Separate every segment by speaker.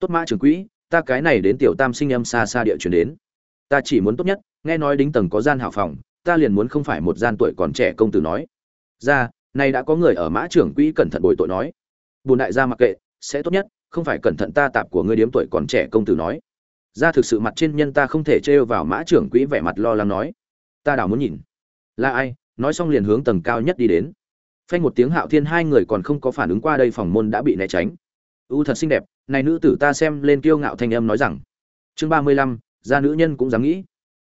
Speaker 1: tốt mã trưởng quỹ, ta cái này đến tiểu tam sinh âm xa xa địa chuyển đến. Ta chỉ muốn tốt nhất, nghe nói đính tầng có gian hảo phòng, ta liền muốn không phải một gian tuổi còn trẻ công tử nói. Ra nay đã có người ở mã trưởng quỹ cẩn thận bồi tội nói. Bùn đại gia mặc kệ, sẽ tốt nhất, không phải cẩn thận ta tạp của ngươi điếm tuổi còn trẻ công tử nói. Ra thực sự mặt trên nhân ta không thể trêu vào mã trưởng quỹ vẻ mặt lo lắng nói. Ta đảo muốn nhìn. Là ai? Nói xong liền hướng tầng cao nhất đi đến. Phanh một tiếng hạo thiên hai người còn không có phản ứng qua đây, phòng môn đã bị né tránh. U thật xinh đẹp này nữ tử ta xem lên kiêu ngạo thanh âm nói rằng. Chương ba mươi lăm, gia nữ nhân cũng dám nghĩ.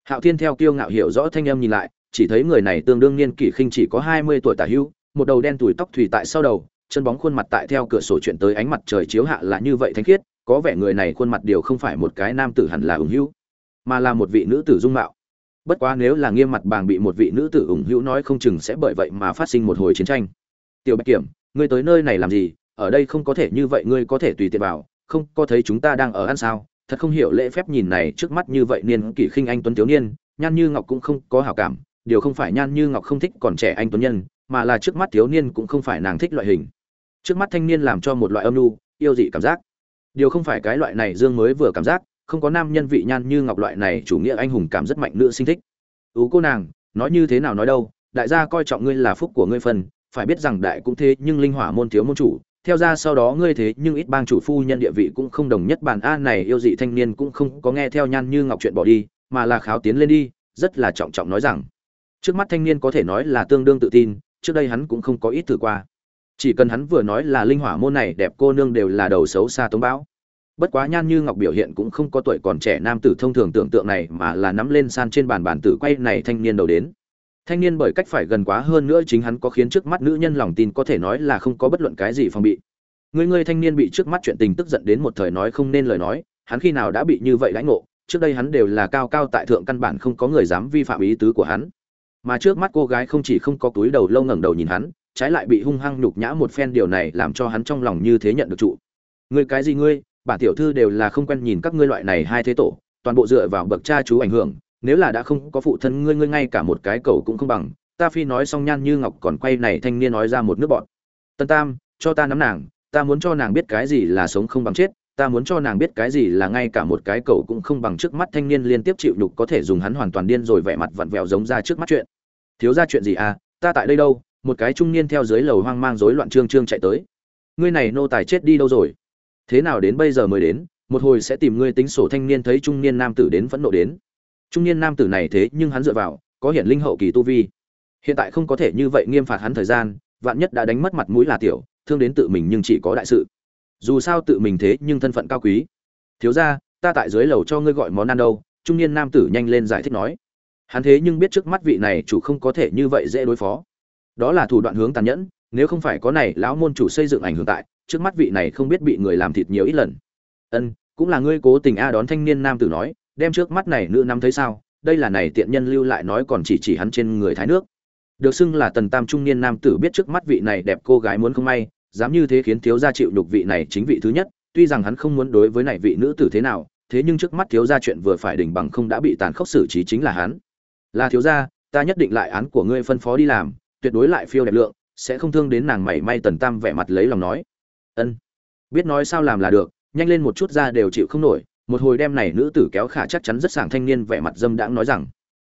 Speaker 1: Hạo thiên theo kiêu ngạo hiểu rõ thanh âm nhìn lại, chỉ thấy người này tương đương niên kỷ khinh chỉ có hai mươi tuổi tả hữu, một đầu đen tủi tóc thủy tại sau đầu, chân bóng khuôn mặt tại theo cửa sổ chuyện tới ánh mặt trời chiếu hạ là như vậy thanh khiết, có vẻ người này khuôn mặt điều không phải một cái nam tử hẳn là ủng hữu, mà là một vị nữ tử dung mạo. Bất quá nếu là nghiêm mặt bàng bị một vị nữ tử ủng hữu nói không chừng sẽ bởi vậy mà phát sinh một hồi chiến tranh. Tiểu bạch kiểm, ngươi tới nơi này làm gì? Ở đây không có thể như vậy, ngươi có thể tùy tiện vào, không có thấy chúng ta đang ở ăn sao? Thật không hiểu lễ phép nhìn này trước mắt như vậy niên kỷ khinh anh tuấn thiếu niên, nhan như ngọc cũng không có hảo cảm, điều không phải nhan như ngọc không thích còn trẻ anh tuấn nhân, mà là trước mắt thiếu niên cũng không phải nàng thích loại hình. Trước mắt thanh niên làm cho một loại âm nu yêu dị cảm giác. Điều không phải cái loại này dương mới vừa cảm giác, không có nam nhân vị nhan như ngọc loại này chủ nghĩa anh hùng cảm rất mạnh nữ sinh thích. Ú cô nàng, nói như thế nào nói đâu, đại gia coi trọng ngươi là phúc của ngươi phần, phải biết rằng đại cũng thế nhưng linh hỏa môn thiếu môn chủ theo ra sau đó ngươi thế nhưng ít bang chủ phu nhân địa vị cũng không đồng nhất bản a này yêu dị thanh niên cũng không có nghe theo nhan như ngọc chuyện bỏ đi, mà là kháo tiến lên đi, rất là trọng trọng nói rằng, trước mắt thanh niên có thể nói là tương đương tự tin, trước đây hắn cũng không có ít thử qua. Chỉ cần hắn vừa nói là linh hỏa môn này đẹp cô nương đều là đầu xấu xa tống bão. Bất quá nhan như ngọc biểu hiện cũng không có tuổi còn trẻ nam tử thông thường tưởng tượng này mà là nắm lên san trên bàn bàn tử quay này thanh niên đầu đến thanh niên bởi cách phải gần quá hơn nữa chính hắn có khiến trước mắt nữ nhân lòng tin có thể nói là không có bất luận cái gì phòng bị. Người người thanh niên bị trước mắt chuyện tình tức giận đến một thời nói không nên lời nói, hắn khi nào đã bị như vậy lãnh ngộ, trước đây hắn đều là cao cao tại thượng căn bản không có người dám vi phạm ý tứ của hắn. Mà trước mắt cô gái không chỉ không có túi đầu lâu ngẩng đầu nhìn hắn, trái lại bị hung hăng nhục nhã một phen điều này làm cho hắn trong lòng như thế nhận được trụ. Ngươi cái gì ngươi, bản tiểu thư đều là không quen nhìn các ngươi loại này hai thế tổ, toàn bộ dựa vào bậc cha chú ảnh hưởng nếu là đã không có phụ thân ngươi ngươi ngay cả một cái cầu cũng không bằng. Ta phi nói xong nhan như ngọc còn quay này thanh niên nói ra một nước bọn. Tân tam, cho ta nắm nàng, ta muốn cho nàng biết cái gì là sống không bằng chết, ta muốn cho nàng biết cái gì là ngay cả một cái cầu cũng không bằng trước mắt thanh niên liên tiếp chịu nhục có thể dùng hắn hoàn toàn điên rồi vẻ mặt vặn vẹo giống ra trước mắt chuyện. Thiếu ra chuyện gì à ta tại đây đâu? Một cái trung niên theo dưới lầu hoang mang rối loạn trương trương chạy tới. Ngươi này nô tài chết đi đâu rồi? Thế nào đến bây giờ mới đến? Một hồi sẽ tìm ngươi tính sổ thanh niên thấy trung niên nam tử đến phẫn nộ đến trung niên nam tử này thế nhưng hắn dựa vào, có hiển linh hậu kỳ tu vi. Hiện tại không có thể như vậy nghiêm phạt hắn thời gian, vạn nhất đã đánh mất mặt mũi là tiểu, thương đến tự mình nhưng chỉ có đại sự. Dù sao tự mình thế nhưng thân phận cao quý. Thiếu ra ta tại dưới lầu cho ngươi gọi món ăn đâu? Trung niên nam tử nhanh lên giải thích nói. Hắn thế nhưng biết trước mắt vị này chủ không có thể như vậy dễ đối phó. Đó là thủ đoạn hướng tàn nhẫn, nếu không phải có này, lão môn chủ xây dựng ảnh hưởng tại, trước mắt vị này không biết bị người làm thịt nhiều ít lần. Ân, cũng là ngươi cố tình a đón thanh niên nam tử nói đem trước mắt này nữ năm thấy sao, đây là này tiện nhân lưu lại nói còn chỉ chỉ hắn trên người thái nước. Được xưng là tần tam trung niên nam tử biết trước mắt vị này đẹp cô gái muốn không may, dám như thế khiến thiếu gia chịu nhục vị này chính vị thứ nhất, tuy rằng hắn không muốn đối với này vị nữ tử thế nào, thế nhưng trước mắt thiếu gia chuyện vừa phải đỉnh bằng không đã bị tàn khốc xử trí chính là hắn. Là thiếu gia, ta nhất định lại án của ngươi phân phó đi làm, tuyệt đối lại phiêu đẹp lượng, sẽ không thương đến nàng mảy may tần tam vẻ mặt lấy lòng nói. Ân. Biết nói sao làm là được, nhanh lên một chút ra đều chịu không nổi một hồi đem này nữ tử kéo khả chắc chắn rất sảng thanh niên vẻ mặt dâm đãng nói rằng,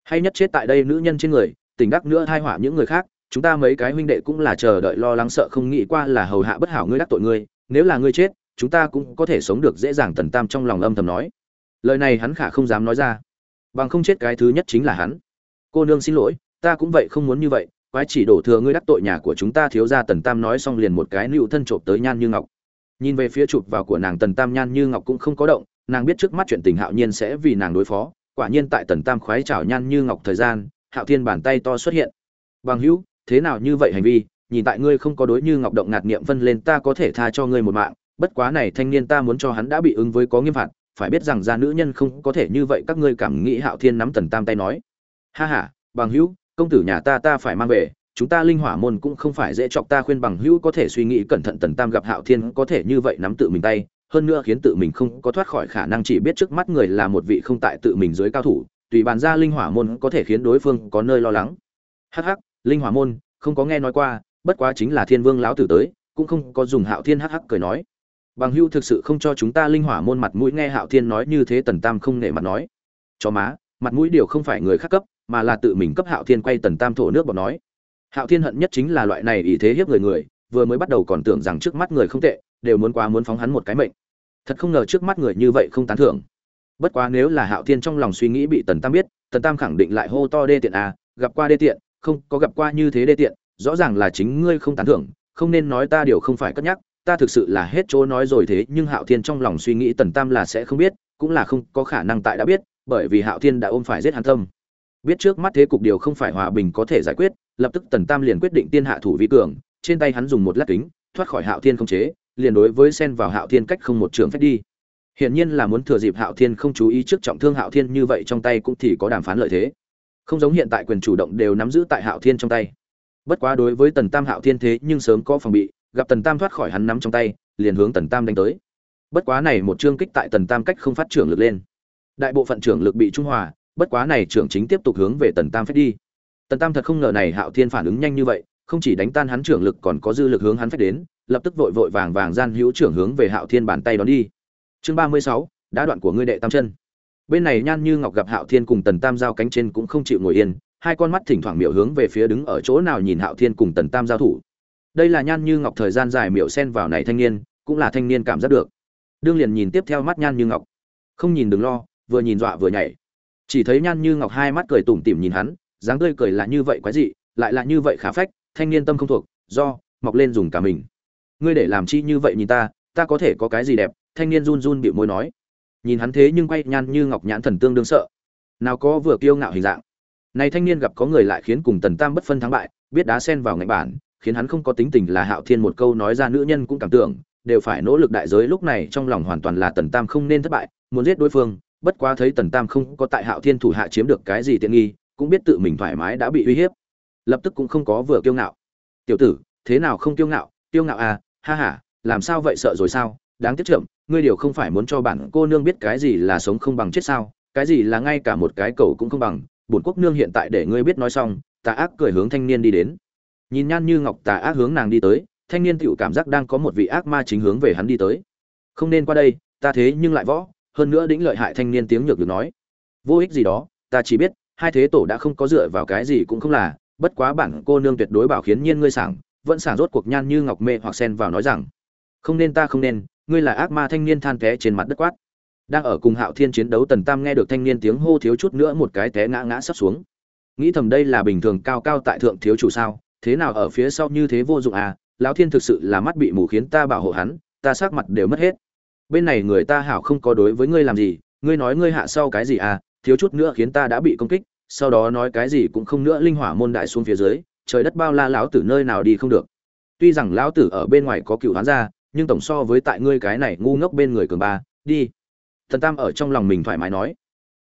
Speaker 1: hay nhất chết tại đây nữ nhân trên người, tỉnh đắc nữa thai họa những người khác, chúng ta mấy cái huynh đệ cũng là chờ đợi lo lắng sợ không nghĩ qua là hầu hạ bất hảo ngươi đắc tội ngươi, nếu là ngươi chết, chúng ta cũng có thể sống được dễ dàng tần tam trong lòng âm thầm nói. Lời này hắn khả không dám nói ra. Bằng không chết cái thứ nhất chính là hắn. Cô nương xin lỗi, ta cũng vậy không muốn như vậy, quái chỉ đổ thừa ngươi đắc tội nhà của chúng ta thiếu ra tần tam nói xong liền một cái nữu thân trộm tới nhan như ngọc. Nhìn về phía chụp vào của nàng tần tam, nhan như ngọc cũng không có động nàng biết trước mắt chuyện tình hạo nhiên sẽ vì nàng đối phó, quả nhiên tại tần tam khoái chào nhan như ngọc thời gian, hạo thiên bàn tay to xuất hiện. Bằng hữu, thế nào như vậy hành vi, nhìn tại ngươi không có đối như ngọc động ngạt niệm vân lên ta có thể tha cho ngươi một mạng, bất quá này thanh niên ta muốn cho hắn đã bị ứng với có nghiêm phạt, phải biết rằng gia nữ nhân không có thể như vậy các ngươi cảm nghĩ hạo thiên nắm tần tam tay nói. Ha ha, bằng hữu, công tử nhà ta ta phải mang về, chúng ta linh hỏa môn cũng không phải dễ chọc ta khuyên bằng hữu có thể suy nghĩ cẩn thận tần tam gặp hạo thiên có thể như vậy nắm tự mình tay hơn nữa khiến tự mình không có thoát khỏi khả năng chỉ biết trước mắt người là một vị không tại tự mình dưới cao thủ, tùy bàn ra linh hỏa môn có thể khiến đối phương có nơi lo lắng. Hắc hắc, linh hỏa môn, không có nghe nói qua, bất quá chính là thiên vương lão tử tới, cũng không có dùng hạo thiên hắc hắc cười nói. Bằng hưu thực sự không cho chúng ta linh hỏa môn mặt mũi nghe hạo thiên nói như thế tần tam không nể mặt nói. Cho má, mặt mũi điều không phải người khác cấp, mà là tự mình cấp hạo thiên quay tần tam thổ nước bọn nói. Hạo thiên hận nhất chính là loại này ý thế hiếp người người vừa mới bắt đầu còn tưởng rằng trước mắt người không tệ, đều muốn quá muốn phóng hắn một cái mệnh. Thật không ngờ trước mắt người như vậy không tán thưởng. Bất quá nếu là hạo thiên trong lòng suy nghĩ bị tần tam biết, tần tam khẳng định lại hô to đê tiện à gặp qua đê tiện, không, có gặp qua như thế đê tiện, rõ ràng là chính ngươi không tán thưởng, không nên nói ta điều không phải cất nhắc, ta thực sự là hết chỗ nói rồi thế, nhưng hạo thiên trong lòng suy nghĩ tần tam là sẽ không biết, cũng là không có khả năng tại đã biết, bởi vì hạo thiên đã ôm phải giết hắn tâm. Biết trước mắt thế cục điều không phải hòa bình có thể giải quyết, lập tức tần tam liền quyết định tiên hạ thủ vi cường trên tay hắn dùng một lát kính, thoát khỏi hạo thiên không chế, liền đối với sen vào hạo thiên cách không một trường phép đi. Hiển nhiên là muốn thừa dịp hạo thiên không chú ý trước trọng thương hạo thiên như vậy trong tay cũng thì có đàm phán lợi thế. Không giống hiện tại quyền chủ động đều nắm giữ tại hạo thiên trong tay. Bất quá đối với tần tam hạo thiên thế nhưng sớm có phòng bị, gặp tần tam thoát khỏi hắn nắm trong tay, liền hướng tần tam đánh tới. Bất quá này một chương kích tại tần tam cách không phát trưởng lực lên. Đại bộ phận trưởng lực bị trung hòa, bất quá này trưởng chính tiếp tục hướng về tần tam phép đi. Tần tam thật không ngờ này hạo thiên phản ứng nhanh như vậy không chỉ đánh tan hắn trưởng lực còn có dư lực hướng hắn phách đến, lập tức vội vội vàng vàng gian hữu trưởng hướng về hạo thiên bàn tay đón đi. Chương ba mươi sáu, đã đoạn của ngươi đệ tam chân. Bên này nhan như ngọc gặp hạo thiên cùng tần tam giao cánh trên cũng không chịu ngồi yên, hai con mắt thỉnh thoảng miểu hướng về phía đứng ở chỗ nào nhìn hạo thiên cùng tần tam giao thủ. Đây là nhan như ngọc thời gian dài miểu xen vào này thanh niên, cũng là thanh niên cảm giác được. Đương liền nhìn tiếp theo mắt nhan như ngọc. Không nhìn đừng lo, vừa nhìn dọa vừa nhảy. Chỉ thấy nhan như ngọc hai mắt cười tủm tỉm nhìn hắn, dáng tươi cười là như vậy quái dị, lại là như vậy khả phách thanh niên tâm không thuộc, do, mọc lên dùng cả mình. Ngươi để làm chi như vậy nhìn ta ta có thể có cái gì đẹp? Thanh niên run run bị môi nói. Nhìn hắn thế nhưng quay nhan như ngọc nhãn thần tương đương sợ. Nào có vừa kiêu ngạo hình dạng. Này thanh niên gặp có người lại khiến cùng tần tam bất phân thắng bại, biết đá sen vào ngạnh bản, khiến hắn không có tính tình là hạo thiên một câu nói ra nữ nhân cũng cảm tưởng, đều phải nỗ lực đại giới lúc này trong lòng hoàn toàn là tần tam không nên thất bại, muốn giết đối phương, bất quá thấy tần tam không có tại hạo thiên thủ hạ chiếm được cái gì tiện nghi, cũng biết tự mình thoải mái đã bị uy hiếp lập tức cũng không có vừa kiêu ngạo. Tiểu tử, thế nào không kiêu ngạo? Kiêu ngạo à? Ha ha, làm sao vậy sợ rồi sao? Đáng tiếc chậm, ngươi điều không phải muốn cho bản cô nương biết cái gì là sống không bằng chết sao? Cái gì là ngay cả một cái cầu cũng không bằng? Bổn quốc nương hiện tại để ngươi biết nói xong. Tà ác cười hướng thanh niên đi đến. Nhìn nhan như ngọc, tà ác hướng nàng đi tới, thanh niên tựu cảm giác đang có một vị ác ma chính hướng về hắn đi tới. Không nên qua đây, ta thế nhưng lại võ. Hơn nữa đĩnh lợi hại thanh niên tiếng nhược được nói. Vô ích gì đó, ta chỉ biết, hai thế tổ đã không có dựa vào cái gì cũng không là bất quá bản cô nương tuyệt đối bảo khiến nhiên ngươi sảng, vẫn sảng rốt cuộc nhan như ngọc mê hoặc sen vào nói rằng, không nên ta không nên, ngươi là ác ma thanh niên than té trên mặt đất quát. Đang ở cùng hạo thiên chiến đấu tần tam nghe được thanh niên tiếng hô thiếu chút nữa một cái té ngã ngã sắp xuống. Nghĩ thầm đây là bình thường cao cao tại thượng thiếu chủ sao, thế nào ở phía sau như thế vô dụng à lão thiên thực sự là mắt bị mù khiến ta bảo hộ hắn, ta sắc mặt đều mất hết. Bên này người ta hảo không có đối với ngươi làm gì, ngươi nói ngươi hạ sau cái gì à thiếu chút nữa khiến ta đã bị công kích sau đó nói cái gì cũng không nữa, linh hỏa môn đại xuống phía dưới, trời đất bao la, lão tử nơi nào đi không được. Tuy rằng lão tử ở bên ngoài có cựu hoán ra nhưng tổng so với tại ngươi cái này ngu ngốc bên người cường ba, đi. Thần tam ở trong lòng mình thoải mái nói.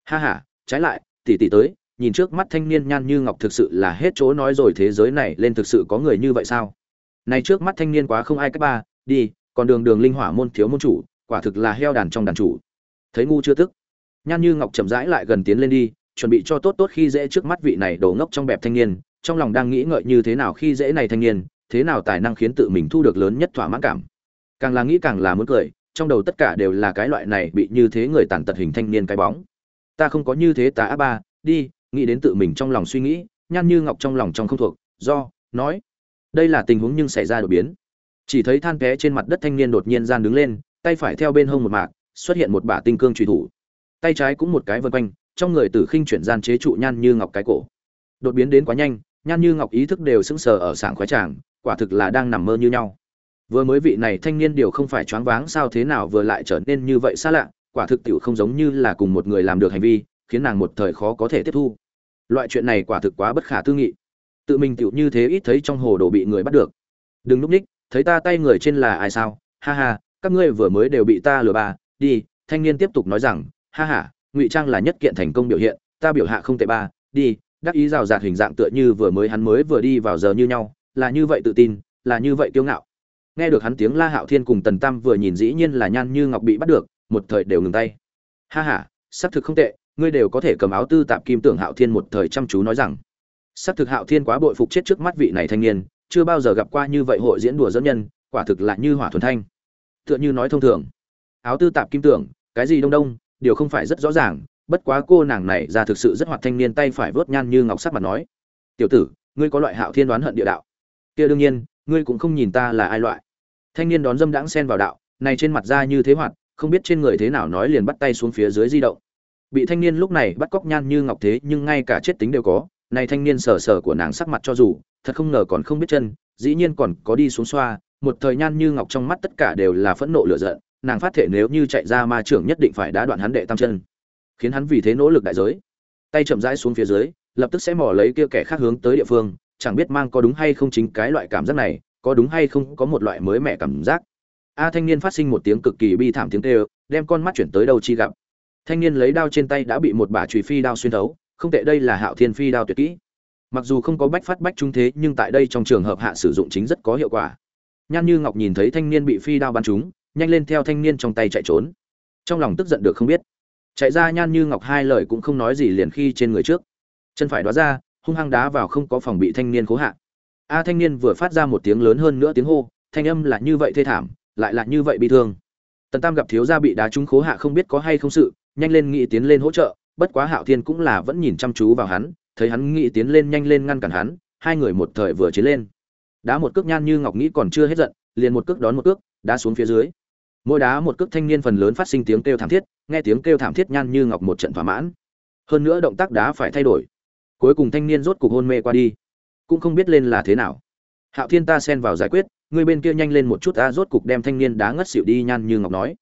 Speaker 1: Ha ha, trái lại, tỷ tỷ tới, nhìn trước mắt thanh niên nhan như ngọc thực sự là hết chỗ nói rồi, thế giới này lên thực sự có người như vậy sao? Này trước mắt thanh niên quá không ai cách ba, đi, còn đường đường linh hỏa môn thiếu môn chủ, quả thực là heo đàn trong đàn chủ. Thấy ngu chưa tức? Nhan như ngọc chậm rãi lại gần tiến lên đi chuẩn bị cho tốt tốt khi dễ trước mắt vị này đồ ngốc trong bẹp thanh niên, trong lòng đang nghĩ ngợi như thế nào khi dễ này thanh niên, thế nào tài năng khiến tự mình thu được lớn nhất thỏa mãn cảm. Càng là nghĩ càng là muốn cười, trong đầu tất cả đều là cái loại này bị như thế người tàn tật hình thanh niên cái bóng. Ta không có như thế ta á ba, đi, nghĩ đến tự mình trong lòng suy nghĩ, nhan như ngọc trong lòng trong không thuộc, do, nói. Đây là tình huống nhưng xảy ra đột biến. Chỉ thấy than té trên mặt đất thanh niên đột nhiên gian đứng lên, tay phải theo bên hông một mạc, xuất hiện một bả tinh cương truy thủ. Tay trái cũng một cái vân quanh trong người tử khinh chuyển gian chế trụ nhan như ngọc cái cổ. Đột biến đến quá nhanh, nhan như ngọc ý thức đều sững sờ ở sảng khoái tràng, quả thực là đang nằm mơ như nhau. Vừa mới vị này thanh niên điều không phải choáng váng sao thế nào vừa lại trở nên như vậy xa lạ, quả thực tiểu không giống như là cùng một người làm được hành vi, khiến nàng một thời khó có thể tiếp thu. Loại chuyện này quả thực quá bất khả tư nghị. Tự mình tiểu như thế ít thấy trong hồ đồ bị người bắt được. Đừng núp ních, thấy ta tay người trên là ai sao? Ha ha, các ngươi vừa mới đều bị ta lừa ba đi, thanh niên tiếp tục nói rằng, ha ha ngụy trang là nhất kiện thành công biểu hiện, ta biểu hạ không tệ ba, đi, đắc ý rào rạt hình dạng tựa như vừa mới hắn mới vừa đi vào giờ như nhau, là như vậy tự tin, là như vậy kiêu ngạo. Nghe được hắn tiếng la hạo thiên cùng tần tam vừa nhìn dĩ nhiên là nhan như ngọc bị bắt được, một thời đều ngừng tay. Ha ha, xác thực không tệ, ngươi đều có thể cầm áo tư tạp kim tưởng hạo thiên một thời chăm chú nói rằng. Xác thực hạo thiên quá bội phục chết trước mắt vị này thanh niên, chưa bao giờ gặp qua như vậy hội diễn đùa dẫn nhân, quả thực là như hỏa thuần thanh. Tựa như nói thông thường. Áo tư tạp kim tưởng, cái gì đông đông điều không phải rất rõ ràng, bất quá cô nàng này ra thực sự rất hoạt thanh niên tay phải vớt nhan như ngọc sắc mặt nói, tiểu tử, ngươi có loại hạo thiên đoán hận địa đạo. Kia đương nhiên, ngươi cũng không nhìn ta là ai loại. Thanh niên đón dâm đãng sen vào đạo, này trên mặt ra như thế hoạt, không biết trên người thế nào nói liền bắt tay xuống phía dưới di động. Bị thanh niên lúc này bắt cóc nhan như ngọc thế nhưng ngay cả chết tính đều có, này thanh niên sờ sờ của nàng sắc mặt cho dù, thật không ngờ còn không biết chân, dĩ nhiên còn có đi xuống xoa, một thời nhan như ngọc trong mắt tất cả đều là phẫn nộ lửa giận nàng phát thể nếu như chạy ra ma trưởng nhất định phải đá đoạn hắn đệ tam chân, khiến hắn vì thế nỗ lực đại giới. Tay chậm rãi xuống phía dưới, lập tức sẽ mò lấy kia kẻ khác hướng tới địa phương, chẳng biết mang có đúng hay không chính cái loại cảm giác này, có đúng hay không có một loại mới mẻ cảm giác. A thanh niên phát sinh một tiếng cực kỳ bi thảm tiếng kêu, đem con mắt chuyển tới đâu chi gặp. Thanh niên lấy đao trên tay đã bị một bả chùy phi đao xuyên thấu, không tệ đây là hạo thiên phi đao tuyệt kỹ. Mặc dù không có bách phát bách trung thế, nhưng tại đây trong trường hợp hạ sử dụng chính rất có hiệu quả. Nhan như ngọc nhìn thấy thanh niên bị phi đao bắn trúng nhanh lên theo thanh niên trong tay chạy trốn. Trong lòng tức giận được không biết. Chạy ra nhan như ngọc hai lời cũng không nói gì liền khi trên người trước. Chân phải đoá ra, hung hăng đá vào không có phòng bị thanh niên cố hạ. A thanh niên vừa phát ra một tiếng lớn hơn nữa tiếng hô, thanh âm là như vậy thê thảm, lại là như vậy bị thương. Tần tam gặp thiếu gia bị đá trúng khố hạ không biết có hay không sự, nhanh lên nghĩ tiến lên hỗ trợ, bất quá hạo thiên cũng là vẫn nhìn chăm chú vào hắn, thấy hắn nghĩ tiến lên nhanh lên ngăn cản hắn, hai người một thời vừa chiến lên. Đá một cước nhan như ngọc nghĩ còn chưa hết giận, liền một cước đón một cước, đá xuống phía dưới mỗi đá một cước thanh niên phần lớn phát sinh tiếng kêu thảm thiết, nghe tiếng kêu thảm thiết nhan như ngọc một trận thỏa mãn. Hơn nữa động tác đá phải thay đổi. Cuối cùng thanh niên rốt cục hôn mê qua đi. Cũng không biết lên là thế nào. Hạo thiên ta xen vào giải quyết, người bên kia nhanh lên một chút, ta rốt cục đem thanh niên đá ngất xỉu đi, nhan như ngọc nói.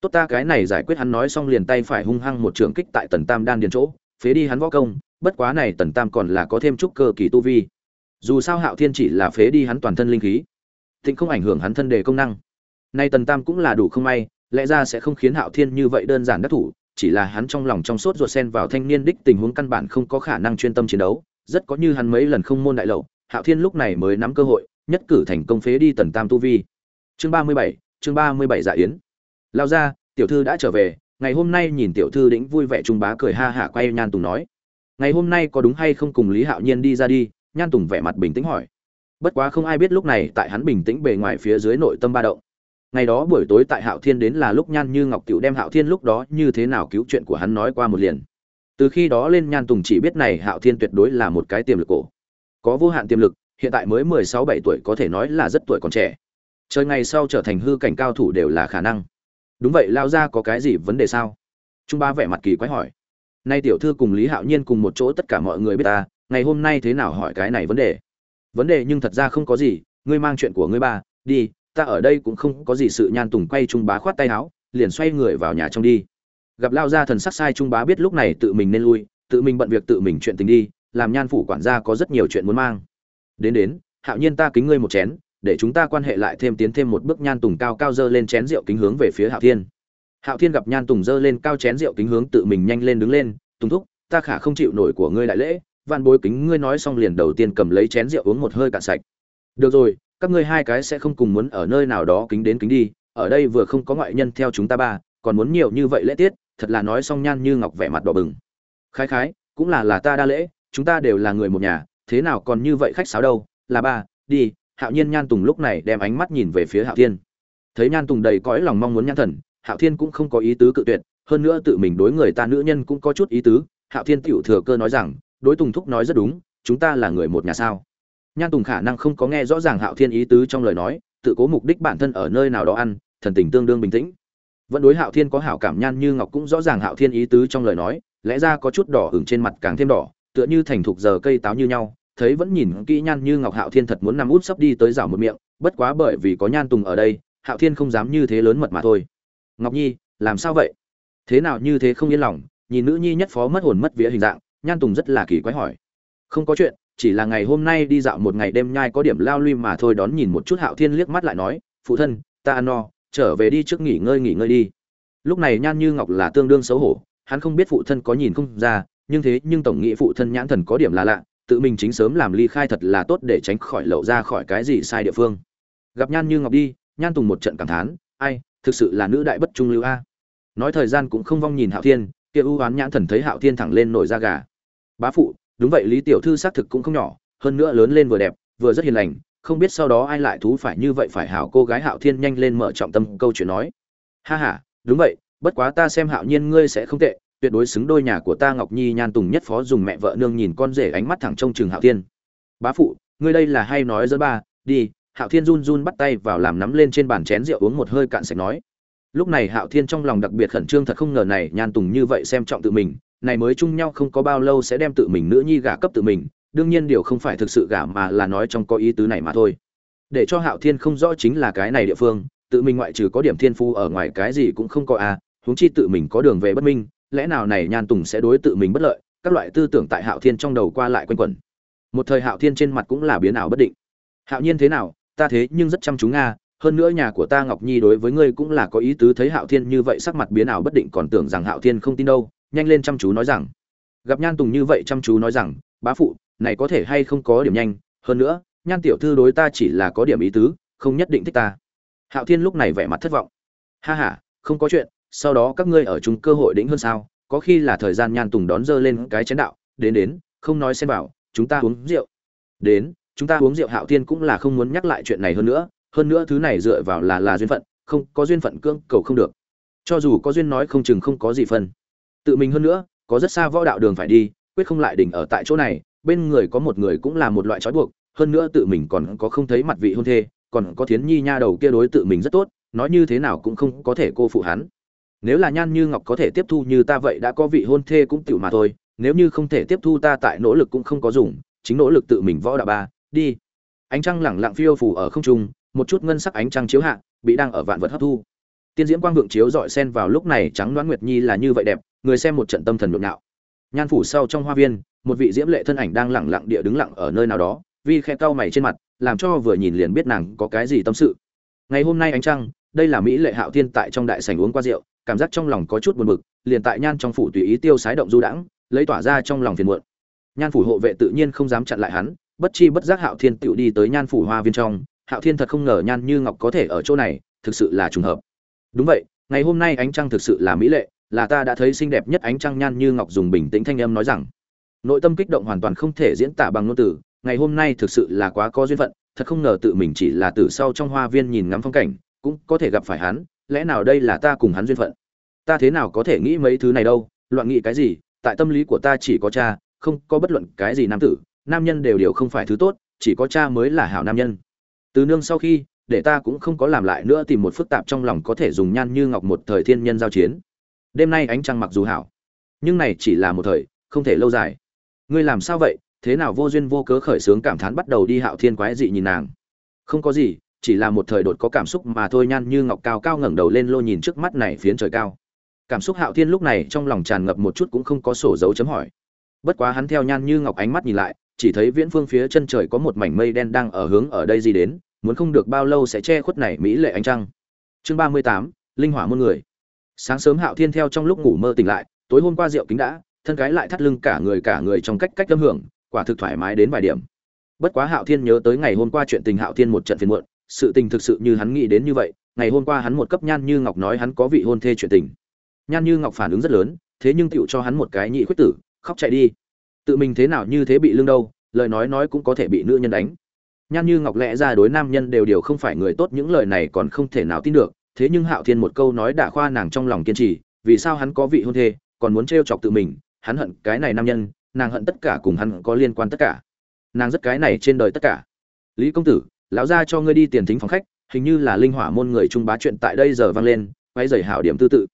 Speaker 1: Tốt ta, cái này giải quyết hắn nói xong liền tay phải hung hăng một trường kích tại tần tam đan điền chỗ, phế đi hắn võ công, bất quá này tần tam còn là có thêm chút cơ kỳ tu vi. Dù sao hạo thiên chỉ là phế đi hắn toàn thân linh khí, thịnh không ảnh hưởng hắn thân đề công năng nay tần tam cũng là đủ không may, lẽ ra sẽ không khiến hạo thiên như vậy đơn giản đắc thủ, chỉ là hắn trong lòng trong sốt ruột sen vào thanh niên đích tình huống căn bản không có khả năng chuyên tâm chiến đấu, rất có như hắn mấy lần không môn đại lậu, hạo thiên lúc này mới nắm cơ hội, nhất cử thành công phế đi tần tam tu vi. Chương ba mươi bảy, chương ba mươi bảy dạ yến. Lao ra, tiểu thư đã trở về, ngày hôm nay nhìn tiểu thư đĩnh vui vẻ trung bá cười ha hả quay nhan tùng nói. Ngày hôm nay có đúng hay không cùng lý hạo nhiên đi ra đi, nhan tùng vẻ mặt bình tĩnh hỏi. Bất quá không ai biết lúc này tại hắn bình tĩnh bề ngoài phía dưới nội tâm ba động ngày đó buổi tối tại hạo thiên đến là lúc nhan như ngọc tiểu đem hạo thiên lúc đó như thế nào cứu chuyện của hắn nói qua một liền. Từ khi đó lên nhan tùng chỉ biết này hạo thiên tuyệt đối là một cái tiềm lực cổ. Có vô hạn tiềm lực, hiện tại mới mười sáu bảy tuổi có thể nói là rất tuổi còn trẻ. Trời ngày sau trở thành hư cảnh cao thủ đều là khả năng. Đúng vậy, lao ra có cái gì vấn đề sao? Trung ba vẻ mặt kỳ quái hỏi. Nay tiểu thư cùng lý hạo nhiên cùng một chỗ tất cả mọi người biết ta, ngày hôm nay thế nào hỏi cái này vấn đề? Vấn đề nhưng thật ra không có gì, ngươi mang chuyện của ngươi ba, đi ta ở đây cũng không có gì sự nhan tùng quay trung bá khoát tay áo, liền xoay người vào nhà trong đi. Gặp lao gia thần sắc sai trung bá biết lúc này tự mình nên lui, tự mình bận việc tự mình chuyện tình đi, làm nhan phủ quản gia có rất nhiều chuyện muốn mang. Đến đến, hạo nhiên ta kính ngươi một chén, để chúng ta quan hệ lại thêm tiến thêm một bước nhan tùng cao cao dơ lên chén rượu kính hướng về phía hạo thiên. Hạo thiên gặp nhan tùng dơ lên cao chén rượu kính hướng tự mình nhanh lên đứng lên, tùng thúc, ta khả không chịu nổi của ngươi đại lễ van bối kính ngươi nói xong liền đầu tiên cầm lấy chén rượu uống một hơi cạn sạch. Được rồi các ngươi hai cái sẽ không cùng muốn ở nơi nào đó kính đến kính đi, ở đây vừa không có ngoại nhân theo chúng ta ba, còn muốn nhiều như vậy lễ tiết, thật là nói xong nhan như ngọc vẻ mặt đỏ bừng. Khái khái, cũng là là ta đa lễ, chúng ta đều là người một nhà, thế nào còn như vậy khách sáo đâu? Là ba, đi, hạo nhiên nhan tùng lúc này đem ánh mắt nhìn về phía hạo thiên. Thấy nhan tùng đầy cõi lòng mong muốn nhan thần, hạo thiên cũng không có ý tứ cự tuyệt, hơn nữa tự mình đối người ta nữ nhân cũng có chút ý tứ. Hạo thiên tựu thừa cơ nói rằng, đối tùng thúc nói rất đúng, chúng ta là người một nhà sao? Nhan tùng khả năng không có nghe rõ ràng hạo thiên ý tứ trong lời nói, tự cố mục đích bản thân ở nơi nào đó ăn, thần tình tương đương bình tĩnh. Vẫn đối hạo thiên có hảo cảm, nhan như ngọc cũng rõ ràng hạo thiên ý tứ trong lời nói, lẽ ra có chút đỏ hửng trên mặt càng thêm đỏ, tựa như thành thục giờ cây táo như nhau, thấy vẫn nhìn kỹ nhan như ngọc hạo thiên thật muốn nằm út sắp đi tới rảo một miệng, bất quá bởi vì có nhan tùng ở đây, hạo thiên không dám như thế lớn mật mà thôi. Ngọc nhi, làm sao vậy? Thế nào như thế không yên lòng, nhìn nữ nhi nhất phó mất hồn mất vía hình dạng, nhan tùng rất là kỳ quái hỏi. Không có chuyện chỉ là ngày hôm nay đi dạo một ngày đêm nhai có điểm lao luy mà thôi đón nhìn một chút hạo thiên liếc mắt lại nói, phụ thân, ta ăn no, trở về đi trước nghỉ ngơi nghỉ ngơi đi. Lúc này nhan như ngọc là tương đương xấu hổ, hắn không biết phụ thân có nhìn không ra, nhưng thế nhưng tổng nghĩ phụ thân nhãn thần có điểm là lạ, tự mình chính sớm làm ly khai thật là tốt để tránh khỏi lậu ra khỏi cái gì sai địa phương. Gặp nhan như ngọc đi, nhan tùng một trận cảm thán, ai, thực sự là nữ đại bất trung lưu a. Nói thời gian cũng không vong nhìn hạo thiên, kia ưu oán nhãn thần thấy hạo thiên thẳng lên nổi da gà. Bá phụ đúng vậy, lý tiểu thư xác thực cũng không nhỏ, hơn nữa lớn lên vừa đẹp, vừa rất hiền lành, không biết sau đó ai lại thú phải như vậy phải hảo cô gái hạo thiên nhanh lên mở trọng tâm câu chuyện nói. Ha ha, đúng vậy, bất quá ta xem hạo nhiên ngươi sẽ không tệ, tuyệt đối xứng đôi nhà của ta ngọc nhi nhan tùng nhất phó dùng mẹ vợ nương nhìn con rể ánh mắt thẳng trông chừng hạo thiên. Bá phụ, ngươi đây là hay nói dẫn ba, đi, hạo thiên run run bắt tay vào làm nắm lên trên bàn chén rượu uống một hơi cạn sạch nói. Lúc này hạo thiên trong lòng đặc biệt khẩn trương thật không ngờ này nhan tùng như vậy xem trọng tự mình này mới chung nhau không có bao lâu sẽ đem tự mình nữ nhi gả cấp tự mình, đương nhiên điều không phải thực sự gả mà là nói trong có ý tứ này mà thôi. Để cho hạo thiên không rõ chính là cái này địa phương, tự mình ngoại trừ có điểm thiên phu ở ngoài cái gì cũng không có à huống chi tự mình có đường về bất minh, lẽ nào này nhan tùng sẽ đối tự mình bất lợi, các loại tư tưởng tại hạo thiên trong đầu qua lại quanh quẩn. Một thời hạo thiên trên mặt cũng là biến ảo bất định. Hạo nhiên thế nào, ta thế nhưng rất chăm chú nga, hơn nữa nhà của ta ngọc nhi đối với ngươi cũng là có ý tứ, thấy hạo thiên như vậy sắc mặt biến ảo bất định còn tưởng rằng hạo thiên không tin đâu nhanh lên chăm chú nói rằng, gặp nhan tùng như vậy chăm chú nói rằng, bá phụ, này có thể hay không có điểm nhanh, hơn nữa, nhan tiểu thư đối ta chỉ là có điểm ý tứ, không nhất định thích ta. Hạo thiên lúc này vẻ mặt thất vọng. Ha ha, không có chuyện, sau đó các ngươi ở chung cơ hội đỉnh hơn sao, có khi là thời gian nhan tùng đón dơ lên cái chén đạo, đến đến, không nói xem bảo chúng ta uống rượu. Đến, chúng ta uống rượu hạo thiên cũng là không muốn nhắc lại chuyện này hơn nữa hơn nữa thứ này dựa vào là là duyên phận, không có duyên phận cưỡng cầu không được. Cho dù có duyên nói không chừng không có gì phân tự mình hơn nữa, có rất xa võ đạo đường phải đi, quyết không lại đỉnh ở tại chỗ này, bên người có một người cũng là một loại trói buộc, hơn nữa tự mình còn có không thấy mặt vị hôn thê, còn có thiến nhi nha đầu kia đối tự mình rất tốt, nói như thế nào cũng không có thể cô phụ hắn. Nếu là nhan như ngọc có thể tiếp thu như ta vậy đã có vị hôn thê cũng tựu mà thôi, nếu như không thể tiếp thu ta tại nỗ lực cũng không có dùng, chính nỗ lực tự mình võ đạo ba, đi. Ánh trăng lẳng lặng phiêu phủ ở không trung, một chút ngân sắc ánh trăng chiếu hạ, bị đang ở vạn vật hấp thu. Tiên diễm quang vượng chiếu dọi sen vào lúc này, trắng đoán nguyệt nhi là như vậy đẹp người xem một trận tâm thần nhộn nhạo. Nhan phủ sau trong hoa viên, một vị diễm lệ thân ảnh đang lẳng lặng địa đứng lặng ở nơi nào đó, vi khe cau mày trên mặt, làm cho vừa nhìn liền biết nàng có cái gì tâm sự. Ngày hôm nay ánh trăng, đây là mỹ lệ hạo thiên tại trong đại sảnh uống qua rượu, cảm giác trong lòng có chút buồn bực, liền tại nhan trong phủ tùy ý tiêu sái động du đãng, lấy tỏa ra trong lòng phiền muộn. Nhan phủ hộ vệ tự nhiên không dám chặn lại hắn, bất chi bất giác hạo thiên tựu đi tới nhan phủ hoa viên trong. Hạo thiên thật không ngờ nhan như ngọc có thể ở chỗ này, thực sự là trùng hợp. Đúng vậy, ngày hôm nay ánh trăng thực sự là mỹ lệ là ta đã thấy xinh đẹp nhất ánh trăng nhan như ngọc dùng bình tĩnh thanh âm nói rằng, nội tâm kích động hoàn toàn không thể diễn tả bằng ngôn từ, ngày hôm nay thực sự là quá có duyên phận, thật không ngờ tự mình chỉ là từ sau trong hoa viên nhìn ngắm phong cảnh, cũng có thể gặp phải hắn, lẽ nào đây là ta cùng hắn duyên phận? Ta thế nào có thể nghĩ mấy thứ này đâu, loạn nghĩ cái gì, tại tâm lý của ta chỉ có cha, không có bất luận cái gì nam tử, nam nhân đều đều không phải thứ tốt, chỉ có cha mới là hảo nam nhân. Từ nương sau khi, để ta cũng không có làm lại nữa tìm một phức tạp trong lòng có thể dùng nhan như ngọc một thời thiên nhân giao chiến đêm nay ánh trăng mặc dù hảo, nhưng này chỉ là một thời, không thể lâu dài. Ngươi làm sao vậy? Thế nào vô duyên vô cớ khởi sướng cảm thán bắt đầu đi hạo thiên quái dị nhìn nàng? Không có gì, chỉ là một thời đột có cảm xúc mà thôi, nhan như ngọc cao cao ngẩng đầu lên lô nhìn trước mắt này phiến trời cao. Cảm xúc hạo thiên lúc này trong lòng tràn ngập một chút cũng không có sổ dấu chấm hỏi. Bất quá hắn theo nhan như ngọc ánh mắt nhìn lại, chỉ thấy viễn phương phía chân trời có một mảnh mây đen đang ở hướng ở đây gì đến, muốn không được bao lâu sẽ che khuất này mỹ lệ ánh trăng. Chương ba mươi tám, linh hỏa muôn người sáng sớm hạo thiên theo trong lúc ngủ mơ tỉnh lại, tối hôm qua rượu kính đã, thân cái lại thắt lưng cả người cả người trong cách cách âm hưởng, quả thực thoải mái đến vài điểm. Bất quá hạo thiên nhớ tới ngày hôm qua chuyện tình hạo thiên một trận phiền muộn, sự tình thực sự như hắn nghĩ đến như vậy, ngày hôm qua hắn một cấp nhan như ngọc nói hắn có vị hôn thê chuyện tình. Nhan như ngọc phản ứng rất lớn, thế nhưng tựu cho hắn một cái nhị khuyết tử, khóc chạy đi. Tự mình thế nào như thế bị lương đâu, lời nói nói cũng có thể bị nữ nhân đánh. Nhan như ngọc lẽ ra đối nam nhân đều đều không phải người tốt, những lời này còn không thể nào tin được thế nhưng hạo thiên một câu nói đã khoa nàng trong lòng kiên trì, vì sao hắn có vị hôn thê, còn muốn trêu chọc tự mình, hắn hận cái này nam nhân, nàng hận tất cả cùng hắn có liên quan tất cả. Nàng rất cái này trên đời tất cả. Lý công tử, lão gia cho ngươi đi tiền thính phòng khách, hình như là linh hỏa môn người trung bá chuyện tại đây giờ vang lên, quấy rầy hảo điểm tư tự.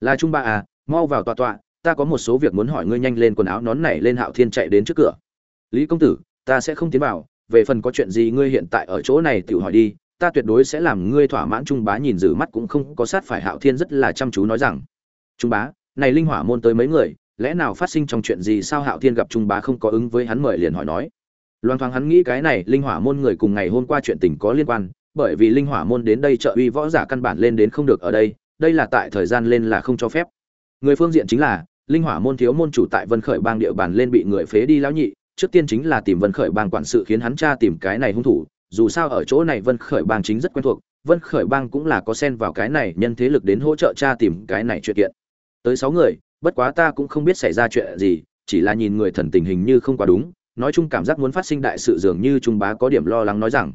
Speaker 1: Là trung bá à mau vào tọa tọa, ta có một số việc muốn hỏi ngươi nhanh lên quần áo nón này lên hạo thiên chạy đến trước cửa. Lý công tử, ta sẽ không tiến vào, về phần có chuyện gì ngươi hiện tại ở chỗ này tự hỏi đi ta tuyệt đối sẽ làm ngươi thỏa mãn. Trung bá nhìn giữ mắt cũng không có sát phải hạo thiên rất là chăm chú nói rằng, trung bá, này linh hỏa môn tới mấy người, lẽ nào phát sinh trong chuyện gì sao hạo thiên gặp trung bá không có ứng với hắn mời liền hỏi nói? Loan thoáng hắn nghĩ cái này linh hỏa môn người cùng ngày hôm qua chuyện tình có liên quan, bởi vì linh hỏa môn đến đây trợ uy võ giả căn bản lên đến không được ở đây đây là tại thời gian lên là không cho phép. Người phương diện chính là, linh hỏa môn thiếu môn chủ tại vân khởi bang địa bàn lên bị người phế đi lão nhị, trước tiên chính là tìm vân khởi bang quản sự khiến hắn cha tìm cái này hung thủ dù sao ở chỗ này vân khởi bang chính rất quen thuộc, vân khởi bang cũng là có xen vào cái này nhân thế lực đến hỗ trợ cha tìm cái này chuyện kiện. Tới sáu người, bất quá ta cũng không biết xảy ra chuyện gì, chỉ là nhìn người thần tình hình như không quá đúng, nói chung cảm giác muốn phát sinh đại sự dường như trung bá có điểm lo lắng nói rằng,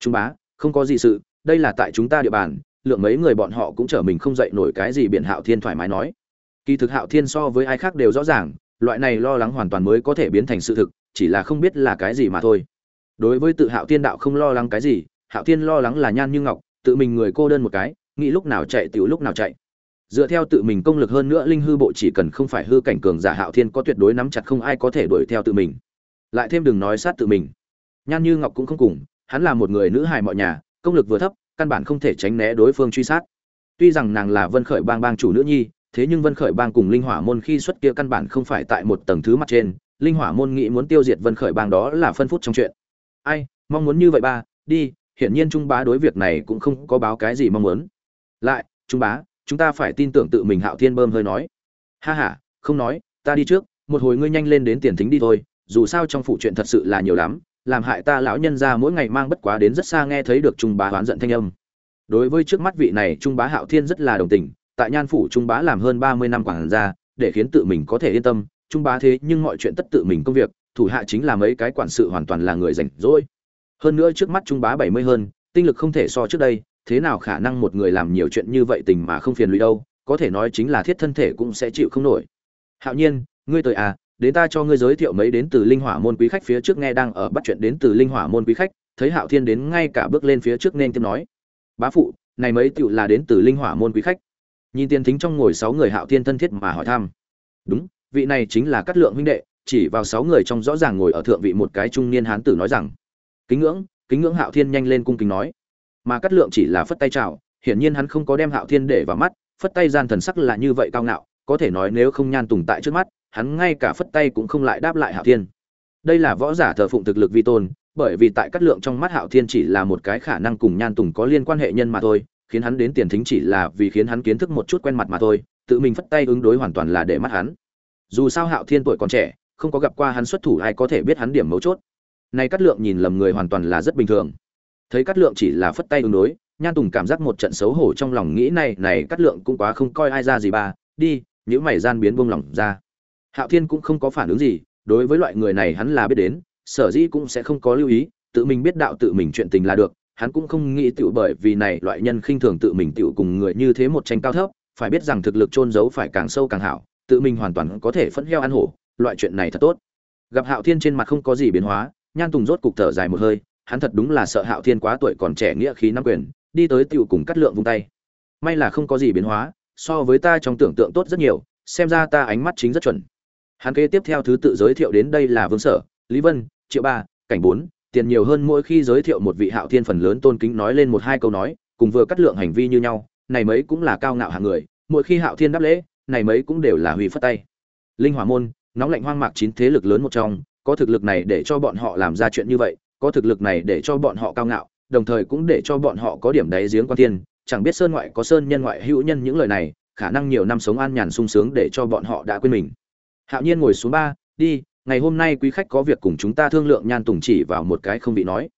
Speaker 1: trung bá, không có gì sự, đây là tại chúng ta địa bàn, lượng mấy người bọn họ cũng trở mình không dậy nổi cái gì biện hạo thiên thoải mái nói. Kỳ thực hạo thiên so với ai khác đều rõ ràng, loại này lo lắng hoàn toàn mới có thể biến thành sự thực, chỉ là không biết là cái gì mà thôi đối với tự hạo thiên đạo không lo lắng cái gì, hạo thiên lo lắng là nhan như ngọc, tự mình người cô đơn một cái, nghĩ lúc nào chạy tiểu lúc nào chạy. Dựa theo tự mình công lực hơn nữa, linh hư bộ chỉ cần không phải hư cảnh cường giả hạo thiên có tuyệt đối nắm chặt không ai có thể đuổi theo tự mình. Lại thêm đừng nói sát tự mình. Nhan như ngọc cũng không cùng, hắn là một người nữ hài mọi nhà, công lực vừa thấp, căn bản không thể tránh né đối phương truy sát. Tuy rằng nàng là vân khởi bang bang chủ nữ nhi, thế nhưng vân khởi bang cùng linh hỏa môn khi xuất kia căn bản không phải tại một tầng thứ mặt trên, linh hỏa môn nghĩ muốn tiêu diệt vân khởi bang đó là phân phút trong chuyện ai, mong muốn như vậy ba, đi, hiển nhiên trung bá đối việc này cũng không có báo cái gì mong muốn. Lại, trung bá, chúng ta phải tin tưởng tự mình hạo thiên bơm hơi nói. Ha ha, không nói, ta đi trước, một hồi ngươi nhanh lên đến tiền thính đi thôi, dù sao trong phụ chuyện thật sự là nhiều lắm, làm hại ta lão nhân ra mỗi ngày mang bất quá đến rất xa nghe thấy được trung bá oán giận thanh âm. Đối với trước mắt vị này, trung bá hạo thiên rất là đồng tình, tại nhan phủ trung bá làm hơn ba mươi năm quản gia, để khiến tự mình có thể yên tâm trung bá thế nhưng mọi chuyện tất tự mình công việc, thủ hạ chính là mấy cái quản sự hoàn toàn là người rảnh rỗi. Hơn nữa trước mắt trung bá bảy mươi hơn, tinh lực không thể so trước đây, thế nào khả năng một người làm nhiều chuyện như vậy tình mà không phiền lụy đâu, có thể nói chính là thiết thân thể cũng sẽ chịu không nổi. Hạo nhiên, ngươi tới à đến ta cho ngươi giới thiệu mấy đến từ linh hỏa môn quý khách phía trước nghe đang ở bắt chuyện đến từ linh hỏa môn quý khách, thấy hạo thiên đến ngay cả bước lên phía trước nên tiếp nói. Bá phụ, này mấy tựu là đến từ linh hỏa môn quý khách. Nhìn tiền thính trong ngồi sáu người hạo thiên thân thiết mà hỏi thăm. Đúng vị này chính là cát lượng huynh đệ, chỉ vào sáu người trong rõ ràng ngồi ở thượng vị một cái trung niên hán tử nói rằng, kính ngưỡng kính ngưỡng hạo thiên nhanh lên cung kính nói. Mà cát lượng chỉ là phất tay chào, hiển nhiên hắn không có đem hạo thiên để vào mắt, phất tay gian thần sắc là như vậy cao ngạo, có thể nói nếu không nhan tùng tại trước mắt, hắn ngay cả phất tay cũng không lại đáp lại hạo thiên. Đây là võ giả thờ phụng thực lực vi tôn, bởi vì tại cát lượng trong mắt hạo thiên chỉ là một cái khả năng cùng nhan tùng có liên quan hệ nhân mà thôi, khiến hắn đến tiền thính chỉ là vì khiến hắn kiến thức một chút quen mặt mà thôi, tự mình phất tay ứng đối hoàn toàn là để mắt hắn dù sao hạo thiên tuổi còn trẻ, không có gặp qua hắn xuất thủ ai có thể biết hắn điểm mấu chốt. Nay cát lượng nhìn lầm người hoàn toàn là rất bình thường. Thấy cát lượng chỉ là phất tay ứng đối, nhan tùng cảm giác một trận xấu hổ trong lòng nghĩ này này cát lượng cũng quá không coi ai ra gì ba, đi những mày gian biến buông lỏng ra. Hạo thiên cũng không có phản ứng gì, đối với loại người này hắn là biết đến, sở dĩ cũng sẽ không có lưu ý, tự mình biết đạo tự mình chuyện tình là được, hắn cũng không nghĩ tựu bởi vì này loại nhân khinh thường tự mình tựu cùng người như thế một tranh cao thấp, phải biết rằng thực lực trôn giấu phải càng sâu càng hảo tự mình hoàn toàn có thể phẫn heo ăn hổ, loại chuyện này thật tốt. Gặp hạo thiên trên mặt không có gì biến hóa, nhan tùng rốt cục thở dài một hơi, hắn thật đúng là sợ hạo thiên quá tuổi còn trẻ nghĩa khí nắm quyền, đi tới tựu cùng cắt lượng vung tay. May là không có gì biến hóa, so với ta trong tưởng tượng tốt rất nhiều, xem ra ta ánh mắt chính rất chuẩn. Hắn kế tiếp theo thứ tự giới thiệu đến đây là vương sở, lý vân, triệu ba, cảnh bốn, tiền nhiều hơn mỗi khi giới thiệu một vị hạo thiên phần lớn tôn kính nói lên một hai câu nói, cùng vừa cắt lượng hành vi như nhau, này mấy cũng là cao ngạo hạng người, mỗi khi hạo thiên đáp lễ này mấy cũng đều là huy phất tay. Linh hỏa môn, nóng lạnh hoang mạc chín thế lực lớn một trong, có thực lực này để cho bọn họ làm ra chuyện như vậy, có thực lực này để cho bọn họ cao ngạo, đồng thời cũng để cho bọn họ có điểm đáy giếng quan thiên. Chẳng biết sơn ngoại có sơn nhân ngoại hữu nhân những lời này, khả năng nhiều năm sống an nhàn sung sướng để cho bọn họ đã quên mình. Hạo nhiên ngồi xuống ba, đi, ngày hôm nay quý khách có việc cùng chúng ta thương lượng nhan tùng chỉ vào một cái không bị nói.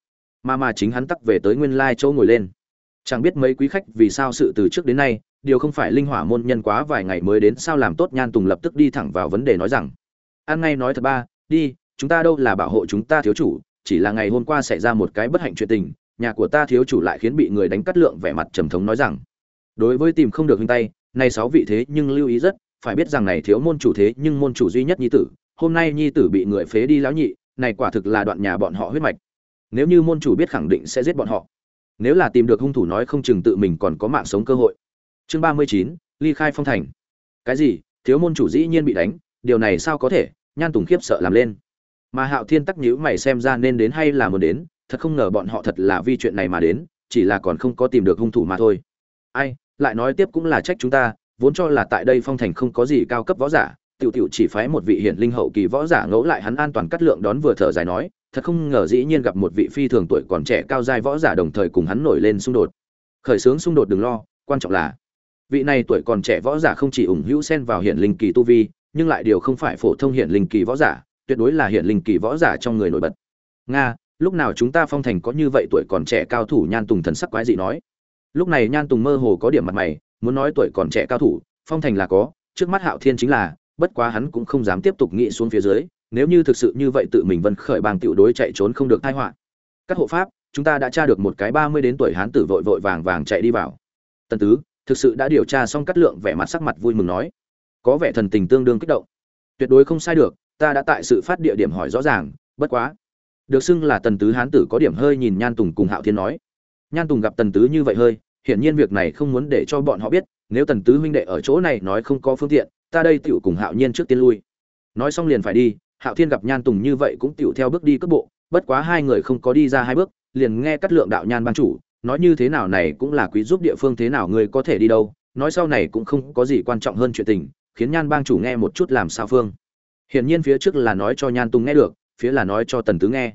Speaker 1: Mà mà chính hắn tắc về tới nguyên lai châu ngồi lên. Chẳng biết mấy quý khách vì sao sự từ trước đến nay điều không phải linh hỏa môn nhân quá vài ngày mới đến sao làm tốt nhan tùng lập tức đi thẳng vào vấn đề nói rằng, an ngay nói thật ba, đi, chúng ta đâu là bảo hộ chúng ta thiếu chủ, chỉ là ngày hôm qua xảy ra một cái bất hạnh chuyện tình, nhà của ta thiếu chủ lại khiến bị người đánh cắt lượng vẻ mặt trầm thống nói rằng, đối với tìm không được huynh tay, nay sáu vị thế nhưng lưu ý rất, phải biết rằng này thiếu môn chủ thế nhưng môn chủ duy nhất nhi tử, hôm nay nhi tử bị người phế đi lão nhị, này quả thực là đoạn nhà bọn họ huyết mạch. Nếu như môn chủ biết khẳng định sẽ giết bọn họ. Nếu là tìm được hung thủ nói không chừng tự mình còn có mạng sống cơ hội chương ba mươi chín, ly khai phong thành. Cái gì? Thiếu môn chủ dĩ nhiên bị đánh, điều này sao có thể? Nhan tùng khiếp sợ làm lên. Mà hạo thiên tắc nhữ mày xem ra nên đến hay là muốn đến, thật không ngờ bọn họ thật là vì chuyện này mà đến, chỉ là còn không có tìm được hung thủ mà thôi. Ai, lại nói tiếp cũng là trách chúng ta, vốn cho là tại đây phong thành không có gì cao cấp võ giả, tiểu tiểu chỉ phái một vị hiển linh hậu kỳ võ giả ngẫu lại hắn an toàn cắt lượng đón vừa thở dài nói, thật không ngờ dĩ nhiên gặp một vị phi thường tuổi còn trẻ cao giai võ giả đồng thời cùng hắn nổi lên xung đột. Khởi xướng xung đột đừng lo, quan trọng là vị này tuổi còn trẻ võ giả không chỉ ủng hữu xen vào hiển linh kỳ tu vi, nhưng lại điều không phải phổ thông hiển linh kỳ võ giả, tuyệt đối là hiển linh kỳ võ giả trong người nổi bật. Nga, lúc nào chúng ta phong thành có như vậy tuổi còn trẻ cao thủ? Nhan tùng thần sắc quái dị nói. Lúc này nhan tùng mơ hồ có điểm mặt mày, muốn nói tuổi còn trẻ cao thủ, phong thành là có, trước mắt hạo thiên chính là, bất quá hắn cũng không dám tiếp tục nghĩ xuống phía dưới, nếu như thực sự như vậy tự mình vân khởi bang tiểu đối chạy trốn không được tai họa. Các hộ pháp, chúng ta đã tra được một cái ba mươi đến tuổi hán tử vội vội vàng vàng chạy đi vào. Tần tứ thực sự đã điều tra xong cắt lượng vẻ mặt sắc mặt vui mừng nói. Có vẻ thần tình tương đương kích động. Tuyệt đối không sai được, ta đã tại sự phát địa điểm hỏi rõ ràng, bất quá. Được xưng là tần tứ hán tử có điểm hơi nhìn nhan tùng cùng hạo thiên nói. Nhan tùng gặp tần tứ như vậy hơi, hiển nhiên việc này không muốn để cho bọn họ biết, nếu tần tứ huynh đệ ở chỗ này nói không có phương tiện, ta đây tựu cùng hạo nhiên trước tiên lui. Nói xong liền phải đi, hạo thiên gặp nhan tùng như vậy cũng tựu theo bước đi cước bộ, bất quá hai người không có đi ra hai bước, liền nghe cắt lượng đạo nhan ban chủ nói như thế nào này cũng là quý giúp địa phương thế nào người có thể đi đâu, nói sau này cũng không có gì quan trọng hơn chuyện tình, khiến nhan bang chủ nghe một chút làm sao phương. Hiển nhiên phía trước là nói cho nhan tung nghe được, phía là nói cho tần tứ nghe.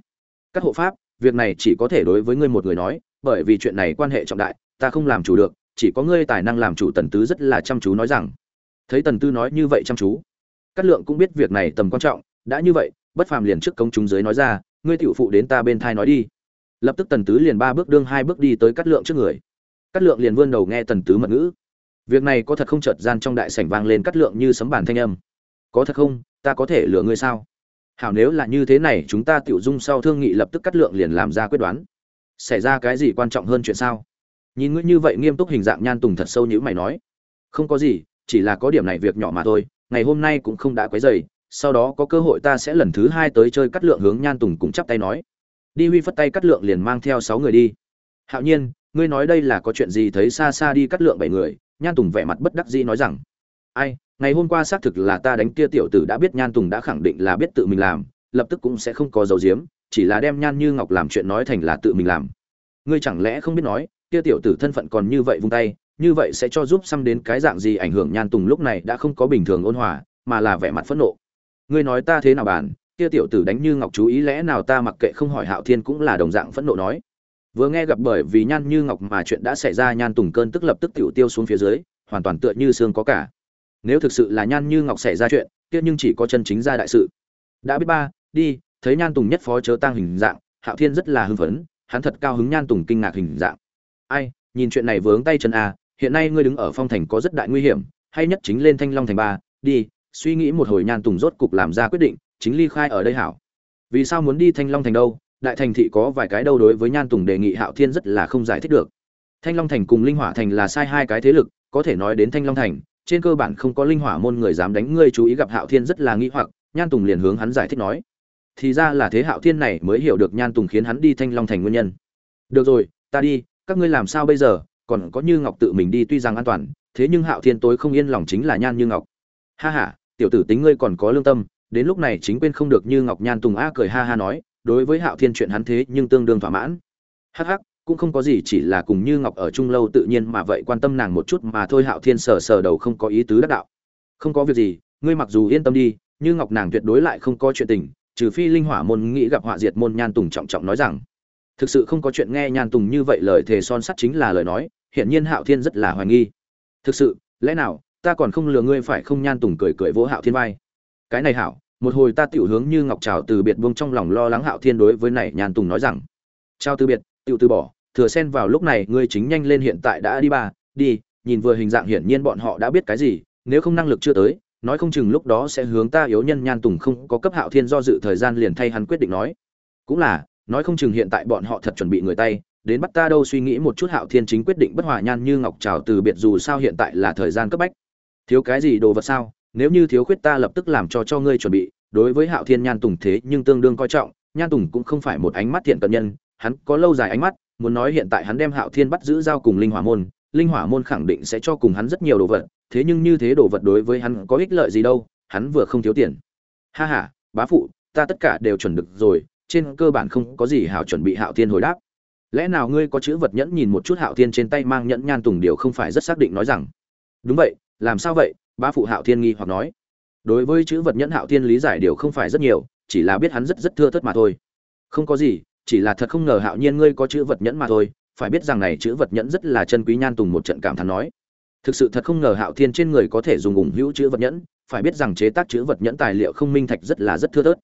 Speaker 1: Các hộ pháp, việc này chỉ có thể đối với ngươi một người nói, bởi vì chuyện này quan hệ trọng đại, ta không làm chủ được, chỉ có ngươi tài năng làm chủ tần tứ rất là chăm chú nói rằng. Thấy tần tứ nói như vậy chăm chú, cát lượng cũng biết việc này tầm quan trọng, đã như vậy, bất phàm liền trước công chúng dưới nói ra, ngươi tiểu phụ đến ta bên thai nói đi lập tức tần tứ liền ba bước đương hai bước đi tới cát lượng trước người. Cát lượng liền vươn đầu nghe tần tứ mật ngữ. Việc này có thật không chợt gian trong đại sảnh vang lên cát lượng như sấm bàn thanh âm. Có thật không? Ta có thể lừa ngươi sao? Hảo nếu là như thế này, chúng ta tiểu dung sau thương nghị lập tức cắt lượng liền làm ra quyết đoán. Xảy ra cái gì quan trọng hơn chuyện sao? Nhìn ngươi như vậy nghiêm túc hình dạng nhan tùng thật sâu như mày nói. Không có gì, chỉ là có điểm này việc nhỏ mà thôi, ngày hôm nay cũng không đã quấy dày sau đó có cơ hội ta sẽ lần thứ hai tới chơi cắt lượng hướng nhan tùng cũng chắp tay nói đi huy phất tay cắt lượng liền mang theo sáu người đi. Hạo nhiên, ngươi nói đây là có chuyện gì thấy xa xa đi cắt lượng bảy người? Nhan tùng vẻ mặt bất đắc dĩ nói rằng, ai, ngày hôm qua xác thực là ta đánh kia tiểu tử đã biết nhan tùng đã khẳng định là biết tự mình làm, lập tức cũng sẽ không có dấu diếm chỉ là đem nhan như ngọc làm chuyện nói thành là tự mình làm. Ngươi chẳng lẽ không biết nói, kia tiểu tử thân phận còn như vậy vung tay, như vậy sẽ cho giúp xăm đến cái dạng gì ảnh hưởng nhan tùng lúc này đã không có bình thường ôn hòa, mà là vẻ mặt phẫn nộ. Ngươi nói ta thế nào bàn kia tiểu tử đánh như ngọc chú ý lẽ nào ta mặc kệ không hỏi hạo thiên cũng là đồng dạng phẫn nộ nói. Vừa nghe gặp bởi vì nhan như ngọc mà chuyện đã xảy ra, nhan tùng cơn tức lập tức tiểu tiêu xuống phía dưới, hoàn toàn tựa như xương có cả. Nếu thực sự là nhan như ngọc xảy ra chuyện, kia nhưng chỉ có chân chính ra đại sự. Đã biết ba, đi, thấy nhan tùng nhất phó chớ tăng hình dạng, hạo thiên rất là hưng phấn, hắn thật cao hứng nhan tùng kinh ngạc hình dạng. Ai, nhìn chuyện này vướng tay chân a hiện nay ngươi đứng ở phong thành có rất đại nguy hiểm, hay nhất chính lên thanh long thành ba, đi, suy nghĩ một hồi nhan tùng rốt cục làm ra quyết định chính ly khai ở đây hảo. Vì sao muốn đi thanh long thành đâu? Đại thành thị có vài cái đâu đối với nhan tùng đề nghị hạo thiên rất là không giải thích được. Thanh long thành cùng linh hỏa thành là sai hai cái thế lực có thể nói đến thanh long thành trên cơ bản không có linh hỏa môn người dám đánh ngươi chú ý gặp Hạo Thiên rất là nghi hoặc, Nhan Tùng liền hướng hắn giải thích nói: "Thì ra là thế Hạo Thiên này mới hiểu được Nhan Tùng khiến hắn đi Thanh Long thành nguyên nhân. Được rồi, ta đi, các ngươi làm sao bây giờ, còn có Như Ngọc tự mình đi tuy rằng an toàn, thế nhưng Hạo Thiên tối không yên lòng chính là Nhan Như Ngọc." Ha ha, tiểu tử tính ngươi còn có lương tâm, đến lúc này chính quên không được Như Ngọc Nhan Tùng a cười ha ha nói, đối với Hạo Thiên chuyện hắn thế nhưng tương đương thỏa mãn. Hắc hắc, cũng không có gì chỉ là cùng như ngọc ở chung lâu tự nhiên mà vậy quan tâm nàng một chút mà thôi hạo thiên sờ sờ đầu không có ý tứ đắc đạo. Không có việc gì ngươi mặc dù yên tâm đi như ngọc nàng tuyệt đối lại không có chuyện tình trừ phi linh hỏa môn nghĩ gặp họa diệt môn nhan tùng trọng trọng nói rằng. Thực sự không có chuyện nghe nhan tùng như vậy lời thề son sắt chính là lời nói hiển nhiên hạo thiên rất là hoài nghi. Thực sự lẽ nào ta còn không lừa ngươi phải không nhan tùng cười cười vỗ hạo thiên vai cái này hảo, một hồi ta tiểu hướng như ngọc trào từ biệt buông trong lòng lo lắng hạo thiên đối với này nhàn tùng nói rằng, trao từ biệt, tiểu từ bỏ, thừa sen vào lúc này ngươi chính nhanh lên hiện tại đã đi ba, đi, nhìn vừa hình dạng hiển nhiên bọn họ đã biết cái gì, nếu không năng lực chưa tới, nói không chừng lúc đó sẽ hướng ta yếu nhân nhan tùng không có cấp hạo thiên do dự thời gian liền thay hắn quyết định nói. Cũng là, nói không chừng hiện tại bọn họ thật chuẩn bị người tay, đến bắt ta đâu suy nghĩ một chút hạo thiên chính quyết định bất hòa nhan như ngọc trào từ biệt dù sao hiện tại là thời gian cấp bách. Thiếu cái gì đồ vật sao? Nếu như thiếu khuyết ta lập tức làm cho cho ngươi chuẩn bị đối với hạo thiên nhan tùng thế nhưng tương đương coi trọng nhan tùng cũng không phải một ánh mắt thiện cận nhân hắn có lâu dài ánh mắt muốn nói hiện tại hắn đem Hạo Thiên bắt giữ giao cùng Linh Hỏa môn, Linh Hỏa môn khẳng định sẽ cho cùng hắn rất nhiều đồ vật, thế nhưng như thế đồ vật đối với hắn có ích lợi gì đâu, hắn vừa không thiếu tiền. Ha ha, bá phụ, ta tất cả đều chuẩn được rồi, trên cơ bản không có gì hảo chuẩn bị Hạo Thiên hồi đáp. Lẽ nào ngươi có chữ vật nhẫn nhìn một chút Hạo Thiên trên tay mang nhẫn nhan tùng điều không phải rất xác định nói rằng. Đúng vậy, làm sao vậy? Bá phụ Hạo Thiên nghi hoặc nói. Đối với chữ vật nhẫn Hạo Thiên lý giải điều không phải rất nhiều, chỉ là biết hắn rất rất thưa thớt mà thôi. Không có gì, chỉ là thật không ngờ hạo nhiên ngươi có chữ vật nhẫn mà thôi phải biết rằng này chữ vật nhẫn rất là chân quý nhan tùng một trận cảm thán nói thực sự thật không ngờ hạo thiên trên người có thể dùng ủng hữu chữ vật nhẫn phải biết rằng chế tác chữ vật nhẫn tài liệu không minh thạch rất là rất thưa thớt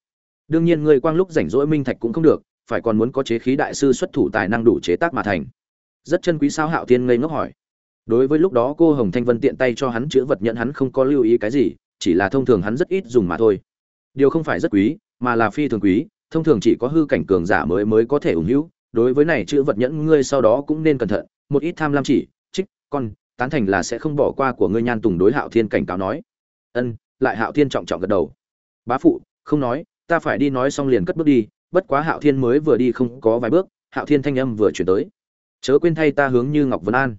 Speaker 1: đương nhiên ngươi quang lúc rảnh rỗi minh thạch cũng không được phải còn muốn có chế khí đại sư xuất thủ tài năng đủ chế tác mà thành rất chân quý sao hạo thiên ngây ngốc hỏi đối với lúc đó cô hồng thanh vân tiện tay cho hắn chữ vật nhận hắn không có lưu ý cái gì, chỉ là thông thường hắn rất ít dùng mà thôi. Điều không phải rất quý, mà là phi thường quý, thông thường chỉ có hư cảnh cường giả mới mới có thể ủng hữu. Đối với này chữ vật nhẫn ngươi sau đó cũng nên cẩn thận, một ít tham lam chỉ, trích, con, tán thành là sẽ không bỏ qua của ngươi nhan tùng đối hạo thiên cảnh cáo nói. Ân, lại hạo thiên trọng trọng gật đầu. Bá phụ, không nói, ta phải đi nói xong liền cất bước đi, bất quá hạo thiên mới vừa đi không có vài bước, hạo thiên thanh âm vừa chuyển tới. Chớ quên thay ta hướng như ngọc vân an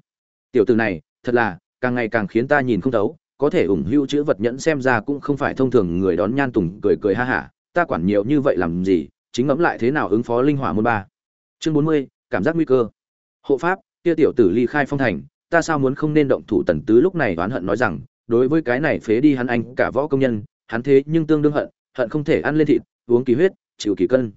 Speaker 1: tiểu từ này, thật là, càng ngày càng khiến ta nhìn không thấu, có thể ủng hữu chữ vật nhẫn xem ra cũng không phải thông thường người đón nhan tùng cười cười ha hả, ta quản nhiều như vậy làm gì, chính ngẫm lại thế nào ứng phó linh hỏa môn ba. Chương bốn mươi, cảm giác nguy cơ. Hộ pháp, kia tiểu tử ly khai phong thành, ta sao muốn không nên động thủ tần tứ lúc này oán hận nói rằng, đối với cái này phế đi hắn anh, cả võ công nhân, hắn thế nhưng tương đương hận hận không thể ăn lên thịt, uống kỳ huyết, chịu kỳ cân.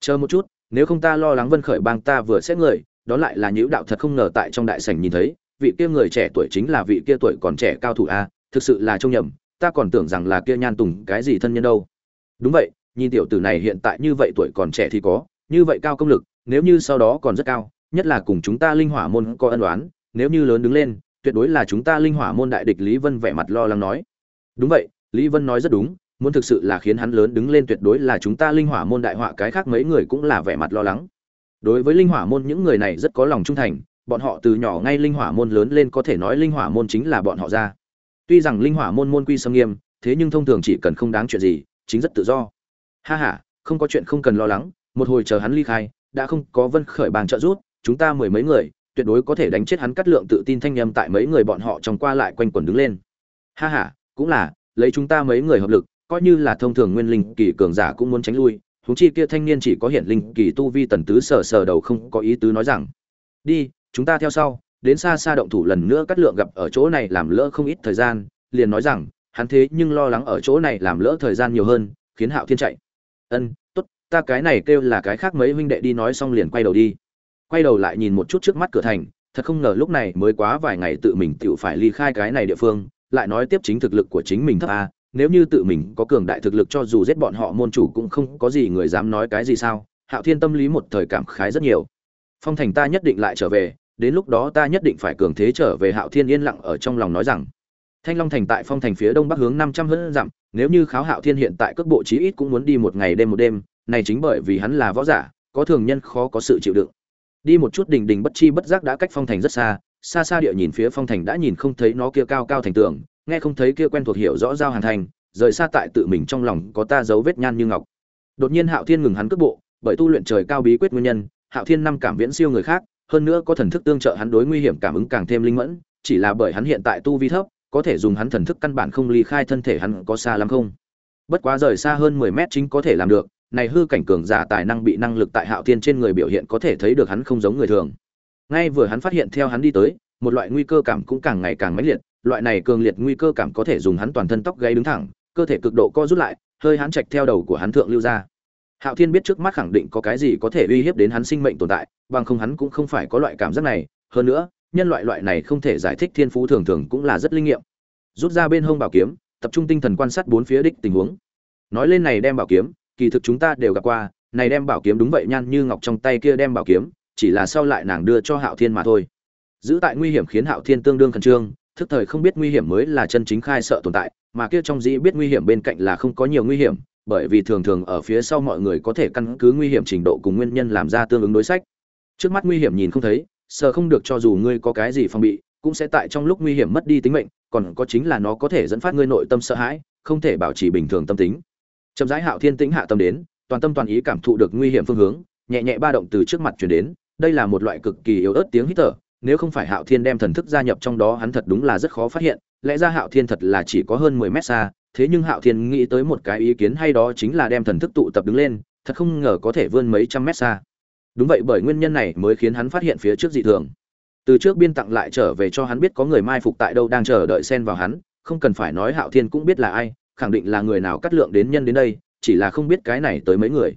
Speaker 1: Chờ một chút, nếu không ta lo lắng vân khởi bang ta vừa xét người, đó lại là nhữ đạo thật không ngờ tại trong đại sảnh nhìn thấy vị kia người trẻ tuổi chính là vị kia tuổi còn trẻ cao thủ a, thực sự là trông nhầm, ta còn tưởng rằng là kia nhan tùng cái gì thân nhân đâu. Đúng vậy, nhìn tiểu tử này hiện tại như vậy tuổi còn trẻ thì có, như vậy cao công lực, nếu như sau đó còn rất cao, nhất là cùng chúng ta linh hỏa môn có ân đoán nếu như lớn đứng lên, tuyệt đối là chúng ta linh hỏa môn đại địch lý vân vẻ mặt lo lắng nói. Đúng vậy, lý vân nói rất đúng, muốn thực sự là khiến hắn lớn đứng lên tuyệt đối là chúng ta linh hỏa môn đại họa cái khác mấy người cũng là vẻ mặt lo lắng. Đối với linh hỏa môn những người này rất có lòng trung thành bọn họ từ nhỏ ngay linh hỏa môn lớn lên có thể nói linh hỏa môn chính là bọn họ ra. Tuy rằng linh hỏa môn môn quy sâm nghiêm, thế nhưng thông thường chỉ cần không đáng chuyện gì, chính rất tự do. Ha ha, không có chuyện không cần lo lắng, một hồi chờ hắn ly khai, đã không có vân khởi bàng trợ rút chúng ta mười mấy người, tuyệt đối có thể đánh chết hắn cắt lượng tự tin thanh âm tại mấy người bọn họ trong qua lại quanh quẩn đứng lên. Ha ha, cũng là, lấy chúng ta mấy người hợp lực, coi như là thông thường nguyên linh kỳ cường giả cũng muốn tránh lui, huống chi kia thanh niên chỉ có hiện linh kỳ tu vi tần tứ sờ sờ đầu không có ý tứ nói rằng, đi chúng ta theo sau, đến xa xa động thủ lần nữa cắt lượng gặp ở chỗ này làm lỡ không ít thời gian, liền nói rằng, hắn thế nhưng lo lắng ở chỗ này làm lỡ thời gian nhiều hơn, khiến hạo thiên chạy. Ân, tốt, ta cái này kêu là cái khác mấy huynh đệ đi nói xong liền quay đầu đi. Quay đầu lại nhìn một chút trước mắt cửa thành, thật không ngờ lúc này mới quá vài ngày tự mình tự phải ly khai cái này địa phương, lại nói tiếp chính thực lực của chính mình thấp a, nếu như tự mình có cường đại thực lực cho dù giết bọn họ môn chủ cũng không có gì người dám nói cái gì sao, hạo thiên tâm lý một thời cảm khái rất nhiều. Phong thành ta nhất định lại trở về đến lúc đó ta nhất định phải cường thế trở về hạo thiên yên lặng ở trong lòng nói rằng, thanh long thành tại phong thành phía đông bắc hướng năm trăm hơn dặm, nếu như kháo hạo thiên hiện tại cước bộ chí ít cũng muốn đi một ngày đêm một đêm, này chính bởi vì hắn là võ giả, có thường nhân khó có sự chịu đựng. Đi một chút đình đình bất chi bất giác đã cách phong thành rất xa xa xa địa nhìn phía phong thành đã nhìn không thấy nó kia cao cao thành tường, nghe không thấy kia quen thuộc hiểu rõ giao hoàn thành, rời xa tại tự mình trong lòng có ta dấu vết nhan như ngọc. Đột nhiên hạo thiên ngừng hắn cước bộ, bởi tu luyện trời cao bí quyết nguyên nhân, hạo thiên năm cảm viễn siêu người khác hơn nữa có thần thức tương trợ hắn đối nguy hiểm cảm ứng càng thêm linh mẫn, chỉ là bởi hắn hiện tại tu vi thấp, có thể dùng hắn thần thức căn bản không ly khai thân thể hắn có xa lắm không? Bất quá rời xa hơn mười mét chính có thể làm được, này hư cảnh cường giả tài năng bị năng lực tại hạo thiên trên người biểu hiện có thể thấy được hắn không giống người thường. Ngay vừa hắn phát hiện theo hắn đi tới, một loại nguy cơ cảm cũng càng ngày càng mãnh liệt, loại này cường liệt nguy cơ cảm có thể dùng hắn toàn thân tóc gáy đứng thẳng, cơ thể cực độ co rút lại, hơi hắn chạch theo đầu của hắn thượng lưu ra hạo thiên biết trước mắt khẳng định có cái gì có thể uy hiếp đến hắn sinh mệnh tồn tại, bằng không hắn cũng không phải có loại cảm giác này. Hơn nữa, nhân loại loại này không thể giải thích thiên phú thường thường cũng là rất linh nghiệm. Rút ra bên hông bảo kiếm, tập trung tinh thần quan sát bốn phía đích tình huống. Nói lên này đem bảo kiếm, kỳ thực chúng ta đều gặp qua, này đem bảo kiếm đúng vậy nhan như ngọc trong tay kia đem bảo kiếm, chỉ là sau lại nàng đưa cho hạo thiên mà thôi. Giữ tại nguy hiểm khiến hạo thiên tương đương khẩn trương, thức thời không biết nguy hiểm mới là chân chính khai sợ tồn tại, mà kia trong dĩ biết nguy hiểm bên cạnh là không có nhiều nguy hiểm bởi vì thường thường ở phía sau mọi người có thể căn cứ nguy hiểm trình độ cùng nguyên nhân làm ra tương ứng đối sách. Trước mắt nguy hiểm nhìn không thấy, sợ không được cho dù ngươi có cái gì phòng bị, cũng sẽ tại trong lúc nguy hiểm mất đi tính mệnh, còn có chính là nó có thể dẫn phát ngươi nội tâm sợ hãi, không thể bảo trì bình thường tâm tính. Chậm rãi hạo thiên tĩnh hạ tâm đến, toàn tâm toàn ý cảm thụ được nguy hiểm phương hướng, nhẹ nhẹ ba động từ trước mặt chuyển đến, đây là một loại cực kỳ yếu ớt tiếng hít thở, nếu không phải hạo thiên đem thần thức gia nhập trong đó hắn thật đúng là rất khó phát hiện, lẽ ra hạo thiên thật là chỉ có hơn mười mét xa thế nhưng hạo thiên nghĩ tới một cái ý kiến hay đó chính là đem thần thức tụ tập đứng lên, thật không ngờ có thể vươn mấy trăm mét xa. Đúng vậy, bởi nguyên nhân này mới khiến hắn phát hiện phía trước dị thường. Từ trước biên tặng lại trở về cho hắn biết có người mai phục tại đâu đang chờ đợi xen vào hắn, không cần phải nói hạo thiên cũng biết là ai, khẳng định là người nào cắt lượng đến nhân đến đây, chỉ là không biết cái này tới mấy người.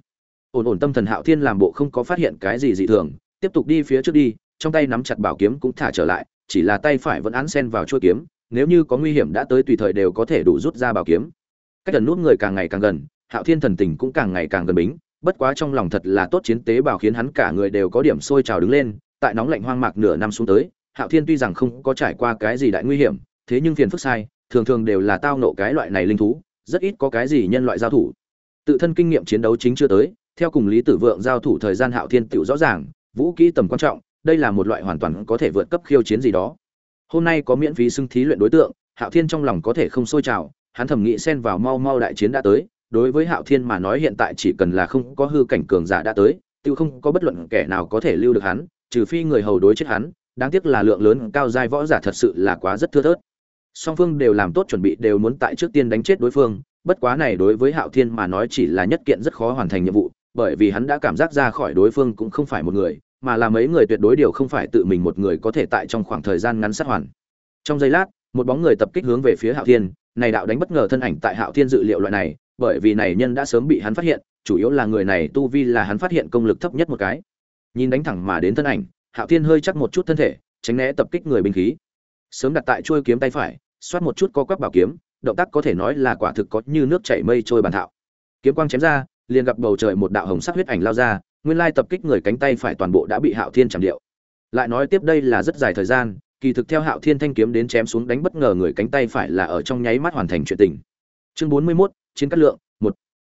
Speaker 1: Ổn ổn tâm thần hạo thiên làm bộ không có phát hiện cái gì dị thường, tiếp tục đi phía trước đi, trong tay nắm chặt bảo kiếm cũng thả trở lại, chỉ là tay phải vẫn án sen vào chuôi kiếm nếu như có nguy hiểm đã tới tùy thời đều có thể đủ rút ra bảo kiếm. Cách gần nút người càng ngày càng gần, hạo thiên thần tình cũng càng ngày càng gần bính, bất quá trong lòng thật là tốt chiến tế bảo khiến hắn cả người đều có điểm sôi trào đứng lên, tại nóng lạnh hoang mạc nửa năm xuống tới, hạo thiên tuy rằng không có trải qua cái gì đại nguy hiểm, thế nhưng phiền phức sai, thường thường đều là tao nộ cái loại này linh thú, rất ít có cái gì nhân loại giao thủ. Tự thân kinh nghiệm chiến đấu chính chưa tới, theo cùng lý tử vượng giao thủ thời gian hạo thiên tựu rõ ràng, vũ kỹ tầm quan trọng, đây là một loại hoàn toàn có thể vượt cấp khiêu chiến gì đó hôm nay có miễn phí xưng thí luyện đối tượng, hạo thiên trong lòng có thể không sôi trào, hắn thầm nghĩ xen vào mau mau đại chiến đã tới, đối với hạo thiên mà nói hiện tại chỉ cần là không có hư cảnh cường giả đã tới tự không có bất luận kẻ nào có thể lưu được hắn, trừ phi người hầu đối chết hắn, đáng tiếc là lượng lớn cao giai võ giả thật sự là quá rất thưa thớt. Song phương đều làm tốt chuẩn bị đều muốn tại trước tiên đánh chết đối phương, bất quá này đối với hạo thiên mà nói chỉ là nhất kiện rất khó hoàn thành nhiệm vụ, bởi vì hắn đã cảm giác ra khỏi đối phương cũng không phải một người mà là mấy người tuyệt đối đều không phải tự mình một người có thể tại trong khoảng thời gian ngắn sát hoàn. Trong giây lát, một bóng người tập kích hướng về phía hạo thiên, này đạo đánh bất ngờ thân ảnh tại hạo thiên dự liệu loại này, bởi vì này nhân đã sớm bị hắn phát hiện, chủ yếu là người này tu vi là hắn phát hiện công lực thấp nhất một cái. Nhìn đánh thẳng mà đến thân ảnh, hạo thiên hơi chắc một chút thân thể, tránh né tập kích người binh khí. Sớm đặt tại chuôi kiếm tay phải, xoát một chút co quắp bảo kiếm, động tác có thể nói là quả thực có như nước chảy mây trôi bàn thạo. Kiếm quang chém ra, liền gặp bầu trời một đạo hồng sắc huyết ảnh lao ra nguyên lai tập kích người cánh tay phải toàn bộ đã bị hạo thiên chạm điệu. Lại nói tiếp đây là rất dài thời gian kỳ thực theo hạo thiên thanh kiếm đến chém xuống đánh bất ngờ người cánh tay phải là ở trong nháy mắt hoàn thành chuyện tình. Chương 41, chiến cát lượng một.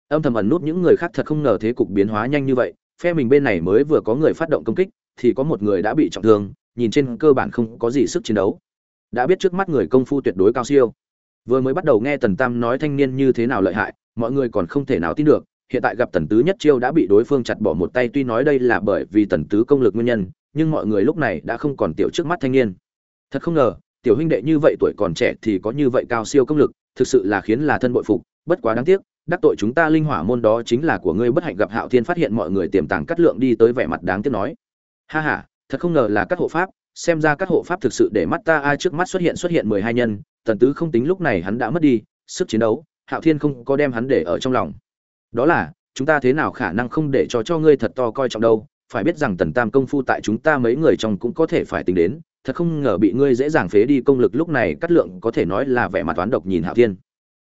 Speaker 1: Âm thầm ẩn nút những người khác thật không ngờ thế cục biến hóa nhanh như vậy phe mình bên này mới vừa có người phát động công kích thì có một người đã bị trọng thương nhìn trên cơ bản không có gì sức chiến đấu. Đã biết trước mắt người công phu tuyệt đối cao siêu. Vừa mới bắt đầu nghe tần tam nói thanh niên như thế nào lợi hại mọi người còn không thể nào tin được hiện tại gặp tần tứ nhất chiêu đã bị đối phương chặt bỏ một tay, tuy nói đây là bởi vì tần tứ công lực nguyên nhân, nhưng mọi người lúc này đã không còn tiểu trước mắt thanh niên. Thật không ngờ, tiểu huynh đệ như vậy tuổi còn trẻ thì có như vậy cao siêu công lực, thực sự là khiến là thân bội phục, bất quá đáng tiếc, đắc tội chúng ta linh hỏa môn đó chính là của ngươi, bất hạnh gặp hạo thiên phát hiện mọi người tiềm tàng cắt lượng đi tới vẻ mặt đáng tiếc nói. Ha ha, thật không ngờ là các hộ pháp, xem ra các hộ pháp thực sự để mắt ta, ai trước mắt xuất hiện xuất hiện mười hai nhân, tần tứ không tính lúc này hắn đã mất đi, sức chiến đấu, hạo thiên không có đem hắn để ở trong lòng đó là, chúng ta thế nào khả năng không để cho cho ngươi thật to coi trọng đâu. Phải biết rằng tần tam công phu tại chúng ta mấy người trong cũng có thể phải tính đến. Thật không ngờ bị ngươi dễ dàng phế đi công lực lúc này, cắt lượng có thể nói là vẻ mặt toán độc nhìn hạo thiên.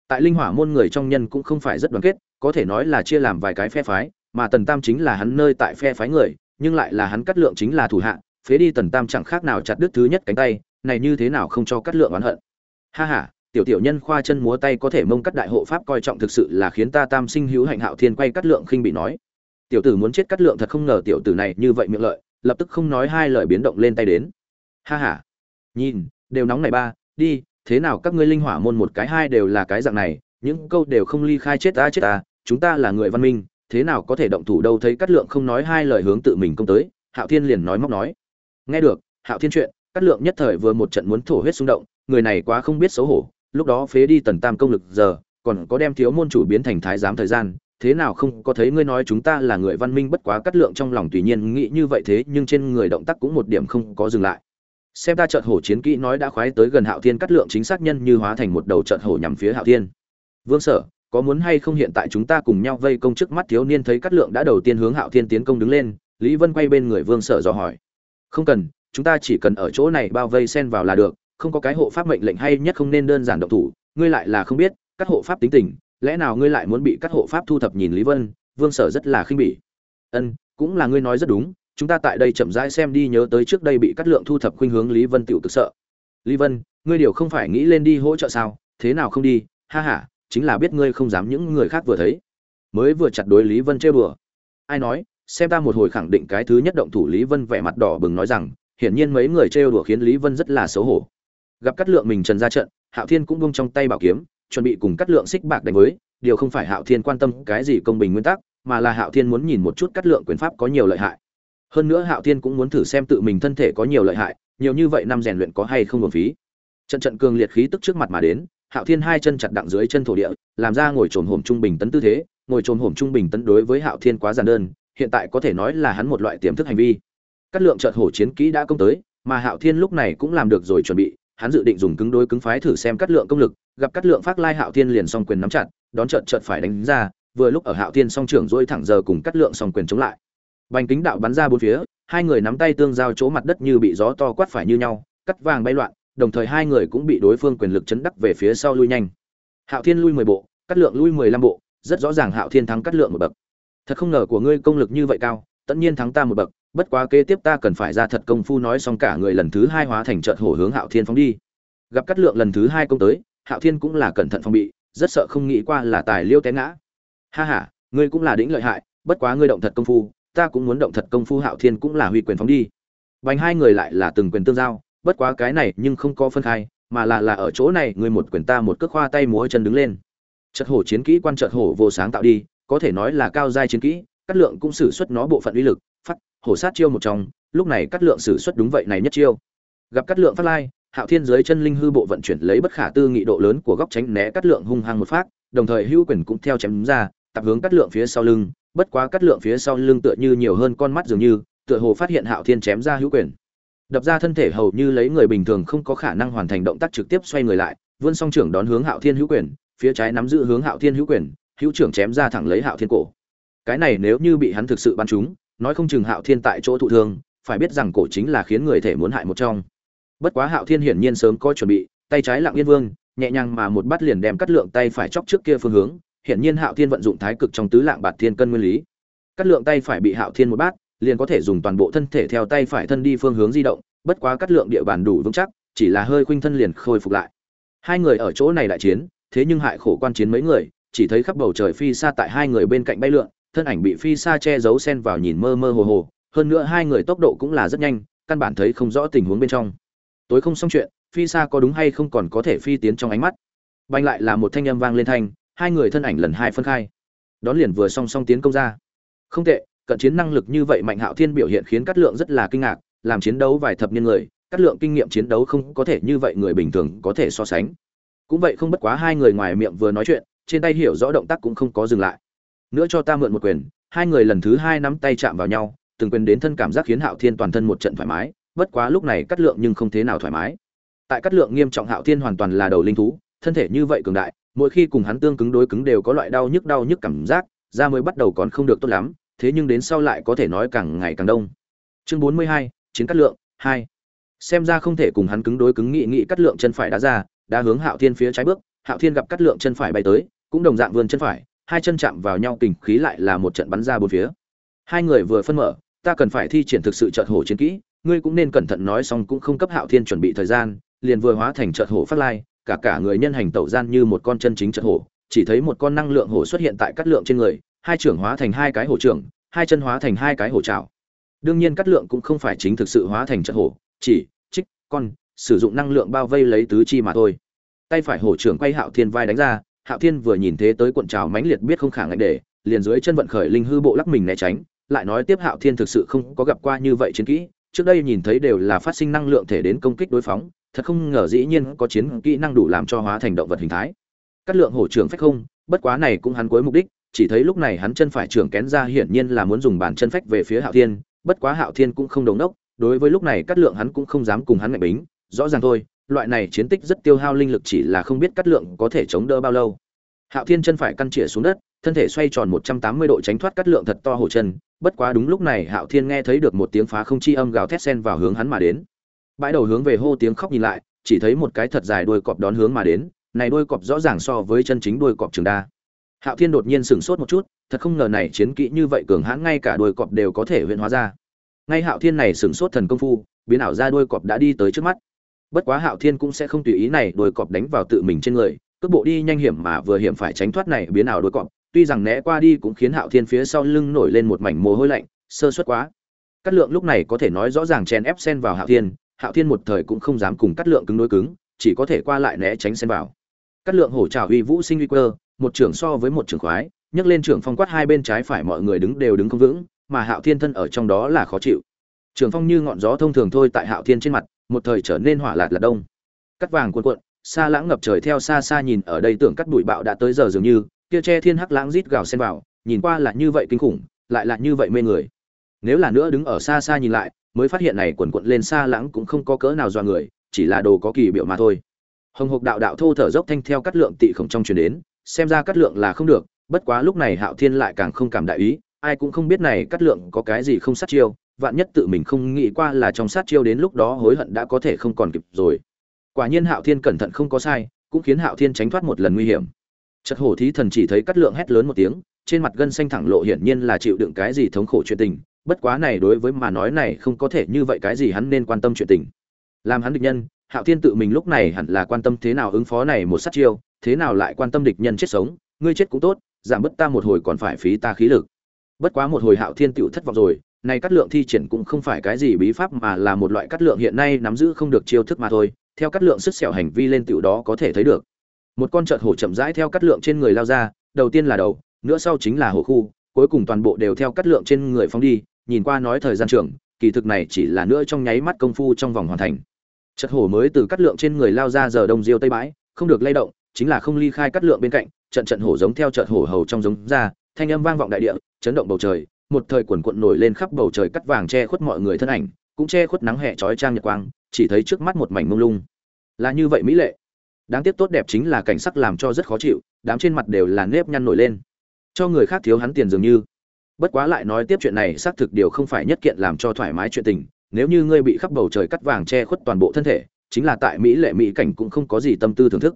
Speaker 1: Tại linh hỏa môn người trong nhân cũng không phải rất đoàn kết, có thể nói là chia làm vài cái phe phái, mà tần tam chính là hắn nơi tại phe phái người, nhưng lại là hắn cắt lượng chính là thủ hạ, phế đi tần tam chẳng khác nào chặt đứt thứ nhất cánh tay, này như thế nào không cho cắt lượng oán hận. Ha ha tiểu tiểu nhân khoa chân múa tay có thể mông cắt đại hộ pháp coi trọng thực sự là khiến ta tam sinh hữu hạnh hạo thiên quay cắt lượng khinh bị nói. Tiểu tử muốn chết cắt lượng thật không ngờ tiểu tử này như vậy miệng lợi, lập tức không nói hai lời biến động lên tay đến. Ha ha. Nhìn, đều nóng này ba, đi, thế nào các ngươi linh hỏa môn một cái hai đều là cái dạng này, những câu đều không ly khai chết ta chết ta, chúng ta là người văn minh, thế nào có thể động thủ đâu thấy cắt lượng không nói hai lời hướng tự mình công tới, hạo thiên liền nói móc nói. Nghe được, hạo thiên chuyện, cắt lượng nhất thời vừa một trận muốn thổ huyết xung động, người này quá không biết xấu hổ lúc đó phế đi tần tam công lực giờ, còn có đem thiếu môn chủ biến thành thái giám thời gian, thế nào không có thấy ngươi nói chúng ta là người văn minh bất quá cắt lượng trong lòng tùy nhiên nghĩ như vậy thế nhưng trên người động tác cũng một điểm không có dừng lại. Xem ta trợt hổ chiến kỹ nói đã khoái tới gần hạo thiên cắt lượng chính xác nhân như hóa thành một đầu trợt hổ nhằm phía hạo thiên. Vương sở, có muốn hay không hiện tại chúng ta cùng nhau vây công trước mắt thiếu niên thấy cắt lượng đã đầu tiên hướng hạo thiên tiến công đứng lên, lý vân quay bên người vương sở dò hỏi. Không cần, chúng ta chỉ cần ở chỗ này bao vây xen vào là được không có cái hộ pháp mệnh lệnh hay nhất không nên đơn giản động thủ, ngươi lại là không biết, các hộ pháp tính tình, lẽ nào ngươi lại muốn bị các hộ pháp thu thập nhìn lý vân, vương sở rất là khinh bỉ. Ân, cũng là ngươi nói rất đúng, chúng ta tại đây chậm rãi xem đi nhớ tới trước đây bị cắt lượng thu thập khuynh hướng lý vân tiểu cực sợ. Lý vân, ngươi điều không phải nghĩ lên đi hỗ trợ sao, thế nào không đi, ha ha, chính là biết ngươi không dám những người khác vừa thấy. Mới vừa chặt đối lý vân chơi bừa. Ai nói, xem ta một hồi khẳng định cái thứ nhất động thủ lý vân vẻ mặt đỏ bừng nói rằng, hiển nhiên mấy người trêu đùa khiến lý vân rất là xấu hổ gặp cắt lượng mình trần ra trận, hạo thiên cũng bông trong tay bảo kiếm, chuẩn bị cùng cắt lượng xích bạc đánh với, điều không phải hạo thiên quan tâm cái gì công bình nguyên tắc, mà là hạo thiên muốn nhìn một chút cắt lượng quyền pháp có nhiều lợi hại. Hơn nữa hạo thiên cũng muốn thử xem tự mình thân thể có nhiều lợi hại, nhiều như vậy năm rèn luyện có hay không hồn phí. Trận trận cường liệt khí tức trước mặt mà đến, hạo thiên hai chân chặt đặng dưới chân thổ địa, làm ra ngồi trồm hổm trung bình tấn tư thế, ngồi trồm hổm trung bình tấn đối với hạo thiên quá giản đơn, hiện tại có thể nói là hắn một loại tiềm thức hành vi. Cắt lượng trận hổ chiến kỹ đã công tới, mà hạo thiên lúc này cũng làm được rồi chuẩn bị hắn dự định dùng cứng đối cứng phái thử xem cắt lượng công lực, gặp cắt lượng phát lai hạo thiên liền song quyền nắm chặt, đón trận trận phải đánh ra, vừa lúc ở hạo thiên song trưởng dôi thẳng giờ cùng cắt lượng song quyền chống lại. Bành kính đạo bắn ra bốn phía, hai người nắm tay tương giao chỗ mặt đất như bị gió to quát phải như nhau, cắt vàng bay loạn, đồng thời hai người cũng bị đối phương quyền lực chấn đắc về phía sau lui nhanh. Hạo thiên lui mười bộ, cắt lượng lui mười lăm bộ, rất rõ ràng hạo thiên thắng cắt lượng một bậc. Thật không ngờ của ngươi công lực như vậy cao, tất nhiên thắng ta một bậc bất quá kế tiếp ta cần phải ra thật công phu nói xong cả người lần thứ hai hóa thành trợt hổ hướng hạo thiên phóng đi. Gặp cắt lượng lần thứ hai công tới, hạo thiên cũng là cẩn thận phòng bị, rất sợ không nghĩ qua là tài liêu té ngã. Ha ha, ngươi cũng là đỉnh lợi hại, bất quá ngươi động thật công phu, ta cũng muốn động thật công phu hạo thiên cũng là huy quyền phóng đi. Bành hai người lại là từng quyền tương giao, bất quá cái này nhưng không có phân khai, mà là là ở chỗ này, ngươi một quyền ta một cước khoa tay múa chân đứng lên. Chật hổ chiến kỹ quan trợt hổ vô sáng tạo đi, có thể nói là cao giai chiến kỹ cắt lượng cũng sử xuất nó bộ phận uy lực hổ sát chiêu một trong, lúc này cắt lượng sử xuất đúng vậy này nhất chiêu. Gặp cắt lượng phát lai, hạo thiên dưới chân linh hư bộ vận chuyển lấy bất khả tư nghị độ lớn của góc tránh né cắt lượng hung hăng một phát, đồng thời hữu quyền cũng theo chém ra, tập hướng cắt lượng phía sau lưng, bất quá cắt lượng phía sau lưng tựa như nhiều hơn con mắt dường như, tựa hồ phát hiện hạo thiên chém ra hữu quyền. Đập ra thân thể hầu như lấy người bình thường không có khả năng hoàn thành động tác trực tiếp xoay người lại, vươn song trưởng đón hướng hạo thiên hữu quyền, phía trái nắm giữ hướng hạo thiên hữu quyền, hữu trưởng chém ra thẳng lấy hạo thiên cổ. Cái này nếu như bị hắn thực sự bắn trúng nói không chừng hạo thiên tại chỗ thụ thương, phải biết rằng cổ chính là khiến người thể muốn hại một trong. Bất quá hạo thiên hiển nhiên sớm có chuẩn bị, tay trái lặng yên vương, nhẹ nhàng mà một bắt liền đem cắt lượng tay phải chọc trước kia phương hướng, hiển nhiên hạo thiên vận dụng thái cực trong tứ lạng bạt thiên cân nguyên lý. Cắt lượng tay phải bị hạo thiên một bát, liền có thể dùng toàn bộ thân thể theo tay phải thân đi phương hướng di động, bất quá cắt lượng địa bàn đủ vững chắc, chỉ là hơi khuynh thân liền khôi phục lại. Hai người ở chỗ này đại chiến, thế nhưng hại khổ quan chiến mấy người, chỉ thấy khắp bầu trời phi xa tại hai người bên cạnh bay lượn thân ảnh bị phi xa che giấu xen vào nhìn mơ mơ hồ hồ, hơn nữa hai người tốc độ cũng là rất nhanh, căn bản thấy không rõ tình huống bên trong. Tối không xong chuyện, phi xa có đúng hay không còn có thể phi tiến trong ánh mắt. Banh lại là một thanh âm vang lên thanh, hai người thân ảnh lần hai phân khai. Đón liền vừa song song tiến công ra. Không tệ, cận chiến năng lực như vậy mạnh hạo thiên biểu hiện khiến cát lượng rất là kinh ngạc, làm chiến đấu vài thập niên người, cát lượng kinh nghiệm chiến đấu không có thể như vậy người bình thường có thể so sánh. Cũng vậy không bất quá hai người ngoài miệng vừa nói chuyện, trên tay hiểu rõ động tác cũng không có dừng lại nữa cho ta mượn một quyền. Hai người lần thứ hai nắm tay chạm vào nhau, từng quyền đến thân cảm giác khiến hạo thiên toàn thân một trận thoải mái. Bất quá lúc này cắt lượng nhưng không thế nào thoải mái. Tại cắt lượng nghiêm trọng hạo thiên hoàn toàn là đầu linh thú, thân thể như vậy cường đại, mỗi khi cùng hắn tương cứng đối cứng đều có loại đau nhức đau nhức cảm giác, da mới bắt đầu còn không được tốt lắm, thế nhưng đến sau lại có thể nói càng ngày càng đông. Chương bốn mươi hai, chiến cắt lượng, hai. Xem ra không thể cùng hắn cứng đối cứng nghị nghị cắt lượng chân phải đá ra, đã hướng hạo thiên phía trái bước, hạo thiên gặp cắt lượng chân phải bay tới, cũng đồng dạng vươn chân phải hai chân chạm vào nhau kình khí lại là một trận bắn ra bốn phía hai người vừa phân mở, ta cần phải thi triển thực sự chợt hổ chiến kỹ, ngươi cũng nên cẩn thận nói xong cũng không cấp hạo thiên chuẩn bị thời gian, liền vừa hóa thành chợt hổ phát lai, cả cả người nhân hành tẩu gian như một con chân chính chợt hổ, chỉ thấy một con năng lượng hổ xuất hiện tại cắt lượng trên người, hai trưởng hóa thành hai cái hổ trưởng, hai chân hóa thành hai cái hổ trảo. đương nhiên cắt lượng cũng không phải chính thực sự hóa thành chợt hổ, chỉ, trích, con, sử dụng năng lượng bao vây lấy tứ chi mà thôi tay phải hổ trưởng quay hạo thiên vai đánh ra hạo thiên vừa nhìn thế tới cuộn trào mãnh liệt biết không khả ngại để, liền dưới chân vận khởi linh hư bộ lắc mình né tránh, lại nói tiếp hạo thiên thực sự không có gặp qua như vậy chiến kỹ, trước đây nhìn thấy đều là phát sinh năng lượng thể đến công kích đối phóng, thật không ngờ dĩ nhiên có chiến kỹ năng đủ làm cho hóa thành động vật hình thái. Cắt lượng hổ trưởng phách không, bất quá này cũng hắn cuối mục đích, chỉ thấy lúc này hắn chân phải trưởng kén ra hiển nhiên là muốn dùng bàn chân phách về phía hạo thiên, bất quá hạo thiên cũng không đồng đốc, đối với lúc này cắt lượng hắn cũng không dám cùng hắn mạnh bính, rõ ràng thôi loại này chiến tích rất tiêu hao linh lực chỉ là không biết cắt lượng có thể chống đỡ bao lâu. Hạo thiên chân phải căn chĩa xuống đất, thân thể xoay tròn một trăm tám mươi độ tránh thoát cắt lượng thật to hổ chân. Bất quá đúng lúc này hạo thiên nghe thấy được một tiếng phá không chi âm gào thét sen vào hướng hắn mà đến. Bãi đầu hướng về hô tiếng khóc nhìn lại, chỉ thấy một cái thật dài đuôi cọp đón hướng mà đến. Này đuôi cọp rõ ràng so với chân chính đuôi cọp trường đa. Hạo thiên đột nhiên sửng sốt một chút, thật không ngờ này chiến kỹ như vậy cường hãn ngay cả đuôi cọp đều có thể huyện hóa ra. Ngay hạo thiên này sửng sốt thần công phu, biến ảo ra đuôi cọp đã đi tới trước mắt bất quá hạo thiên cũng sẽ không tùy ý này đôi cọp đánh vào tự mình trên người, cước bộ đi nhanh hiểm mà vừa hiểm phải tránh thoát này biến ảo đôi cọp, tuy rằng né qua đi cũng khiến hạo thiên phía sau lưng nổi lên một mảnh mồ hôi lạnh, sơ suất quá. Cát lượng lúc này có thể nói rõ ràng chèn ép sen vào hạo thiên hạo thiên một thời cũng không dám cùng cát lượng cứng đối cứng, chỉ có thể qua lại né tránh sen vào. Cát lượng hổ trào uy vũ sinh uy cơ, một trưởng so với một trưởng khoái, nhấc lên trưởng phong quát hai bên trái phải mọi người đứng đều đứng không vững, mà hạo thiên thân ở trong đó là khó chịu. Trưởng phong như ngọn gió thông thường thôi tại hạo thiên trên mặt một thời trở nên hỏa lạt là đông. Cắt vàng cuộn cuộn xa lãng ngập trời theo xa xa nhìn, ở đây tưởng cắt bụi bạo đã tới giờ dường như, kia che thiên hắc lãng rít gào xen vào, nhìn qua là như vậy kinh khủng, lại là như vậy mê người. Nếu là nữa đứng ở xa xa nhìn lại, mới phát hiện này quần quận lên xa lãng cũng không có cỡ nào do người, chỉ là đồ có kỳ biểu mà thôi. Hồng hộc đạo đạo thô thở dốc thanh theo cắt lượng tị khổng trong truyền đến, xem ra cắt lượng là không được, bất quá lúc này hạo thiên lại càng không cảm đại ý, ai cũng không biết này cắt lượng có cái gì không sát chiêu vạn nhất tự mình không nghĩ qua là trong sát chiêu đến lúc đó hối hận đã có thể không còn kịp rồi. Quả nhiên hạo thiên cẩn thận không có sai, cũng khiến hạo thiên tránh thoát một lần nguy hiểm. Chật hổ thí thần chỉ thấy cắt lượng hét lớn một tiếng, trên mặt gân xanh thẳng lộ hiển nhiên là chịu đựng cái gì thống khổ chuyện tình, bất quá này đối với mà nói này không có thể như vậy cái gì hắn nên quan tâm chuyện tình. Làm hắn địch nhân, hạo thiên tự mình lúc này hẳn là quan tâm thế nào ứng phó này một sát chiêu, thế nào lại quan tâm địch nhân chết sống, ngươi chết cũng tốt, giảm bớt ta một hồi còn phải phí ta khí lực. Bất quá một hồi hạo thiên tựu thất vọng rồi này cắt lượng thi triển cũng không phải cái gì bí pháp mà là một loại cắt lượng hiện nay nắm giữ không được chiêu thức mà thôi, theo cắt lượng sức xẻo hành vi lên tiểu đó có thể thấy được. Một con trợt hổ chậm rãi theo cắt lượng trên người lao ra, đầu tiên là đầu, nữa sau chính là hổ khu, cuối cùng toàn bộ đều theo cắt lượng trên người phóng đi, nhìn qua nói thời gian trường, kỳ thực này chỉ là nữa trong nháy mắt công phu trong vòng hoàn thành. Chợt hổ mới từ cắt lượng trên người lao ra giờ đông diêu tây bãi, không được lay động, chính là không ly khai cắt lượng bên cạnh, trận trận hổ giống theo chợt hổ hầu trong giống ra, thanh âm vang vọng đại địa, chấn động bầu trời một thời quần cuộn nổi lên khắp bầu trời cắt vàng che khuất mọi người thân ảnh, cũng che khuất nắng hè chói trang nhật quang, chỉ thấy trước mắt một mảnh mông lung. Là như vậy mỹ lệ. Đáng tiếc tốt đẹp chính là cảnh sắc làm cho rất khó chịu, đám trên mặt đều là nếp nhăn nổi lên. Cho người khác thiếu hắn tiền dường như. Bất quá lại nói tiếp chuyện này, xác thực điều không phải nhất kiện làm cho thoải mái chuyện tình. Nếu như ngươi bị khắp bầu trời cắt vàng che khuất toàn bộ thân thể, chính là tại mỹ lệ mỹ cảnh cũng không có gì tâm tư thưởng thức.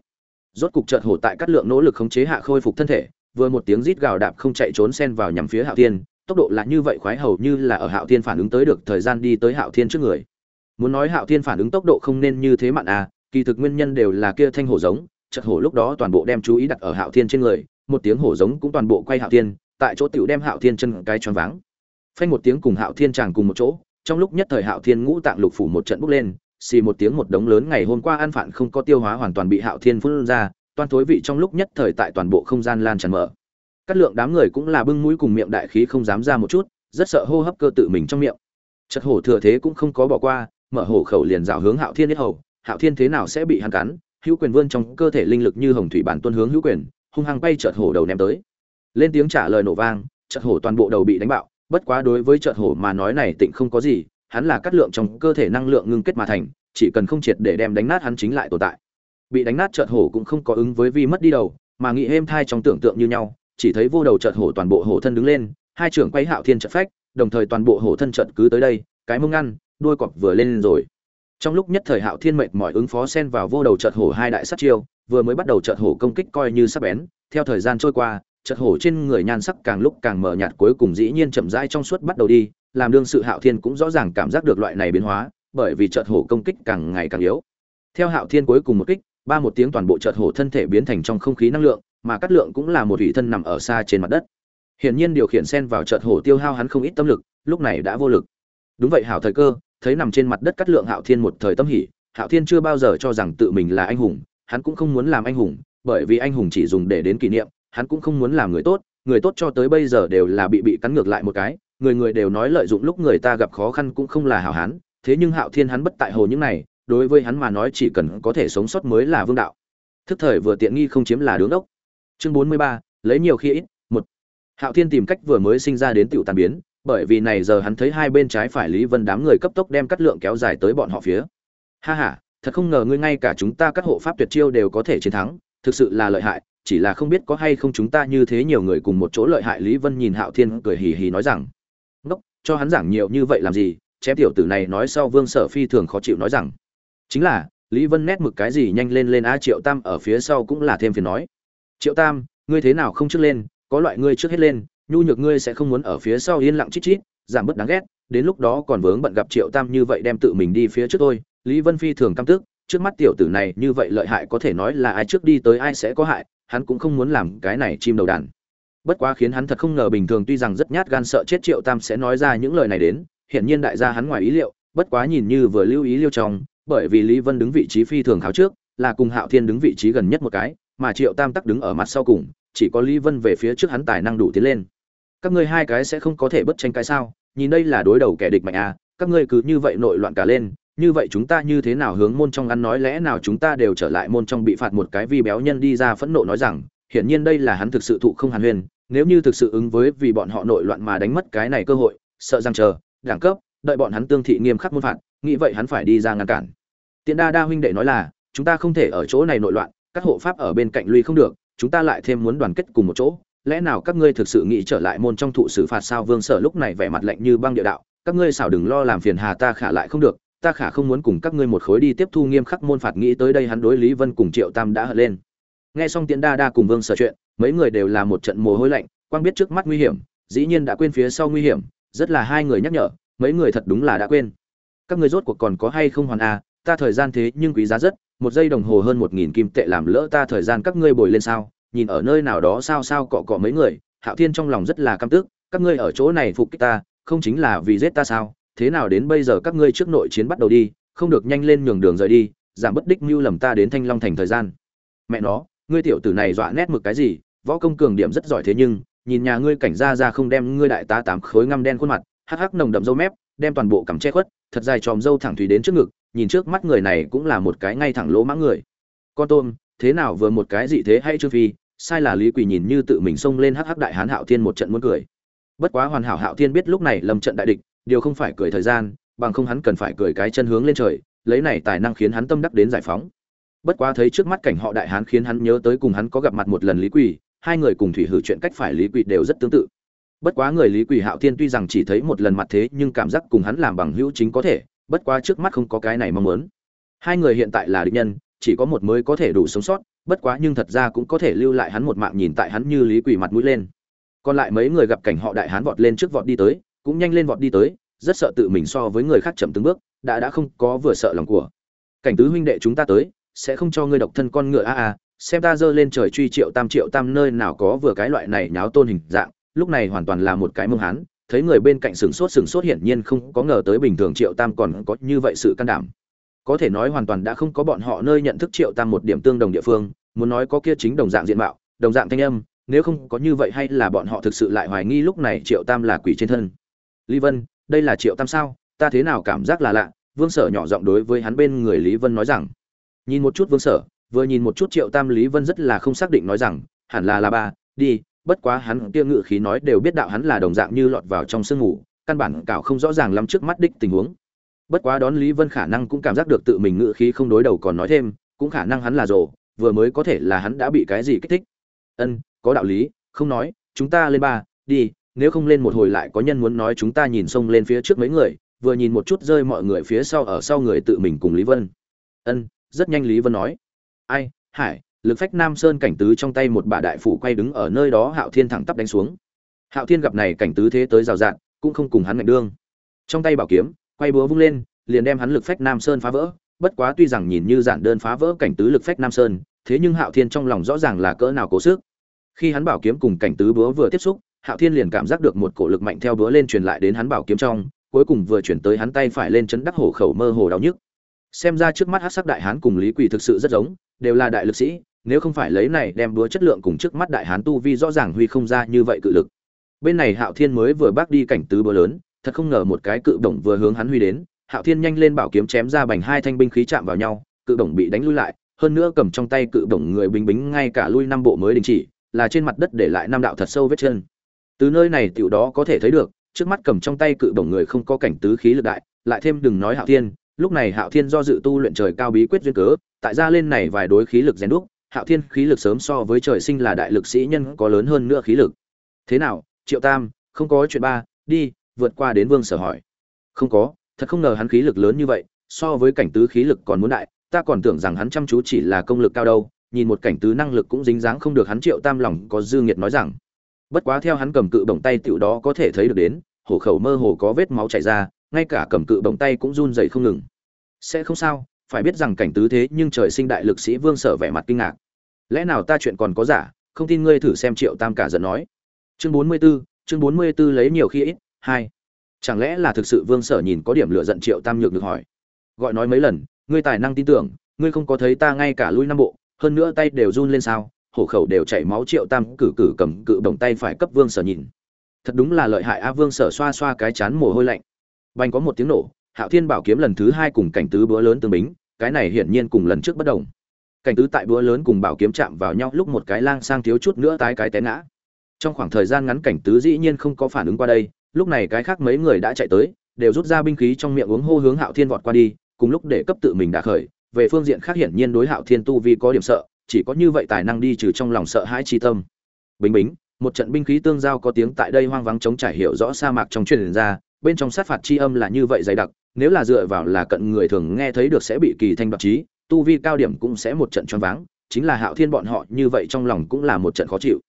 Speaker 1: Rốt cục chợt hổ tại cắt lượng nỗ lực khống chế hạ khôi phục thân thể, vừa một tiếng rít gào đạp không chạy trốn xen vào nhằm phía hạo thiên tốc độ là như vậy khoái hầu như là ở hạo thiên phản ứng tới được thời gian đi tới hạo thiên trước người. Muốn nói hạo thiên phản ứng tốc độ không nên như thế mặn à kỳ thực nguyên nhân đều là kia thanh hổ giống, chợt hổ lúc đó toàn bộ đem chú ý đặt ở hạo thiên trên người, một tiếng hổ giống cũng toàn bộ quay hạo thiên, tại chỗ tiểu đem hạo thiên chân cái choáng váng. Phanh một tiếng cùng hạo thiên chàng cùng một chỗ, trong lúc nhất thời hạo thiên ngũ tạng lục phủ một trận bốc lên, xì một tiếng một đống lớn ngày hôm qua ăn phản không có tiêu hóa hoàn toàn bị hạo thiên phun ra toan thối vị trong lúc nhất thời tại toàn bộ không gian lan tràn mở cát lượng đám người cũng là bưng mũi cùng miệng đại khí không dám ra một chút, rất sợ hô hấp cơ tự mình trong miệng. Chật hổ thừa thế cũng không có bỏ qua, mở hổ khẩu liền rào hướng hạo thiên nhất hầu. Hạo thiên thế nào sẽ bị hắn cắn? Hữu quyền vươn trong cơ thể linh lực như hồng thủy bản tuân hướng hữu quyền, hung hăng bay chợt hổ đầu ném tới. Lên tiếng trả lời nổ vang, chợt hổ toàn bộ đầu bị đánh bạo. Bất quá đối với chợt hổ mà nói này tịnh không có gì, hắn là cắt lượng trong cơ thể năng lượng ngưng kết mà thành, chỉ cần không triệt để đem đánh nát hắn chính lại tồn tại. Bị đánh nát chợt hổ cũng không có ứng với vi mất đi đầu, mà nghĩ êm thai trong tưởng tượng như nhau chỉ thấy vô đầu chợt hổ toàn bộ hổ thân đứng lên, hai trưởng quay hạo thiên chợt phách, đồng thời toàn bộ hổ thân chợt cứ tới đây, cái mông ngăn, đuôi cọp vừa lên rồi. Trong lúc nhất thời hạo thiên mệt mỏi ứng phó xen vào vô đầu chợt hổ hai đại sát chiêu, vừa mới bắt đầu chợt hổ công kích coi như sắp bén, theo thời gian trôi qua, chợt hổ trên người nhan sắc càng lúc càng mờ nhạt cuối cùng dĩ nhiên chậm rãi trong suốt bắt đầu đi, làm đương sự hạo thiên cũng rõ ràng cảm giác được loại này biến hóa, bởi vì chợt hổ công kích càng ngày càng yếu. Theo hạo thiên cuối cùng một kích, ba một tiếng toàn bộ chợt hổ thân thể biến thành trong không khí năng lượng mà Cát lượng cũng là một ủy thân nằm ở xa trên mặt đất. Hiển nhiên điều khiển sen vào chợt hổ tiêu hao hắn không ít tâm lực, lúc này đã vô lực. Đúng vậy hảo thời cơ, thấy nằm trên mặt đất Cát lượng hạo thiên một thời tâm hỉ, hạo thiên chưa bao giờ cho rằng tự mình là anh hùng, hắn cũng không muốn làm anh hùng, bởi vì anh hùng chỉ dùng để đến kỷ niệm, hắn cũng không muốn làm người tốt người tốt cho tới bây giờ đều là bị bị cắn ngược lại một cái, người người đều nói lợi dụng lúc người ta gặp khó khăn cũng không là hảo hán thế nhưng hạo thiên hắn bất tại hồ những này, đối với hắn mà nói chỉ cần có thể sống sót mới là vương đạo. Thức thời vừa tiện nghi không chiếm là đứng đốc chương bốn mươi ba, lấy nhiều khi ít, một. Hạo thiên tìm cách vừa mới sinh ra đến tiểu tàn biến, bởi vì này giờ hắn thấy hai bên trái phải lý vân đám người cấp tốc đem cắt lượng kéo dài tới bọn họ phía. Ha ha, thật không ngờ ngươi ngay cả chúng ta các hộ pháp tuyệt chiêu đều có thể chiến thắng, thực sự là lợi hại, chỉ là không biết có hay không chúng ta như thế nhiều người cùng một chỗ lợi hại lý vân nhìn hạo thiên cười hì hì nói rằng, ngốc, cho hắn giảng nhiều như vậy làm gì, chém tiểu tử này nói sau vương sở phi thường khó chịu nói rằng. Chính là, lý vân nét mực cái gì nhanh lên lên a triệu tam ở phía sau cũng là thêm phiền nói triệu tam, ngươi thế nào không trước lên, có loại ngươi trước hết lên, nhu nhược ngươi sẽ không muốn ở phía sau yên lặng chít chít, giảm bớt đáng ghét, đến lúc đó còn vướng bận gặp triệu tam như vậy đem tự mình đi phía trước tôi lý vân phi thường căm tức, trước mắt tiểu tử này như vậy lợi hại có thể nói là ai trước đi tới ai sẽ có hại, hắn cũng không muốn làm cái này chim đầu đàn. Bất quá khiến hắn thật không ngờ bình thường tuy rằng rất nhát gan sợ chết triệu tam sẽ nói ra những lời này đến, hiển nhiên đại gia hắn ngoài ý liệu, bất quá nhìn như vừa lưu ý liêu trong, bởi vì lý vân đứng vị trí phi thường kháo trước, là cùng hạo thiên đứng vị trí gần nhất một cái mà triệu tam tắc đứng ở mặt sau cùng, chỉ có lý vân về phía trước hắn tài năng đủ tiến lên. Các ngươi hai cái sẽ không có thể bất tranh cái sao? Nhìn đây là đối đầu kẻ địch mạnh à các ngươi cứ như vậy nội loạn cả lên, như vậy chúng ta như thế nào hướng môn trong ăn nói lẽ nào chúng ta đều trở lại môn trong bị phạt một cái vi béo nhân đi ra phẫn nộ nói rằng, hiển nhiên đây là hắn thực sự thụ không hàn huyền, nếu như thực sự ứng với vì bọn họ nội loạn mà đánh mất cái này cơ hội, sợ rằng chờ, đẳng cấp, đợi bọn hắn tương thị nghiêm khắc môn phạt, nghĩ vậy hắn phải đi ra ngăn cản. Tiện đa đa huynh đệ nói là, chúng ta không thể ở chỗ này nội loạn các hộ pháp ở bên cạnh lui không được, chúng ta lại thêm muốn đoàn kết cùng một chỗ. Lẽ nào các ngươi thực sự nghĩ trở lại môn trong thụ xử phạt sao? Vương sở lúc này vẻ mặt lạnh như băng địa đạo. Các ngươi xảo đừng lo làm phiền hà ta khả lại không được. Ta khả không muốn cùng các ngươi một khối đi tiếp thu nghiêm khắc môn phạt. Nghĩ tới đây hắn đối lý vân cùng triệu tam đã hận lên. Nghe xong tiễn đa đa cùng vương sở chuyện, mấy người đều là một trận mồ hôi lạnh. Quang biết trước mắt nguy hiểm, dĩ nhiên đã quên phía sau nguy hiểm. Rất là hai người nhắc nhở, mấy người thật đúng là đã quên. Các ngươi rốt cuộc còn có hay không hoàn à? ta thời gian thế nhưng quý giá rất một giây đồng hồ hơn một nghìn kim tệ làm lỡ ta thời gian các ngươi bồi lên sao? Nhìn ở nơi nào đó sao sao cọ cọ mấy người, hạo thiên trong lòng rất là căm tức, các ngươi ở chỗ này phục kích ta, không chính là vì giết ta sao? Thế nào đến bây giờ các ngươi trước nội chiến bắt đầu đi, không được nhanh lên nhường đường rời đi, giảm bất đích mưu lầm ta đến thanh long thành thời gian. Mẹ nó, ngươi tiểu tử này dọa nét mực cái gì? Võ công cường điểm rất giỏi thế nhưng, nhìn nhà ngươi cảnh Ra ra không đem ngươi đại tá tám khối ngăm đen khuôn mặt, hắc hắc nồng đậm dâu mép, đem toàn bộ cằm che khuất, thật dài tròm dâu thẳng thủy đến trước ngực nhìn trước mắt người này cũng là một cái ngay thẳng lỗ mãng người. Con tôm, thế nào vừa một cái gì thế hay chưa phi? Sai là lý quỳ nhìn như tự mình xông lên hắc hắc đại hán hạo thiên một trận muốn cười. Bất quá hoàn hảo hạo thiên biết lúc này lâm trận đại địch, điều không phải cười thời gian, bằng không hắn cần phải cười cái chân hướng lên trời, lấy này tài năng khiến hắn tâm đắc đến giải phóng. Bất quá thấy trước mắt cảnh họ đại hán khiến hắn nhớ tới cùng hắn có gặp mặt một lần lý quỳ, hai người cùng thủy hử chuyện cách phải lý quỳ đều rất tương tự. Bất quá người lý quỳ hạo thiên tuy rằng chỉ thấy một lần mặt thế nhưng cảm giác cùng hắn làm bằng hữu chính có thể bất quá trước mắt không có cái này mong muốn. Hai người hiện tại là địch nhân, chỉ có một mới có thể đủ sống sót, bất quá nhưng thật ra cũng có thể lưu lại hắn một mạng nhìn tại hắn như lý quỷ mặt mũi lên. Còn lại mấy người gặp cảnh họ đại hán vọt lên trước vọt đi tới, cũng nhanh lên vọt đi tới, rất sợ tự mình so với người khác chậm từng bước, đã đã không có vừa sợ lòng của. Cảnh tứ huynh đệ chúng ta tới, sẽ không cho ngươi độc thân con ngựa a a, xem ta dơ lên trời truy triệu tam triệu tam nơi nào có vừa cái loại này nháo tôn hình dạng, lúc này hoàn toàn là một cái mông hán thấy người bên cạnh sừng sốt sừng sốt hiển nhiên không có ngờ tới bình thường triệu tam còn có như vậy sự can đảm. Có thể nói hoàn toàn đã không có bọn họ nơi nhận thức triệu tam một điểm tương đồng địa phương, muốn nói có kia chính đồng dạng diện mạo, đồng dạng thanh âm, nếu không có như vậy hay là bọn họ thực sự lại hoài nghi lúc này triệu tam là quỷ trên thân. Lý vân, đây là triệu tam sao? Ta thế nào cảm giác là lạ? Vương sở nhỏ giọng đối với hắn bên người lý vân nói rằng. Nhìn một chút vương sở, vừa nhìn một chút triệu tam lý vân rất là không xác định nói rằng, hẳn là là ba, đi bất quá hắn kia ngự khí nói đều biết đạo hắn là đồng dạng như lọt vào trong sương ngủ căn bản cảo không rõ ràng lắm trước mắt đích tình huống. Bất quá đón lý vân khả năng cũng cảm giác được tự mình ngự khí không đối đầu còn nói thêm, cũng khả năng hắn là rồ, vừa mới có thể là hắn đã bị cái gì kích thích. Ân, có đạo lý, không nói, chúng ta lên ba, đi, nếu không lên một hồi lại có nhân muốn nói chúng ta nhìn xông lên phía trước mấy người, vừa nhìn một chút rơi mọi người phía sau ở sau người tự mình cùng lý vân. Ân, rất nhanh lý vân nói. Ai, hải lực phách nam sơn cảnh tứ trong tay một bà đại phủ quay đứng ở nơi đó hạo thiên thẳng tắp đánh xuống. Hạo thiên gặp này cảnh tứ thế tới rào rạt, cũng không cùng hắn ngạnh đương. Trong tay bảo kiếm, quay búa vung lên, liền đem hắn lực phách nam sơn phá vỡ. Bất quá tuy rằng nhìn như giản đơn phá vỡ cảnh tứ lực phách nam sơn, thế nhưng hạo thiên trong lòng rõ ràng là cỡ nào cố sức. Khi hắn bảo kiếm cùng cảnh tứ búa vừa tiếp xúc, hạo thiên liền cảm giác được một cổ lực mạnh theo búa lên truyền lại đến hắn bảo kiếm trong, cuối cùng vừa chuyển tới hắn tay phải lên chấn đắc hổ khẩu mơ hồ đau nhức. Xem ra trước mắt hát sắc đại hán cùng lý quỳ thực sự rất giống, đều là đại lực sĩ nếu không phải lấy này đem búa chất lượng cùng trước mắt đại hán tu vi rõ ràng huy không ra như vậy cự lực. Bên này hạo thiên mới vừa bác đi cảnh tứ búa lớn, thật không ngờ một cái cự động vừa hướng hắn huy đến, hạo thiên nhanh lên bảo kiếm chém ra bành hai thanh binh khí chạm vào nhau, cự động bị đánh lui lại, hơn nữa cầm trong tay cự động người bình bính ngay cả lui năm bộ mới đình chỉ, là trên mặt đất để lại năm đạo thật sâu vết chân. Từ nơi này tiểu đó có thể thấy được, trước mắt cầm trong tay cự bổng người không có cảnh tứ khí lực đại, lại thêm đừng nói hạo thiên, lúc này hạo thiên do dự tu luyện trời cao bí quyết duyên cớ, tại ra lên này vài đối khí lực rèn đúc hạo thiên khí lực sớm so với trời sinh là đại lực sĩ nhân có lớn hơn nữa khí lực. Thế nào, triệu tam, không có chuyện ba, đi, vượt qua đến vương sở hỏi. Không có, thật không ngờ hắn khí lực lớn như vậy, so với cảnh tứ khí lực còn muốn đại, ta còn tưởng rằng hắn chăm chú chỉ là công lực cao đâu, nhìn một cảnh tứ năng lực cũng dính dáng không được hắn triệu tam lòng có dư nghiệt nói rằng. Bất quá theo hắn cầm cự bổng tay tựu đó có thể thấy được đến, hổ khẩu mơ hồ có vết máu chảy ra, ngay cả cầm cự bổng tay cũng run dậy không ngừng. Sẽ không sao, phải biết rằng cảnh tứ thế nhưng trời sinh đại lực sĩ vương sở vẻ mặt kinh ngạc lẽ nào ta chuyện còn có giả không tin ngươi thử xem triệu tam cả giận nói. Chương bốn mươi 44, chương bốn mươi 44 lấy nhiều khi ít hai. Chẳng lẽ là thực sự vương sở nhìn có điểm lựa giận triệu tam nhược được hỏi. Gọi nói mấy lần ngươi tài năng tin tưởng ngươi không có thấy ta ngay cả lui năm bộ hơn nữa tay đều run lên sao hổ khẩu đều chảy máu triệu tam cử cử cầm cự bổng tay phải cấp vương sở nhìn. Thật đúng là lợi hại a vương sở xoa xoa cái chán mồ hôi lạnh. Bành có một tiếng nổ hạo thiên bảo kiếm lần thứ hai cùng cảnh tứ búa lớn tương bính cái này hiển nhiên cùng lần trước bất đồng cảnh tứ tại búa lớn cùng bảo kiếm chạm vào nhau, lúc một cái lang sang thiếu chút nữa tái cái té ngã. Trong khoảng thời gian ngắn cảnh tứ dĩ nhiên không có phản ứng qua đây, lúc này cái khác mấy người đã chạy tới, đều rút ra binh khí trong miệng uống hô hướng hạo thiên vọt qua đi, cùng lúc để cấp tự mình đã khởi. Về phương diện khác hiển nhiên đối hạo thiên tu vi có điểm sợ, chỉ có như vậy tài năng đi trừ trong lòng sợ hãi chi tâm. Bình bính, một trận binh khí tương giao có tiếng tại đây hoang vắng chống trải hiểu rõ sa mạc trong truyền ra, bên trong sát phạt chi âm là như vậy dày đặc, nếu là dựa vào là cận người thường nghe thấy được sẽ bị kỳ thanh đoạt trí tu vi cao điểm cũng sẽ một trận choáng váng, chính là hạo thiên bọn họ như vậy trong lòng cũng là một trận khó chịu.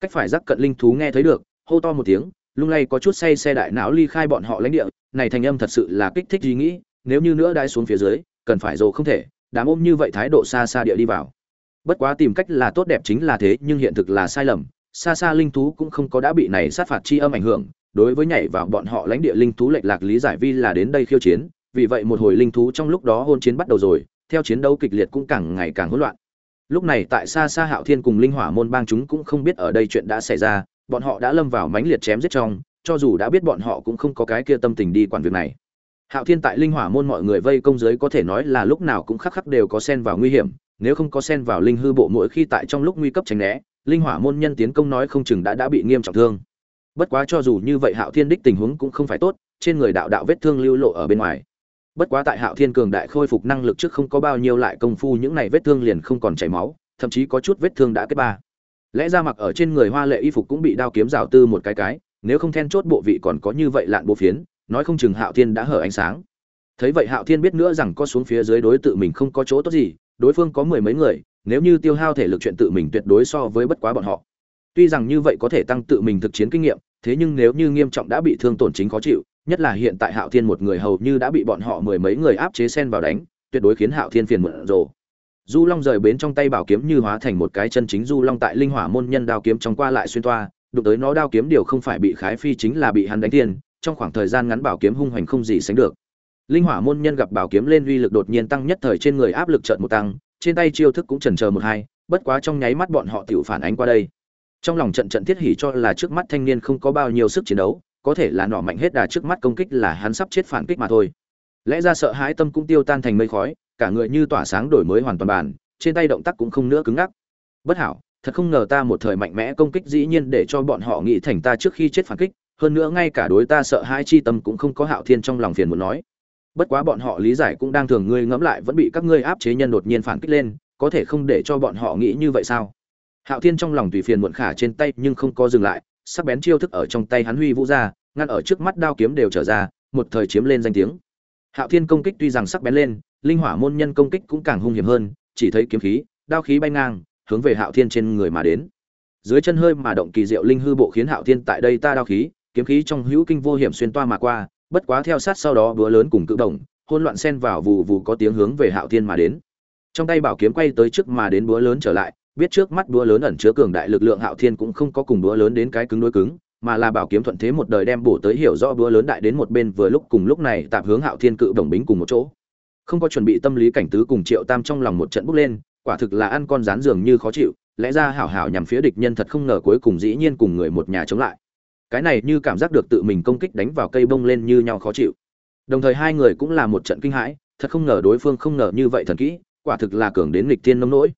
Speaker 1: Cách phải giác cận linh thú nghe thấy được, hô to một tiếng, lung lay có chút say xe đại não ly khai bọn họ lãnh địa, này thành âm thật sự là kích thích ý nghĩ, nếu như nữa đai xuống phía dưới, cần phải rồ không thể, đám ôm như vậy thái độ xa xa địa đi vào. Bất quá tìm cách là tốt đẹp chính là thế, nhưng hiện thực là sai lầm, xa xa linh thú cũng không có đã bị này sát phạt chi âm ảnh hưởng, đối với nhảy vào bọn họ lãnh địa linh thú lệch lạc lý giải vi là đến đây khiêu chiến, vì vậy một hồi linh thú trong lúc đó hôn chiến bắt đầu rồi theo chiến đấu kịch liệt cũng càng ngày càng hỗn loạn. Lúc này tại xa xa hạo thiên cùng linh hỏa môn bang chúng cũng không biết ở đây chuyện đã xảy ra, bọn họ đã lâm vào mãnh liệt chém giết trong, cho dù đã biết bọn họ cũng không có cái kia tâm tình đi quản việc này. Hạo thiên tại linh hỏa môn mọi người vây công dưới có thể nói là lúc nào cũng khắc khắc đều có xen vào nguy hiểm, nếu không có xen vào linh hư bộ mỗi khi tại trong lúc nguy cấp tránh né, linh hỏa môn nhân tiến công nói không chừng đã đã bị nghiêm trọng thương. Bất quá cho dù như vậy hạo thiên đích tình huống cũng không phải tốt, trên người đạo đạo vết thương lưu lộ ở bên ngoài bất quá tại hạo thiên cường đại khôi phục năng lực trước không có bao nhiêu lại công phu, những này vết thương liền không còn chảy máu, thậm chí có chút vết thương đã kết ba. Lẽ ra mặc ở trên người hoa lệ y phục cũng bị đao kiếm rào tư một cái cái, nếu không then chốt bộ vị còn có như vậy lạn bộ phiến, nói không chừng hạo thiên đã hở ánh sáng. Thấy vậy hạo thiên biết nữa rằng có xuống phía dưới đối tự mình không có chỗ tốt gì, đối phương có mười mấy người, nếu như tiêu hao thể lực chuyện tự mình tuyệt đối so với bất quá bọn họ. Tuy rằng như vậy có thể tăng tự mình thực chiến kinh nghiệm, thế nhưng nếu như nghiêm trọng đã bị thương tổn chính khó chịu nhất là hiện tại hạo thiên một người hầu như đã bị bọn họ mười mấy người áp chế sen vào đánh, tuyệt đối khiến hạo thiên phiền muộn rồ du long rời bến trong tay bảo kiếm như hóa thành một cái chân chính du long tại linh hỏa môn nhân đao kiếm trong qua lại xuyên toa, đụng tới nó đao kiếm điều không phải bị khái phi chính là bị hắn đánh tiền, trong khoảng thời gian ngắn bảo kiếm hung hoành không gì sánh được. Linh hỏa môn nhân gặp bảo kiếm lên uy lực đột nhiên tăng nhất thời trên người áp lực chợt một tăng, trên tay chiêu thức cũng chần chờ một hai, bất quá trong nháy mắt bọn họ tiểu phản ánh qua đây. Trong lòng trận trận thiết hỉ cho là trước mắt thanh niên không có bao nhiêu sức chiến đấu có thể là nỏ mạnh hết đà trước mắt công kích là hắn sắp chết phản kích mà thôi. Lẽ ra sợ hãi tâm cũng tiêu tan thành mây khói, cả người như tỏa sáng đổi mới hoàn toàn bản, trên tay động tác cũng không nữa cứng ngắc. Bất hảo, thật không ngờ ta một thời mạnh mẽ công kích dĩ nhiên để cho bọn họ nghĩ thành ta trước khi chết phản kích, hơn nữa ngay cả đối ta sợ hãi chi tâm cũng không có hạo thiên trong lòng phiền muốn nói. Bất quá bọn họ lý giải cũng đang thường ngươi ngẫm lại vẫn bị các ngươi áp chế nhân đột nhiên phản kích lên, có thể không để cho bọn họ nghĩ như vậy sao? Hạo thiên trong lòng tùy phiền muộn khả trên tay nhưng không có dừng lại sắc bén chiêu thức ở trong tay hắn huy vũ ra, ngăn ở trước mắt đao kiếm đều trở ra, một thời chiếm lên danh tiếng. Hạo thiên công kích tuy rằng sắc bén lên, linh hỏa môn nhân công kích cũng càng hung hiểm hơn, chỉ thấy kiếm khí, đao khí bay ngang, hướng về hạo thiên trên người mà đến. Dưới chân hơi mà động kỳ diệu linh hư bộ khiến hạo thiên tại đây ta đao khí, kiếm khí trong hữu kinh vô hiểm xuyên toa mà qua, bất quá theo sát sau đó búa lớn cùng cự động hôn loạn xen vào vù vù có tiếng hướng về hạo thiên mà đến. Trong tay bảo kiếm quay tới trước mà đến búa lớn trở lại biết trước mắt đũa lớn ẩn chứa cường đại lực lượng hạo thiên cũng không có cùng đũa lớn đến cái cứng đối cứng, mà là bảo kiếm thuận thế một đời đem bổ tới hiểu rõ đũa lớn đại đến một bên vừa lúc cùng lúc này tạp hướng hạo thiên cự đồng bính cùng một chỗ. Không có chuẩn bị tâm lý cảnh tứ cùng triệu tam trong lòng một trận bốc lên, quả thực là ăn con rán dường như khó chịu, lẽ ra hảo hảo nhằm phía địch nhân thật không ngờ cuối cùng dĩ nhiên cùng người một nhà chống lại. Cái này như cảm giác được tự mình công kích đánh vào cây bông lên như nhau khó chịu. Đồng thời hai người cũng là một trận kinh hãi, thật không ngờ đối phương không ngờ như vậy thần kỹ, quả thực là cường đến nghịch thiên nông nỗi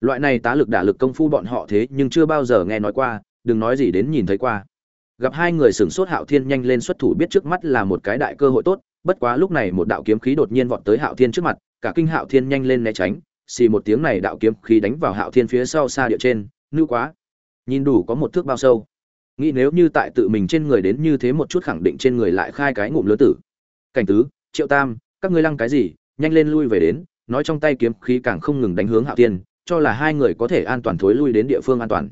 Speaker 1: loại này tá lực đả lực công phu bọn họ thế nhưng chưa bao giờ nghe nói qua, đừng nói gì đến nhìn thấy qua. Gặp hai người sửng sốt hạo thiên nhanh lên xuất thủ biết trước mắt là một cái đại cơ hội tốt, bất quá lúc này một đạo kiếm khí đột nhiên vọt tới hạo thiên trước mặt, cả kinh hạo thiên nhanh lên né tránh, xì một tiếng này đạo kiếm khí đánh vào hạo thiên phía sau xa địa trên nư quá, nhìn đủ có một thước bao sâu. Nghĩ nếu như tại tự mình trên người đến như thế một chút khẳng định trên người lại khai cái ngụm lứa tử. Cảnh tứ, triệu tam, các ngươi lăng cái gì? Nhanh lên lui về đến, nói trong tay kiếm khí càng không ngừng đánh hướng hạo thiên cho là hai người có thể an toàn thối lui đến địa phương an toàn.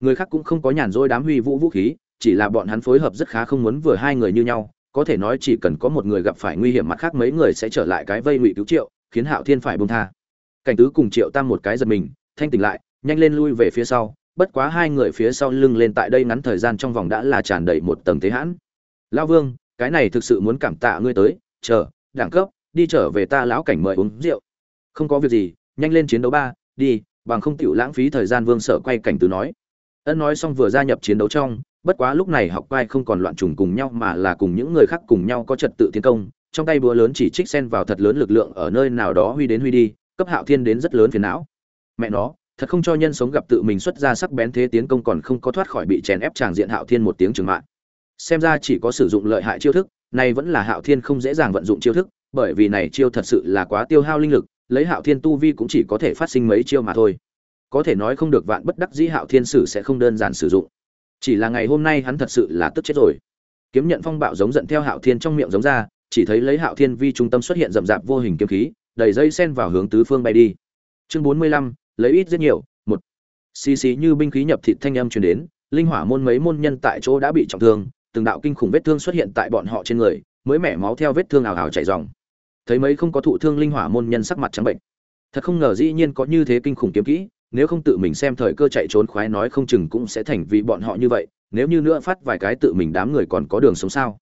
Speaker 1: Người khác cũng không có nhàn rỗi đám huy vũ vũ khí, chỉ là bọn hắn phối hợp rất khá không muốn vừa hai người như nhau, có thể nói chỉ cần có một người gặp phải nguy hiểm mặt khác mấy người sẽ trở lại cái vây ngụy cứu triệu, khiến hạo thiên phải bông tha. Cảnh tứ cùng triệu tam một cái giật mình, thanh tỉnh lại, nhanh lên lui về phía sau, bất quá hai người phía sau lưng lên tại đây ngắn thời gian trong vòng đã là tràn đầy một tầng thế hãn. Lão vương, cái này thực sự muốn cảm tạ ngươi tới, chờ, đẳng cấp, đi trở về ta lão cảnh mời uống rượu. Không có việc gì, nhanh lên chiến đấu ba đi, bằng không tiểu lãng phí thời gian vương sở quay cảnh tứ nói. Ân nói xong vừa gia nhập chiến đấu trong, bất quá lúc này học quay không còn loạn trùng cùng nhau mà là cùng những người khác cùng nhau có trật tự tiến công, trong tay búa lớn chỉ trích xen vào thật lớn lực lượng ở nơi nào đó huy đến huy đi, cấp hạo thiên đến rất lớn phiền não. Mẹ nó, thật không cho nhân sống gặp tự mình xuất ra sắc bén thế tiến công còn không có thoát khỏi bị chèn ép tràng diện hạo thiên một tiếng trường mạng. Xem ra chỉ có sử dụng lợi hại chiêu thức này vẫn là hạo thiên không dễ dàng vận dụng chiêu thức, bởi vì này chiêu thật sự là quá tiêu hao linh lực lấy hạo thiên tu vi cũng chỉ có thể phát sinh mấy chiêu mà thôi. Có thể nói không được vạn bất đắc dĩ hạo thiên sử sẽ không đơn giản sử dụng. Chỉ là ngày hôm nay hắn thật sự là tức chết rồi. Kiếm nhận phong bạo giống giận theo hạo thiên trong miệng giống ra, chỉ thấy lấy hạo thiên vi trung tâm xuất hiện rậm rạp vô hình kiếm khí, đầy dây sen vào hướng tứ phương bay đi. Chương bốn mươi lăm, lấy ít rất nhiều, một. Xì xì như binh khí nhập thịt thanh âm truyền đến, linh hỏa môn mấy môn nhân tại chỗ đã bị trọng thương, từng đạo kinh khủng vết thương xuất hiện tại bọn họ trên người, mới mẻ máu theo vết thương ảo ảo chảy ròng thấy mấy không có thụ thương linh hỏa môn nhân sắc mặt trắng bệnh. Thật không ngờ dĩ nhiên có như thế kinh khủng kiếm kỹ, nếu không tự mình xem thời cơ chạy trốn khoái nói không chừng cũng sẽ thành vì bọn họ như vậy, nếu như nữa phát vài cái tự mình đám người còn có đường sống sao?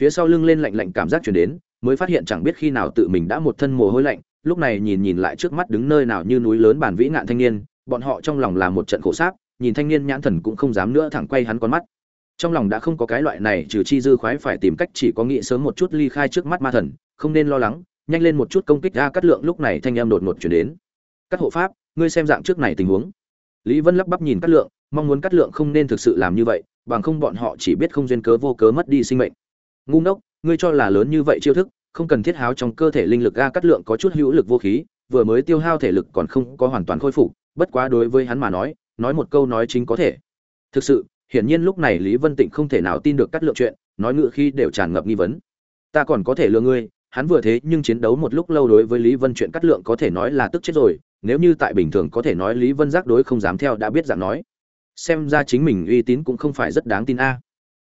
Speaker 1: Phía sau lưng lên lạnh lạnh cảm giác chuyển đến, mới phát hiện chẳng biết khi nào tự mình đã một thân mồ hôi lạnh, lúc này nhìn nhìn lại trước mắt đứng nơi nào như núi lớn bản vĩ ngạn thanh niên, bọn họ trong lòng là một trận khổ sáp, nhìn thanh niên nhãn thần cũng không dám nữa thẳng quay hắn con mắt trong lòng đã không có cái loại này trừ chi dư khoái phải tìm cách chỉ có nghĩ sớm một chút ly khai trước mắt ma thần, không nên lo lắng, nhanh lên một chút công kích ra cắt lượng lúc này thanh em đột ngột chuyển đến. Các hộ pháp, ngươi xem dạng trước này tình huống. Lý vân lắp bắp nhìn cắt lượng, mong muốn cắt lượng không nên thực sự làm như vậy, bằng không bọn họ chỉ biết không duyên cớ vô cớ mất đi sinh mệnh. Ngu ngốc, ngươi cho là lớn như vậy chiêu thức, không cần thiết háo trong cơ thể linh lực ga cắt lượng có chút hữu lực vô khí, vừa mới tiêu hao thể lực còn không có hoàn toàn khôi phục, bất quá đối với hắn mà nói nói một câu nói chính có thể. Thực sự hiển nhiên lúc này lý vân tịnh không thể nào tin được cắt lượng chuyện, nói ngựa khi đều tràn ngập nghi vấn. Ta còn có thể lừa ngươi, hắn vừa thế nhưng chiến đấu một lúc lâu đối với lý vân chuyện cắt lượng có thể nói là tức chết rồi, nếu như tại bình thường có thể nói lý vân giác đối không dám theo đã biết dạng nói. Xem ra chính mình uy tín cũng không phải rất đáng tin a. À.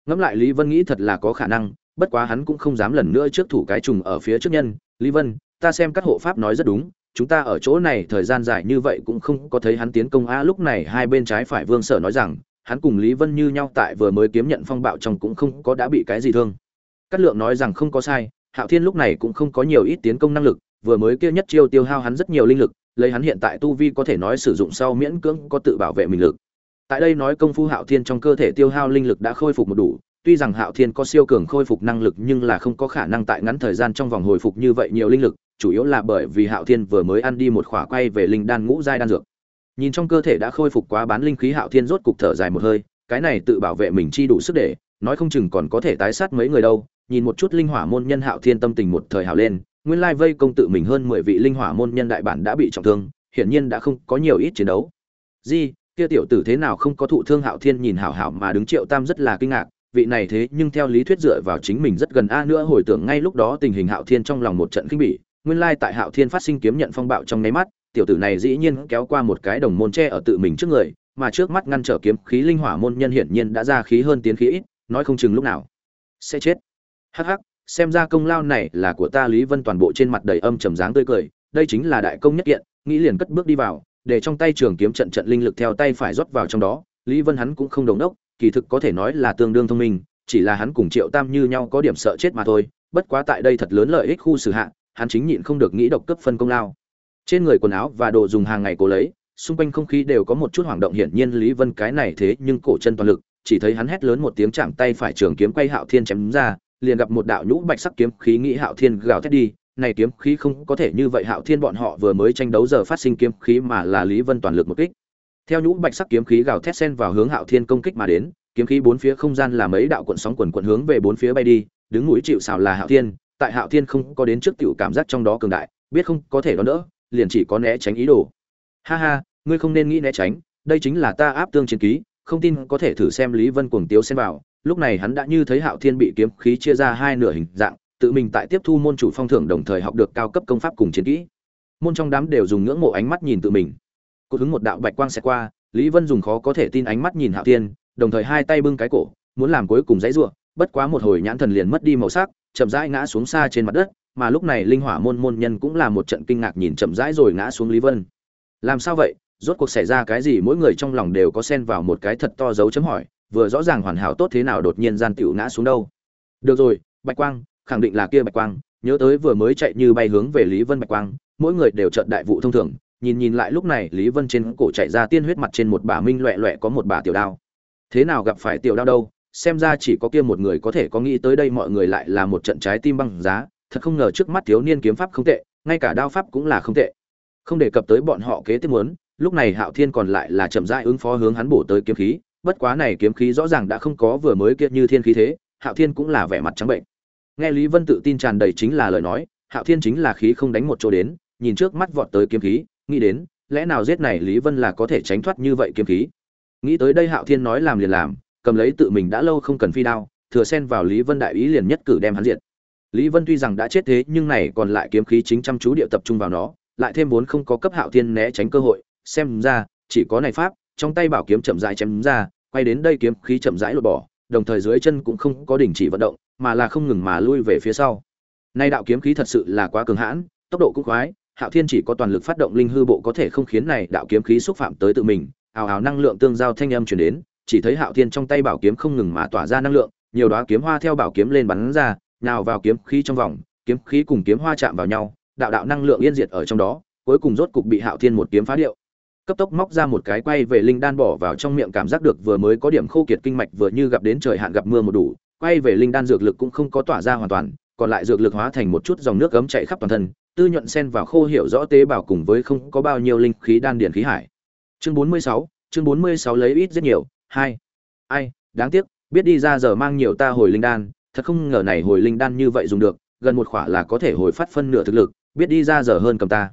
Speaker 1: ngẫm lại lý vân nghĩ thật là có khả năng, bất quá hắn cũng không dám lần nữa trước thủ cái trùng ở phía trước nhân. Lý vân, ta xem các hộ pháp nói rất đúng, chúng ta ở chỗ này thời gian dài như vậy cũng không có thấy hắn tiến công a. Lúc này hai bên trái phải vương sở nói rằng hắn cùng lý vân như nhau tại vừa mới kiếm nhận phong bạo trong cũng không có đã bị cái gì thương. Cát lượng nói rằng không có sai, hạo thiên lúc này cũng không có nhiều ít tiến công năng lực, vừa mới kia nhất chiêu tiêu hao hắn rất nhiều linh lực, lấy hắn hiện tại tu vi có thể nói sử dụng sau miễn cưỡng có tự bảo vệ mình lực. Tại đây nói công phu hạo thiên trong cơ thể tiêu hao linh lực đã khôi phục một đủ, tuy rằng hạo thiên có siêu cường khôi phục năng lực nhưng là không có khả năng tại ngắn thời gian trong vòng hồi phục như vậy nhiều linh lực, chủ yếu là bởi vì hạo thiên vừa mới ăn đi một khỏa quay về linh đan ngũ giai đan dược nhìn trong cơ thể đã khôi phục quá bán linh khí hạo thiên rốt cục thở dài một hơi, cái này tự bảo vệ mình chi đủ sức để, nói không chừng còn có thể tái sát mấy người đâu. Nhìn một chút linh hỏa môn nhân hạo thiên tâm tình một thời hào lên, nguyên lai vây công tự mình hơn mười vị linh hỏa môn nhân đại bản đã bị trọng thương, hiển nhiên đã không có nhiều ít chiến đấu. Di, kia tiểu tử thế nào không có thụ thương hạo thiên nhìn hảo hảo mà đứng triệu tam rất là kinh ngạc, vị này thế nhưng theo lý thuyết dựa vào chính mình rất gần a nữa hồi tưởng ngay lúc đó tình hình hạo thiên trong lòng một trận kinh bỉ, nguyên lai tại hạo thiên phát sinh kiếm nhận phong bạo trong nháy mắt tiểu tử này dĩ nhiên kéo qua một cái đồng môn tre ở tự mình trước người, mà trước mắt ngăn trở kiếm khí linh hỏa môn nhân hiển nhiên đã ra khí hơn tiến khí ít, nói không chừng lúc nào sẽ chết. Hắc hắc, xem ra công lao này là của ta lý vân toàn bộ trên mặt đầy âm trầm dáng tươi cười, đây chính là đại công nhất kiện, nghĩ liền cất bước đi vào, để trong tay trường kiếm trận trận linh lực theo tay phải rót vào trong đó, lý vân hắn cũng không đồng đốc, kỳ thực có thể nói là tương đương thông minh, chỉ là hắn cùng triệu tam như nhau có điểm sợ chết mà thôi, bất quá tại đây thật lớn lợi ích khu xử hạ, hắn chính nhịn không được nghĩ độc cấp phân công lao trên người quần áo và đồ dùng hàng ngày cố lấy, xung quanh không khí đều có một chút hoảng động hiển nhiên lý vân cái này thế nhưng cổ chân toàn lực, chỉ thấy hắn hét lớn một tiếng chạm tay phải trường kiếm quay hạo thiên chém ra, liền gặp một đạo nhũ bạch sắc kiếm khí nghĩ hạo thiên gào thét đi, này kiếm khí không có thể như vậy hạo thiên bọn họ vừa mới tranh đấu giờ phát sinh kiếm khí mà là lý vân toàn lực một kích. Theo nhũ bạch sắc kiếm khí gào thét xen vào hướng hạo thiên công kích mà đến, kiếm khí bốn phía không gian là mấy đạo cuộn sóng quần quần hướng về bốn phía bay đi, đứng mũi chịu xào là hạo thiên, tại hạo thiên không có đến trước tiểu cảm giác trong đó cường đại, biết không có thể đón đỡ liền chỉ có né tránh ý đồ. Ha ha, ngươi không nên nghĩ né tránh, đây chính là ta áp tương chiến ký, không tin có thể thử xem lý vân cuồng tiếu xem vào. Lúc này hắn đã như thấy hạo thiên bị kiếm khí chia ra hai nửa hình dạng, tự mình tại tiếp thu môn chủ phong thưởng đồng thời học được cao cấp công pháp cùng chiến kỹ. Môn trong đám đều dùng ngưỡng mộ ánh mắt nhìn tự mình. Cột hứng một đạo bạch quang sẽ qua, lý vân dùng khó có thể tin ánh mắt nhìn hạo thiên, đồng thời hai tay bưng cái cổ, muốn làm cuối cùng dãy ruộng bất quá một hồi nhãn thần liền mất đi màu sắc, chậm rãi ngã xuống xa trên mặt đất mà lúc này linh hỏa môn môn nhân cũng là một trận kinh ngạc nhìn chậm rãi rồi ngã xuống lý vân. Làm sao vậy? Rốt cuộc xảy ra cái gì? Mỗi người trong lòng đều có xen vào một cái thật to dấu chấm hỏi, vừa rõ ràng hoàn hảo tốt thế nào đột nhiên gian tiểu ngã xuống đâu. Được rồi, bạch quang, khẳng định là kia bạch quang, nhớ tới vừa mới chạy như bay hướng về lý vân bạch quang, mỗi người đều trận đại vụ thông thường, nhìn nhìn lại lúc này lý vân trên cổ chạy ra tiên huyết mặt trên một bà minh loẹ loẹ có một bà tiểu đao. Thế nào gặp phải tiểu đao đâu? Xem ra chỉ có kia một người có thể có nghĩ tới đây mọi người lại là một trận trái tim băng giá thật không ngờ trước mắt thiếu niên kiếm pháp không tệ, ngay cả đao pháp cũng là không tệ. Không đề cập tới bọn họ kế tiếp muốn, lúc này hạo thiên còn lại là chậm rãi ứng phó hướng hắn bổ tới kiếm khí, bất quá này kiếm khí rõ ràng đã không có vừa mới kiệt như thiên khí thế, hạo thiên cũng là vẻ mặt trắng bệnh. Nghe lý vân tự tin tràn đầy chính là lời nói, hạo thiên chính là khí không đánh một chỗ đến, nhìn trước mắt vọt tới kiếm khí, nghĩ đến, lẽ nào giết này lý vân là có thể tránh thoát như vậy kiếm khí? Nghĩ tới đây hạo thiên nói làm liền làm, cầm lấy tự mình đã lâu không cần phi đao, thừa xen vào lý vân đại ý liền nhất cử đem hắn diệt lý vân tuy rằng đã chết thế, nhưng này còn lại kiếm khí chính chăm chú địa tập trung vào nó, lại thêm vốn không có cấp hạo thiên né tránh cơ hội, xem ra, chỉ có này pháp, trong tay bảo kiếm chậm rãi chém ra, quay đến đây kiếm khí chậm rãi lột bỏ, đồng thời dưới chân cũng không có đình chỉ vận động, mà là không ngừng mà lui về phía sau. Nay đạo kiếm khí thật sự là quá cường hãn, tốc độ cũng khoái, hạo thiên chỉ có toàn lực phát động linh hư bộ có thể không khiến này đạo kiếm khí xúc phạm tới tự mình, ào ào năng lượng tương giao thanh âm truyền đến, chỉ thấy hạo thiên trong tay bảo kiếm không ngừng mà tỏa ra năng lượng, nhiều đóa kiếm hoa theo bảo kiếm lên bắn ra nào vào kiếm khí trong vòng kiếm khí cùng kiếm hoa chạm vào nhau đạo đạo năng lượng yên diệt ở trong đó cuối cùng rốt cục bị hạo thiên một kiếm phá điệu. Cấp tốc móc ra một cái quay về linh đan bỏ vào trong miệng cảm giác được vừa mới có điểm khô kiệt kinh mạch vừa như gặp đến trời hạn gặp mưa một đủ quay về linh đan dược lực cũng không có tỏa ra hoàn toàn còn lại dược lực hóa thành một chút dòng nước ấm chảy khắp toàn thân tư nhuận xen vào khô hiểu rõ tế bào cùng với không có bao nhiêu linh khí đan điển khí hải. Chương 46, chương 46 lấy ít rất nhiều hai. Ai đáng tiếc biết đi ra giờ mang nhiều ta hồi linh đan thật không ngờ này hồi linh đan như vậy dùng được, gần một khỏa là có thể hồi phát phân nửa thực lực, biết đi ra giờ hơn cầm ta.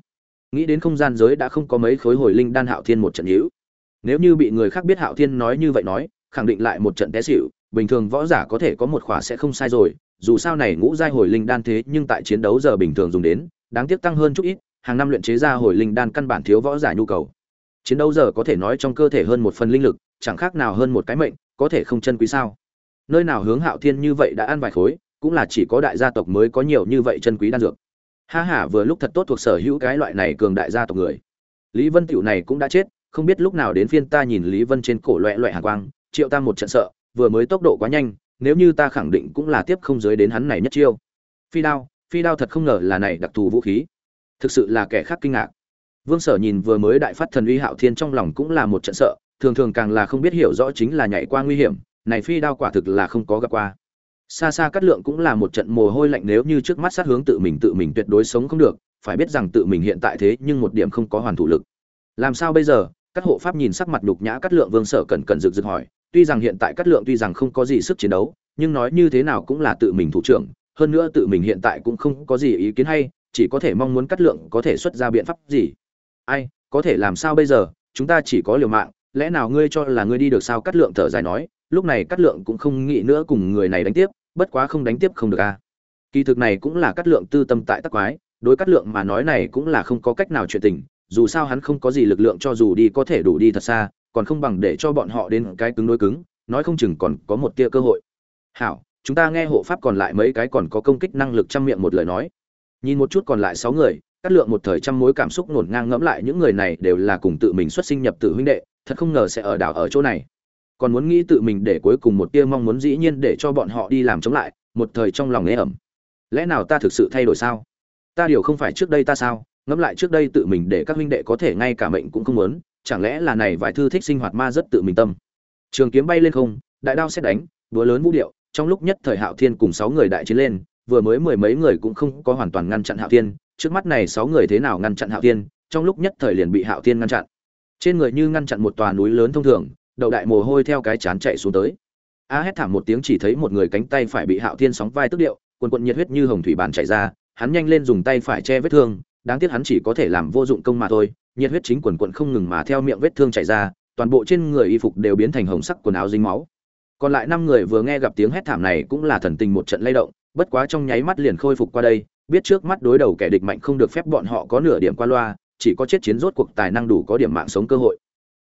Speaker 1: Nghĩ đến không gian giới đã không có mấy khối hồi linh đan hạo thiên một trận hữu nếu như bị người khác biết hạo thiên nói như vậy nói, khẳng định lại một trận té xỉu, bình thường võ giả có thể có một khỏa sẽ không sai rồi, dù sao này ngũ giai hồi linh đan thế nhưng tại chiến đấu giờ bình thường dùng đến, đáng tiếc tăng hơn chút ít, hàng năm luyện chế ra hồi linh đan căn bản thiếu võ giả nhu cầu. Chiến đấu giờ có thể nói trong cơ thể hơn một phần linh lực, chẳng khác nào hơn một cái mệnh, có thể không chân quý sao? Nơi nào hướng hạo thiên như vậy đã ăn vài khối, cũng là chỉ có đại gia tộc mới có nhiều như vậy chân quý đan dược. Ha ha, vừa lúc thật tốt thuộc sở hữu cái loại này cường đại gia tộc người. Lý vân tiểu này cũng đã chết, không biết lúc nào đến phiên ta nhìn lý vân trên cổ loẹ loẹ hàn quang, triệu ta một trận sợ, vừa mới tốc độ quá nhanh, nếu như ta khẳng định cũng là tiếp không giới đến hắn này nhất chiêu. Phi đao phi đao thật không ngờ là này đặc thù vũ khí. Thực sự là kẻ khác kinh ngạc. Vương sở nhìn vừa mới đại phát thần uy hạo thiên trong lòng cũng là một trận sợ, thường thường càng là không biết hiểu rõ chính là nhảy qua nguy hiểm này phi đao quả thực là không có gặp qua. Xa xa cắt lượng cũng là một trận mồ hôi lạnh nếu như trước mắt sát hướng tự mình tự mình tuyệt đối sống không được, phải biết rằng tự mình hiện tại thế nhưng một điểm không có hoàn thủ lực. Làm sao bây giờ? Các hộ pháp nhìn sắc mặt nhục nhã cắt lượng vương sở cẩn cẩn rực rực hỏi, tuy rằng hiện tại cắt lượng tuy rằng không có gì sức chiến đấu, nhưng nói như thế nào cũng là tự mình thủ trưởng, hơn nữa tự mình hiện tại cũng không có gì ý kiến hay, chỉ có thể mong muốn cắt lượng có thể xuất ra biện pháp gì. Ai, có thể làm sao bây giờ? Chúng ta chỉ có liều mạng, lẽ nào ngươi cho là ngươi đi được sao? Cắt lượng thở dài nói lúc này cát lượng cũng không nghĩ nữa cùng người này đánh tiếp, bất quá không đánh tiếp không được a kỳ thực này cũng là cát lượng tư tâm tại tắc quái, đối cát lượng mà nói này cũng là không có cách nào chuyện tình, dù sao hắn không có gì lực lượng cho dù đi có thể đủ đi thật xa, còn không bằng để cho bọn họ đến cái cứng đối cứng, nói không chừng còn có một tia cơ hội. Hảo, chúng ta nghe hộ pháp còn lại mấy cái còn có công kích năng lực trăm miệng một lời nói. Nhìn một chút còn lại sáu người, cát lượng một thời trăm mối cảm xúc ngổn ngang ngẫm lại những người này đều là cùng tự mình xuất sinh nhập tử huynh đệ, thật không ngờ sẽ ở đảo ở chỗ này còn muốn nghĩ tự mình để cuối cùng một tia mong muốn dĩ nhiên để cho bọn họ đi làm chống lại, một thời trong lòng nghe ẩm. Lẽ nào ta thực sự thay đổi sao? Ta điều không phải trước đây ta sao? Ngẫm lại trước đây tự mình để các huynh đệ có thể ngay cả mệnh cũng không muốn, chẳng lẽ là này vài thư thích sinh hoạt ma rất tự mình tâm? Trường kiếm bay lên không, đại đao xét đánh đũa lớn vũ điệu, trong lúc nhất thời hạo thiên cùng sáu người đại chiến lên, vừa mới mười mấy người cũng không có hoàn toàn ngăn chặn hạo thiên, trước mắt này sáu người thế nào ngăn chặn hạo thiên, trong lúc nhất thời liền bị hạo thiên ngăn chặn. Trên người như ngăn chặn một tòa núi lớn thông thường đậu đại mồ hôi theo cái chán chạy xuống tới. A hét thảm một tiếng chỉ thấy một người cánh tay phải bị hạo thiên sóng vai tức điệu, quần quận nhiệt huyết như hồng thủy bàn chạy ra, hắn nhanh lên dùng tay phải che vết thương, đáng tiếc hắn chỉ có thể làm vô dụng công mà thôi, nhiệt huyết chính quần quận không ngừng mà theo miệng vết thương chảy ra, toàn bộ trên người y phục đều biến thành hồng sắc quần áo dính máu. Còn lại năm người vừa nghe gặp tiếng hét thảm này cũng là thần tình một trận lay động, bất quá trong nháy mắt liền khôi phục qua đây, biết trước mắt đối đầu kẻ địch mạnh không được phép bọn họ có nửa điểm qua loa, chỉ có chết chiến rốt cuộc tài năng đủ có điểm mạng sống cơ hội.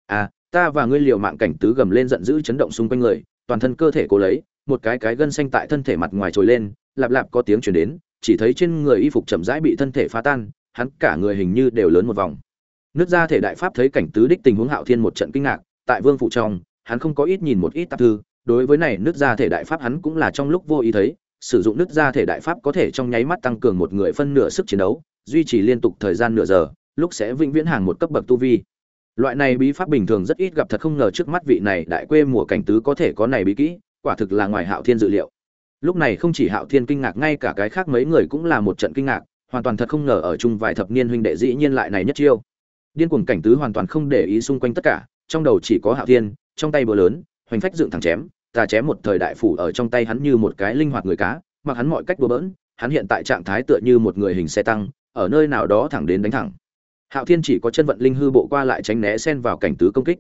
Speaker 1: À ta và ngươi liều mạng cảnh tứ gầm lên giận dữ chấn động xung quanh người, toàn thân cơ thể cố lấy, một cái cái gân xanh tại thân thể mặt ngoài trồi lên, lạp lạp có tiếng chuyển đến, chỉ thấy trên người y phục chậm rãi bị thân thể phá tan, hắn cả người hình như đều lớn một vòng. Nước ra thể đại pháp thấy cảnh tứ đích tình huống hạo thiên một trận kinh ngạc, tại vương phụ trong, hắn không có ít nhìn một ít tạp thư, đối với này nước ra thể đại pháp hắn cũng là trong lúc vô ý thấy, sử dụng nước ra thể đại pháp có thể trong nháy mắt tăng cường một người phân nửa sức chiến đấu, duy trì liên tục thời gian nửa giờ, lúc sẽ vĩnh viễn hàng một cấp bậc tu vi loại này bí pháp bình thường rất ít gặp, thật không ngờ trước mắt vị này đại quê mùa cảnh tứ có thể có này bí kỹ, quả thực là ngoài hạo thiên dự liệu. Lúc này không chỉ hạo thiên kinh ngạc, ngay cả cái khác mấy người cũng là một trận kinh ngạc, hoàn toàn thật không ngờ ở chung vài thập niên huynh đệ dĩ nhiên lại này nhất chiêu. Điên cuồng cảnh tứ hoàn toàn không để ý xung quanh tất cả, trong đầu chỉ có hạo thiên, trong tay bờ lớn, hoành phách dựng thẳng chém tà chém một thời đại phủ ở trong tay hắn như một cái linh hoạt người cá, mặc hắn mọi cách đùa bỡn, hắn hiện tại trạng thái tựa như một người hình xe tăng, ở nơi nào đó thẳng đến đánh thẳng hạo thiên chỉ có chân vận linh hư bộ qua lại tránh né xen vào cảnh tứ công kích.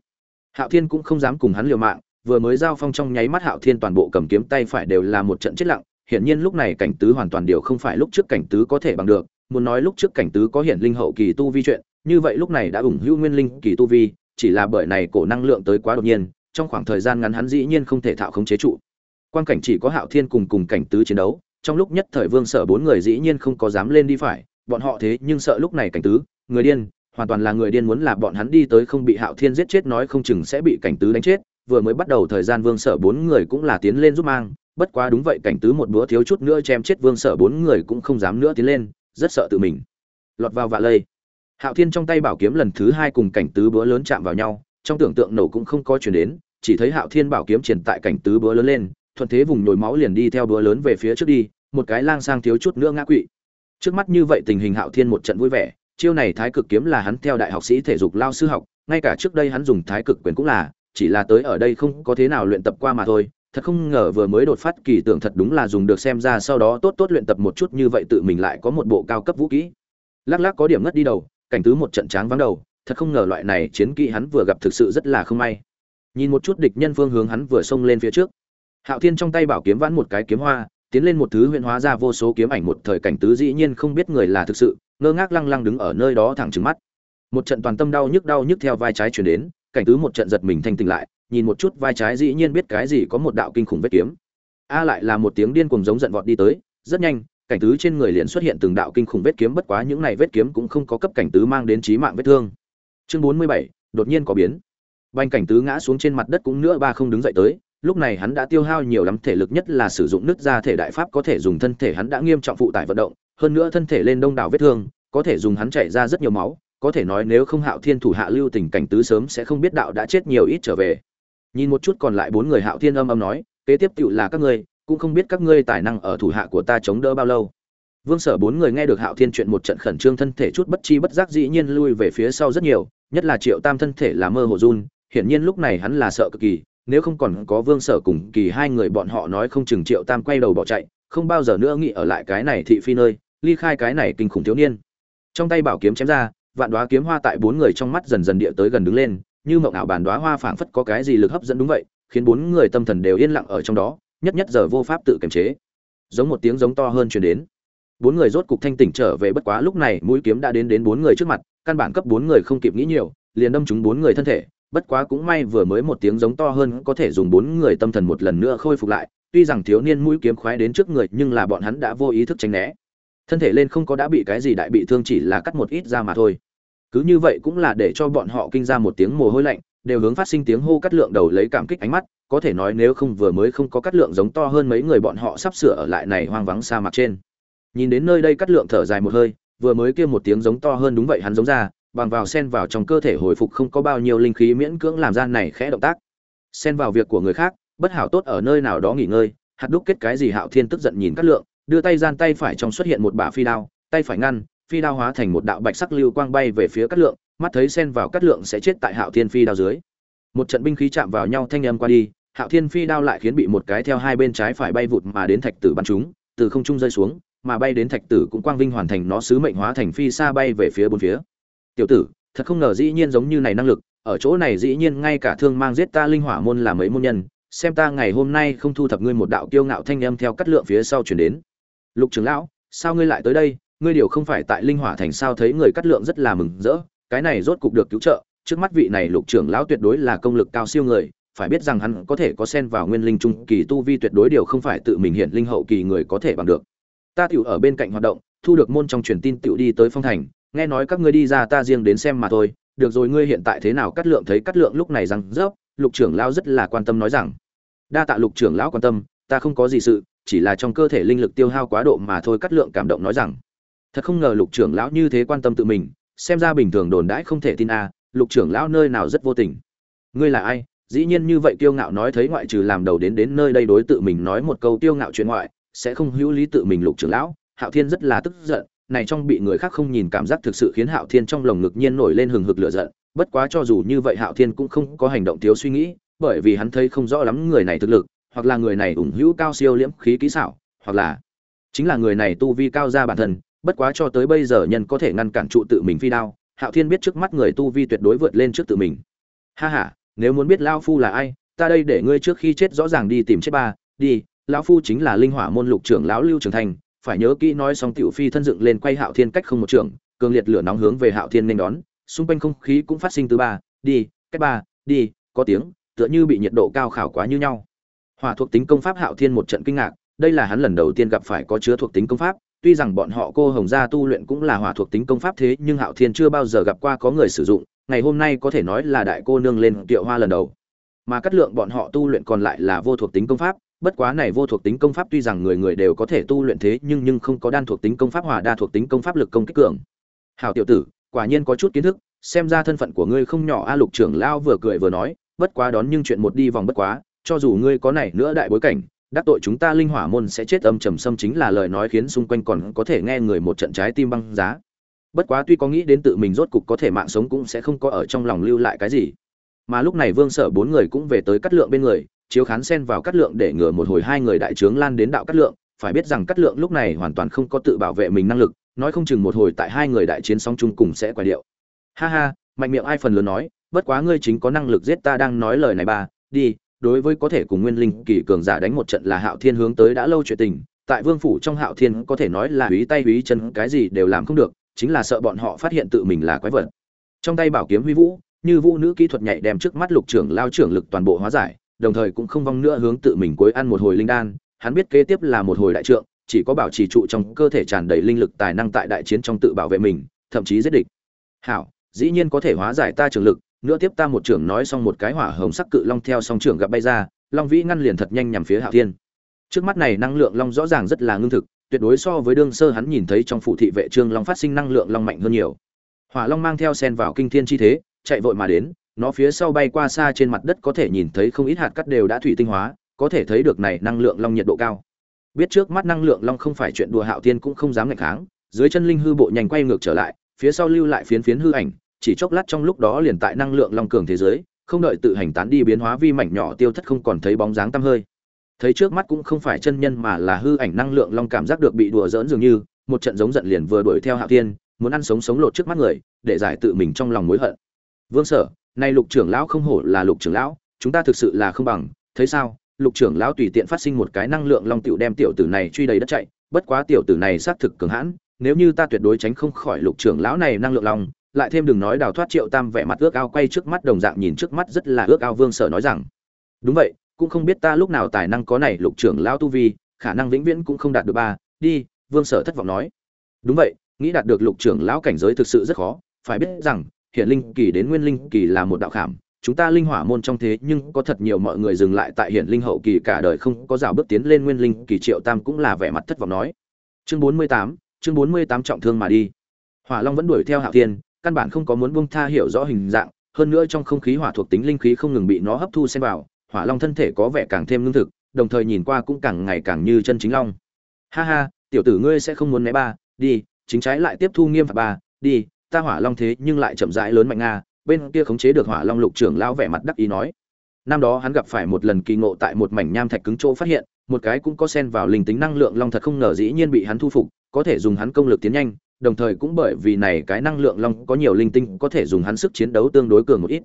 Speaker 1: Hạo thiên cũng không dám cùng hắn liều mạng, vừa mới giao phong trong nháy mắt hạo thiên toàn bộ cầm kiếm tay phải đều là một trận chết lặng, hiển nhiên lúc này cảnh tứ hoàn toàn điều không phải lúc trước cảnh tứ có thể bằng được, muốn nói lúc trước cảnh tứ có hiển linh hậu kỳ tu vi chuyện, như vậy lúc này đã ủng hữu nguyên linh kỳ tu vi, chỉ là bởi này cổ năng lượng tới quá đột nhiên, trong khoảng thời gian ngắn hắn dĩ nhiên không thể thạo khống chế trụ. Quan cảnh chỉ có hạo thiên cùng cùng cảnh tứ chiến đấu, trong lúc nhất thời vương sở bốn người dĩ nhiên không có dám lên đi phải, bọn họ thế nhưng sợ lúc này cảnh tứ người điên, hoàn toàn là người điên muốn là bọn hắn đi tới không bị hạo thiên giết chết nói không chừng sẽ bị cảnh tứ đánh chết, vừa mới bắt đầu thời gian vương sở bốn người cũng là tiến lên giúp mang, bất quá đúng vậy cảnh tứ một bữa thiếu chút nữa chém chết vương sở bốn người cũng không dám nữa tiến lên, rất sợ tự mình. Lọt vào vạ lây. Hạo thiên trong tay bảo kiếm lần thứ hai cùng cảnh tứ bữa lớn chạm vào nhau, trong tưởng tượng nổ cũng không có chuyển đến, chỉ thấy hạo thiên bảo kiếm triển tại cảnh tứ bữa lớn lên, thuận thế vùng nhồi máu liền đi theo bữa lớn về phía trước đi, một cái lang sang thiếu chút nữa ngã quỵ. Trước mắt như vậy tình hình hạo thiên một trận vui vẻ chiêu này thái cực kiếm là hắn theo đại học sĩ thể dục lao sư học, ngay cả trước đây hắn dùng thái cực quyền cũng là, chỉ là tới ở đây không có thế nào luyện tập qua mà thôi. Thật không ngờ vừa mới đột phát kỳ tưởng thật đúng là dùng được xem ra sau đó tốt tốt luyện tập một chút như vậy tự mình lại có một bộ cao cấp vũ kỹ. Lắc lắc có điểm ngất đi đầu, cảnh tứ một trận tráng vắng đầu, thật không ngờ loại này chiến kỹ hắn vừa gặp thực sự rất là không may. Nhìn một chút địch nhân phương hướng hắn vừa xông lên phía trước. Hạo thiên trong tay bảo kiếm vãn một cái kiếm hoa, tiến lên một thứ huyện hóa ra vô số kiếm ảnh một thời cảnh tứ dĩ nhiên không biết người là thực sự ngơ ngác lăng lăng đứng ở nơi đó thẳng trừng mắt. Một trận toàn tâm đau nhức đau nhức theo vai trái chuyển đến, cảnh tứ một trận giật mình thanh tỉnh lại, nhìn một chút vai trái dĩ nhiên biết cái gì có một đạo kinh khủng vết kiếm. A lại là một tiếng điên cuồng giống giận vọt đi tới, rất nhanh, cảnh tứ trên người liền xuất hiện từng đạo kinh khủng vết kiếm, bất quá những này vết kiếm cũng không có cấp cảnh tứ mang đến chí mạng vết thương. Chương bốn mươi bảy, đột nhiên có biến. Banh cảnh tứ ngã xuống trên mặt đất cũng nữa ba không đứng dậy tới, lúc này hắn đã tiêu hao nhiều lắm thể lực nhất là sử dụng nứt ra thể đại pháp có thể dùng thân thể hắn đã nghiêm trọng phụ tải vận động hơn nữa thân thể lên đông đảo vết thương, có thể dùng hắn chạy ra rất nhiều máu, có thể nói nếu không hạo thiên thủ hạ lưu tình cảnh tứ sớm sẽ không biết đạo đã chết nhiều ít trở về. Nhìn một chút còn lại bốn người hạo thiên âm âm nói, kế tiếp tựu là các ngươi, cũng không biết các ngươi tài năng ở thủ hạ của ta chống đỡ bao lâu. Vương sở bốn người nghe được hạo thiên chuyện một trận khẩn trương thân thể chút bất chi bất giác dĩ nhiên lui về phía sau rất nhiều, nhất là triệu tam thân thể là mơ hồ run, hiển nhiên lúc này hắn là sợ cực kỳ, nếu không còn có vương sở cùng kỳ hai người bọn họ nói không chừng triệu tam quay đầu bỏ chạy, không bao giờ nữa nghĩ ở lại cái này thị phi nơi ly khai cái này kinh khủng thiếu niên. Trong tay bảo kiếm chém ra, vạn đoá kiếm hoa tại bốn người trong mắt dần dần địa tới gần đứng lên, như mộng ảo bàn đoá hoa phảng phất có cái gì lực hấp dẫn đúng vậy, khiến bốn người tâm thần đều yên lặng ở trong đó, nhất nhất giờ vô pháp tự kiềm chế. Giống một tiếng giống to hơn truyền đến. Bốn người rốt cục thanh tỉnh trở về bất quá lúc này mũi kiếm đã đến đến bốn người trước mặt, căn bản cấp bốn người không kịp nghĩ nhiều, liền đâm trúng bốn người thân thể, bất quá cũng may vừa mới một tiếng giống to hơn có thể dùng bốn người tâm thần một lần nữa khôi phục lại, tuy rằng thiếu niên mũi kiếm khoái đến trước người, nhưng là bọn hắn đã vô ý thức tránh né thân thể lên không có đã bị cái gì đại bị thương chỉ là cắt một ít ra mà thôi. Cứ như vậy cũng là để cho bọn họ kinh ra một tiếng mồ hôi lạnh, đều hướng phát sinh tiếng hô cắt lượng đầu lấy cảm kích ánh mắt, có thể nói nếu không vừa mới không có cắt lượng giống to hơn mấy người bọn họ sắp sửa ở lại này hoang vắng sa mạc trên. Nhìn đến nơi đây cắt lượng thở dài một hơi, vừa mới kia một tiếng giống to hơn đúng vậy hắn giống ra, bằng vào sen vào trong cơ thể hồi phục không có bao nhiêu linh khí miễn cưỡng làm ra này khẽ động tác. Xen vào việc của người khác, bất hảo tốt ở nơi nào đó nghỉ ngơi, hạt đúc kết cái gì hạo thiên tức giận nhìn cắt lượng đưa tay gian tay phải trong xuất hiện một bả phi đao, tay phải ngăn, phi đao hóa thành một đạo bạch sắc lưu quang bay về phía cát lượng, mắt thấy xen vào cát lượng sẽ chết tại hạo thiên phi đao dưới. Một trận binh khí chạm vào nhau thanh âm qua đi, hạo thiên phi đao lại khiến bị một cái theo hai bên trái phải bay vụt mà đến thạch tử bắn chúng, từ không trung rơi xuống, mà bay đến thạch tử cũng quang vinh hoàn thành nó sứ mệnh hóa thành phi xa bay về phía bốn phía. Tiểu tử, thật không ngờ dĩ nhiên giống như này năng lực, ở chỗ này dĩ nhiên ngay cả thương mang giết ta linh hỏa môn là mấy môn nhân, xem ta ngày hôm nay không thu thập ngươi một đạo kiêu ngạo thanh âm theo cắt lượng phía sau chuyển đến lục trưởng lão, sao ngươi lại tới đây? Ngươi điều không phải tại linh hỏa thành sao thấy người cắt lượng rất là mừng rỡ. Cái này rốt cục được cứu trợ. Trước mắt vị này lục trưởng lão tuyệt đối là công lực cao siêu người. Phải biết rằng hắn có thể có xen vào nguyên linh trung kỳ tu vi tuyệt đối điều không phải tự mình hiện linh hậu kỳ người có thể bằng được. Ta tiểu ở bên cạnh hoạt động, thu được môn trong truyền tin tiểu đi tới phong thành. Nghe nói các ngươi đi ra ta riêng đến xem mà thôi. Được rồi, ngươi hiện tại thế nào? Cắt lượng thấy cắt lượng lúc này rằng rớp. Lục trưởng lão rất là quan tâm nói rằng. Đa tạ lục trưởng lão quan tâm. Ta không có gì sự chỉ là trong cơ thể linh lực tiêu hao quá độ mà thôi cắt lượng cảm động nói rằng, thật không ngờ lục trưởng lão như thế quan tâm tự mình, xem ra bình thường đồn đãi không thể tin a, lục trưởng lão nơi nào rất vô tình. Ngươi là ai? Dĩ nhiên như vậy kiêu ngạo nói thấy ngoại trừ làm đầu đến đến nơi đây đối tự mình nói một câu tiêu ngạo chuyện ngoại, sẽ không hữu lý tự mình lục trưởng lão. Hạo thiên rất là tức giận, này trong bị người khác không nhìn cảm giác thực sự khiến hạo thiên trong lồng ngực nhiên nổi lên hừng hực lửa giận. Bất quá cho dù như vậy hạo thiên cũng không có hành động thiếu suy nghĩ, bởi vì hắn thấy không rõ lắm người này thực lực hoặc là người này ủng hữu cao siêu liễm khí kỹ xảo, hoặc là chính là người này tu vi cao ra bản thân, bất quá cho tới bây giờ nhân có thể ngăn cản trụ tự mình phi đao, hạo thiên biết trước mắt người tu vi tuyệt đối vượt lên trước tự mình. Ha ha, nếu muốn biết lao phu là ai, ta đây để ngươi trước khi chết rõ ràng đi tìm chết ba, đi, lão phu chính là linh hỏa môn lục trưởng lão lưu trường thành, phải nhớ kỹ nói xong tiểu phi thân dựng lên quay hạo thiên cách không một trường, cường liệt lửa nóng hướng về hạo thiên nên đón, xung quanh không khí cũng phát sinh từ ba, đi, cách ba, đi, có tiếng, tựa như bị nhiệt độ cao khảo quá như nhau hỏa thuộc tính công pháp hạo thiên một trận kinh ngạc, đây là hắn lần đầu tiên gặp phải có chứa thuộc tính công pháp, tuy rằng bọn họ cô hồng gia tu luyện cũng là hỏa thuộc tính công pháp thế, nhưng hạo thiên chưa bao giờ gặp qua có người sử dụng, ngày hôm nay có thể nói là đại cô nương lên tiệu hoa lần đầu. Mà cắt lượng bọn họ tu luyện còn lại là vô thuộc tính công pháp, bất quá này vô thuộc tính công pháp tuy rằng người người đều có thể tu luyện thế, nhưng nhưng không có đan thuộc tính công pháp hòa đa thuộc tính công pháp lực công kích cường. Hảo tiểu tử, quả nhiên có chút kiến thức, xem ra thân phận của ngươi không nhỏ a, lục trưởng lao vừa cười vừa nói, bất quá đón nhưng chuyện một đi vòng bất quá cho dù ngươi có này nữa đại bối cảnh, đắc tội chúng ta linh hỏa môn sẽ chết âm trầm sâm chính là lời nói khiến xung quanh còn có thể nghe người một trận trái tim băng giá. Bất quá tuy có nghĩ đến tự mình rốt cục có thể mạng sống cũng sẽ không có ở trong lòng lưu lại cái gì. Mà lúc này vương sở bốn người cũng về tới cắt lượng bên người, chiếu khán xen vào cắt lượng để ngừa một hồi hai người đại trướng lan đến đạo cắt lượng. Phải biết rằng cắt lượng lúc này hoàn toàn không có tự bảo vệ mình năng lực, nói không chừng một hồi tại hai người đại chiến song chung cùng sẽ quay điệu. Ha ha, mạnh miệng ai phần lớn nói, bất quá ngươi chính có năng lực giết ta đang nói lời này ba đi đối với có thể cùng nguyên linh kỳ cường giả đánh một trận là hạo thiên hướng tới đã lâu chuyện tình, tại vương phủ trong hạo thiên có thể nói là húy tay húy chân, cái gì đều làm không được, chính là sợ bọn họ phát hiện tự mình là quái vật. Trong tay bảo kiếm huy vũ, như vũ nữ kỹ thuật nhạy đem trước mắt lục trưởng lao trưởng lực toàn bộ hóa giải, đồng thời cũng không vong nữa hướng tự mình cuối ăn một hồi linh đan, hắn biết kế tiếp là một hồi đại trượng, chỉ có bảo trì trụ trong cơ thể tràn đầy linh lực tài năng tại đại chiến trong tự bảo vệ mình, thậm chí giết địch. Hảo, dĩ nhiên có thể hóa giải ta trường lực nữa tiếp ta một trưởng nói xong một cái hỏa hồng sắc cự long theo song trưởng gặp bay ra, long vĩ ngăn liền thật nhanh nhằm phía hạo thiên. Trước mắt này năng lượng long rõ ràng rất là ngưng thực, tuyệt đối so với đương sơ hắn nhìn thấy trong phủ thị vệ trương long phát sinh năng lượng long mạnh hơn nhiều. Hỏa long mang theo sen vào kinh thiên chi thế, chạy vội mà đến, nó phía sau bay qua xa trên mặt đất có thể nhìn thấy không ít hạt cắt đều đã thủy tinh hóa, có thể thấy được này năng lượng long nhiệt độ cao. Biết trước mắt năng lượng long không phải chuyện đùa hạo thiên cũng không dám ngạch kháng, dưới chân linh hư bộ nhanh quay ngược trở lại, phía sau lưu lại phiến phiến hư ảnh chỉ chốc lát trong lúc đó liền tại năng lượng long cường thế giới, không đợi tự hành tán đi biến hóa vi mảnh nhỏ tiêu thất không còn thấy bóng dáng tăm hơi. Thấy trước mắt cũng không phải chân nhân mà là hư ảnh năng lượng long cảm giác được bị đùa dỡn dường như, một trận giống giận liền vừa đuổi theo hạo thiên, muốn ăn sống sống lột trước mắt người, để giải tự mình trong lòng mối hận. Vương sở, nay lục trưởng lão không hổ là lục trưởng lão, chúng ta thực sự là không bằng. Thấy sao, lục trưởng lão tùy tiện phát sinh một cái năng lượng long tiểu đem tiểu tử này truy đầy đất chạy, bất quá tiểu tử này xác thực cường hãn, nếu như ta tuyệt đối tránh không khỏi lục trưởng lão này năng lượng long lại thêm đừng nói đào thoát triệu tam vẻ mặt ước ao quay trước mắt đồng dạng nhìn trước mắt rất là ước ao vương sở nói rằng, đúng vậy, cũng không biết ta lúc nào tài năng có này, lục trưởng lão tu vi, khả năng vĩnh viễn cũng không đạt được ba, đi, vương sở thất vọng nói. Đúng vậy, nghĩ đạt được lục trưởng lão cảnh giới thực sự rất khó, phải biết rằng, hiện linh kỳ đến nguyên linh kỳ là một đạo khảm, chúng ta linh hỏa môn trong thế nhưng có thật nhiều mọi người dừng lại tại hiện linh hậu kỳ cả đời không có rào bước tiến lên nguyên linh kỳ triệu tam cũng là vẻ mặt thất vọng nói. Chương bốn mươi tám, chương bốn mươi tám trọng thương mà đi. Hỏa long vẫn đuổi theo hạo tiên căn bản không có muốn buông tha hiểu rõ hình dạng, hơn nữa trong không khí hỏa thuộc tính linh khí không ngừng bị nó hấp thu xen vào, hỏa long thân thể có vẻ càng thêm lương thực, đồng thời nhìn qua cũng càng ngày càng như chân chính long. Ha ha, tiểu tử ngươi sẽ không muốn né ba, đi, chính trái lại tiếp thu nghiêm phạt ba, đi, ta hỏa long thế nhưng lại chậm rãi lớn mạnh nga, bên kia khống chế được hỏa long lục trưởng lão vẻ mặt đắc ý nói. Năm đó hắn gặp phải một lần kỳ ngộ tại một mảnh nham thạch cứng chỗ phát hiện, một cái cũng có xen vào linh tính năng lượng long thật không ngờ dĩ nhiên bị hắn thu phục, có thể dùng hắn công lực tiến nhanh đồng thời cũng bởi vì này cái năng lượng long có nhiều linh tinh có thể dùng hắn sức chiến đấu tương đối cường một ít.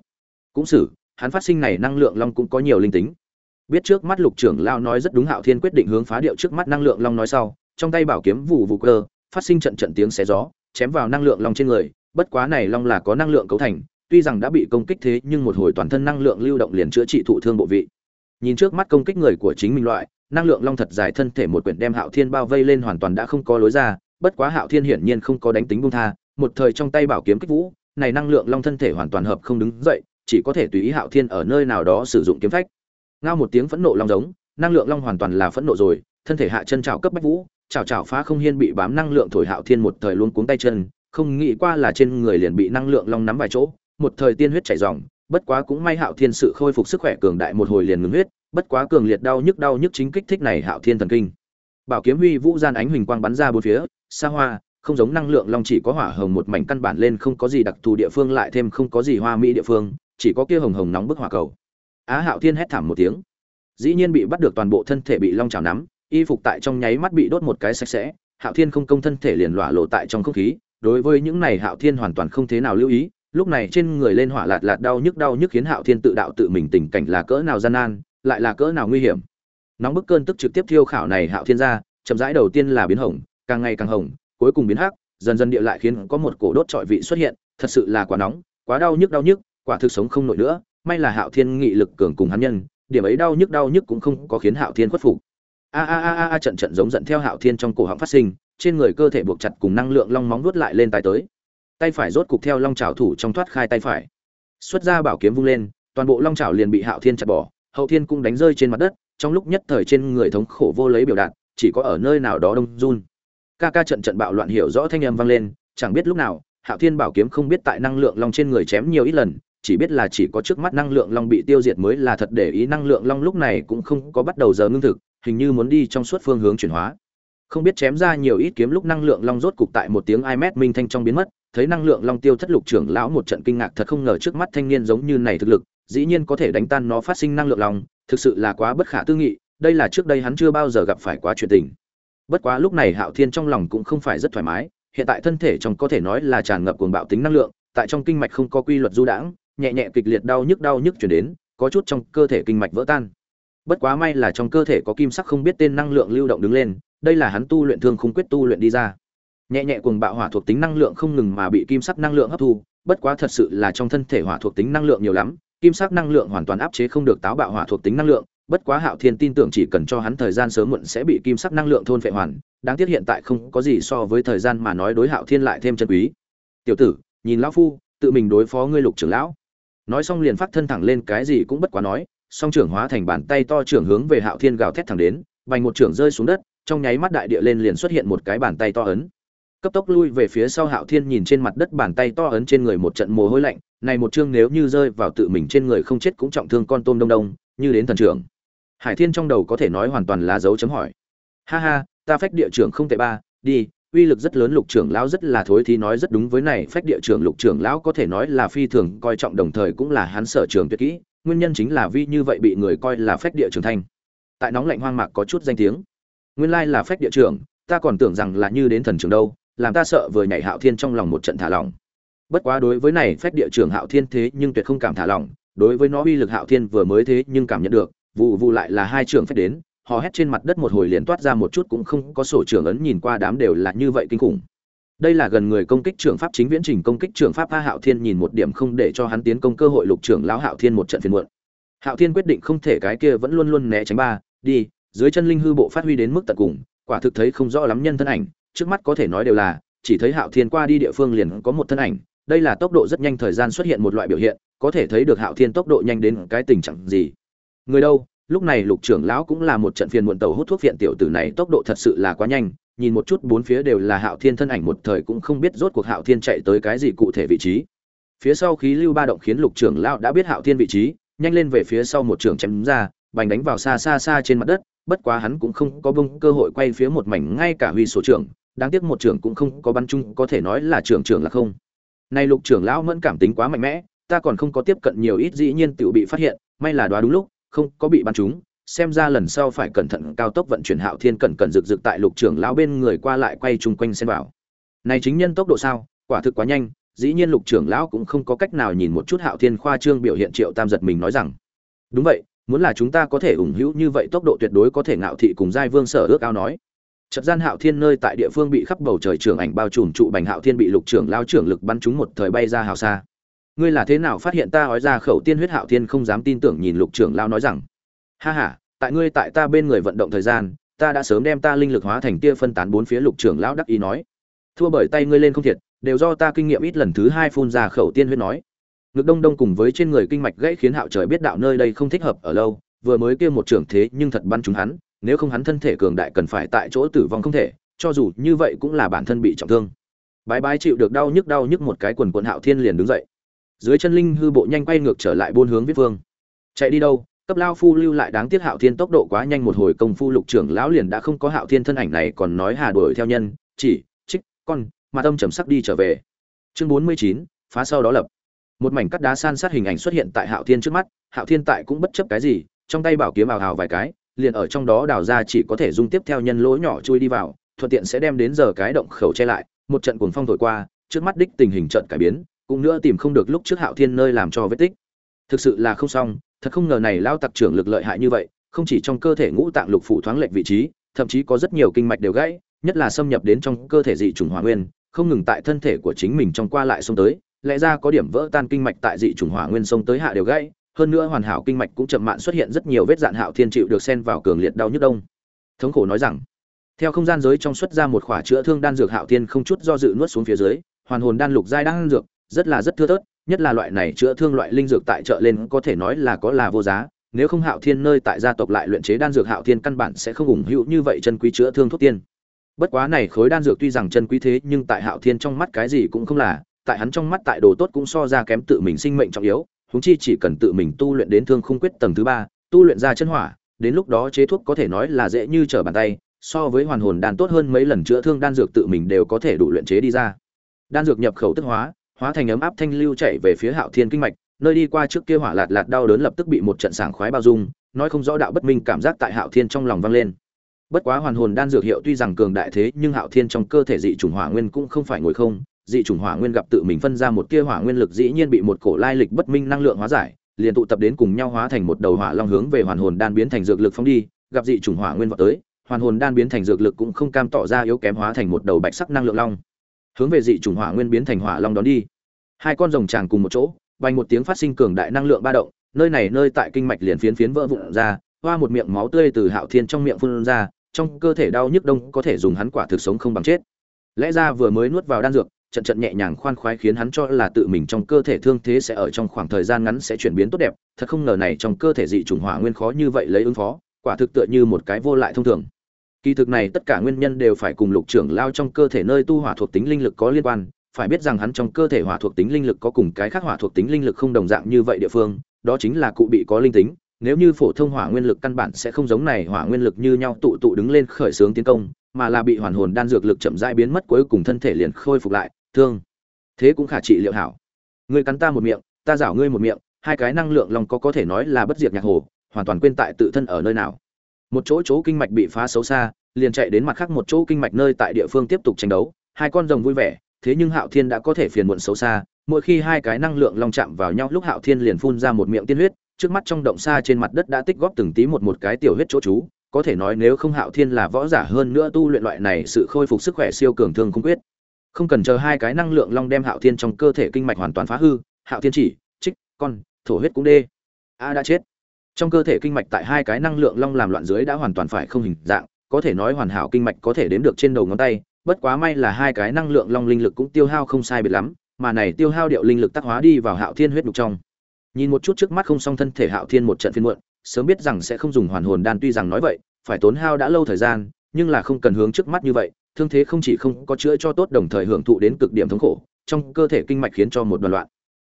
Speaker 1: Cũng xử, hắn phát sinh này năng lượng long cũng có nhiều linh tính. Biết trước mắt lục trưởng lao nói rất đúng hạo thiên quyết định hướng phá điệu trước mắt năng lượng long nói sau, trong tay bảo kiếm vụ vụ cơ, phát sinh trận trận tiếng xé gió, chém vào năng lượng long trên người, bất quá này long là có năng lượng cấu thành, tuy rằng đã bị công kích thế nhưng một hồi toàn thân năng lượng lưu động liền chữa trị thụ thương bộ vị. Nhìn trước mắt công kích người của chính mình loại, năng lượng long thật dài thân thể một quyển đem hạo thiên bao vây lên hoàn toàn đã không có lối ra bất quá hạo thiên hiển nhiên không có đánh tính buông tha, một thời trong tay bảo kiếm kích vũ, này năng lượng long thân thể hoàn toàn hợp không đứng dậy, chỉ có thể tùy ý hạo thiên ở nơi nào đó sử dụng kiếm phách. Ngao một tiếng phẫn nộ long giống, năng lượng long hoàn toàn là phẫn nộ rồi, thân thể hạ chân trào cấp bách vũ, chảo chảo phá không hiên bị bám năng lượng thổi hạo thiên một thời luôn cuống tay chân, không nghĩ qua là trên người liền bị năng lượng long nắm vài chỗ, một thời tiên huyết chảy ròng bất quá cũng may hạo thiên sự khôi phục sức khỏe cường đại một hồi liền ngừng huyết, bất quá cường liệt đau nhức đau nhức chính kích thích này hạo thiên thần kinh bảo kiếm huy vũ gian ánh huỳnh quang bắn ra bốn phía, xa hoa, không giống năng lượng long chỉ có hỏa hồng một mảnh căn bản lên không có gì đặc thù địa phương lại thêm không có gì hoa mỹ địa phương, chỉ có kia hồng hồng nóng bức hỏa cầu. Á hạo thiên hét thảm một tiếng. Dĩ nhiên bị bắt được toàn bộ thân thể bị long chảo nắm, y phục tại trong nháy mắt bị đốt một cái sạch sẽ, hạo thiên không công thân thể liền lỏa lộ tại trong không khí, đối với những này hạo thiên hoàn toàn không thế nào lưu ý, lúc này trên người lên hỏa lạt lạt đau nhức đau nhức khiến hạo thiên tự đạo tự mình tình cảnh là cỡ nào gian nan, lại là cỡ nào nguy hiểm nóng bức cơn tức trực tiếp thiêu khảo này hạo thiên ra chậm rãi đầu tiên là biến hồng, càng ngày càng hồng, cuối cùng biến hắc, dần dần địa lại khiến có một cổ đốt trọi vị xuất hiện, thật sự là quá nóng, quá đau nhức đau nhức, quả thực sống không nổi nữa, may là hạo thiên nghị lực cường cùng hắn nhân, điểm ấy đau nhức đau nhức cũng không có khiến hạo thiên khuất phục. A a a a trận trận giống giận theo hạo thiên trong cổ họng phát sinh, trên người cơ thể buộc chặt cùng năng lượng long móng vuốt lại lên tay tới. Tay phải rốt cục theo long trào thủ trong thoát khai tay phải. Xuất ra bảo kiếm vung lên, toàn bộ long trào liền bị hạo thiên chặt bỏ, hậu thiên cũng đánh rơi trên mặt đất trong lúc nhất thời trên người thống khổ vô lấy biểu đạt, chỉ có ở nơi nào đó đông run. Ca ca trận trận bạo loạn hiểu rõ thanh âm vang lên, chẳng biết lúc nào, hạo thiên bảo kiếm không biết tại năng lượng long trên người chém nhiều ít lần, chỉ biết là chỉ có trước mắt năng lượng long bị tiêu diệt mới là thật để ý năng lượng long lúc này cũng không có bắt đầu giờ ngưng thực, hình như muốn đi trong suốt phương hướng chuyển hóa. Không biết chém ra nhiều ít kiếm lúc năng lượng long rốt cục tại một tiếng ai mét minh thanh trong biến mất, thấy năng lượng long tiêu thất lục trưởng lão một trận kinh ngạc thật không ngờ trước mắt thanh niên giống như này thực lực, dĩ nhiên có thể đánh tan nó phát sinh năng lượng long thực sự là quá bất khả tư nghị, đây là trước đây hắn chưa bao giờ gặp phải quá chuyện tình. Bất quá lúc này hạo thiên trong lòng cũng không phải rất thoải mái, hiện tại thân thể trong có thể nói là tràn ngập cuồng bạo tính năng lượng, tại trong kinh mạch không có quy luật du đãng, nhẹ nhẹ kịch liệt đau nhức đau nhức chuyển đến, có chút trong cơ thể kinh mạch vỡ tan. Bất quá may là trong cơ thể có kim sắc không biết tên năng lượng lưu động đứng lên, đây là hắn tu luyện thương không quyết tu luyện đi ra. Nhẹ nhẹ cuồng bạo hỏa thuộc tính năng lượng không ngừng mà bị kim sắc năng lượng hấp thu, bất quá thật sự là trong thân thể hỏa thuộc tính năng lượng nhiều lắm kim sắc năng lượng hoàn toàn áp chế không được táo bạo hỏa thuộc tính năng lượng, bất quá hạo thiên tin tưởng chỉ cần cho hắn thời gian sớm muộn sẽ bị kim sắc năng lượng thôn phệ hoàn, đáng tiếc hiện tại không có gì so với thời gian mà nói đối hạo thiên lại thêm chân quý. Tiểu tử, nhìn lão phu, tự mình đối phó ngươi lục trưởng lão. Nói xong liền phát thân thẳng lên, cái gì cũng bất quá nói, song trưởng hóa thành bàn tay to trưởng hướng về hạo thiên gào thét thẳng đến, vành một trưởng rơi xuống đất, trong nháy mắt đại địa lên liền xuất hiện một cái bàn tay to ấn. Cấp tốc lui về phía sau hạo thiên nhìn trên mặt đất bàn tay to ấn trên người một trận mồ hôi lạnh này một chương nếu như rơi vào tự mình trên người không chết cũng trọng thương con tôm đông đông, như đến thần trưởng. Hải thiên trong đầu có thể nói hoàn toàn là dấu chấm hỏi. Ha ha, ta phách địa trưởng không tệ ba, đi, uy lực rất lớn lục trưởng lão rất là thối thì nói rất đúng với này, phách địa trưởng lục trưởng lão có thể nói là phi thường, coi trọng đồng thời cũng là hắn sở trường tuyệt kỹ, nguyên nhân chính là vì như vậy bị người coi là phách địa trưởng thanh tại nóng lạnh hoang mạc có chút danh tiếng. Nguyên lai là phách địa trưởng, ta còn tưởng rằng là như đến thần trưởng đâu, làm ta sợ vừa nhảy hạo thiên trong lòng một trận thả lỏng bất quá đối với này phách địa trưởng hạo thiên thế nhưng tuyệt không cảm thả lỏng, đối với nó uy lực hạo thiên vừa mới thế nhưng cảm nhận được, vụ vụ lại là hai trưởng phách đến họ hét trên mặt đất một hồi liền toát ra một chút cũng không có sổ trưởng ấn nhìn qua đám đều là như vậy kinh khủng. Đây là gần người công kích trưởng pháp chính viễn trình công kích trưởng pháp a hạo thiên nhìn một điểm không để cho hắn tiến công cơ hội lục trưởng lão hạo thiên một trận phiền muộn. Hạo thiên quyết định không thể cái kia vẫn luôn luôn né tránh ba, đi, dưới chân linh hư bộ phát huy đến mức tận cùng, quả thực thấy không rõ lắm nhân thân ảnh, trước mắt có thể nói đều là, chỉ thấy hạo thiên qua đi địa phương liền có một thân ảnh đây là tốc độ rất nhanh thời gian xuất hiện một loại biểu hiện, có thể thấy được hạo thiên tốc độ nhanh đến cái tình trạng gì. Người đâu? Lúc này lục trưởng lão cũng là một trận phiền muộn tàu hút thuốc phiện tiểu tử này, tốc độ thật sự là quá nhanh, nhìn một chút bốn phía đều là hạo thiên thân ảnh một thời cũng không biết rốt cuộc hạo thiên chạy tới cái gì cụ thể vị trí. Phía sau khí lưu ba động khiến lục trưởng lão đã biết hạo thiên vị trí, nhanh lên về phía sau một trường chém ra, bành đánh vào xa xa xa trên mặt đất, bất quá hắn cũng không có bông cơ hội quay phía một mảnh ngay cả huy số trưởng, đáng tiếc một trưởng cũng không có bắn chung, có thể nói là trưởng trưởng là không này lục trưởng lão mẫn cảm tính quá mạnh mẽ, ta còn không có tiếp cận nhiều ít dĩ nhiên tự bị phát hiện, may là đoán đúng lúc, không có bị bắn trúng. Xem ra lần sau phải cẩn thận cao tốc vận chuyển hạo thiên cẩn cẩn rực rực tại lục trưởng lão bên người qua lại quay chung quanh xem vào. Này chính nhân tốc độ sao? Quả thực quá nhanh, dĩ nhiên lục trưởng lão cũng không có cách nào nhìn một chút hạo thiên khoa trương biểu hiện triệu tam giật mình nói rằng, đúng vậy, muốn là chúng ta có thể ủng hữu như vậy tốc độ tuyệt đối có thể ngạo thị cùng giai vương sở ước ao nói. Chợt gian Hạo Thiên nơi tại địa phương bị khắp bầu trời trưởng ảnh bao trùm trụ bành Hạo Thiên bị lục trưởng lao trưởng lực bắn trúng một thời bay ra hào xa. Ngươi là thế nào phát hiện ta ói ra khẩu tiên huyết Hạo Thiên không dám tin tưởng nhìn lục trưởng lao nói rằng: "Ha ha, tại ngươi tại ta bên người vận động thời gian, ta đã sớm đem ta linh lực hóa thành tia phân tán bốn phía lục trưởng lão đắc ý nói. Thua bởi tay ngươi lên không thiệt, đều do ta kinh nghiệm ít lần thứ hai phun ra khẩu tiên huyết nói. Ngực đông đông cùng với trên người kinh mạch gãy khiến Hạo trời biết đạo nơi đây không thích hợp ở lâu, vừa mới kia một trưởng thế nhưng thật bắn trúng hắn, nếu không hắn thân thể cường đại cần phải tại chỗ tử vong không thể, cho dù như vậy cũng là bản thân bị trọng thương. Bái bái chịu được đau nhức đau nhức một cái quần quần Hạo Thiên liền đứng dậy. Dưới chân linh hư bộ nhanh quay ngược trở lại buôn hướng Viết Vương. Chạy đi đâu? Cấp lao phu lưu lại đáng tiếc Hạo Thiên tốc độ quá nhanh một hồi công phu lục trưởng lão liền đã không có Hạo Thiên thân ảnh này còn nói hà đuổi theo nhân, chỉ, trích, con, mà tâm trầm sắc đi trở về. Chương 49, phá sau đó lập. Một mảnh cắt đá san sát hình ảnh xuất hiện tại Hạo Thiên trước mắt, Hạo Thiên tại cũng bất chấp cái gì, trong tay bảo kiếm ào ào vài cái, liền ở trong đó đào ra chỉ có thể dung tiếp theo nhân lỗ nhỏ chui đi vào, thuận tiện sẽ đem đến giờ cái động khẩu che lại, một trận cuồng phong thổi qua, trước mắt đích tình hình trận cải biến, cũng nữa tìm không được lúc trước Hạo Thiên nơi làm cho vết tích. Thực sự là không xong, thật không ngờ này lao tặc trưởng lực lợi hại như vậy, không chỉ trong cơ thể ngũ tạng lục phủ thoáng lệch vị trí, thậm chí có rất nhiều kinh mạch đều gãy, nhất là xâm nhập đến trong cơ thể dị trùng hỏa nguyên, không ngừng tại thân thể của chính mình trong qua lại xông tới, lẽ ra có điểm vỡ tan kinh mạch tại dị trùng hỏa nguyên xông tới hạ đều gãy, hơn nữa hoàn hảo kinh mạch cũng chậm mạn xuất hiện rất nhiều vết dạn hạo thiên chịu được xen vào cường liệt đau nhức đông. Thống khổ nói rằng, theo không gian giới trong xuất ra một khỏa chữa thương đan dược hạo thiên không chút do dự nuốt xuống phía dưới, hoàn hồn đan lục giai đan dược, rất là rất thưa thớt, nhất là loại này chữa thương loại linh dược tại chợ lên có thể nói là có là vô giá. Nếu không hạo thiên nơi tại gia tộc lại luyện chế đan dược hạo thiên căn bản sẽ không ủng hữu như vậy chân quý chữa thương thuốc tiên. Bất quá này khối đan dược tuy rằng chân quý thế nhưng tại hạo thiên trong mắt cái gì cũng không là, tại hắn trong mắt tại đồ tốt cũng so ra kém tự mình sinh mệnh trọng yếu huống chi chỉ cần tự mình tu luyện đến thương khung quyết tầng thứ ba, tu luyện ra chân hỏa, đến lúc đó chế thuốc có thể nói là dễ như trở bàn tay, so với hoàn hồn đan tốt hơn mấy lần chữa thương đan dược tự mình đều có thể đủ luyện chế đi ra. Đan dược nhập khẩu tức hóa hóa thành ấm áp thanh lưu chạy về phía hạo thiên kinh mạch, nơi đi qua trước kia hỏa lạt lạt đau đớn lập tức bị một trận sảng khoái bao dung, nói không rõ đạo bất minh cảm giác tại hạo thiên trong lòng vang lên. Bất quá hoàn hồn đan dược hiệu tuy rằng cường đại thế, nhưng hạo thiên trong cơ thể dị chủng hỏa nguyên cũng không phải ngồi không dị chủng hỏa nguyên gặp tự mình phân ra một tia hỏa nguyên lực dĩ nhiên bị một cổ lai lịch bất minh năng lượng hóa giải, liền tụ tập đến cùng nhau hóa thành một đầu hỏa long hướng về hoàn hồn đan biến thành dược lực phóng đi, gặp dị chủng hỏa nguyên vọt tới, hoàn hồn đan biến thành dược lực cũng không cam tỏ ra yếu kém hóa thành một đầu bạch sắc năng lượng long, hướng về dị chủng hỏa nguyên biến thành hỏa long đón đi. Hai con rồng tràng cùng một chỗ vang một tiếng phát sinh cường đại năng lượng ba động, nơi này nơi tại kinh mạch liền phiến phiến vỡ vụn ra, hoa một miệng máu tươi từ hạo thiên trong miệng phun ra, trong cơ thể đau nhức đông có thể dùng hắn quả thực sống không bằng chết. Lẽ ra vừa mới nuốt vào đan dược trận trận nhẹ nhàng khoan khoái khiến hắn cho là tự mình trong cơ thể thương thế sẽ ở trong khoảng thời gian ngắn sẽ chuyển biến tốt đẹp, thật không ngờ này trong cơ thể dị chủng hỏa nguyên khó như vậy lấy ứng phó, quả thực tựa như một cái vô lại thông thường. Kỳ thực này tất cả nguyên nhân đều phải cùng lục trưởng lao trong cơ thể nơi tu hỏa thuộc tính linh lực có liên quan, phải biết rằng hắn trong cơ thể hỏa thuộc tính linh lực có cùng cái khác hỏa thuộc tính linh lực không đồng dạng như vậy địa phương, đó chính là cụ bị có linh tính, nếu như phổ thông hỏa nguyên lực căn bản sẽ không giống này hỏa nguyên lực như nhau tụ tụ đứng lên khởi xướng tiến công, mà là bị hoàn hồn đan dược lực chậm rãi biến mất cuối cùng thân thể liền khôi phục lại thương. Thế cũng khả trị liệu hảo. Ngươi cắn ta một miệng, ta rảo ngươi một miệng, hai cái năng lượng lòng có có thể nói là bất diệt nhạc hồ, hoàn toàn quên tại tự thân ở nơi nào. Một chỗ chỗ kinh mạch bị phá xấu xa, liền chạy đến mặt khác một chỗ kinh mạch nơi tại địa phương tiếp tục tranh đấu, hai con rồng vui vẻ, thế nhưng hạo thiên đã có thể phiền muộn xấu xa, mỗi khi hai cái năng lượng long chạm vào nhau lúc hạo thiên liền phun ra một miệng tiên huyết, trước mắt trong động xa trên mặt đất đã tích góp từng tí một một cái tiểu huyết chỗ chú, có thể nói nếu không hạo thiên là võ giả hơn nữa tu luyện loại này sự khôi phục sức khỏe siêu cường thương không quyết không cần chờ hai cái năng lượng long đem hạo thiên trong cơ thể kinh mạch hoàn toàn phá hư, hạo thiên chỉ, trích, con, thổ huyết cũng đê. A đã chết. Trong cơ thể kinh mạch tại hai cái năng lượng long làm loạn dưới đã hoàn toàn phải không hình dạng, có thể nói hoàn hảo kinh mạch có thể đếm được trên đầu ngón tay, bất quá may là hai cái năng lượng long linh lực cũng tiêu hao không sai biệt lắm, mà này tiêu hao điệu linh lực tác hóa đi vào hạo thiên huyết đục trong. Nhìn một chút trước mắt không song thân thể hạo thiên một trận phiên muộn, sớm biết rằng sẽ không dùng hoàn hồn đan tuy rằng nói vậy, phải tốn hao đã lâu thời gian, nhưng là không cần hướng trước mắt như vậy thương thế không chỉ không có chữa cho tốt đồng thời hưởng thụ đến cực điểm thống khổ, trong cơ thể kinh mạch khiến cho một đoàn loạn.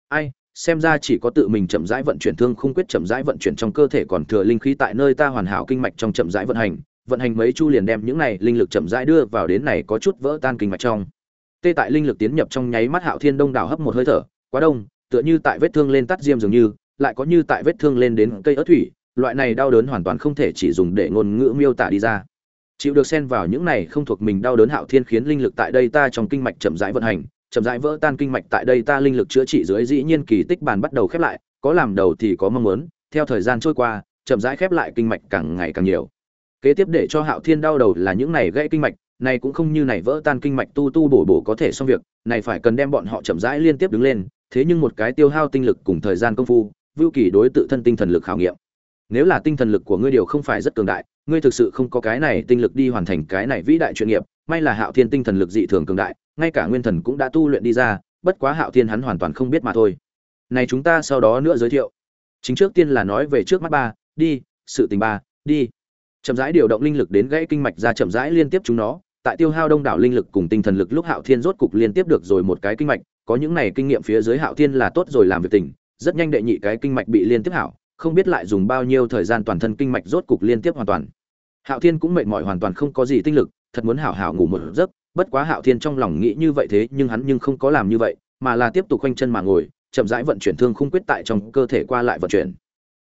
Speaker 1: Ai, xem ra chỉ có tự mình chậm rãi vận chuyển thương không quyết chậm rãi vận chuyển trong cơ thể còn thừa linh khí tại nơi ta hoàn hảo kinh mạch trong chậm rãi vận hành vận hành mấy chu liền đem những này linh lực chậm rãi đưa vào đến này có chút vỡ tan kinh mạch trong. Tê tại linh lực tiến nhập trong nháy mắt hạo thiên đông đảo hấp một hơi thở, quá đông, tựa như tại vết thương lên tắt diêm dường như, lại có như tại vết thương lên đến cây ớt thủy, loại này đau đớn hoàn toàn không thể chỉ dùng để ngôn ngữ miêu tả đi ra chịu được xen vào những này không thuộc mình đau đớn hạo thiên khiến linh lực tại đây ta trong kinh mạch chậm rãi vận hành, chậm rãi vỡ tan kinh mạch tại đây ta linh lực chữa trị dưới dĩ nhiên kỳ tích bàn bắt đầu khép lại, có làm đầu thì có mong muốn, theo thời gian trôi qua, chậm rãi khép lại kinh mạch càng ngày càng nhiều. Kế tiếp để cho hạo thiên đau đầu là những này gãy kinh mạch, này cũng không như này vỡ tan kinh mạch tu tu bổ bổ có thể xong việc, này phải cần đem bọn họ chậm rãi liên tiếp đứng lên, thế nhưng một cái tiêu hao tinh lực cùng thời gian công phu, vưu kỳ đối tự thân tinh thần lực khảo nghiệm nếu là tinh thần lực của ngươi điều không phải rất cường đại, ngươi thực sự không có cái này tinh lực đi hoàn thành cái này vĩ đại chuyên nghiệp, may là hạo thiên tinh thần lực dị thường cường đại, ngay cả nguyên thần cũng đã tu luyện đi ra, bất quá hạo thiên hắn hoàn toàn không biết mà thôi. Này chúng ta sau đó nữa giới thiệu. Chính trước tiên là nói về trước mắt ba, đi, sự tình ba, đi. Chậm rãi điều động linh lực đến gãy kinh mạch ra chậm rãi liên tiếp chúng nó, tại tiêu hao đông đảo linh lực cùng tinh thần lực lúc hạo thiên rốt cục liên tiếp được rồi một cái kinh mạch, có những này kinh nghiệm phía dưới hạo thiên là tốt rồi làm việc tình rất nhanh đệ nhị cái kinh mạch bị liên tiếp hảo không biết lại dùng bao nhiêu thời gian toàn thân kinh mạch rốt cục liên tiếp hoàn toàn. Hạo thiên cũng mệt mỏi hoàn toàn không có gì tinh lực, thật muốn hảo hảo ngủ một giấc, bất quá hạo thiên trong lòng nghĩ như vậy thế, nhưng hắn nhưng không có làm như vậy, mà là tiếp tục quanh chân mà ngồi, chậm rãi vận chuyển thương khung quyết tại trong cơ thể qua lại vận chuyển.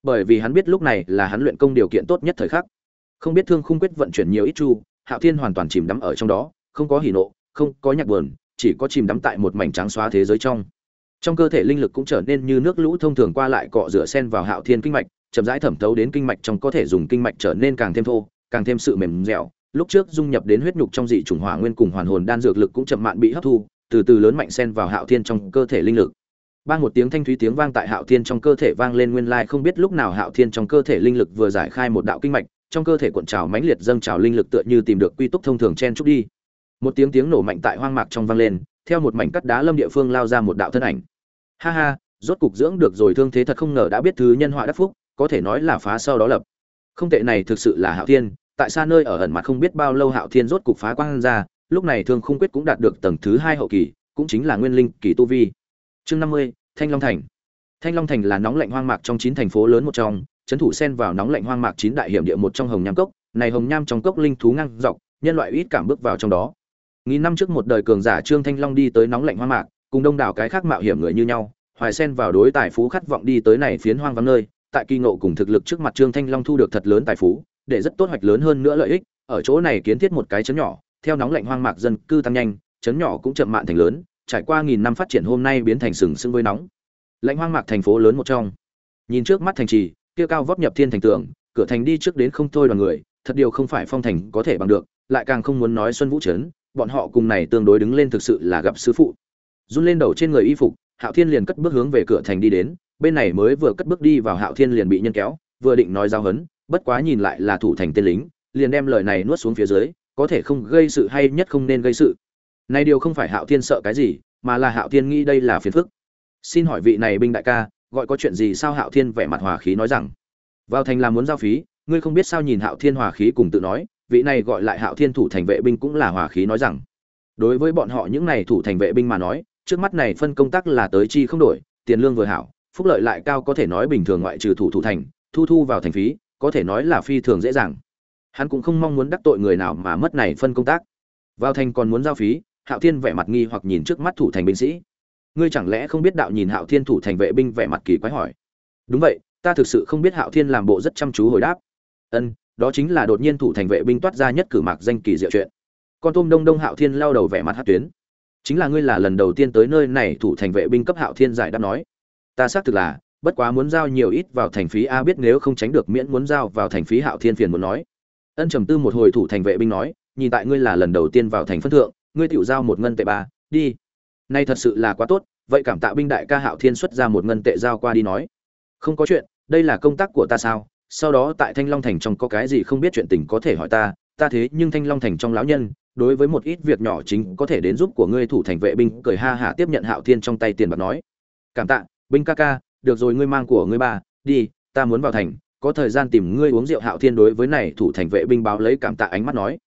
Speaker 1: Bởi vì hắn biết lúc này là hắn luyện công điều kiện tốt nhất thời khắc. Không biết thương khung quyết vận chuyển nhiều ít chu, hạo thiên hoàn toàn chìm đắm ở trong đó, không có hỉ nộ, không có nhạc buồn, chỉ có chìm đắm tại một mảnh trắng xóa thế giới trong trong cơ thể linh lực cũng trở nên như nước lũ thông thường qua lại cọ rửa sen vào hạo thiên kinh mạch, chậm rãi thẩm thấu đến kinh mạch trong có thể dùng kinh mạch trở nên càng thêm thô, càng thêm sự mềm dẻo. Lúc trước dung nhập đến huyết nhục trong dị chủng hỏa nguyên cùng hoàn hồn đan dược lực cũng chậm mạn bị hấp thu, từ từ lớn mạnh sen vào hạo thiên trong cơ thể linh lực. Ban một tiếng thanh thúy tiếng vang tại hạo thiên trong cơ thể vang lên nguyên lai không biết lúc nào hạo thiên trong cơ thể linh lực vừa giải khai một đạo kinh mạch, trong cơ thể cuộn trào mãnh liệt dâng trào linh lực tựa như tìm được quy túc thông thường chen trúc đi. Một tiếng tiếng nổ mạnh tại hoang mạc trong vang lên theo một mảnh cắt đá lâm địa phương lao ra một đạo thân ảnh. Ha ha, rốt cục dưỡng được rồi thương thế thật không ngờ đã biết thứ nhân họa đắc phúc, có thể nói là phá sau đó lập. Không tệ này thực sự là hạo thiên, tại xa nơi ở ẩn mặt không biết bao lâu hạo thiên rốt cục phá quang ra, lúc này thương khung quyết cũng đạt được tầng thứ hai hậu kỳ, cũng chính là nguyên linh kỳ tu vi. Chương năm mươi, thanh long thành. Thanh long thành là nóng lạnh hoang mạc trong chín thành phố lớn một trong trấn thủ sen vào nóng lạnh hoang mạc chín đại hiểm địa một trong hồng nham cốc. Này hồng nham trong cốc linh thú ngang dọc, nhân loại ít cảm bước vào trong đó nghìn năm trước một đời cường giả trương thanh long đi tới nóng lạnh hoang mạc, cùng đông đảo cái khác mạo hiểm người như nhau, hoài sen vào đối tài phú khát vọng đi tới này phiến hoang vắng nơi. Tại kỳ ngộ cùng thực lực trước mặt trương thanh long thu được thật lớn tài phú, để rất tốt hoạch lớn hơn nữa lợi ích. Ở chỗ này kiến thiết một cái chấn nhỏ, theo nóng lạnh hoang mạc dân cư tăng nhanh, chấn nhỏ cũng chậm mạn thành lớn, trải qua nghìn năm phát triển hôm nay biến thành sừng sững với nóng. Lạnh hoang mạc thành phố lớn một trong. Nhìn trước mắt thành trì, kia cao vóc nhập thiên thành tường, cửa thành đi trước đến không thôi đoàn người, thật điều không phải phong thành có thể bằng được, lại càng không muốn nói xuân vũ trấn bọn họ cùng này tương đối đứng lên thực sự là gặp sư phụ. Run lên đầu trên người y phục, hạo thiên liền cất bước hướng về cửa thành đi đến, bên này mới vừa cất bước đi vào hạo thiên liền bị nhân kéo, vừa định nói giao hấn, bất quá nhìn lại là thủ thành tên lính, liền đem lời này nuốt xuống phía dưới, có thể không gây sự hay nhất không nên gây sự. Này điều không phải hạo thiên sợ cái gì, mà là hạo thiên nghĩ đây là phiền phức. Xin hỏi vị này binh đại ca, gọi có chuyện gì sao hạo thiên vẻ mặt hòa khí nói rằng, vào thành là muốn giao phí, ngươi không biết sao nhìn hạo thiên hòa khí cùng tự nói vị này gọi lại hạo thiên thủ thành vệ binh cũng là hòa khí nói rằng, đối với bọn họ những này thủ thành vệ binh mà nói, trước mắt này phân công tác là tới chi không đổi, tiền lương vừa hảo, phúc lợi lại cao có thể nói bình thường ngoại trừ thủ thủ thành, thu thu vào thành phí, có thể nói là phi thường dễ dàng. Hắn cũng không mong muốn đắc tội người nào mà mất này phân công tác. Vào thành còn muốn giao phí, hạo thiên vẻ mặt nghi hoặc nhìn trước mắt thủ thành binh sĩ. Ngươi chẳng lẽ không biết đạo nhìn hạo thiên thủ thành vệ binh vẻ mặt kỳ quái hỏi. Đúng vậy, ta thực sự không biết hạo thiên làm bộ rất chăm chú hồi đáp. Ân đó chính là đột nhiên thủ thành vệ binh toát ra nhất cử mạc danh kỳ diệu chuyện. Con tôm đông đông hạo thiên lao đầu vẻ mặt hát tuyến. Chính là ngươi là lần đầu tiên tới nơi này thủ thành vệ binh cấp hạo thiên giải đáp nói. Ta xác thực là, bất quá muốn giao nhiều ít vào thành phí a biết nếu không tránh được miễn muốn giao vào thành phí hạo thiên phiền muốn nói. Ân trầm tư một hồi thủ thành vệ binh nói, nhìn tại ngươi là lần đầu tiên vào thành phân thượng, ngươi tiểu giao một ngân tệ ba, đi. Nay thật sự là quá tốt, vậy cảm tạ binh đại ca hạo thiên xuất ra một ngân tệ giao qua đi nói. Không có chuyện, đây là công tác của ta sao? Sau đó tại thanh long thành trong có cái gì không biết chuyện tình có thể hỏi ta ta thế nhưng thanh long thành trong lão nhân, đối với một ít việc nhỏ chính có thể đến giúp của ngươi thủ thành vệ binh, cười ha hả tiếp nhận hạo thiên trong tay tiền bạc nói. Cảm tạ, binh ca ca, được rồi ngươi mang của ngươi ba, đi, ta muốn vào thành, có thời gian tìm ngươi uống rượu hạo thiên đối với này thủ thành vệ binh báo lấy cảm tạ ánh mắt nói.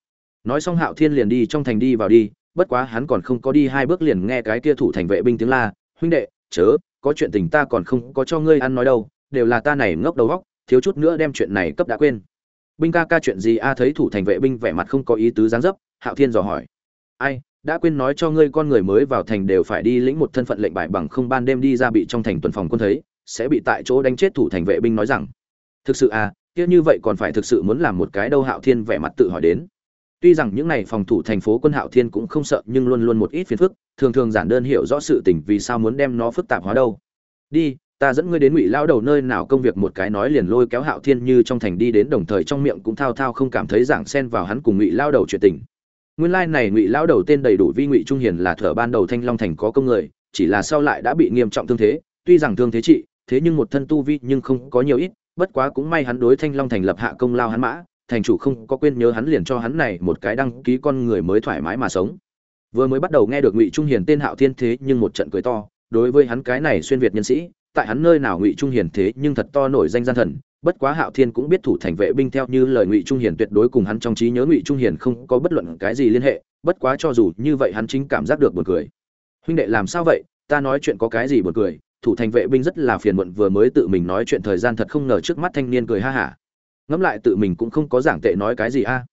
Speaker 1: Nói xong hạo thiên liền đi trong thành đi vào đi, bất quá hắn còn không có đi hai bước liền nghe cái kia thủ thành vệ binh tiếng la, huynh đệ, chớ, có chuyện tình ta còn không có cho ngươi ăn nói đâu, đều là ta này ngốc đầu góc thiếu chút nữa đem chuyện này cấp đã quên. Binh ca ca chuyện gì a thấy thủ thành vệ binh vẻ mặt không có ý tứ dáng dấp, hạo thiên dò hỏi. Ai, đã quên nói cho ngươi con người mới vào thành đều phải đi lĩnh một thân phận lệnh bài bằng không ban đêm đi ra bị trong thành tuần phòng quân thấy, sẽ bị tại chỗ đánh chết thủ thành vệ binh nói rằng. Thực sự à kia như vậy còn phải thực sự muốn làm một cái đâu hạo thiên vẻ mặt tự hỏi đến. Tuy rằng những này phòng thủ thành phố quân hạo thiên cũng không sợ nhưng luôn luôn một ít phiền phức, thường thường giản đơn hiểu rõ sự tình vì sao muốn đem nó phức tạp hóa đâu. Đi ta dẫn ngươi đến ngụy lao đầu nơi nào công việc một cái nói liền lôi kéo hạo thiên như trong thành đi đến đồng thời trong miệng cũng thao thao không cảm thấy giảng xen vào hắn cùng ngụy lao đầu chuyện tình. Nguyên lai like này ngụy lao đầu tên đầy đủ vi ngụy trung hiền là thở ban đầu thanh long thành có công người, chỉ là sau lại đã bị nghiêm trọng thương thế, tuy rằng thương thế trị, thế nhưng một thân tu vi nhưng không có nhiều ít, bất quá cũng may hắn đối thanh long thành lập hạ công lao hắn mã, thành chủ không có quên nhớ hắn liền cho hắn này một cái đăng ký con người mới thoải mái mà sống. Vừa mới bắt đầu nghe được ngụy trung hiền tên hạo thiên thế nhưng một trận cười to, đối với hắn cái này xuyên việt nhân sĩ tại hắn nơi nào ngụy trung hiền thế nhưng thật to nổi danh gian thần, bất quá hạo thiên cũng biết thủ thành vệ binh theo như lời ngụy trung hiền tuyệt đối cùng hắn trong trí nhớ ngụy trung hiền không có bất luận cái gì liên hệ, bất quá cho dù như vậy hắn chính cảm giác được buồn cười. Huynh đệ làm sao vậy? Ta nói chuyện có cái gì buồn cười? Thủ thành vệ binh rất là phiền muộn vừa mới tự mình nói chuyện thời gian thật không ngờ trước mắt thanh niên cười ha hả. Ngẫm lại tự mình cũng không có giảng tệ nói cái gì a.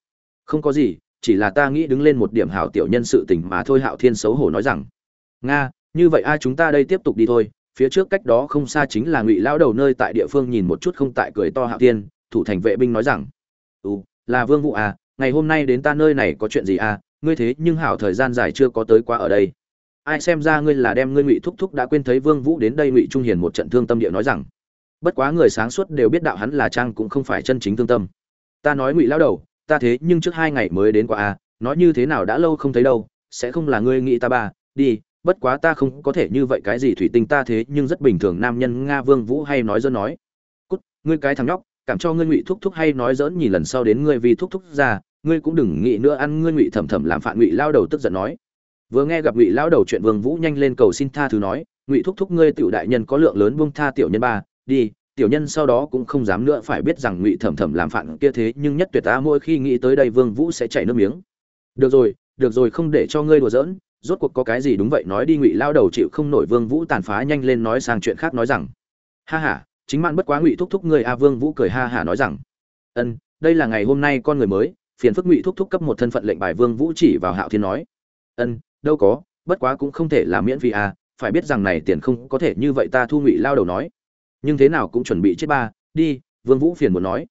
Speaker 1: Không có gì, chỉ là ta nghĩ đứng lên một điểm hảo tiểu nhân sự tình mà thôi, hạo thiên xấu hổ nói rằng. Nga, như vậy a, chúng ta đây tiếp tục đi thôi phía trước cách đó không xa chính là ngụy lão đầu nơi tại địa phương nhìn một chút không tại cười to hạo tiên thủ thành vệ binh nói rằng ừ là vương vụ à ngày hôm nay đến ta nơi này có chuyện gì à ngươi thế nhưng hảo thời gian dài chưa có tới qua ở đây. Ai xem ra ngươi là đem ngươi ngụy thúc thúc đã quên thấy vương vũ đến đây ngụy trung hiền một trận thương tâm địa nói rằng, bất quá người sáng suốt đều biết đạo hắn là trang cũng không phải chân chính thương tâm. Ta nói ngụy lão đầu, ta thế nhưng trước hai ngày mới đến qua à nói như thế nào đã lâu không thấy đâu, sẽ không là ngươi nghĩ ta ba, đi bất quá ta không có thể như vậy, cái gì thủy tinh ta thế nhưng rất bình thường, nam nhân nga vương vũ hay nói dân nói. Cút, ngươi cái thằng nhóc, cảm cho ngươi ngụy thúc thúc hay nói dỡn, nhìn lần sau đến ngươi vì thúc thúc ra, ngươi cũng đừng nghĩ nữa, ăn ngươi ngụy thầm thầm làm phản ngụy lao đầu tức giận nói. Vừa nghe gặp ngụy lao đầu chuyện, vương vũ nhanh lên cầu xin tha thứ nói, ngụy thúc thúc, ngươi tiểu đại nhân có lượng lớn buông tha tiểu nhân ba, đi, tiểu nhân sau đó cũng không dám nữa, phải biết rằng ngụy thẩm thẩm làm phản kia thế nhưng nhất tuyệt ta, mỗi khi nghĩ tới đây vương vũ sẽ chảy nước miếng. Được rồi được rồi, không để cho ngươi đùa giỡn rốt cuộc có cái gì đúng vậy nói đi ngụy lao đầu chịu không nổi vương vũ tàn phá nhanh lên nói sang chuyện khác nói rằng, ha ha, chính man bất quá ngụy thúc thúc người a, vương vũ cười ha ha nói rằng, ân, đây là ngày hôm nay con người mới, phiền phức ngụy thúc thúc cấp một thân phận lệnh bài vương vũ chỉ vào hạo thiên nói, ân, đâu có, bất quá cũng không thể là miễn phí à phải biết rằng này tiền không có thể như vậy ta thu ngụy lao đầu nói. Nhưng thế nào cũng chuẩn bị chết ba, đi, vương vũ phiền muốn nói.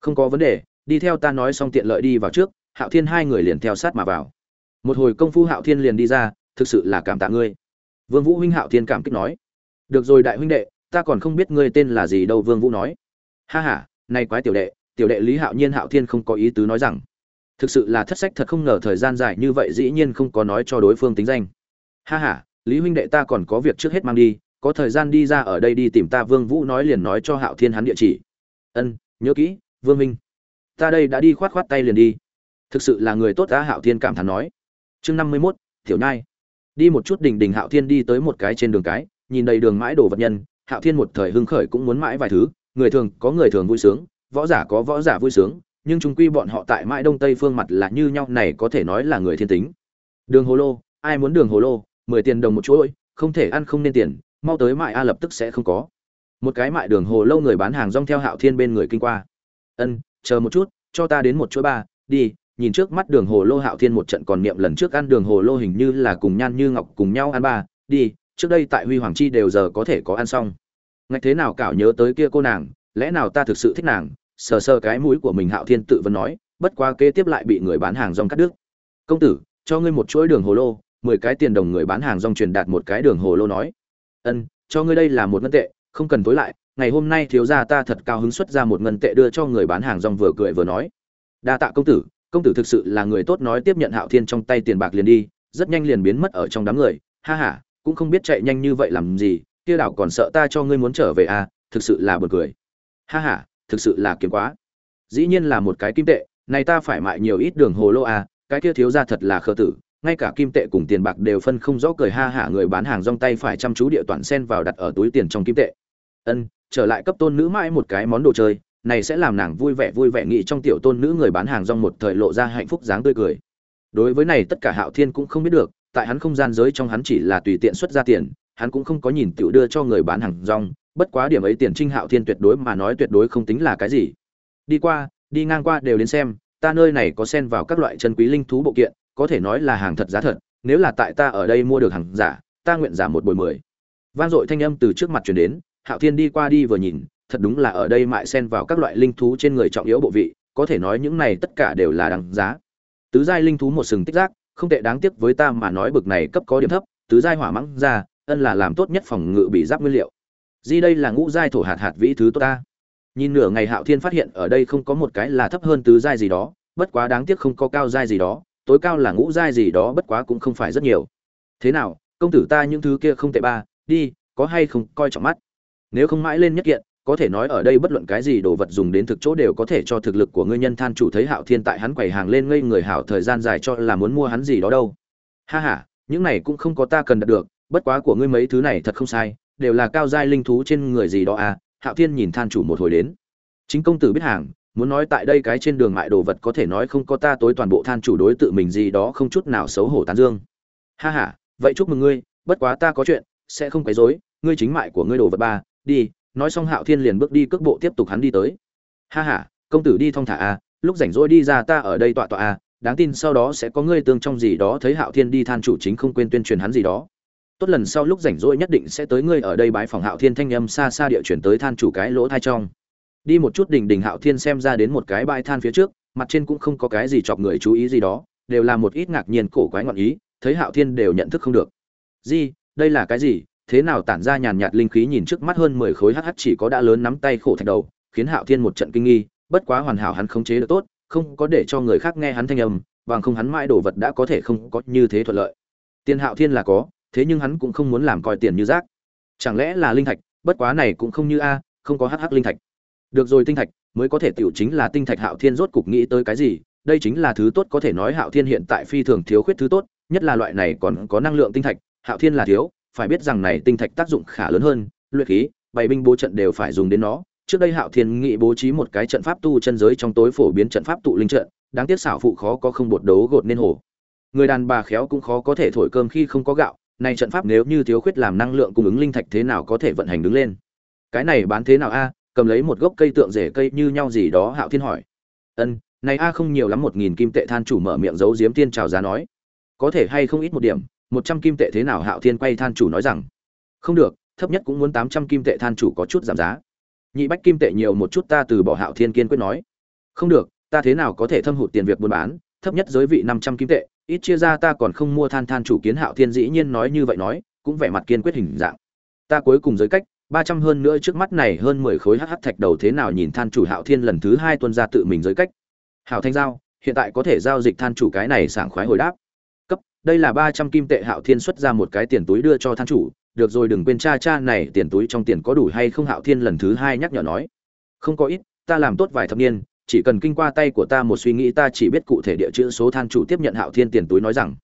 Speaker 1: Không có vấn đề, đi theo ta nói xong tiện lợi đi vào trước. Hạo thiên hai người liền theo sát mà vào một hồi công phu hạo thiên liền đi ra, thực sự là cảm tạ ngươi. Vương vũ huynh hạo thiên cảm kích nói. Được rồi đại huynh đệ, ta còn không biết ngươi tên là gì đâu, vương vũ nói. Ha ha nay quái tiểu đệ tiểu đệ lý hạo nhiên hạo thiên không có ý tứ nói rằng. Thực sự là thất sách thật không ngờ thời gian dài như vậy dĩ nhiên không có nói cho đối phương tính danh. Ha ha, lý huynh đệ ta còn có việc trước hết mang đi, có thời gian đi ra ở đây đi tìm ta, vương vũ nói liền nói cho hạo thiên hắn địa chỉ. Ân, nhớ kỹ, vương minh ta đây đã đi khoát khoát tay liền đi. Thực sự là người tốt ta hạo thiên cảm thán nói chương năm mươi 51, tiểu nhai. Đi một chút đình đình hạo thiên đi tới một cái trên đường cái nhìn đầy đường mãi đồ vật nhân hạo thiên một thời hưng khởi cũng muốn mãi vài thứ người thường có người thường vui sướng võ giả có võ giả vui sướng nhưng chúng quy bọn họ tại mãi đông tây phương mặt là như nhau này có thể nói là người thiên tính. Đường hồ lô ai muốn đường hồ lô mười tiền đồng một chuỗi không thể ăn không nên tiền mau tới mại a lập tức sẽ không có. Một cái mại đường hồ lâu người bán hàng rong theo hạo thiên bên người kinh qua. Ân chờ một chút cho ta đến một chuỗi ba đi nhìn trước mắt đường hồ lô hạo thiên một trận còn niệm lần trước ăn đường hồ lô hình như là cùng nhan như ngọc cùng nhau ăn ba, đi, trước đây tại huy hoàng chi đều giờ có thể có ăn xong. Ngạch thế nào cảo nhớ tới kia cô nàng, lẽ nào ta thực sự thích nàng? Sờ sờ cái mũi của mình hạo thiên tự vấn nói, bất quá kế tiếp lại bị người bán hàng rong cắt đứt. Công tử, cho ngươi một chuỗi đường hồ lô, mười cái tiền đồng người bán hàng rong truyền đạt một cái đường hồ lô nói. Ân, cho ngươi đây là một ngân tệ, không cần tối lại, ngày hôm nay thiếu gia ta thật cao hứng xuất ra một ngân tệ đưa cho người bán hàng rong vừa cười vừa nói. Đa tạ công tử công tử thực sự là người tốt nói tiếp nhận hạo thiên trong tay tiền bạc liền đi, rất nhanh liền biến mất ở trong đám người. Ha ha, cũng không biết chạy nhanh như vậy làm gì, kia đảo còn sợ ta cho ngươi muốn trở về à thực sự là buồn cười. Ha ha, thực sự là kiếm quá. Dĩ nhiên là một cái kim tệ, này ta phải mại nhiều ít đường hồ lô à cái kia thiếu gia thật là khờ tử, ngay cả kim tệ cùng tiền bạc đều phân không rõ cười ha hả người bán hàng rong tay phải chăm chú địa toàn sen vào đặt ở túi tiền trong kim tệ. Ân, trở lại cấp tôn nữ mãi một cái món đồ chơi này sẽ làm nàng vui vẻ vui vẻ nghĩ trong tiểu tôn nữ người bán hàng rong một thời lộ ra hạnh phúc dáng tươi cười. Đối với này tất cả hạo thiên cũng không biết được, tại hắn không gian giới trong hắn chỉ là tùy tiện xuất ra tiền, hắn cũng không có nhìn tiểu đưa cho người bán hàng rong, bất quá điểm ấy tiền trinh hạo thiên tuyệt đối mà nói tuyệt đối không tính là cái gì. Đi qua, đi ngang qua đều đến xem, ta nơi này có xen vào các loại chân quý linh thú bộ kiện, có thể nói là hàng thật giá thật, nếu là tại ta ở đây mua được hàng giả, ta nguyện giảm một bồi mười. Vang dội thanh âm từ trước mặt truyền đến, hạo thiên đi qua đi vừa nhìn thật đúng là ở đây mại xen vào các loại linh thú trên người trọng yếu bộ vị, có thể nói những này tất cả đều là đằng giá. Tứ giai linh thú một sừng tích giác, không tệ đáng tiếc với ta mà nói bực này cấp có điểm thấp, tứ giai hỏa mắng ra, ân là làm tốt nhất phòng ngự bị giáp nguyên liệu. Di đây là ngũ giai thổ hạt hạt vĩ thứ tốt ta. Nhìn nửa ngày hạo thiên phát hiện ở đây không có một cái là thấp hơn tứ giai gì đó, bất quá đáng tiếc không có cao giai gì đó, tối cao là ngũ giai gì đó bất quá cũng không phải rất nhiều. Thế nào, công tử ta những thứ kia không tệ ba, đi, có hay không, coi trọng mắt. Nếu không mãi lên nhất kiện có thể nói ở đây bất luận cái gì đồ vật dùng đến thực chỗ đều có thể cho thực lực của ngươi nhân than chủ thấy hạo thiên tại hắn quầy hàng lên ngây người hảo thời gian dài cho là muốn mua hắn gì đó đâu. Ha ha, những này cũng không có ta cần đạt được, bất quá của ngươi mấy thứ này thật không sai, đều là cao giai linh thú trên người gì đó à hạo thiên nhìn than chủ một hồi đến. Chính công tử biết hàng, muốn nói tại đây cái trên đường mại đồ vật có thể nói không có ta tối toàn bộ than chủ đối tự mình gì đó không chút nào xấu hổ tán dương. Ha ha, vậy chúc mừng ngươi, bất quá ta có chuyện, sẽ không quấy rối, ngươi chính mại của ngươi đồ vật ba, đi nói xong hạo thiên liền bước đi cước bộ tiếp tục hắn đi tới. Ha ha công tử đi thong thả a à, lúc rảnh rỗi đi ra ta ở đây tọa tọa a à, đáng tin sau đó sẽ có ngươi tương trong gì đó thấy hạo thiên đi than chủ chính không quên tuyên truyền hắn gì đó. Tốt lần sau lúc rảnh rỗi nhất định sẽ tới ngươi ở đây bái phòng hạo thiên thanh âm xa xa địa chuyển tới than chủ cái lỗ thai trong. Đi một chút đỉnh đỉnh hạo thiên xem ra đến một cái bãi than phía trước mặt trên cũng không có cái gì chọc người chú ý gì đó đều là một ít ngạc nhiên cổ quái ngọn ý thấy hạo thiên đều nhận thức không được. Gì, đây là cái gì? Thế nào tản ra nhàn nhạt linh khí nhìn trước mắt hơn mười khối hh chỉ có đã lớn nắm tay khổ thạch đầu, khiến hạo thiên một trận kinh nghi, bất quá hoàn hảo hắn khống chế được tốt, không có để cho người khác nghe hắn thanh âm, bằng không hắn mãi đồ vật đã có thể không có như thế thuận lợi. Tiền hạo thiên là có, thế nhưng hắn cũng không muốn làm coi tiền như rác. Chẳng lẽ là linh thạch, bất quá này cũng không như a, không có hh linh thạch. Được rồi tinh thạch, mới có thể tiểu chính là tinh thạch hạo thiên rốt cục nghĩ tới cái gì, đây chính là thứ tốt có thể nói hạo thiên hiện tại phi thường thiếu khuyết thứ tốt, nhất là loại này còn có năng lượng tinh thạch, hạo thiên là thiếu phải biết rằng này tinh thạch tác dụng khả lớn hơn, luyện khí, bày binh bố trận đều phải dùng đến nó. Trước đây hạo thiên nghị bố trí một cái trận pháp tu chân giới trong tối phổ biến trận pháp tụ linh trận, đáng tiếc xảo phụ khó có không bột đấu gột nên hổ người đàn bà khéo cũng khó có thể thổi cơm khi không có gạo này trận pháp nếu như thiếu khuyết làm năng lượng cung ứng linh thạch thế nào có thể vận hành đứng lên? Cái này bán thế nào a? Cầm lấy một gốc cây tượng rễ cây như nhau gì đó, hạo thiên hỏi. Ân, này a không nhiều lắm một nghìn kim tệ than chủ mở miệng giấu giếm tiên chào giá nói. Có thể hay không ít một điểm một trăm kim tệ thế nào hạo thiên quay than chủ nói rằng, không được, thấp nhất cũng muốn tám trăm kim tệ than chủ có chút giảm giá. Nhị bách kim tệ nhiều một chút ta từ bỏ hạo thiên kiên quyết nói, không được, ta thế nào có thể thâm hụt tiền việc buôn bán, thấp nhất giới vị năm trăm kim tệ, ít chia ra ta còn không mua than than chủ kiến hạo thiên dĩ nhiên nói như vậy nói, cũng vẻ mặt kiên quyết hình dạng. Ta cuối cùng giới cách, ba trăm hơn nữa trước mắt này hơn mười khối hh thạch đầu thế nào nhìn than chủ hạo thiên lần thứ hai tuân ra tự mình giới cách. Hảo thanh giao, hiện tại có thể giao dịch than chủ cái này sảng khoái hồi đáp đây là ba trăm kim tệ hạo thiên xuất ra một cái tiền túi đưa cho than chủ. Được rồi, đừng quên cha cha này, tiền túi trong tiền có đủ hay không? Hạo thiên lần thứ hai nhắc nhở nói. Không có ít, ta làm tốt vài thập niên, chỉ cần kinh qua tay của ta một suy nghĩ, ta chỉ biết cụ thể địa chữ số. Than chủ tiếp nhận hạo thiên tiền túi nói rằng,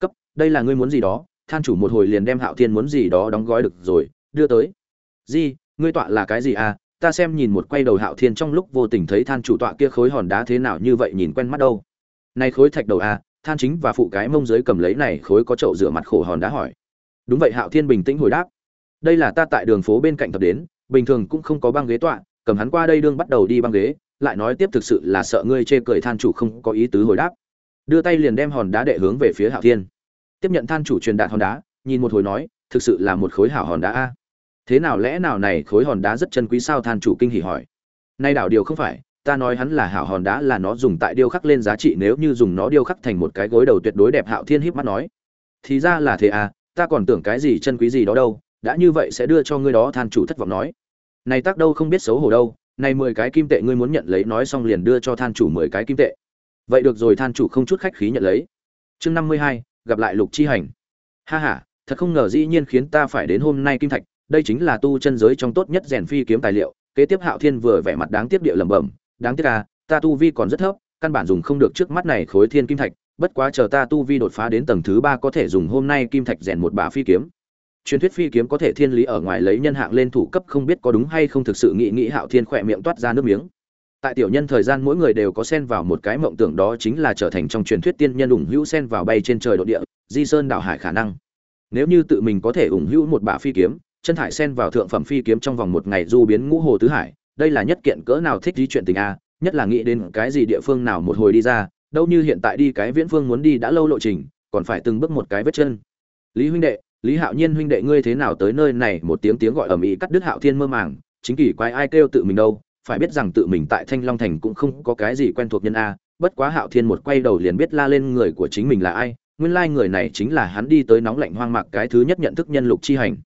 Speaker 1: cấp, đây là ngươi muốn gì đó? Than chủ một hồi liền đem hạo thiên muốn gì đó đóng gói được rồi, đưa tới. Di, ngươi tọa là cái gì à? Ta xem nhìn một quay đầu hạo thiên trong lúc vô tình thấy than chủ tọa kia khối hòn đá thế nào, như vậy nhìn quen mắt đâu. Này khối thạch đầu à than chính và phụ cái mông dưới cầm lấy này khối có chậu rửa mặt khổ hòn đá hỏi. Đúng vậy, hạo thiên bình tĩnh hồi đáp. Đây là ta tại đường phố bên cạnh tập đến, bình thường cũng không có băng ghế tọa, cầm hắn qua đây đương bắt đầu đi băng ghế, lại nói tiếp thực sự là sợ ngươi chê cười than chủ không có ý tứ hồi đáp. Đưa tay liền đem hòn đá đệ hướng về phía hạo thiên. Tiếp nhận than chủ truyền đạt hòn đá, nhìn một hồi nói, thực sự là một khối hảo hòn đá a. Thế nào lẽ nào này khối hòn đá rất chân quý sao than chủ kinh hỉ hỏi. Nay đảo điều không phải ta nói hắn là hảo hòn đá là nó dùng tại điêu khắc lên giá trị, nếu như dùng nó điêu khắc thành một cái gối đầu tuyệt đối đẹp hạo thiên híp mắt nói. Thì ra là thế à ta còn tưởng cái gì chân quý gì đó đâu, đã như vậy sẽ đưa cho ngươi đó than chủ thất vọng nói. Này tác đâu không biết xấu hổ đâu, này mười cái kim tệ ngươi muốn nhận lấy nói xong liền đưa cho than chủ mười cái kim tệ. Vậy được rồi, than chủ không chút khách khí nhận lấy. Chương năm mươi hai, gặp lại lục chi hành. Ha ha, thật không ngờ dĩ nhiên khiến ta phải đến hôm nay kim thạch, đây chính là tu chân giới trong tốt nhất rèn phi kiếm tài liệu, kế tiếp hạo thiên vừa vẻ mặt đáng tiếc địa lẩm bẩm đáng tiếc à ta tu vi còn rất thấp, căn bản dùng không được trước mắt này khối thiên kim thạch, bất quá chờ ta tu vi đột phá đến tầng thứ ba có thể dùng hôm nay kim thạch rèn một bả phi kiếm. Truyền thuyết phi kiếm có thể thiên lý ở ngoài lấy nhân hạng lên thủ cấp không biết có đúng hay không thực sự nghĩ nghĩ hạo thiên khỏe miệng toát ra nước miếng. Tại tiểu nhân thời gian mỗi người đều có xen vào một cái mộng tưởng đó chính là trở thành trong truyền thuyết tiên nhân ủng hữu xen vào bay trên trời độ địa, di sơn đảo hải khả năng. Nếu như tự mình có thể ủng hữu một bả phi kiếm, chân thải xen vào thượng phẩm phi kiếm trong vòng một ngày du biến ngũ hồ tứ hải đây là nhất kiện cỡ nào thích di chuyện tình a, nhất là nghĩ đến cái gì địa phương nào một hồi đi ra, đâu như hiện tại đi cái viễn phương muốn đi đã lâu lộ trình, còn phải từng bước một cái vết chân. Lý huynh đệ, lý hạo nhiên huynh đệ ngươi thế nào tới nơi này một tiếng tiếng gọi ầm ĩ cắt đứt hạo thiên mơ màng, chính kỳ quái ai kêu tự mình đâu, phải biết rằng tự mình tại thanh long thành cũng không có cái gì quen thuộc nhân a, bất quá hạo thiên một quay đầu liền biết la lên người của chính mình là ai, nguyên lai người này chính là hắn đi tới nóng lạnh hoang mạc cái thứ nhất nhận thức nhân lục chi hành.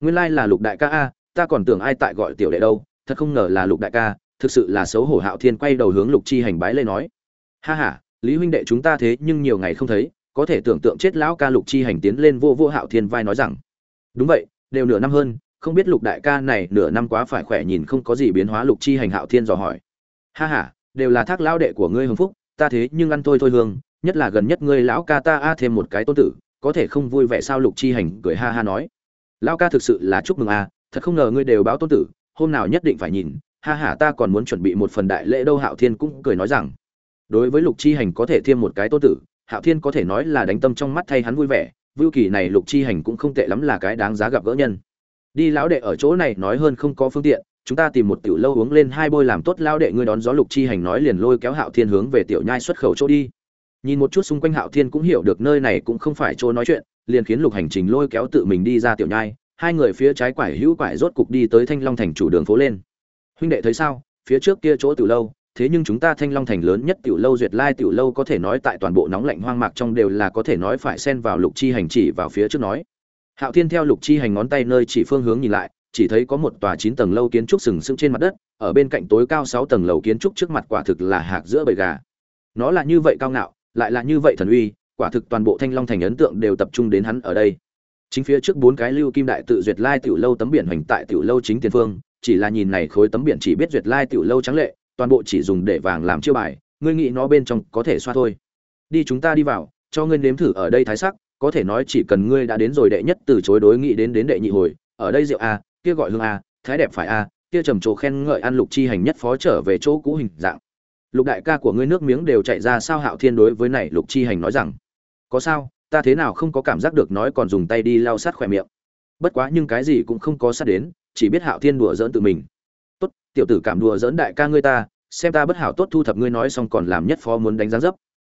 Speaker 1: Nguyên lai là lục đại ca a, ta còn tưởng ai tại gọi tiểu đệ đâu thật không ngờ là lục đại ca, thực sự là xấu hổ hạo thiên quay đầu hướng lục chi hành bái lê nói. Ha ha, lý huynh đệ chúng ta thế nhưng nhiều ngày không thấy, có thể tưởng tượng chết lão ca lục chi hành tiến lên vô vô hạo thiên vai nói rằng. Đúng vậy, đều nửa năm hơn, không biết lục đại ca này nửa năm quá phải khỏe nhìn không có gì biến hóa lục chi hành hạo thiên dò hỏi. Ha ha, đều là thác lão đệ của ngươi hưng phúc, ta thế nhưng ăn thôi thôi hương, nhất là gần nhất ngươi lão ca ta a thêm một cái tôn tử, có thể không vui vẻ sao lục chi hành cười ha ha nói. Lão ca thực sự là chúc mừng a, thật không ngờ ngươi đều báo tôn tử hôm nào nhất định phải nhìn, ha ha, ta còn muốn chuẩn bị một phần đại lễ đâu, hạo thiên cũng cười nói rằng, đối với lục chi hành có thể thêm một cái tô tử, hạo thiên có thể nói là đánh tâm trong mắt thay hắn vui vẻ, vưu kỳ này lục chi hành cũng không tệ lắm là cái đáng giá gặp gỡ nhân. Đi lão đệ ở chỗ này nói hơn không có phương tiện, chúng ta tìm một tiểu lâu uống lên hai bôi làm tốt, lão đệ ngươi đón gió lục chi hành nói liền lôi kéo hạo thiên hướng về tiểu nhai xuất khẩu chỗ đi. Nhìn một chút xung quanh hạo thiên cũng hiểu được nơi này cũng không phải chỗ nói chuyện, liền khiến lục hành trình lôi kéo tự mình đi ra tiểu nhai hai người phía trái quải hữu quải rốt cục đi tới thanh long thành chủ đường phố lên. Huynh đệ thấy sao? Phía trước kia chỗ tiểu lâu, thế nhưng chúng ta thanh long thành lớn nhất tiểu lâu duyệt lai tiểu lâu có thể nói tại toàn bộ nóng lạnh hoang mạc trong đều là có thể nói phải xen vào lục chi hành chỉ vào phía trước nói. Hạo thiên theo lục chi hành ngón tay nơi chỉ phương hướng nhìn lại, chỉ thấy có một tòa chín tầng lâu kiến trúc sừng sững trên mặt đất, ở bên cạnh tối cao sáu tầng lầu kiến trúc trước mặt quả thực là hạc giữa bầy gà. Nó là như vậy cao ngạo, lại là như vậy thần uy, quả thực toàn bộ thanh long thành ấn tượng đều tập trung đến hắn ở đây chính phía trước bốn cái lưu kim đại tự duyệt lai tiểu lâu tấm biển hoành tại tiểu lâu chính tiền phương, chỉ là nhìn này khối tấm biển chỉ biết duyệt lai tiểu lâu trắng lệ, toàn bộ chỉ dùng để vàng làm chiêu bài, ngươi nghĩ nó bên trong có thể xoa thôi. Đi chúng ta đi vào, cho ngươi nếm thử ở đây thái sắc, có thể nói chỉ cần ngươi đã đến rồi đệ nhất từ chối đối nghị đến đến đệ nhị hồi, ở đây rượu a, kia gọi hương a, thái đẹp phải a, kia trầm trồ khen ngợi ăn lục chi hành nhất phó trở về chỗ cũ hình dạng. Lục đại ca của ngươi nước miếng đều chạy ra sao hạo thiên đối với này lục chi hành nói rằng? Có sao? Ta thế nào không có cảm giác được nói còn dùng tay đi lau sát khỏe miệng. Bất quá nhưng cái gì cũng không có sát đến, chỉ biết hạo thiên đùa dỡn tự mình. Tốt, tiểu tử cảm đùa dỡn đại ca ngươi ta, xem ta bất hảo tốt thu thập ngươi nói xong còn làm nhất phó muốn đánh giá dấp.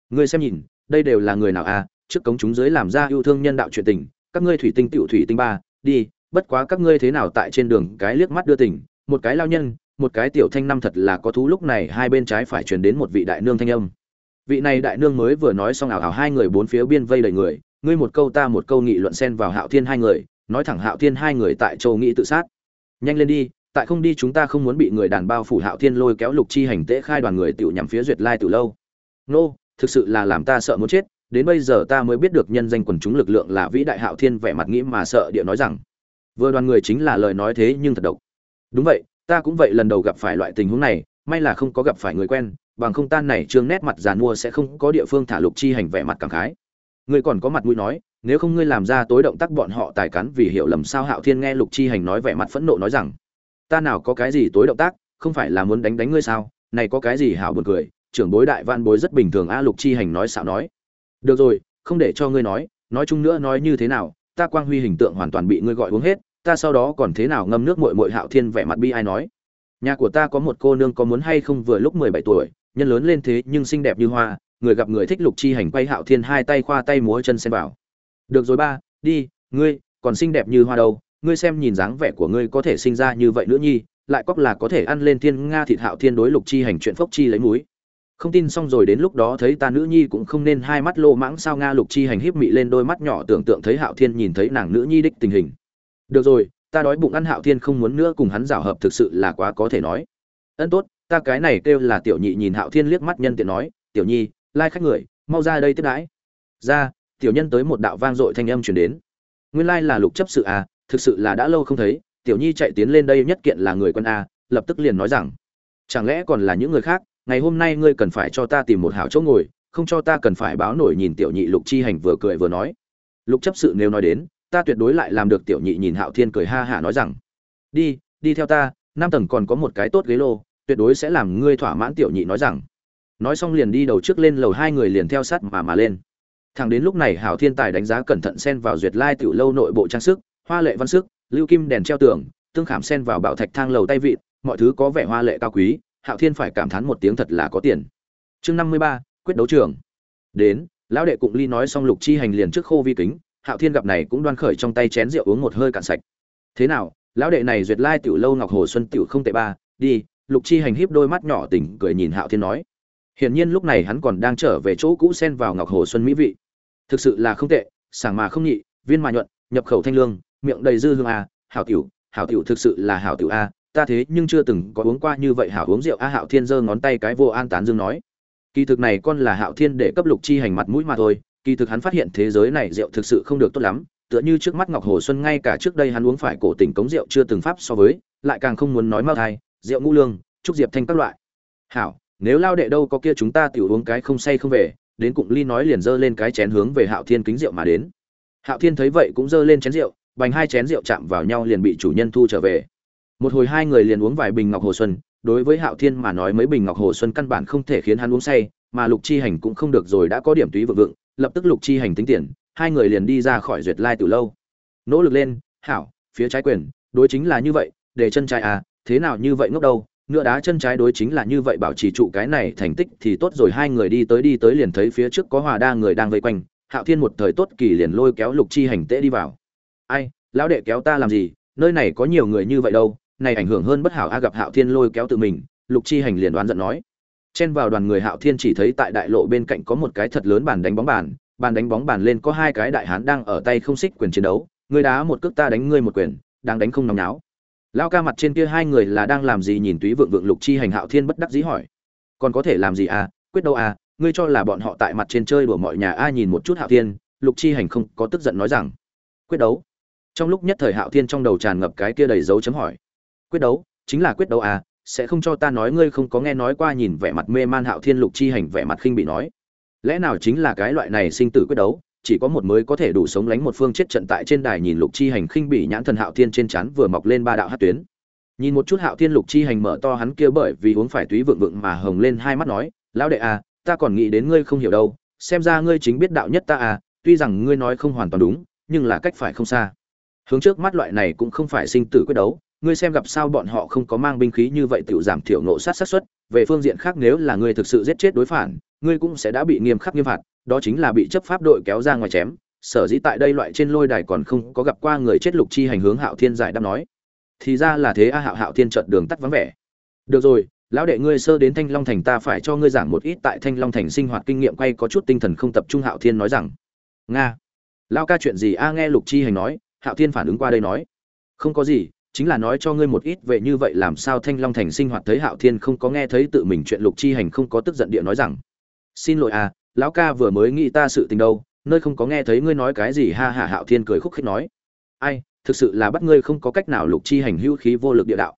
Speaker 1: Ngươi xem nhìn, đây đều là người nào a trước cống chúng dưới làm ra yêu thương nhân đạo chuyện tình, các ngươi thủy tinh tiểu thủy tinh ba, đi, bất quá các ngươi thế nào tại trên đường cái liếc mắt đưa tình, một cái lao nhân, một cái tiểu thanh năm thật là có thú lúc này hai bên trái phải truyền đến một vị đại nương thanh âm vị này đại nương mới vừa nói xong ảo ảo hai người bốn phía biên vây đầy người, ngươi một câu ta một câu nghị luận xen vào hạo thiên hai người, nói thẳng hạo thiên hai người tại châu nghĩ tự sát. Nhanh lên đi, tại không đi chúng ta không muốn bị người đàn bao phủ hạo thiên lôi kéo lục chi hành tễ khai đoàn người tiểu nhằm phía duyệt lai từ lâu. Nô, thực sự là làm ta sợ muốn chết, đến bây giờ ta mới biết được nhân danh quần chúng lực lượng là vĩ đại hạo thiên vẻ mặt nghĩ mà sợ địa nói rằng, vừa đoàn người chính là lời nói thế nhưng thật độc. Đúng vậy, ta cũng vậy lần đầu gặp phải loại tình huống này, may là không có gặp phải người quen bằng không tan này trương nét mặt giàn mua sẽ không có địa phương thả lục chi hành vẻ mặt cảm khái. Ngươi còn có mặt mũi nói, nếu không ngươi làm ra tối động tác bọn họ tài cắn vì hiểu lầm sao hạo thiên nghe lục chi hành nói vẻ mặt phẫn nộ nói rằng, ta nào có cái gì tối động tác, không phải là muốn đánh đánh ngươi sao? Này có cái gì hảo buồn cười? Trưởng bối đại văn bối rất bình thường a, lục chi hành nói xạo nói, được rồi, không để cho ngươi nói nói chung nữa nói như thế nào, ta quang huy hình tượng hoàn toàn bị ngươi gọi uống hết, ta sau đó còn thế nào ngâm nước muội muội hạo thiên vẻ mặt bi ai nói nhà của ta có một cô nương có muốn hay không vừa lúc mười bảy tuổi, nhân lớn lên thế nhưng xinh đẹp như hoa, người gặp người thích lục chi hành quay hạo thiên hai tay khoa tay múa chân xem vào. Được rồi ba, đi, ngươi, còn xinh đẹp như hoa đâu, ngươi xem nhìn dáng vẻ của ngươi có thể sinh ra như vậy nữa nhi, lại cóc là có thể ăn lên thiên nga thịt hạo thiên đối lục chi hành chuyện phốc chi lấy múi. Không tin xong rồi đến lúc đó thấy ta nữ nhi cũng không nên hai mắt lô mãng sao nga lục chi hành híp mị lên đôi mắt nhỏ tưởng tượng thấy hạo thiên nhìn thấy nàng nữ nhi đích tình hình. Được rồi ta đói bụng ăn hạo thiên không muốn nữa cùng hắn rào hợp thực sự là quá có thể nói. Ân tốt, ta cái này kêu là tiểu nhị nhìn hạo thiên liếc mắt nhân tiện nói, tiểu nhi, lai khách người, mau ra đây tiếp đãi. Ra, tiểu nhân tới một đạo vang dội thanh âm chuyển đến. Nguyên lai là lục chấp sự à thực sự là đã lâu không thấy, tiểu nhi chạy tiến lên đây nhất kiện là người quân a, lập tức liền nói rằng, chẳng lẽ còn là những người khác, ngày hôm nay ngươi cần phải cho ta tìm một hảo chỗ ngồi, không cho ta cần phải báo nổi nhìn tiểu nhị lục chi hành vừa cười vừa nói. Lục chấp sự nếu nói đến ta tuyệt đối lại làm được tiểu nhị nhìn hạo thiên cười ha hả nói rằng, đi đi theo ta, năm tầng còn có một cái tốt ghế lô, tuyệt đối sẽ làm ngươi thỏa mãn tiểu nhị nói rằng. Nói xong liền đi đầu trước lên lầu hai người liền theo sát mà mà lên. Thằng đến lúc này hảo thiên tài đánh giá cẩn thận xen vào duyệt lai tiểu lâu nội bộ trang sức, hoa lệ văn sức, lưu kim đèn treo tường, tương khảm xen vào bảo thạch thang lầu tay vịt, mọi thứ có vẻ hoa lệ cao quý, hạo thiên phải cảm thán một tiếng thật là có tiền. Chương năm mươi ba, quyết đấu trường. Đến, lão đệ cụng ly nói xong lục chi hành liền trước khô vi kính hạo thiên gặp này cũng đoan khởi trong tay chén rượu uống một hơi cạn sạch. Thế nào, lão đệ này duyệt lai tiểu lâu ngọc hồ xuân tiểu không tệ ba, đi, lục chi hành híp đôi mắt nhỏ tỉnh cười nhìn hạo thiên nói. Hiển nhiên lúc này hắn còn đang trở về chỗ cũ xen vào ngọc hồ xuân mỹ vị. Thực sự là không tệ, sảng mà không nhị, viên mà nhuận, nhập khẩu thanh lương, miệng đầy dư hương a hảo tiểu hảo tiểu thực sự là hảo tiểu a, ta thế nhưng chưa từng có uống qua như vậy hảo uống rượu a, hạo thiên giơ ngón tay cái vô an tán dương nói. Kỳ thực này con là hạo thiên để cấp lục chi hành mặt mũi mà thôi kỳ thực hắn phát hiện thế giới này rượu thực sự không được tốt lắm, tựa như trước mắt ngọc hồ xuân ngay cả trước đây hắn uống phải cổ tỉnh cống rượu chưa từng pháp so với, lại càng không muốn nói mao thai, rượu ngũ lương, trúc diệp thanh các loại. Hảo, nếu lao đệ đâu có kia chúng ta tiểu uống cái không say không về, đến cụng ly nói liền dơ lên cái chén hướng về hạo thiên kính rượu mà đến. Hạo thiên thấy vậy cũng dơ lên chén rượu, bành hai chén rượu chạm vào nhau liền bị chủ nhân thu trở về. Một hồi hai người liền uống vài bình ngọc hồ xuân, đối với hạo thiên mà nói mấy bình ngọc hồ xuân căn bản không thể khiến hắn uống say mà lục chi hành cũng không được rồi đã có điểm túy vượng vượng, lập tức lục chi hành tính tiền, hai người liền đi ra khỏi duyệt lai từ lâu. Nỗ lực lên, hảo, phía trái quyền, đối chính là như vậy, để chân trái à thế nào như vậy ngốc đâu, nửa đá chân trái đối chính là như vậy bảo trì trụ cái này thành tích thì tốt rồi. Hai người đi tới đi tới liền thấy phía trước có hòa đa người đang vây quanh, hạo thiên một thời tốt kỳ liền lôi kéo lục chi hành tễ đi vào. Ai, lão đệ kéo ta làm gì, nơi này có nhiều người như vậy đâu, này ảnh hưởng hơn bất hảo a. Gặp hạo thiên lôi kéo tự mình, lục chi hành liền đoán giận nói chen vào đoàn người hạo thiên chỉ thấy tại đại lộ bên cạnh có một cái thật lớn bàn đánh bóng bàn bàn đánh bóng bàn lên có hai cái đại hán đang ở tay không xích quyền chiến đấu, người đá một cước ta đánh ngươi một quyền, đang đánh không nóng náo. Lao ca mặt trên kia hai người là đang làm gì nhìn túy vượng vượng lục chi hành hạo thiên bất đắc dĩ hỏi. Còn có thể làm gì à quyết đâu à ngươi cho là bọn họ tại mặt trên chơi đùa mọi nhà a nhìn một chút hạo thiên, lục chi hành không có tức giận nói rằng. Quyết đấu. Trong lúc nhất thời hạo thiên trong đầu tràn ngập cái kia đầy dấu chấm hỏi. Quyết đấu, chính là quyết đấu à sẽ không cho ta nói, ngươi không có nghe nói qua nhìn vẻ mặt mê man hạo thiên lục chi hành vẻ mặt khinh bị nói. Lẽ nào chính là cái loại này sinh tử quyết đấu, chỉ có một mới có thể đủ sống lánh một phương chết trận tại trên đài nhìn lục chi hành khinh bị nhãn thần hạo thiên trên chắn vừa mọc lên ba đạo hát tuyến. Nhìn một chút hạo thiên lục chi hành mở to hắn kia bởi vì uống phải túy vượng vượng mà hồng lên hai mắt nói, lão đệ à ta còn nghĩ đến ngươi không hiểu đâu, xem ra ngươi chính biết đạo nhất ta à tuy rằng ngươi nói không hoàn toàn đúng, nhưng là cách phải không xa. Hướng trước mắt loại này cũng không phải sinh tử quyết đấu ngươi xem gặp sao bọn họ không có mang binh khí như vậy tự giảm thiểu nộ sát sát suất, về phương diện khác nếu là ngươi thực sự giết chết đối phản, ngươi cũng sẽ đã bị nghiêm khắc nghiêm phạt, đó chính là bị chấp pháp đội kéo ra ngoài chém. Sở dĩ tại đây loại trên lôi đài còn không có gặp qua người chết lục chi hành hướng hạo thiên giải đáp nói. Thì ra là thế a, hạo hạo thiên chợt đường tắt vắng vẻ. Được rồi, lão đệ ngươi sơ đến thanh long thành ta phải cho ngươi giảng một ít tại thanh long thành sinh hoạt kinh nghiệm, quay có chút tinh thần không tập trung, hạo thiên nói rằng. Nga. Lao ca chuyện gì a, nghe lục chi hành nói, hạo thiên phản ứng qua đây nói. Không có gì chính là nói cho ngươi một ít về như vậy làm sao thanh long thành sinh hoạt thấy hạo thiên không có nghe thấy tự mình chuyện lục chi hành không có tức giận địa nói rằng, xin lỗi à lão ca vừa mới nghĩ ta sự tình đâu, nơi không có nghe thấy ngươi nói cái gì, ha hả hạo thiên cười khúc khích nói. Ai, thực sự là bắt ngươi không có cách nào lục chi hành hữu khí vô lực địa đạo.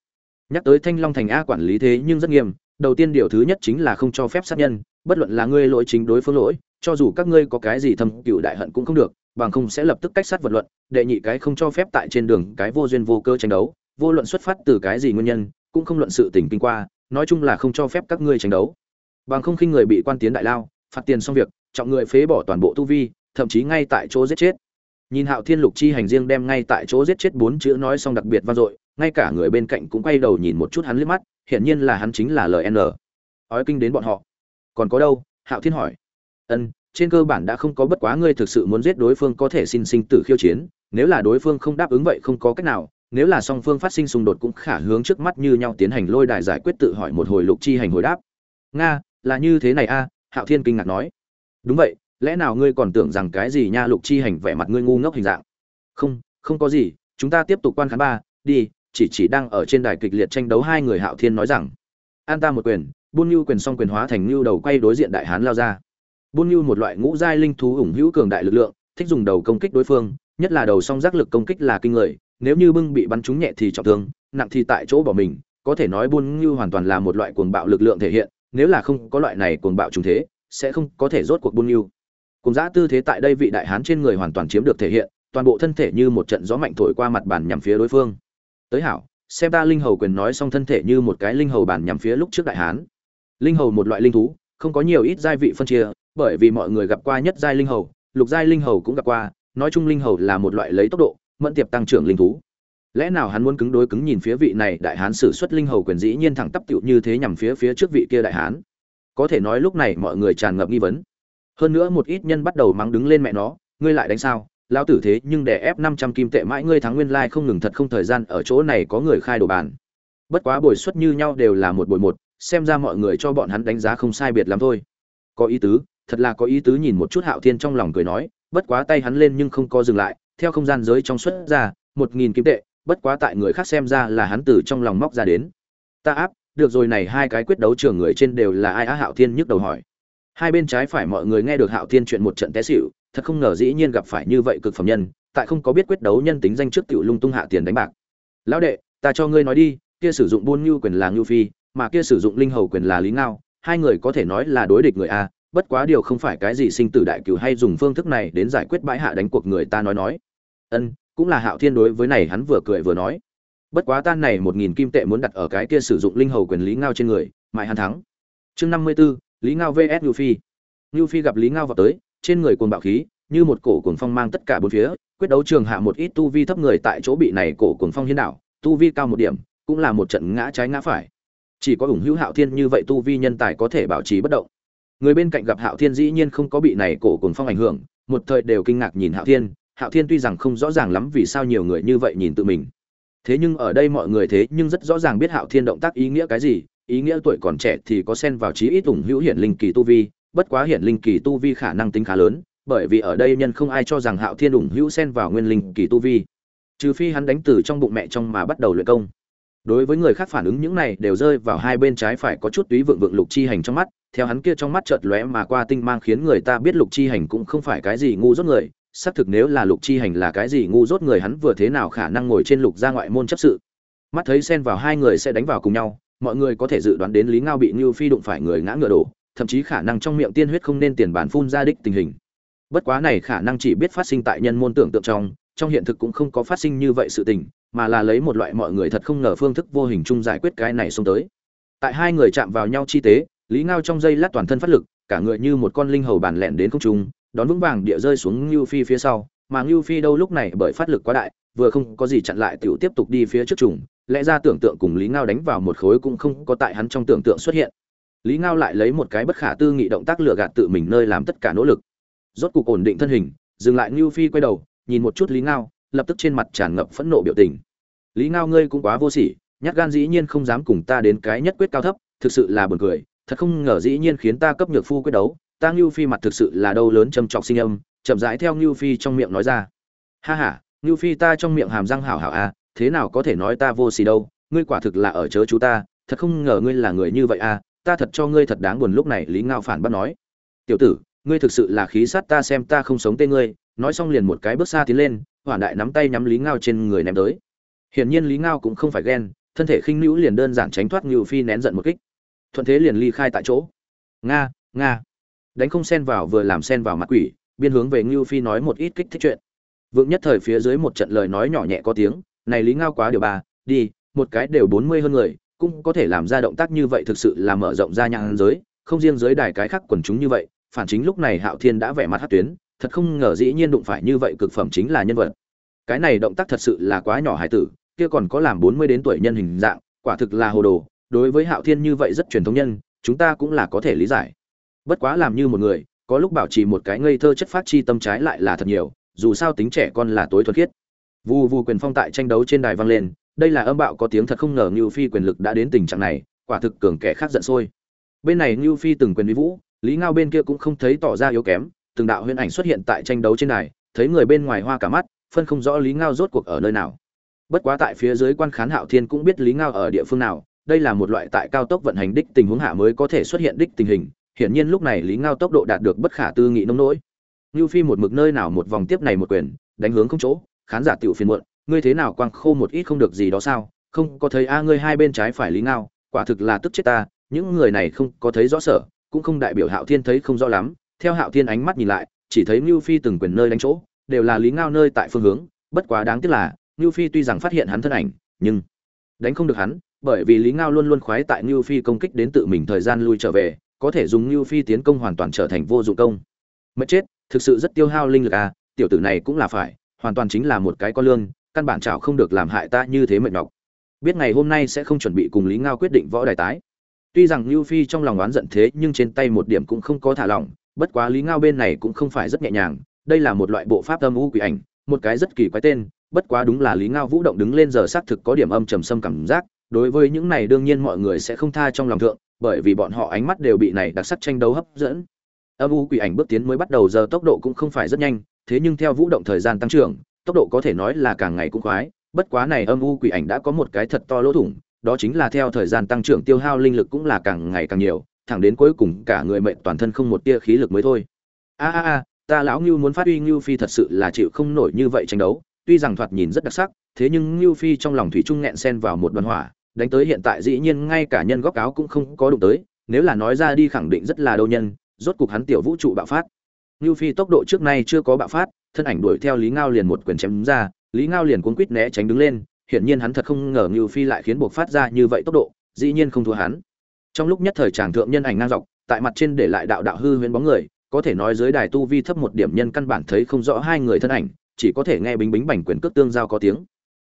Speaker 1: Nhắc tới thanh long thành a quản lý thế nhưng rất nghiêm, đầu tiên điều thứ nhất chính là không cho phép sát nhân, bất luận là ngươi lỗi chính đối phương lỗi cho dù các ngươi có cái gì thâm cựu đại hận cũng không được, bằng không sẽ lập tức cách sát vật luận, đệ nhị cái không cho phép tại trên đường cái vô duyên vô cơ tranh đấu, vô luận xuất phát từ cái gì nguyên nhân, cũng không luận sự tình kinh qua, nói chung là không cho phép các ngươi tranh đấu. Bằng không khi người bị quan tiến đại lao, phạt tiền xong việc, trọng người phế bỏ toàn bộ tu vi, thậm chí ngay tại chỗ giết chết. Nhìn hạo thiên lục chi hành riêng đem ngay tại chỗ giết chết bốn chữ nói xong đặc biệt vang dội, ngay cả người bên cạnh cũng quay đầu nhìn một chút hắn liếc mắt, hiển nhiên là hắn chính là ln ói kinh đến bọn họ. Còn có đâu? Hạo thiên hỏi ân, trên cơ bản đã không có bất quá ngươi thực sự muốn giết đối phương có thể xin sinh tử khiêu chiến, nếu là đối phương không đáp ứng vậy không có cách nào, nếu là song phương phát sinh xung đột cũng khả hướng trước mắt như nhau tiến hành lôi đài giải quyết tự hỏi một hồi lục chi hành hồi đáp. Nga, là như thế này a, hạo thiên kinh ngạc nói. Đúng vậy, lẽ nào ngươi còn tưởng rằng cái gì nha lục chi hành vẻ mặt ngươi ngu ngốc hình dạng? Không không có gì, chúng ta tiếp tục quan khán ba, đi, chỉ chỉ đang ở trên đài kịch liệt tranh đấu hai người hạo thiên nói rằng. An ta một quyền, buôn nhu quyền song quyền hóa thành nhu đầu quay đối diện đại hán lao ra buôn nhu một loại ngũ giai linh thú ủng hữu cường đại lực lượng, thích dùng đầu công kích đối phương, nhất là đầu song giác lực công kích là kinh người, nếu như bưng bị bắn trúng nhẹ thì trọng thương, nặng thì tại chỗ bỏ mình, có thể nói buôn nhu hoàn toàn là một loại cuồng bạo lực lượng thể hiện, nếu là không có loại này cuồng bạo trùng thế, sẽ không có thể rốt cuộc buôn nhu cùng giã tư thế tại đây vị đại hán trên người hoàn toàn chiếm được thể hiện, toàn bộ thân thể như một trận gió mạnh thổi qua mặt bàn nhằm phía đối phương. Tới hảo, xem ta linh hầu quyền nói xong thân thể như một cái linh hầu bàn nhằm phía lúc trước đại hán. Linh hầu một loại linh thú, không có nhiều ít giai vị phân chia bởi vì mọi người gặp qua nhất giai linh hầu, lục giai linh hầu cũng gặp qua, nói chung linh hầu là một loại lấy tốc độ, mẫn tiệp tăng trưởng linh thú. Lẽ nào hắn muốn cứng đối cứng nhìn phía vị này đại hán sử xuất linh hầu quyền dĩ nhiên thẳng tắp tiểu như thế nhằm phía phía trước vị kia đại hán? Có thể nói lúc này mọi người tràn ngập nghi vấn. Hơn nữa một ít nhân bắt đầu mắng đứng lên mẹ nó, ngươi lại đánh sao? Lão tử thế nhưng để ép năm trăm kim tệ mãi ngươi thắng nguyên lai không ngừng thật không thời gian ở chỗ này có người khai đồ bàn. Bất quá bồi suất như nhau đều là một bồi một, xem ra mọi người cho bọn hắn đánh giá không sai biệt lắm thôi. Có ý tứ thật là có ý tứ nhìn một chút hạo thiên trong lòng cười nói bất quá tay hắn lên nhưng không có dừng lại theo không gian giới trong xuất ra một nghìn kim tệ bất quá tại người khác xem ra là hắn từ trong lòng móc ra đến. Ta áp được rồi này hai cái quyết đấu trường người trên đều là ai á hạo thiên nhức đầu hỏi. Hai bên trái phải mọi người nghe được hạo thiên chuyện một trận té xỉu, thật không ngờ dĩ nhiên gặp phải như vậy cực phẩm nhân tại không có biết quyết đấu nhân tính danh trước tiểu lung tung hạ tiền đánh bạc. Lão đệ ta cho ngươi nói đi kia sử dụng buôn nhu quyền là Nhu phi mà kia sử dụng linh hầu quyền là lý ngao hai người có thể nói là đối địch người a bất quá điều không phải cái gì sinh tử đại cửu hay dùng phương thức này đến giải quyết bãi hạ đánh cuộc người ta nói nói. Ân, cũng là hạo thiên đối với này hắn vừa cười vừa nói. Bất quá tan này một nghìn kim tệ muốn đặt ở cái kia sử dụng linh hầu quyền lý ngao trên người, mãi hắn thắng. Chương năm mươi b ố lý ngao vs ngưu phi. Ngưu phi gặp lý ngao vào tới, trên người cuồng bạo khí, như một cổ cuồng phong mang tất cả bốn phía, quyết đấu trường hạ một ít tu vi thấp người tại chỗ bị này cổ cuồng phong hiến đảo, tu vi cao một điểm, cũng là một trận ngã trái ngã phải. Chỉ có ủng hữu hạo thiên như vậy tu vi nhân tài có thể bảo trì bất động người bên cạnh gặp hạo thiên dĩ nhiên không có bị này cổ cuồng phong ảnh hưởng, một thời đều kinh ngạc nhìn hạo thiên. Hạo thiên tuy rằng không rõ ràng lắm vì sao nhiều người như vậy nhìn tự mình. Thế nhưng ở đây mọi người thế nhưng rất rõ ràng biết hạo thiên động tác ý nghĩa cái gì, ý nghĩa tuổi còn trẻ thì có xen vào trí ít ủng hữu hiển linh kỳ tu vi, bất quá hiển linh kỳ tu vi khả năng tính khá lớn, bởi vì ở đây nhân không ai cho rằng hạo thiên ủng hữu xen vào nguyên linh kỳ tu vi. Trừ phi hắn đánh từ trong bụng mẹ trong mà bắt đầu luyện công. Đối với người khác phản ứng những này đều rơi vào hai bên trái phải có chút túy vượng vượng lục chi hành trong mắt theo hắn kia trong mắt chợt lóe mà qua tinh mang khiến người ta biết lục chi hành cũng không phải cái gì ngu dốt người. Xác thực nếu là lục chi hành là cái gì ngu dốt người hắn vừa thế nào khả năng ngồi trên lục gia ngoại môn chấp sự? Mắt thấy xen vào hai người sẽ đánh vào cùng nhau, mọi người có thể dự đoán đến lý ngao bị ngưu phi đụng phải người ngã ngựa đổ, thậm chí khả năng trong miệng tiên huyết không nên tiền bản phun ra đích tình hình. Bất quá này khả năng chỉ biết phát sinh tại nhân môn tưởng tượng trong trong hiện thực cũng không có phát sinh như vậy sự tình, mà là lấy một loại mọi người thật không ngờ phương thức vô hình chung giải quyết cái này xông tới. Tại hai người chạm vào nhau chi tế lý ngao trong giây lát toàn thân phát lực, cả người như một con linh hầu bàn lẹn đến không trung, đón vững vàng địa rơi xuống ngưu phi phía sau. Mà ngưu phi đâu lúc này bởi phát lực quá đại, vừa không có gì chặn lại tiểu tiếp tục đi phía trước trùng. Lẽ ra tưởng tượng cùng lý ngao đánh vào một khối cũng không có tại hắn trong tưởng tượng xuất hiện. Lý ngao lại lấy một cái bất khả tư nghị động tác lựa gạt tự mình nơi làm tất cả nỗ lực. Rốt cục ổn định thân hình, dừng lại ngưu phi quay đầu, nhìn một chút lý ngao, lập tức trên mặt tràn ngập phẫn nộ biểu tình. Lý ngao ngươi cũng quá vô sỉ, nhát gan dĩ nhiên không dám cùng ta đến cái nhất quyết cao thấp, thực sự là buồn cười thật không ngờ dĩ nhiên khiến ta cấp nhược phu quyết đấu, ta ngưu phi mặt thực sự là đâu lớn châm trọc sinh âm, chậm rãi theo ngưu phi trong miệng nói ra. Ha ha, ngưu phi ta trong miệng hàm răng hảo hảo à thế nào có thể nói ta vô sỉ đâu, ngươi quả thực là ở chớ chú ta, thật không ngờ ngươi là người như vậy à ta thật cho ngươi thật đáng buồn lúc này lý ngao phản bác nói. Tiểu tử, ngươi thực sự là khí sát ta xem ta không sống tên ngươi, nói xong liền một cái bước xa tiến lên hoàn đại nắm tay nhắm lý ngao trên người ném tới. Hiển nhiên lý ngao cũng không phải ghen, thân thể khinh nữ liền đơn giản tránh thoát ngưu phi nén giận một kích thuận thế liền ly khai tại chỗ. Nga nga. Đánh không xen vào vừa làm xen vào mặt quỷ, biên hướng về ngưu phi nói một ít kích thích chuyện. Vượng nhất thời phía dưới một trận lời nói nhỏ nhẹ có tiếng, này lý ngao quá điều bà đi, một cái đều bốn mươi hơn người, cũng có thể làm ra động tác như vậy thực sự là mở rộng ra nhãn giới, không riêng giới đài cái khác quần chúng như vậy, phản chính lúc này hạo thiên đã vẻ mặt hát tuyến, thật không ngờ dĩ nhiên đụng phải như vậy cực phẩm chính là nhân vật. Cái này động tác thật sự là quá nhỏ hải tử, kia còn có làm bốn mươi đến tuổi nhân hình dạng, quả thực là hồ đồ đối với hạo thiên như vậy rất truyền thống nhân chúng ta cũng là có thể lý giải bất quá làm như một người có lúc bảo trì một cái ngây thơ chất phát chi tâm trái lại là thật nhiều dù sao tính trẻ con là tối thuần khiết Vu Vu quyền phong tại tranh đấu trên đài vang lên đây là âm bạo có tiếng thật không ngờ Ngưu Phi quyền lực đã đến tình trạng này, quả thực cường kẻ khác giận sôi. Bên này Ngưu Phi từng quyền uy vũ, Lý Ngao bên kia cũng không thấy tỏ ra yếu kém, từng đạo huyền ảnh xuất hiện tại tranh đấu trên đài, thấy người bên ngoài hoa cả mắt, phân không rõ Lý Ngao rốt cuộc ở nơi nào. Bất quá tại phía dưới quan khán Hạo Thiên cũng biết Lý Ngao ở địa phương nào, đây là một loại tại cao tốc vận hành đích tình huống hạ mới có thể xuất hiện đích tình hình, hiển nhiên lúc này Lý Ngao tốc độ đạt được bất khả tư nghị nông nỗi. như Phi một mực nơi nào một vòng tiếp này một quyền, đánh hướng không chỗ, khán giả tiểu phiền muộn, ngươi thế nào quang khô một ít không được gì đó sao không có thấy a ngươi hai bên trái phải lý ngao quả thực là tức chết ta những người này không có thấy rõ sở cũng không đại biểu hạo thiên thấy không rõ lắm theo hạo thiên ánh mắt nhìn lại chỉ thấy như phi từng quyền nơi đánh chỗ đều là lý ngao nơi tại phương hướng bất quá đáng tiếc là như phi tuy rằng phát hiện hắn thân ảnh nhưng đánh không được hắn bởi vì lý ngao luôn luôn khoái tại ngưu phi công kích đến tự mình thời gian lui trở về, có thể dùng ngưu phi tiến công hoàn toàn trở thành vô dụng công. Mất chết, thực sự rất tiêu hao linh lực à tiểu tử này cũng là phải, hoàn toàn chính là một cái con lương, căn bản chảo không được làm hại ta như thế mệt mọc biết ngày hôm nay sẽ không chuẩn bị cùng lý ngao quyết định võ đài tái. Tuy rằng lưu phi trong lòng oán giận thế, nhưng trên tay một điểm cũng không có thả lỏng, bất quá lý ngao bên này cũng không phải rất nhẹ nhàng. Đây là một loại bộ pháp âm u quỷ ảnh, một cái rất kỳ quái tên, bất quá đúng là lý ngao vũ động đứng lên giờ xác thực có điểm âm trầm sâm cảm giác đối với những này đương nhiên mọi người sẽ không tha trong lòng thượng bởi vì bọn họ ánh mắt đều bị này đặc sắc tranh đấu hấp dẫn âm u quỷ ảnh bước tiến mới bắt đầu giờ tốc độ cũng không phải rất nhanh thế nhưng theo vũ động thời gian tăng trưởng tốc độ có thể nói là càng ngày cũng khoái, bất quá này âm u quỷ ảnh đã có một cái thật to lỗ thủng, đó chính là theo thời gian tăng trưởng tiêu hao linh lực cũng là càng ngày càng nhiều, thẳng đến cuối cùng cả người mệnh toàn thân không một tia khí lực mới thôi. A a a, ta lão ngưu muốn phát uy ngưu Phi thật sự là chịu không nổi như vậy tranh đấu, tuy rằng thoạt nhìn rất đặc sắc, thế nhưng ngưu Phi trong lòng thủy chung nghẹn sen vào một đoàn hỏa, đánh tới hiện tại dĩ nhiên ngay cả nhân góc áo cũng không có đụng tới, nếu là nói ra đi khẳng định rất là đâu nhân, rốt cục hắn tiểu vũ trụ bạo phát. như Phi tốc độ trước nay chưa có bạo phát, thân ảnh đuổi theo Lý Ngao liền một quyền chém ra, Lý Ngao liền cuốn quít né tránh đứng lên, hiển nhiên hắn thật không ngờ như Phi lại khiến buộc phát ra như vậy tốc độ, dĩ nhiên không thua hắn. Trong lúc nhất thời chàng thượng nhân ảnh ngang dọc, tại mặt trên để lại đạo đạo hư huyễn bóng người, có thể nói dưới đài tu vi thấp một điểm nhân căn bản thấy không rõ hai người thân ảnh, chỉ có thể nghe bính bính bành quyền cước tương giao có tiếng.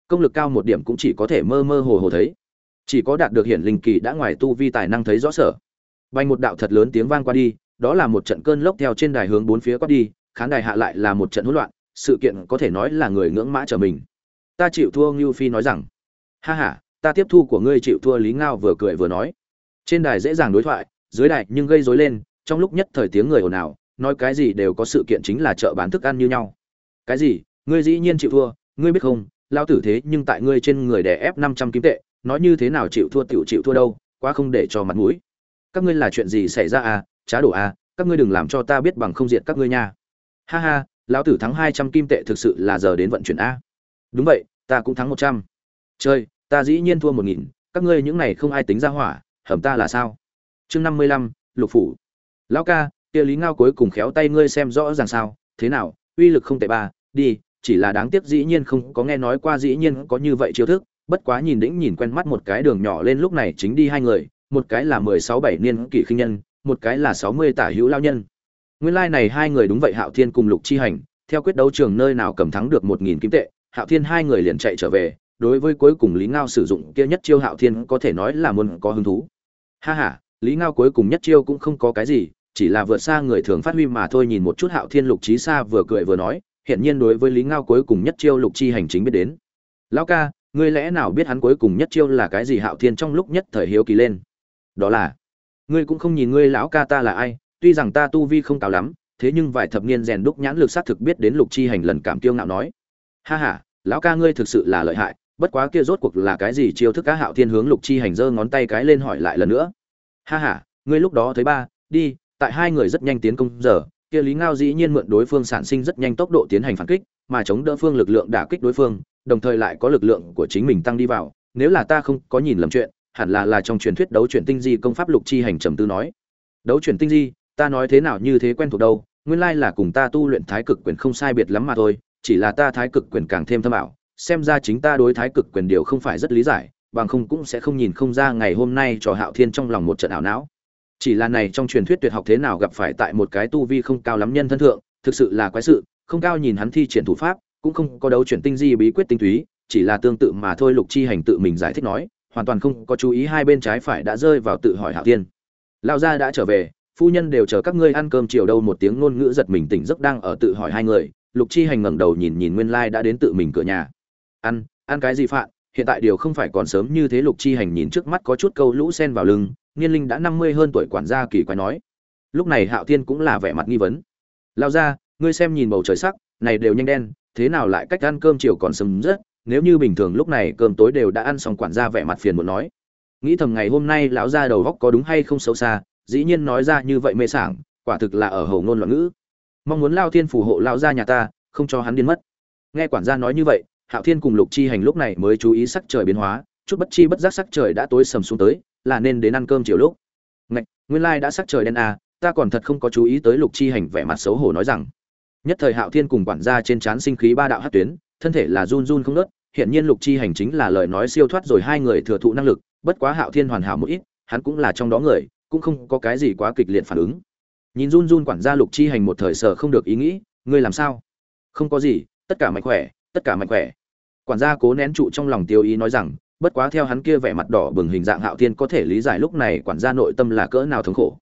Speaker 1: Công lực cao một điểm cũng chỉ có thể mơ mơ hồ hồ thấy. Chỉ có đạt được hiển linh kỳ đã ngoài tu vi tài năng thấy rõ sở. Bành một đạo thật lớn tiếng vang qua đi, đó là một trận cơn lốc theo trên đài hướng bốn phía quát đi, khán đài hạ lại là một trận hỗn loạn, sự kiện có thể nói là người ngưỡng mã trở mình. Ta chịu thua Ngưu Phi nói rằng, ha ha, ta tiếp thu của ngươi chịu thua Lý Ngao vừa cười vừa nói. Trên đài dễ dàng đối thoại, dưới đài nhưng gây rối lên, trong lúc nhất thời tiếng người ồn ào, nói cái gì đều có sự kiện chính là chợ bán thức ăn như nhau. Cái gì? Ngươi dĩ nhiên chịu thua, ngươi biết không, lao tử thế nhưng tại ngươi trên người đè ép 500 kim tệ, nói như thế nào chịu thua tiểu chịu thua đâu, quá không để cho mặt mũi. Các ngươi là chuyện gì xảy ra à, chá đổ à, các ngươi đừng làm cho ta biết bằng không diệt các ngươi nha. Ha ha lão tử thắng hai trăm kim tệ thực sự là giờ đến vận chuyển a. Đúng vậy ta cũng thắng một trăm. Chơi ta dĩ nhiên thua một nghìn các ngươi những này không ai tính ra hỏa hầm ta là sao? Chương năm mươi lăm lục phủ. Lão ca kia lý ngao cuối cùng khéo tay ngươi xem rõ ràng sao thế nào uy lực không tệ ba đi chỉ là đáng tiếc dĩ nhiên không có nghe nói qua dĩ nhiên có như vậy chiêu thức bất quá nhìn đĩnh nhìn quen mắt một cái đường nhỏ lên lúc này chính đi hai người, một cái là mười sáu bảy niên kỷ khinh nhân, một cái là sáu mươi tả hữu lao nhân. Nguyên lai này hai người đúng vậy hạo thiên cùng lục chi hành, theo quyết đấu trường nơi nào cầm thắng được một nghìn kim tệ, hạo thiên hai người liền chạy trở về, đối với cuối cùng lý ngao sử dụng kia nhất chiêu hạo thiên có thể nói là muốn có hứng thú. Ha ha, lý ngao cuối cùng nhất chiêu cũng không có cái gì, chỉ là vượt xa người thường phát huy mà thôi nhìn một chút hạo thiên lục trí xa vừa cười vừa nói hiện nhiên đối với lý ngao cuối cùng nhất chiêu lục chi hành chính biết đến. Lão ca ngươi lẽ nào biết hắn cuối cùng nhất chiêu là cái gì hạo thiên trong lúc nhất thời hiếu kỳ lên? Đó là, ngươi cũng không nhìn ngươi lão ca ta là ai, tuy rằng ta tu vi không cao lắm, thế nhưng vài thập niên rèn đúc nhãn lực xác thực biết đến lục chi hành lần cảm kiêu ngạo nói. Ha ha, lão ca ngươi thực sự là lợi hại, bất quá kia rốt cuộc là cái gì chiêu thức cá hạo thiên hướng lục chi hành giơ ngón tay cái lên hỏi lại lần nữa. Ha ha, ngươi lúc đó thấy ba, đi, tại hai người rất nhanh tiến công giờ, kia lý ngao dĩ nhiên mượn đối phương sản sinh rất nhanh tốc độ tiến hành phản kích, mà chống đỡ phương lực lượng đả kích đối phương đồng thời lại có lực lượng của chính mình tăng đi vào. Nếu là ta không có nhìn lầm chuyện, hẳn là là trong truyền thuyết đấu chuyển tinh di công pháp lục chi hành trầm tư nói. Đấu chuyển tinh di, ta nói thế nào như thế quen thuộc đâu, nguyên lai là cùng ta tu luyện thái cực quyền không sai biệt lắm mà thôi, chỉ là ta thái cực quyền càng thêm thâm ảo, xem ra chính ta đối thái cực quyền điều không phải rất lý giải, bằng không cũng sẽ không nhìn không ra ngày hôm nay cho hạo thiên trong lòng một trận ảo não. Chỉ là này trong truyền thuyết tuyệt học thế nào gặp phải tại một cái tu vi không cao lắm nhân thân thượng, thực sự là quái sự, không cao nhìn hắn thi triển thủ pháp cũng không có đấu chuyển tinh di bí quyết tinh túy, chỉ là tương tự mà thôi, lục chi hành tự mình giải thích nói, hoàn toàn không có chú ý hai bên trái phải đã rơi vào tự hỏi hạo tiên lao gia đã trở về, phu nhân đều chờ các ngươi ăn cơm chiều đâu, một tiếng ngôn ngữ giật mình tỉnh giấc đang ở tự hỏi hai người, lục chi hành ngẩng đầu nhìn nhìn nguyên lai đã đến tự mình cửa nhà. Ăn ăn cái gì phạn? Hiện tại điều không phải còn sớm như thế, lục chi hành nhìn trước mắt có chút câu lũ sen vào lưng, niên linh đã năm mươi hơn tuổi quản gia kỳ quái nói. Lúc này hạo thiên cũng là vẻ mặt nghi vấn. Lao ra ngươi xem nhìn bầu trời sắc, này đều nhanh đen thế nào lại cách ăn cơm chiều còn sớm rất, nếu như bình thường lúc này cơm tối đều đã ăn xong quản gia vẻ mặt phiền muốn nói. Nghĩ thầm ngày hôm nay lão gia đầu góc có đúng hay không xấu xa, dĩ nhiên nói ra như vậy mê sảng, quả thực là ở hầu ngôn loạn ngữ. Mong muốn lao thiên phù hộ lao gia nhà ta, không cho hắn điên mất. Nghe quản gia nói như vậy, hạo thiên cùng lục chi hành lúc này mới chú ý sắc trời biến hóa, chút bất chi bất giác sắc trời đã tối sầm xuống tới, là nên đến ăn cơm chiều lúc. Ngạch, nguyên lai đã sắc trời đen à ta còn thật không có chú ý tới lục chi hành vẻ mặt xấu hổ nói rằng nhất thời hạo thiên cùng quản gia trên trán sinh khí ba đạo hát tuyến, thân thể là run run không nớt hiện nhiên lục chi hành chính là lời nói siêu thoát rồi hai người thừa thụ năng lực, bất quá hạo thiên hoàn hảo một ít, hắn cũng là trong đó người, cũng không có cái gì quá kịch liệt phản ứng. Nhìn run run quản gia lục chi hành một thời sở không được ý nghĩ, ngươi làm sao? Không có gì, tất cả mạnh khỏe, tất cả mạnh khỏe. Quản gia cố nén trụ trong lòng tiêu ý nói rằng, bất quá theo hắn kia vẻ mặt đỏ bừng hình dạng hạo thiên có thể lý giải lúc này quản gia nội tâm là cỡ nào thống khổ.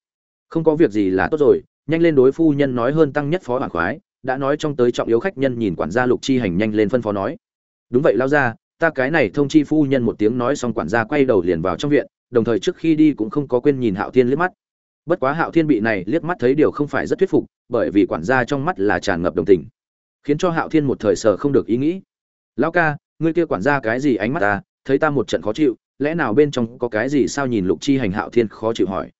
Speaker 1: Không có việc gì là tốt rồi, nhanh lên đối phu nhân nói hơn tăng nhất phó bản khoái đã nói trong tới trọng yếu khách nhân nhìn quản gia lục chi hành nhanh lên phân phó nói. Đúng vậy, lao ra, ta cái này thông chi phu nhân một tiếng nói xong quản gia quay đầu liền vào trong viện, đồng thời trước khi đi cũng không có quên nhìn hạo thiên liếc mắt. Bất quá hạo thiên bị này liếc mắt thấy điều không phải rất thuyết phục, bởi vì quản gia trong mắt là tràn ngập đồng tình, khiến cho hạo thiên một thời sờ không được ý nghĩ. Lão ca, ngươi kia quản gia cái gì ánh mắt ta, thấy ta một trận khó chịu, lẽ nào bên trong có cái gì sao? Nhìn lục chi hành hạo thiên khó chịu hỏi.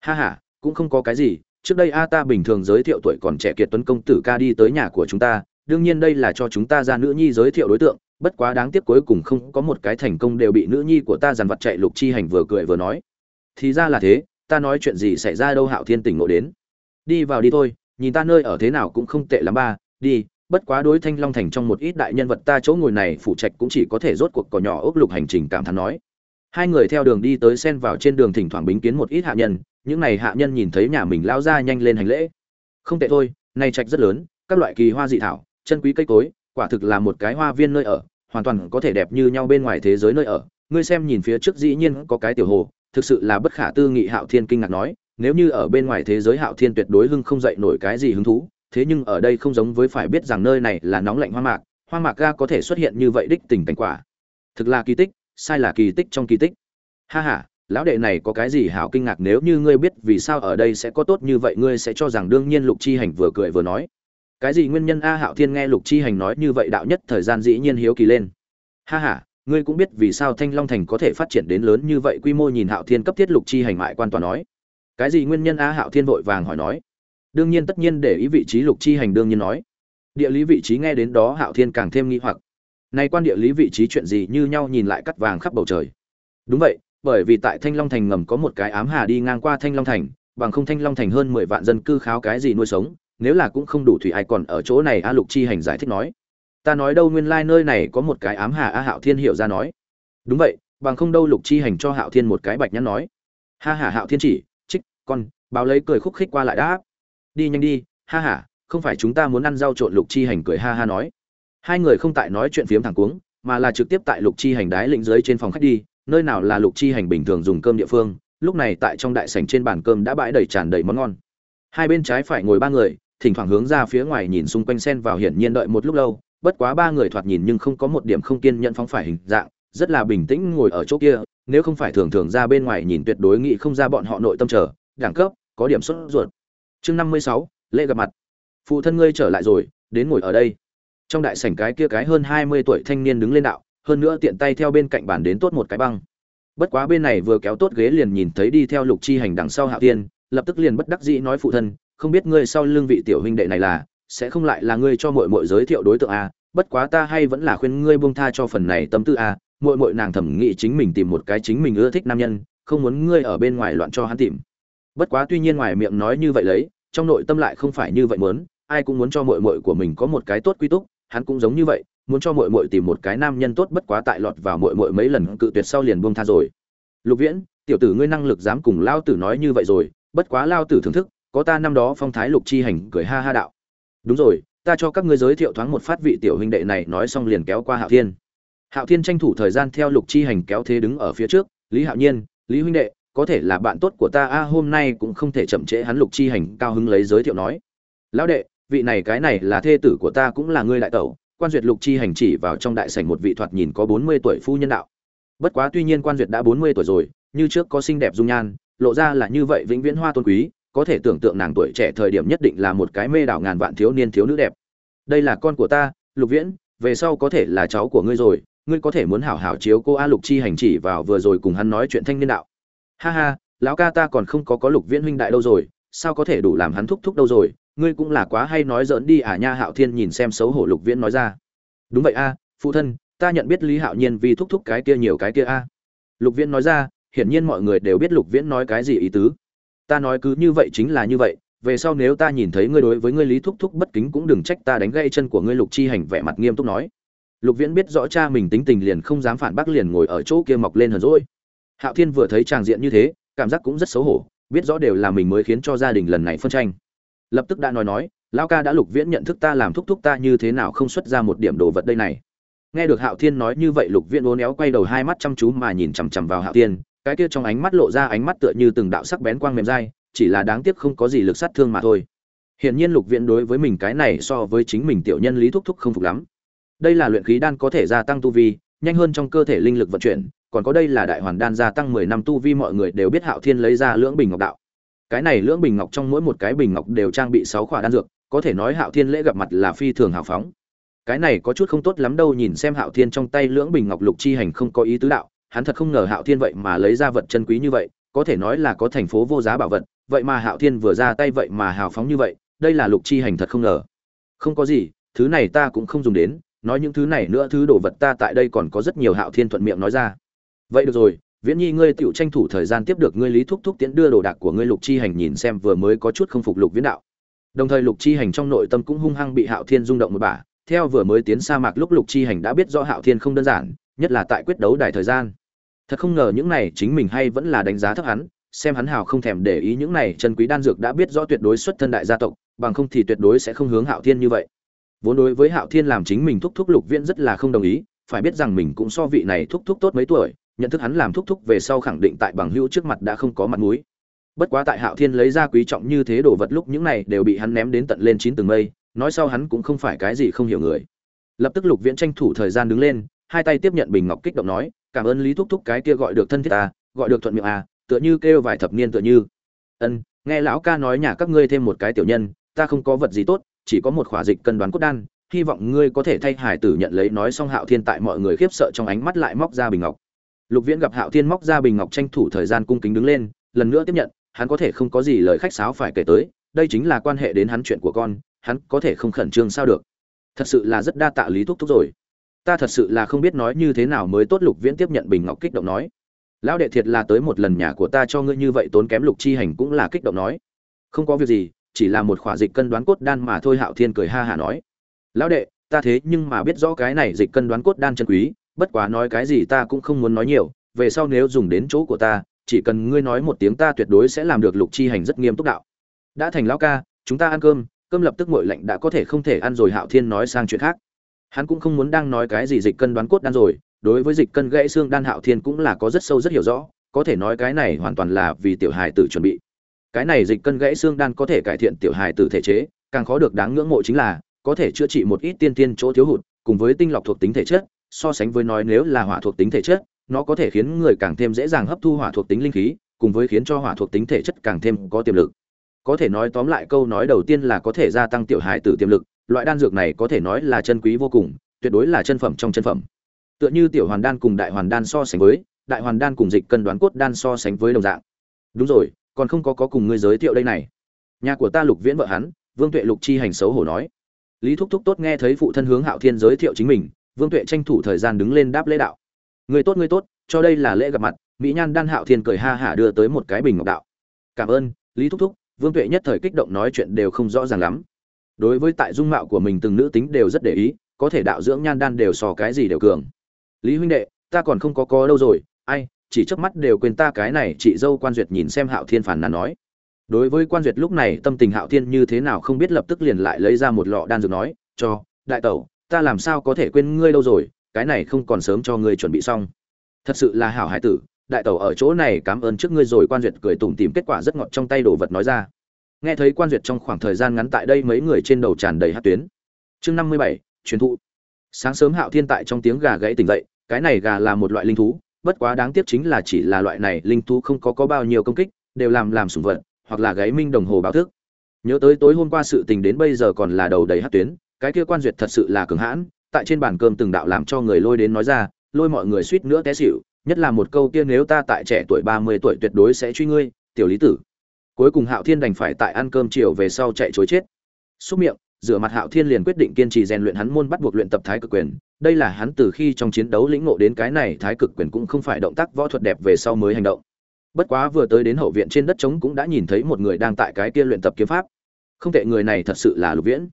Speaker 1: Ha ha, cũng không có cái gì trước đây a ta bình thường giới thiệu tuổi còn trẻ kiệt tuấn công tử ca đi tới nhà của chúng ta, đương nhiên đây là cho chúng ta ra nữ nhi giới thiệu đối tượng, bất quá đáng tiếc cuối cùng không có một cái thành công đều bị nữ nhi của ta dằn vặt chạy lục chi hành vừa cười vừa nói. Thì ra là thế, ta nói chuyện gì xảy ra đâu hạo thiên tỉnh ngộ đến. Đi vào đi thôi, nhìn ta nơi ở thế nào cũng không tệ lắm ba, đi, bất quá đối thanh long thành trong một ít đại nhân vật ta chỗ ngồi này phụ trạch cũng chỉ có thể rốt cuộc cỏ nhỏ ốc lục hành trình cảm thán nói. Hai người theo đường đi tới xen vào trên đường thỉnh thoảng bính kiến một ít hạ nhân những này hạ nhân nhìn thấy nhà mình lao ra nhanh lên hành lễ. Không tệ thôi nay trạch rất lớn, các loại kỳ hoa dị thảo, chân quý cây cối, quả thực là một cái hoa viên nơi ở, hoàn toàn có thể đẹp như nhau bên ngoài thế giới nơi ở. Ngươi xem nhìn phía trước dĩ nhiên có cái tiểu hồ, thực sự là bất khả tư nghị hạo thiên kinh ngạc nói, nếu như ở bên ngoài thế giới hạo thiên tuyệt đối hưng không dậy nổi cái gì hứng thú, thế nhưng ở đây không giống với phải biết rằng nơi này là nóng lạnh hoa mạc hoa mạc ga có thể xuất hiện như vậy đích tình cảnh quả. Thực là kỳ tích, sai là kỳ tích trong kỳ tích. Ha ha lão đệ này có cái gì hảo kinh ngạc nếu như ngươi biết vì sao ở đây sẽ có tốt như vậy, ngươi sẽ cho rằng đương nhiên lục chi hành vừa cười vừa nói. Cái gì nguyên nhân a hạo thiên nghe lục chi hành nói như vậy đạo nhất thời gian dĩ nhiên hiếu kỳ lên. Ha ha, ngươi cũng biết vì sao thanh long thành có thể phát triển đến lớn như vậy, quy mô nhìn hạo thiên cấp thiết lục chi hành mại quan toàn nói. Cái gì nguyên nhân a hạo thiên vội vàng hỏi nói. Đương nhiên tất nhiên để ý vị trí lục chi hành đương nhiên nói. Địa lý vị trí nghe đến đó hạo thiên càng thêm nghi hoặc. Nay quan địa lý vị trí chuyện gì như nhau nhìn lại cắt vàng khắp bầu trời. Đúng vậy bởi vì tại thanh long thành ngầm có một cái ám hà đi ngang qua thanh long thành bằng không thanh long thành hơn mười vạn dân cư kháo cái gì nuôi sống nếu là cũng không đủ thủy ai còn ở chỗ này a lục chi hành giải thích nói. Ta nói đâu nguyên lai nơi này có một cái ám hà a hạo thiên hiểu ra nói. Đúng vậy bằng không đâu lục chi hành cho hạo thiên một cái bạch nhắn nói. Ha ha hạo thiên chỉ trích con báo lấy cười khúc khích qua lại đã đi nhanh đi ha ha, không phải chúng ta muốn ăn rau trộn lục chi hành cười ha ha nói. Hai người không tại nói chuyện phiếm thẳng cuống mà là trực tiếp tại lục chi hành đái lĩnh dưới trên phòng khách đi nơi nào là lục chi hành bình thường dùng cơm địa phương, lúc này tại trong đại sảnh trên bàn cơm đã bãi đầy tràn đầy món ngon. Hai bên trái phải ngồi ba người, thỉnh thoảng hướng ra phía ngoài nhìn xung quanh xen vào hiển nhiên đợi một lúc lâu, bất quá ba người thoạt nhìn nhưng không có một điểm không kiên nhẫn phóng phải hình dạng, rất là bình tĩnh ngồi ở chỗ kia, nếu không phải thường thường ra bên ngoài nhìn tuyệt đối nghĩ không ra bọn họ nội tâm trở đẳng cấp, có điểm xuất ruột. Chương năm mươi sáu, lễ gặp mặt. Phụ thân ngươi trở lại rồi, đến ngồi ở đây. Trong đại sảnh cái kia cái hơn hai mươi tuổi thanh niên đứng lên đạo hơn nữa tiện tay theo bên cạnh bàn đến tốt một cái băng. Bất quá bên này vừa kéo tốt ghế liền nhìn thấy đi theo lục chi hành đằng sau hạ tiên, lập tức liền bất đắc dĩ nói phụ thân, không biết ngươi sau lưng vị tiểu huynh đệ này là, sẽ không lại là ngươi cho muội muội giới thiệu đối tượng a? Bất quá ta hay vẫn là khuyên ngươi buông tha cho phần này tâm tư a, muội muội nàng thẩm nghĩ chính mình tìm một cái chính mình ưa thích nam nhân, không muốn ngươi ở bên ngoài loạn cho hắn tìm. Bất quá tuy nhiên ngoài miệng nói như vậy lấy, trong nội tâm lại không phải như vậy muốn, ai cũng muốn cho muội muội của mình có một cái tốt quy túc, hắn cũng giống như vậy muốn cho muội muội tìm một cái nam nhân tốt bất quá tại lọt vào muội muội mấy lần cự tuyệt sau liền buông tha rồi. Lục viễn, tiểu tử ngươi năng lực dám cùng lao tử nói như vậy rồi, bất quá lao tử thưởng thức, có ta năm đó phong thái lục chi hành cười ha ha đạo. Đúng rồi, ta cho các ngươi giới thiệu thoáng một phát vị tiểu huynh đệ này nói xong liền kéo qua hạo thiên. Hạo thiên tranh thủ thời gian theo lục chi hành kéo thế đứng ở phía trước, lý hạo nhiên, lý huynh đệ, có thể là bạn tốt của ta, a, hôm nay cũng không thể chậm trễ hắn lục chi hành cao hứng lấy giới thiệu nói. Lão đệ, vị này cái này là thê tử của ta cũng là ngươi đại tẩu quan duyệt lục chi hành chỉ vào trong đại sảnh một vị thoạt nhìn có bốn mươi tuổi phu nhân đạo. Bất quá tuy nhiên quan duyệt đã bốn mươi tuổi rồi, như trước có xinh đẹp dung nhan, lộ ra là như vậy vĩnh viễn hoa tôn quý, có thể tưởng tượng nàng tuổi trẻ thời điểm nhất định là một cái mê đảo ngàn vạn thiếu niên thiếu nữ đẹp. Đây là con của ta, lục viễn, về sau có thể là cháu của ngươi rồi, ngươi có thể muốn hảo hảo chiếu cô a lục chi hành chỉ vào vừa rồi cùng hắn nói chuyện thanh niên đạo. Ha ha, lão ca ta còn không có có lục viễn huynh đại đâu rồi, sao có thể đủ làm hắn thúc thúc đâu rồi ngươi cũng là quá hay nói giỡn đi à nha hạo thiên nhìn xem xấu hổ lục viễn nói ra. Đúng vậy a, phụ thân, ta nhận biết lý hạo nhiên vì thúc thúc cái kia nhiều cái kia a. Lục viễn nói ra, hiển nhiên mọi người đều biết lục viễn nói cái gì ý tứ. Ta nói cứ như vậy chính là như vậy, về sau nếu ta nhìn thấy ngươi đối với ngươi lý thúc thúc bất kính cũng đừng trách ta đánh gây chân của ngươi lục chi hành vẻ mặt nghiêm túc nói. Lục viễn biết rõ cha mình tính tình liền không dám phản bác liền ngồi ở chỗ kia mọc lên hờn rỗi hạo thiên vừa thấy tràng diện như thế, cảm giác cũng rất xấu hổ, biết rõ đều là mình mới khiến cho gia đình lần này phân tranh lập tức đã nói nói, lão ca đã lục viễn nhận thức ta làm thúc thúc ta như thế nào không xuất ra một điểm đồ vật đây này. Nghe được hạo thiên nói như vậy, lục viễn uốn éo quay đầu hai mắt chăm chú mà nhìn chằm chằm vào hạo thiên, cái kia trong ánh mắt lộ ra ánh mắt tựa như từng đạo sắc bén quang mềm dai, chỉ là đáng tiếc không có gì lực sát thương mà thôi. Hiển nhiên lục viễn đối với mình cái này so với chính mình tiểu nhân lý thúc thúc không phục lắm. Đây là luyện khí đan có thể gia tăng tu vi, nhanh hơn trong cơ thể linh lực vận chuyển, còn có đây là đại hoàn đan gia tăng mười năm tu vi, mọi người đều biết hạo thiên lấy ra lưỡng bình ngọc đạo cái này lưỡng bình ngọc trong mỗi một cái bình ngọc đều trang bị sáu khỏa đan dược, có thể nói hạo thiên lễ gặp mặt là phi thường hào phóng. Cái này có chút không tốt lắm đâu, nhìn xem hạo thiên trong tay lưỡng bình ngọc lục chi hành không có ý tứ đạo, hắn thật không ngờ hạo thiên vậy mà lấy ra vật chân quý như vậy, có thể nói là có thành phố vô giá bảo vật, vậy mà hạo thiên vừa ra tay vậy mà hào phóng như vậy, đây là lục chi hành thật không ngờ. Không có gì, thứ này ta cũng không dùng đến, nói những thứ này nữa, thứ đồ vật ta tại đây còn có rất nhiều hạo thiên thuận miệng nói ra. Vậy được rồi viễn nhi, ngươi tựu tranh thủ thời gian tiếp được ngươi lý thúc thúc tiễn đưa đồ đạc của ngươi lục chi hành nhìn xem vừa mới có chút không phục lục viễn đạo. Đồng thời lục chi hành trong nội tâm cũng hung hăng bị hạo thiên rung động một bả. Theo vừa mới tiến sa mạc lúc lục chi hành đã biết rõ hạo thiên không đơn giản, nhất là tại quyết đấu đài thời gian. Thật không ngờ những này chính mình hay vẫn là đánh giá thấp hắn, xem hắn hào không thèm để ý những này chân quý đan dược đã biết rõ tuyệt đối xuất thân đại gia tộc, bằng không thì tuyệt đối sẽ không hướng hạo thiên như vậy. Vốn đối với hạo thiên làm chính mình thúc thúc lục viễn rất là không đồng ý, phải biết rằng mình cũng so vị này thúc thúc tốt mấy tuổi nhận thức hắn làm thúc thúc về sau khẳng định tại bằng hữu trước mặt đã không có mặt mũi. Bất quá tại hạo thiên lấy ra quý trọng như thế đồ vật lúc những này đều bị hắn ném đến tận lên chín tầng mây, nói sau hắn cũng không phải cái gì không hiểu người. Lập tức lục viễn tranh thủ thời gian đứng lên, hai tay tiếp nhận bình ngọc kích động nói, cảm ơn lý thúc thúc cái kia gọi được thân thiết ta, gọi được thuận miệng à tựa như kêu vài thập niên tựa như. Ân, nghe lão ca nói nhà các ngươi thêm một cái tiểu nhân, ta không có vật gì tốt, chỉ có một khỏa dịch cân đoán cốt đan, hy vọng ngươi có thể thay hải tử nhận lấy. Nói xong hạo thiên tại mọi người khiếp sợ trong ánh mắt lại móc ra bình ngọc lục viễn gặp hạo thiên móc ra bình ngọc tranh thủ thời gian cung kính đứng lên, lần nữa tiếp nhận, hắn có thể không có gì lời khách sáo phải kể tới, đây chính là quan hệ đến hắn chuyện của con, hắn có thể không khẩn trương sao được. Thật sự là rất đa tạ lý thúc thúc rồi. Ta thật sự là không biết nói như thế nào mới tốt, lục viễn tiếp nhận bình ngọc kích động nói. Lão đệ thiệt là tới một lần nhà của ta cho ngươi như vậy tốn kém lục chi hành cũng là kích động nói. Không có việc gì, chỉ là một khỏa dịch cân đoán cốt đan mà thôi, hạo thiên cười ha hả nói. Lão đệ, ta thế nhưng mà biết rõ cái này dịch cân đoán cốt đan chân quý bất quá nói cái gì ta cũng không muốn nói nhiều, về sau nếu dùng đến chỗ của ta, chỉ cần ngươi nói một tiếng ta tuyệt đối sẽ làm được lục chi hành rất nghiêm túc đạo. Đã thành lão ca, chúng ta ăn cơm cơm lập tức nguội lạnh đã có thể không thể ăn rồi hạo thiên nói sang chuyện khác. Hắn cũng không muốn đang nói cái gì dịch cân đoán cốt đan rồi, đối với dịch cân gãy xương đan hạo thiên cũng là có rất sâu rất hiểu rõ, có thể nói cái này hoàn toàn là vì tiểu hài tử chuẩn bị. Cái này dịch cân gãy xương đan có thể cải thiện tiểu hài tử thể chế, càng khó được đáng ngưỡng mộ chính là, có thể chữa trị một ít tiên tiên chỗ thiếu hụt, cùng với tinh lọc thuộc tính thể chất so sánh với nói nếu là hỏa thuộc tính thể chất, nó có thể khiến người càng thêm dễ dàng hấp thu hỏa thuộc tính linh khí, cùng với khiến cho hỏa thuộc tính thể chất càng thêm có tiềm lực. Có thể nói tóm lại câu nói đầu tiên là có thể gia tăng tiểu hài tử tiềm lực, loại đan dược này có thể nói là chân quý vô cùng, tuyệt đối là chân phẩm trong chân phẩm. Tựa như tiểu hoàn đan cùng đại hoàn đan so sánh với, đại hoàn đan cùng dịch cân đoán cốt đan so sánh với đồng dạng. Đúng rồi, còn không có có cùng ngươi giới thiệu đây này. Nhà của ta lục viễn vợ hắn, vương tuệ lục chi hành xấu hổ nói. Lý thúc thúc tốt nghe thấy phụ thân hướng hạo thiên giới thiệu chính mình vương tuệ tranh thủ thời gian đứng lên đáp lễ đạo. Người tốt người tốt, cho đây là lễ gặp mặt, mỹ nhan đan hạo thiên cười ha hả đưa tới một cái bình ngọc đạo. Cảm ơn, lý thúc thúc, vương tuệ nhất thời kích động nói chuyện đều không rõ ràng lắm. Đối với tại dung mạo của mình từng nữ tính đều rất để ý, có thể đạo dưỡng nhan đan đều sò cái gì đều cường. Lý huynh đệ, ta còn không có có đâu rồi, ai, chỉ chớp mắt đều quên ta cái này, chị dâu quan duyệt nhìn xem hạo thiên phản nàn nói. Đối với quan duyệt lúc này tâm tình hạo thiên như thế nào không biết lập tức liền lại lấy ra một lọ đan dược nói, cho, đại tẩu ta làm sao có thể quên ngươi đâu rồi, cái này không còn sớm cho ngươi chuẩn bị xong. Thật sự là hảo hải tử, đại tẩu ở chỗ này cảm ơn trước ngươi rồi, quan duyệt cười tủm tìm kết quả rất ngọt trong tay đồ vật nói ra. Nghe thấy quan duyệt trong khoảng thời gian ngắn tại đây mấy người trên đầu tràn đầy hát tuyến. Chương năm mươi bảy, truyền thụ. Sáng sớm hạo thiên tại trong tiếng gà gãy tỉnh dậy, cái này gà là một loại linh thú, bất quá đáng tiếc chính là chỉ là loại này linh thú không có có bao nhiêu công kích, đều làm làm sủng vật, hoặc là gáy minh đồng hồ báo thức. Nhớ tới tối hôm qua sự tình đến bây giờ còn là đầu đầy hát tuyến cái kia quan duyệt thật sự là cường hãn, tại trên bàn cơm từng đạo làm cho người lôi đến nói ra, lôi mọi người suýt nữa té xỉu, nhất là một câu kia nếu ta tại trẻ tuổi ba mươi tuổi tuyệt đối sẽ truy ngươi, tiểu lý tử. Cuối cùng hạo thiên đành phải tại ăn cơm chiều về sau chạy chối chết. Xúc miệng, rửa mặt hạo thiên liền quyết định kiên trì rèn luyện hắn môn bắt buộc luyện tập thái cực quyền. Đây là hắn từ khi trong chiến đấu lĩnh ngộ đến cái này thái cực quyền cũng không phải động tác võ thuật đẹp về sau mới hành động. Bất quá vừa tới đến hậu viện trên đất trống cũng đã nhìn thấy một người đang tại cái kia luyện tập kiếm pháp. Không tệ người này thật sự là lục viễn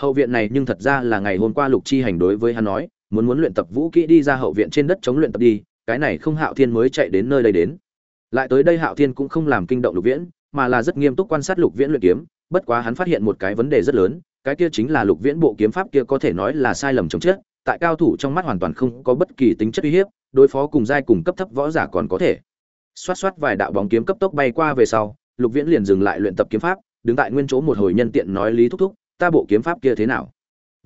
Speaker 1: hậu viện này nhưng thật ra là ngày hôm qua lục chi hành đối với hắn nói, muốn muốn luyện tập vũ kỹ đi ra hậu viện trên đất chống luyện tập đi, cái này không hạo thiên mới chạy đến nơi đây đến. Lại tới đây hạo thiên cũng không làm kinh động lục viễn, mà là rất nghiêm túc quan sát lục viễn luyện kiếm, bất quá hắn phát hiện một cái vấn đề rất lớn, cái kia chính là lục viễn bộ kiếm pháp kia có thể nói là sai lầm chống chết, tại cao thủ trong mắt hoàn toàn không có bất kỳ tính chất uy hiếp, đối phó cùng giai cùng cấp thấp võ giả còn có thể. Xoát xoát vài đạo bóng kiếm cấp tốc bay qua về sau, lục viễn liền dừng lại luyện tập kiếm pháp, đứng tại nguyên chỗ một hồi nhân tiện nói lý thúc thúc ta bộ kiếm pháp kia thế nào?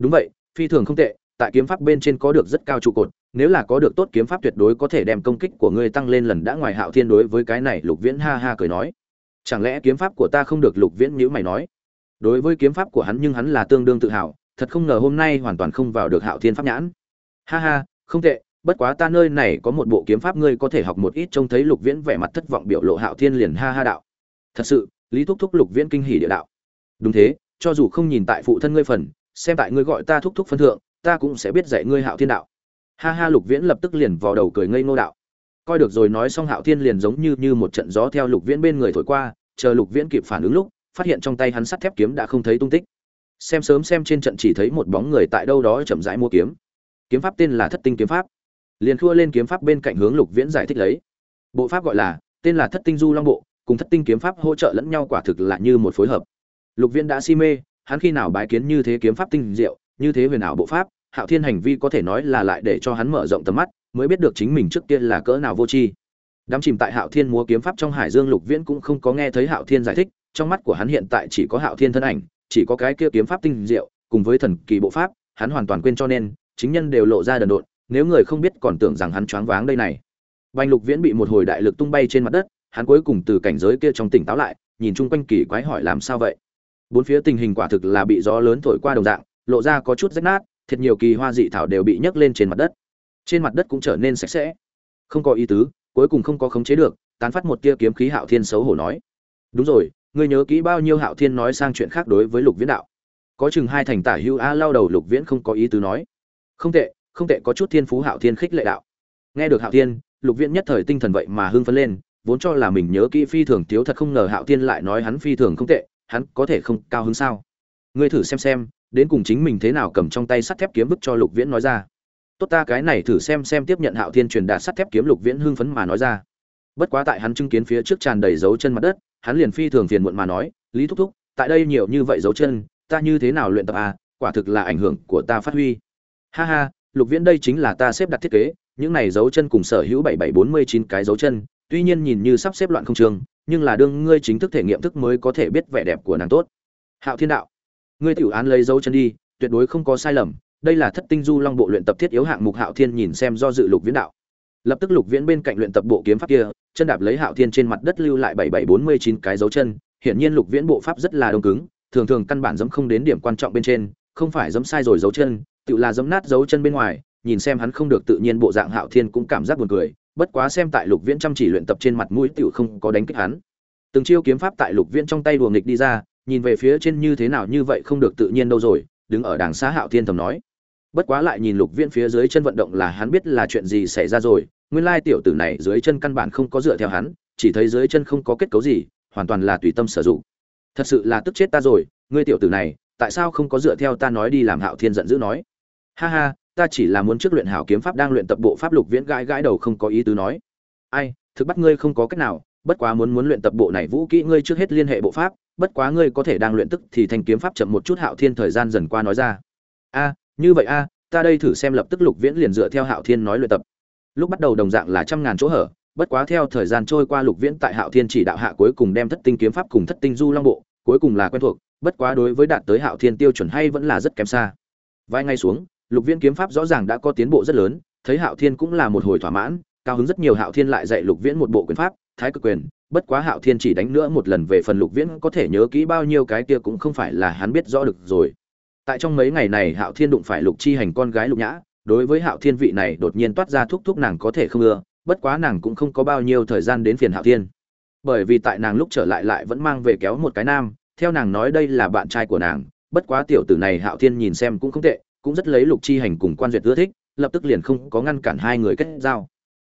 Speaker 1: Đúng vậy, phi thường không tệ, tại kiếm pháp bên trên có được rất cao trụ cột, nếu là có được tốt kiếm pháp tuyệt đối có thể đem công kích của ngươi tăng lên lần đã ngoài hạo thiên đối với cái này, lục viễn ha ha cười nói. Chẳng lẽ kiếm pháp của ta không được lục viễn nhữ mày nói? Đối với kiếm pháp của hắn nhưng hắn là tương đương tự hào, thật không ngờ hôm nay hoàn toàn không vào được hạo thiên pháp nhãn. Ha ha, không tệ, bất quá ta nơi này có một bộ kiếm pháp ngươi có thể học một ít trông thấy lục viễn vẻ mặt thất vọng biểu lộ hạo thiên liền ha ha đạo. Thật sự, lý thúc thúc lục viễn kinh hỉ địa đạo. Đúng thế cho dù không nhìn tại phụ thân ngươi phần, xem tại ngươi gọi ta thúc thúc phân thượng, ta cũng sẽ biết dạy ngươi hạo thiên đạo. Ha ha, lục viễn lập tức liền vào đầu cười ngây ngô đạo. Coi được rồi nói xong hạo thiên liền giống như như một trận gió theo lục viễn bên người thổi qua, chờ lục viễn kịp phản ứng lúc, phát hiện trong tay hắn sắt thép kiếm đã không thấy tung tích. Xem sớm xem trên trận chỉ thấy một bóng người tại đâu đó chậm rãi mua kiếm. Kiếm pháp tên là thất tinh kiếm pháp. Liền thua lên kiếm pháp bên cạnh hướng lục viễn giải thích lấy. Bộ pháp gọi là, tên là thất tinh du long bộ, cùng thất tinh kiếm pháp hỗ trợ lẫn nhau quả thực là như một phối hợp lục viễn đã si mê, hắn khi nào bái kiến như thế kiếm pháp tinh diệu, như thế huyền ảo bộ pháp, hạo thiên hành vi có thể nói là lại để cho hắn mở rộng tầm mắt, mới biết được chính mình trước tiên là cỡ nào vô tri. Đắm chìm tại hạo thiên múa kiếm pháp trong hải dương lục viễn cũng không có nghe thấy hạo thiên giải thích, trong mắt của hắn hiện tại chỉ có hạo thiên thân ảnh, chỉ có cái kia kiếm pháp tinh diệu, cùng với thần kỳ bộ pháp, hắn hoàn toàn quên cho nên, chính nhân đều lộ ra đần độn, nếu người không biết còn tưởng rằng hắn choáng váng đây này. Bành lục viễn bị một hồi đại lực tung bay trên mặt đất, hắn cuối cùng từ cảnh giới kia trong tỉnh táo lại, nhìn chung quanh kỳ quái hỏi làm sao vậy? Bốn phía tình hình quả thực là bị gió lớn thổi qua đồng dạng, lộ ra có chút rách nát, thiệt nhiều kỳ hoa dị thảo đều bị nhấc lên trên mặt đất. Trên mặt đất cũng trở nên sạch sẽ. Không có ý tứ, cuối cùng không có khống chế được, tán phát một tia kiếm khí hạo thiên xấu hổ nói. Đúng rồi, ngươi nhớ kỹ bao nhiêu hạo thiên nói sang chuyện khác đối với lục viễn đạo. Có chừng hai thành tả hưu a lao đầu lục viễn không có ý tứ nói. Không tệ không tệ, có chút thiên phú hạo thiên khích lệ đạo. Nghe được hạo thiên, lục viễn nhất thời tinh thần vậy mà hưng phấn lên, vốn cho là mình nhớ kỹ phi thường, thiếu thật không ngờ hạo thiên lại nói hắn phi thường không tệ hắn có thể không cao hứng sao? Ngươi thử xem xem, đến cùng chính mình thế nào cầm trong tay sắt thép kiếm vứt cho lục viễn nói ra. Tốt ta cái này thử xem xem tiếp nhận hạo thiên truyền đạt sắt thép kiếm lục viễn hưng phấn mà nói ra. Bất quá tại hắn chứng kiến phía trước tràn đầy dấu chân mặt đất, hắn liền phi thường phiền muộn mà nói, lý thúc thúc, tại đây nhiều như vậy dấu chân, ta như thế nào luyện tập à? Quả thực là ảnh hưởng của ta phát huy. Ha ha, lục viễn đây chính là ta xếp đặt thiết kế, những này dấu chân cùng sở hữu bảy bảy bốn mươi chín cái dấu chân, tuy nhiên nhìn như sắp xếp loạn không trường nhưng là đương ngươi chính thức thể nghiệm thức mới có thể biết vẻ đẹp của nàng tốt. Hạo thiên đạo, ngươi tiểu án lấy dấu chân đi, tuyệt đối không có sai lầm, đây là thất tinh du long bộ luyện tập thiết yếu hạng mục hạo thiên nhìn xem do dự lục viễn đạo. Lập tức lục viễn bên cạnh luyện tập bộ kiếm pháp kia, chân đạp lấy hạo thiên trên mặt đất lưu lại bảy bảy bốn mươi chín cái dấu chân, hiển nhiên lục viễn bộ pháp rất là đông cứng, thường thường căn bản dẫm không đến điểm quan trọng bên trên, không phải dẫm sai rồi dấu chân, tự là dẫm nát dấu chân bên ngoài, nhìn xem hắn không được tự nhiên bộ dạng hạo thiên cũng cảm giác buồn cười bất quá xem tại lục viễn chăm chỉ luyện tập trên mặt mũi tiểu không có đánh kích hắn. Từng chiêu kiếm pháp tại lục viễn trong tay đùa nghịch đi ra, nhìn về phía trên như thế nào như vậy không được tự nhiên đâu rồi, đứng ở đàng xa hạo thiên thầm nói. Bất quá lại nhìn lục viễn phía dưới chân vận động là hắn biết là chuyện gì xảy ra rồi, nguyên lai tiểu tử này dưới chân căn bản không có dựa theo hắn, chỉ thấy dưới chân không có kết cấu gì, hoàn toàn là tùy tâm sử dụng. Thật sự là tức chết ta rồi, ngươi tiểu tử này, tại sao không có dựa theo ta nói đi làm hạo thiên giận dữ nói? Ha ha ta chỉ là muốn trước luyện hảo kiếm pháp đang luyện tập bộ pháp lục viễn gãi gãi đầu không có ý tứ nói. Ai, thực bắt ngươi không có cách nào, bất quá muốn muốn luyện tập bộ này vũ kỹ ngươi trước hết liên hệ bộ pháp, bất quá ngươi có thể đang luyện tức thì thành kiếm pháp chậm một chút hạo thiên thời gian dần qua nói ra. A, như vậy a, ta đây thử xem lập tức lục viễn liền dựa theo hạo thiên nói luyện tập. Lúc bắt đầu đồng dạng là trăm ngàn chỗ hở, bất quá theo thời gian trôi qua lục viễn tại hạo thiên chỉ đạo hạ cuối cùng đem thất tinh kiếm pháp cùng thất tinh du long bộ, cuối cùng là quen thuộc, bất quá đối với đạt tới hạo thiên tiêu chuẩn hay vẫn là rất kém xa. Vài ngày xuống lục viễn kiếm pháp rõ ràng đã có tiến bộ rất lớn, thấy hạo thiên cũng là một hồi thỏa mãn, cao hứng rất nhiều hạo thiên lại dạy lục viễn một bộ quyền pháp, thái cực quyền, bất quá hạo thiên chỉ đánh nữa một lần về phần lục viễn có thể nhớ kỹ bao nhiêu cái kia cũng không phải là hắn biết rõ được rồi. Tại trong mấy ngày này hạo thiên đụng phải lục chi hành con gái lục nhã, đối với hạo thiên vị này đột nhiên toát ra thúc thúc nàng có thể không ưa, bất quá nàng cũng không có bao nhiêu thời gian đến phiền hạo thiên. Bởi vì tại nàng lúc trở lại lại vẫn mang về kéo một cái nam, theo nàng nói đây là bạn trai của nàng, bất quá tiểu tử này hạo thiên nhìn xem cũng không tệ cũng rất lấy lục chi hành cùng quan duyệt ưa thích, lập tức liền không có ngăn cản hai người kết giao.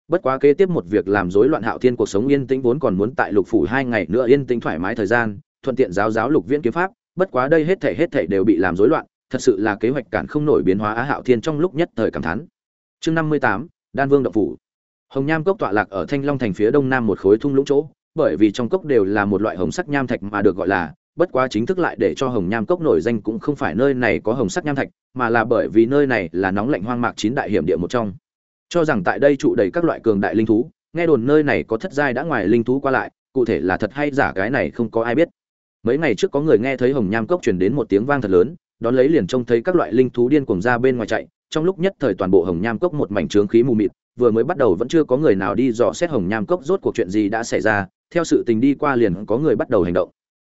Speaker 1: Bất quá kế tiếp một việc làm rối loạn hạo thiên cuộc sống yên tĩnh vốn còn muốn tại lục phủ hai ngày nữa yên tĩnh thoải mái thời gian, thuận tiện giáo giáo lục viễn kiếm pháp, bất quá đây hết thể hết thể đều bị làm rối loạn, thật sự là kế hoạch cản không nổi biến hóa á hạo thiên trong lúc nhất thời cảm thán. Chương năm mươi tám, đan vương động phủ. Hồng nham cốc tọa lạc ở thanh long thành phía đông nam một khối thung lũng chỗ, bởi vì trong cốc đều là một loại hồng sắc nham thạch mà được gọi là bất quá chính thức lại để cho hồng nham cốc nổi danh cũng không phải nơi này có hồng sắc nham thạch, mà là bởi vì nơi này là nóng lạnh hoang mạc chín đại hiểm địa một trong. Cho rằng tại đây trụ đầy các loại cường đại linh thú, nghe đồn nơi này có thất giai đã ngoài linh thú qua lại, cụ thể là thật hay giả cái này không có ai biết. Mấy ngày trước có người nghe thấy hồng nham cốc truyền đến một tiếng vang thật lớn, đón lấy liền trông thấy các loại linh thú điên cuồng ra bên ngoài chạy, trong lúc nhất thời toàn bộ hồng nham cốc một mảnh trướng khí mù mịt, vừa mới bắt đầu vẫn chưa có người nào đi dò xét hồng nham cốc rốt cuộc chuyện gì đã xảy ra, theo sự tình đi qua liền có người bắt đầu hành động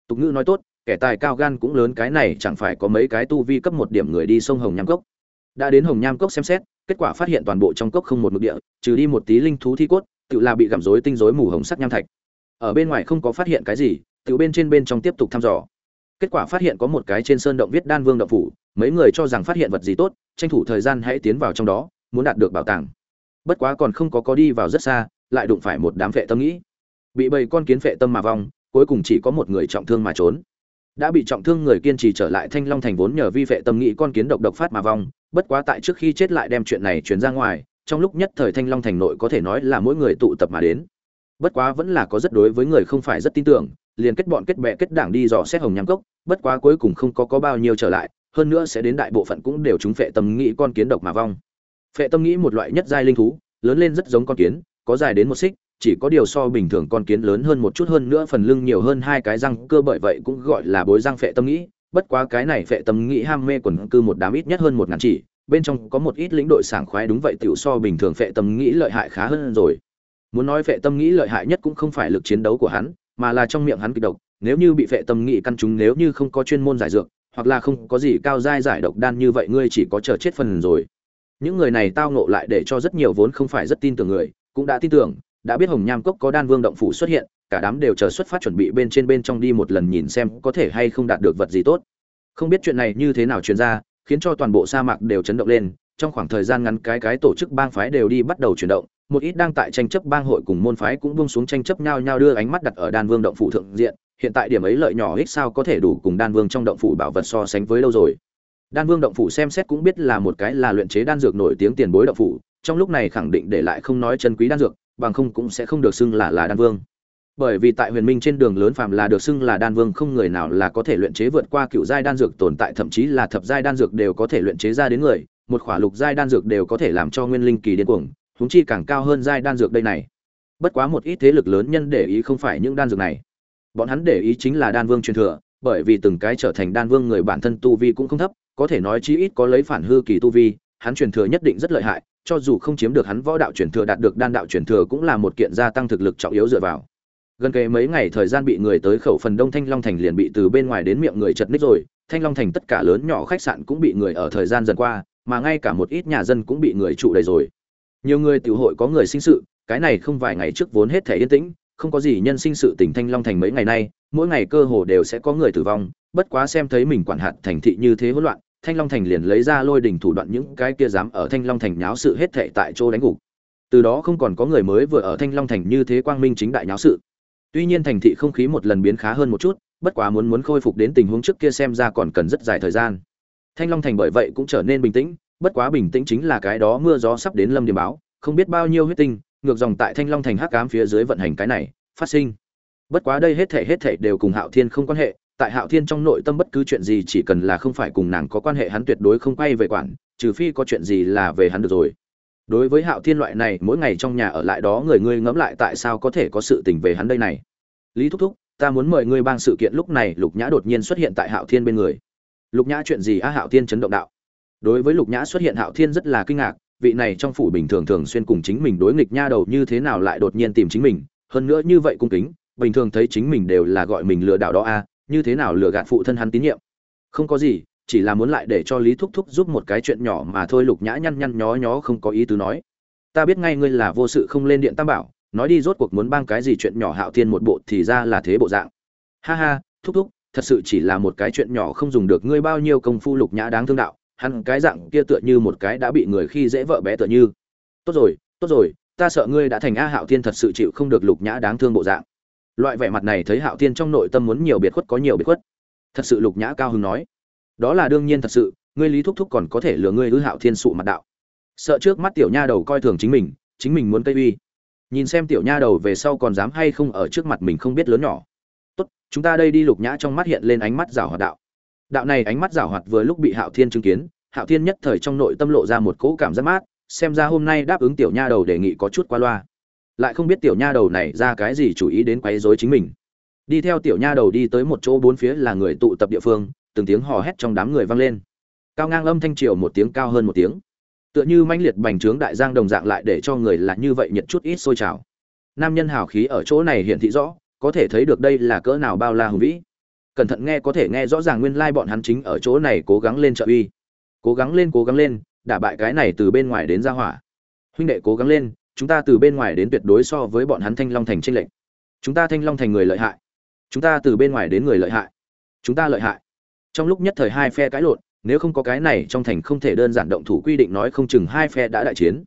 Speaker 1: tục ngữ nói tốt, kẻ tài cao gan cũng lớn, cái này chẳng phải có mấy cái tu vi cấp một điểm người đi sông hồng nham cốc. Đã đến hồng nham cốc xem xét, kết quả phát hiện toàn bộ trong cốc không một mực địa, trừ đi một tí linh thú thi cốt, tự là bị gặm rối tinh rối mù hồng sắc nham thạch. Ở bên ngoài không có phát hiện cái gì, tự bên trên bên trong tiếp tục thăm dò. Kết quả phát hiện có một cái trên sơn động viết đan vương động phủ, mấy người cho rằng phát hiện vật gì tốt, tranh thủ thời gian hãy tiến vào trong đó, muốn đạt được bảo tàng. Bất quá còn không có có đi vào rất xa, lại đụng phải một đám vệ tâm nghĩ. Bị bầy con kiến vệ tâm mà vong cuối cùng chỉ có một người trọng thương mà trốn. Đã bị trọng thương người kiên trì trở lại thanh long thành vốn nhờ vi vệ tâm nghĩ con kiến độc độc phát mà vong, bất quá tại trước khi chết lại đem chuyện này truyền ra ngoài, trong lúc nhất thời thanh long thành nội có thể nói là mỗi người tụ tập mà đến. Bất quá vẫn là có rất đối với người không phải rất tin tưởng, liền kết bọn kết bè kết đảng đi dò xét hồng nham cốc, bất quá cuối cùng không có có bao nhiêu trở lại, hơn nữa sẽ đến đại bộ phận cũng đều chúng phệ tâm nghĩ con kiến độc mà vong. Phệ tâm nghĩ một loại nhất giai linh thú, lớn lên rất giống con kiến, có dài đến một xích chỉ có điều so bình thường con kiến lớn hơn một chút hơn nữa phần lưng nhiều hơn hai cái răng cơ bởi vậy cũng gọi là bối răng phệ tâm nghĩ. Bất quá cái này phệ tâm nghĩ ham mê quần cư một đám ít nhất hơn một ngàn chỉ, bên trong có một ít lĩnh đội sảng khoái đúng vậy tiểu so bình thường phệ tâm nghĩ lợi hại khá hơn rồi. Muốn nói phệ tâm nghĩ lợi hại nhất cũng không phải lực chiến đấu của hắn, mà là trong miệng hắn kịch độc. Nếu như bị phệ tâm nghĩ căn chúng nếu như không có chuyên môn giải dược, hoặc là không có gì cao giai giải độc đan như vậy ngươi chỉ có chờ chết phần rồi. Những người này tao nộ lại để cho rất nhiều vốn không phải rất tin tưởng người, cũng đã tin tưởng đã biết hồng nham cốc có đan vương động phủ xuất hiện, cả đám đều chờ xuất phát chuẩn bị bên trên bên trong đi một lần nhìn xem có thể hay không đạt được vật gì tốt. Không biết chuyện này như thế nào truyền ra, khiến cho toàn bộ sa mạc đều chấn động lên. Trong khoảng thời gian ngắn cái cái tổ chức bang phái đều đi bắt đầu chuyển động, một ít đang tại tranh chấp bang hội cùng môn phái cũng buông xuống tranh chấp nhau nhau đưa ánh mắt đặt ở đan vương động phủ thượng diện. Hiện tại điểm ấy lợi nhỏ ích sao có thể đủ cùng đan vương trong động phủ bảo vật so sánh với lâu rồi. Đan vương động phủ xem xét cũng biết là một cái là luyện chế đan dược nổi tiếng tiền bối động phủ, trong lúc này khẳng định để lại không nói chân quý đan dược bằng không cũng sẽ không được xưng là là đan vương. Bởi vì tại huyền minh trên đường lớn phàm là được xưng là đan vương không người nào là có thể luyện chế vượt qua cựu giai đan dược tồn tại, thậm chí là thập giai đan dược đều có thể luyện chế ra đến người, một khỏa lục giai đan dược đều có thể làm cho nguyên linh kỳ điên cuồng, huống chi càng cao hơn giai đan dược đây này. Bất quá một ít thế lực lớn nhân để ý không phải những đan dược này. Bọn hắn để ý chính là đan vương truyền thừa, bởi vì từng cái trở thành đan vương người bản thân tu vi cũng không thấp, có thể nói chí ít có lấy phản hư kỳ tu vi, hắn truyền thừa nhất định rất lợi hại cho dù không chiếm được hắn võ đạo truyền thừa, đạt được đan đạo truyền thừa cũng là một kiện gia tăng thực lực trọng yếu dựa vào. Gần kề mấy ngày thời gian bị người tới khẩu phần đông thanh long thành liền bị từ bên ngoài đến miệng người chật ních rồi. Thanh long thành tất cả lớn nhỏ khách sạn cũng bị người ở thời gian dần qua, mà ngay cả một ít nhà dân cũng bị người trụ đầy rồi. Nhiều người tiểu hội có người sinh sự, cái này không vài ngày trước vốn hết thể yên tĩnh, không có gì nhân sinh sự tỉnh thanh long thành mấy ngày nay, mỗi ngày cơ hồ đều sẽ có người tử vong, bất quá xem thấy mình quản hạt thành thị như thế hỗn loạn thanh long thành liền lấy ra lôi đình thủ đoạn những cái kia dám ở thanh long thành nháo sự hết thệ tại chỗ đánh gục. Từ đó không còn có người mới vừa ở thanh long thành như thế quang minh chính đại nháo sự. Tuy nhiên thành thị không khí một lần biến khá hơn một chút, bất quá muốn muốn khôi phục đến tình huống trước kia xem ra còn cần rất dài thời gian. Thanh long thành bởi vậy cũng trở nên bình tĩnh, bất quá bình tĩnh chính là cái đó mưa gió sắp đến lâm điểm báo, không biết bao nhiêu huyết tinh, ngược dòng tại thanh long thành hắc ám phía dưới vận hành cái này, phát sinh. Bất quá đây hết thể hết thể đều cùng hạo thiên không quan hệ tại hạo thiên trong nội tâm bất cứ chuyện gì chỉ cần là không phải cùng nàng có quan hệ, hắn tuyệt đối không quay về quản, trừ phi có chuyện gì là về hắn được rồi. Đối với hạo thiên loại này, mỗi ngày trong nhà ở lại đó người ngươi ngẫm lại tại sao có thể có sự tình về hắn đây này. Lý thúc thúc, ta muốn mời ngươi bang sự kiện lúc này, lục nhã đột nhiên xuất hiện tại hạo thiên bên người. Lục nhã chuyện gì a hạo thiên chấn động đạo. Đối với lục nhã xuất hiện, hạo thiên rất là kinh ngạc, vị này trong phủ bình thường thường xuyên cùng chính mình đối nghịch nha đầu như thế nào lại đột nhiên tìm chính mình, hơn nữa như vậy cung kính, bình thường thấy chính mình đều là gọi mình lừa đảo đó a như thế nào lừa gạt phụ thân hắn tín nhiệm? Không có gì, chỉ là muốn lại để cho lý thúc thúc giúp một cái chuyện nhỏ mà thôi, lục nhã nhăn nhăn nhó nhó không có ý tứ nói. Ta biết ngay ngươi là vô sự không lên điện tam bảo, nói đi rốt cuộc muốn bang cái gì chuyện nhỏ hạo thiên một bộ thì ra là thế bộ dạng. Ha ha, thúc thúc, thật sự chỉ là một cái chuyện nhỏ không dùng được ngươi bao nhiêu công phu lục nhã đáng thương đạo, hắn cái dạng kia tựa như một cái đã bị người khi dễ vợ bé tựa như. Tốt rồi tốt rồi, ta sợ ngươi đã thành a hạo thiên thật sự chịu không được lục nhã đáng thương bộ dạng loại vẻ mặt này thấy hạo thiên trong nội tâm muốn nhiều biệt khuất có nhiều biệt khuất. Thật sự lục nhã cao Hưng nói. Đó là đương nhiên thật sự, ngươi lý thúc thúc còn có thể lừa ngươi ư hạo thiên sụ mặt đạo. Sợ trước mắt tiểu nha đầu coi thường chính mình chính mình muốn cây uy. Nhìn xem tiểu nha đầu về sau còn dám hay không ở trước mặt mình không biết lớn nhỏ. Tốt, chúng ta đây đi lục nhã trong mắt hiện lên ánh mắt rảo hoạt đạo. Đạo này ánh mắt rảo hoạt vừa lúc bị hạo thiên chứng kiến, hạo thiên nhất thời trong nội tâm lộ ra một cỗ cảm giác mát, xem ra hôm nay đáp ứng tiểu nha đầu đề nghị có chút qua loa lại không biết tiểu nha đầu này ra cái gì chủ ý đến quấy rối chính mình. Đi theo tiểu nha đầu đi tới một chỗ bốn phía là người tụ tập địa phương, từng tiếng hò hét trong đám người vang lên. Cao ngang âm thanh triều một tiếng cao hơn một tiếng. Tựa như manh liệt bành trướng đại giang đồng dạng lại để cho người là như vậy nhiệt chút ít sôi trào. Nam nhân hào khí ở chỗ này hiện thị rõ, có thể thấy được đây là cỡ nào bao la hùng vĩ. Cẩn thận nghe có thể nghe rõ ràng nguyên lai bọn hắn chính ở chỗ này cố gắng lên trợ uy. Cố gắng lên, cố gắng lên, đả bại cái này từ bên ngoài đến ra hỏa. Huynh đệ cố gắng lên chúng ta từ bên ngoài đến tuyệt đối so với bọn hắn thanh long thành tranh lệch. Chúng ta thanh long thành người lợi hại. Chúng ta từ bên ngoài đến người lợi hại. Chúng ta lợi hại. Trong lúc nhất thời hai phe cãi lộn, nếu không có cái này trong thành không thể đơn giản động thủ quy định nói không chừng hai phe đã đại chiến.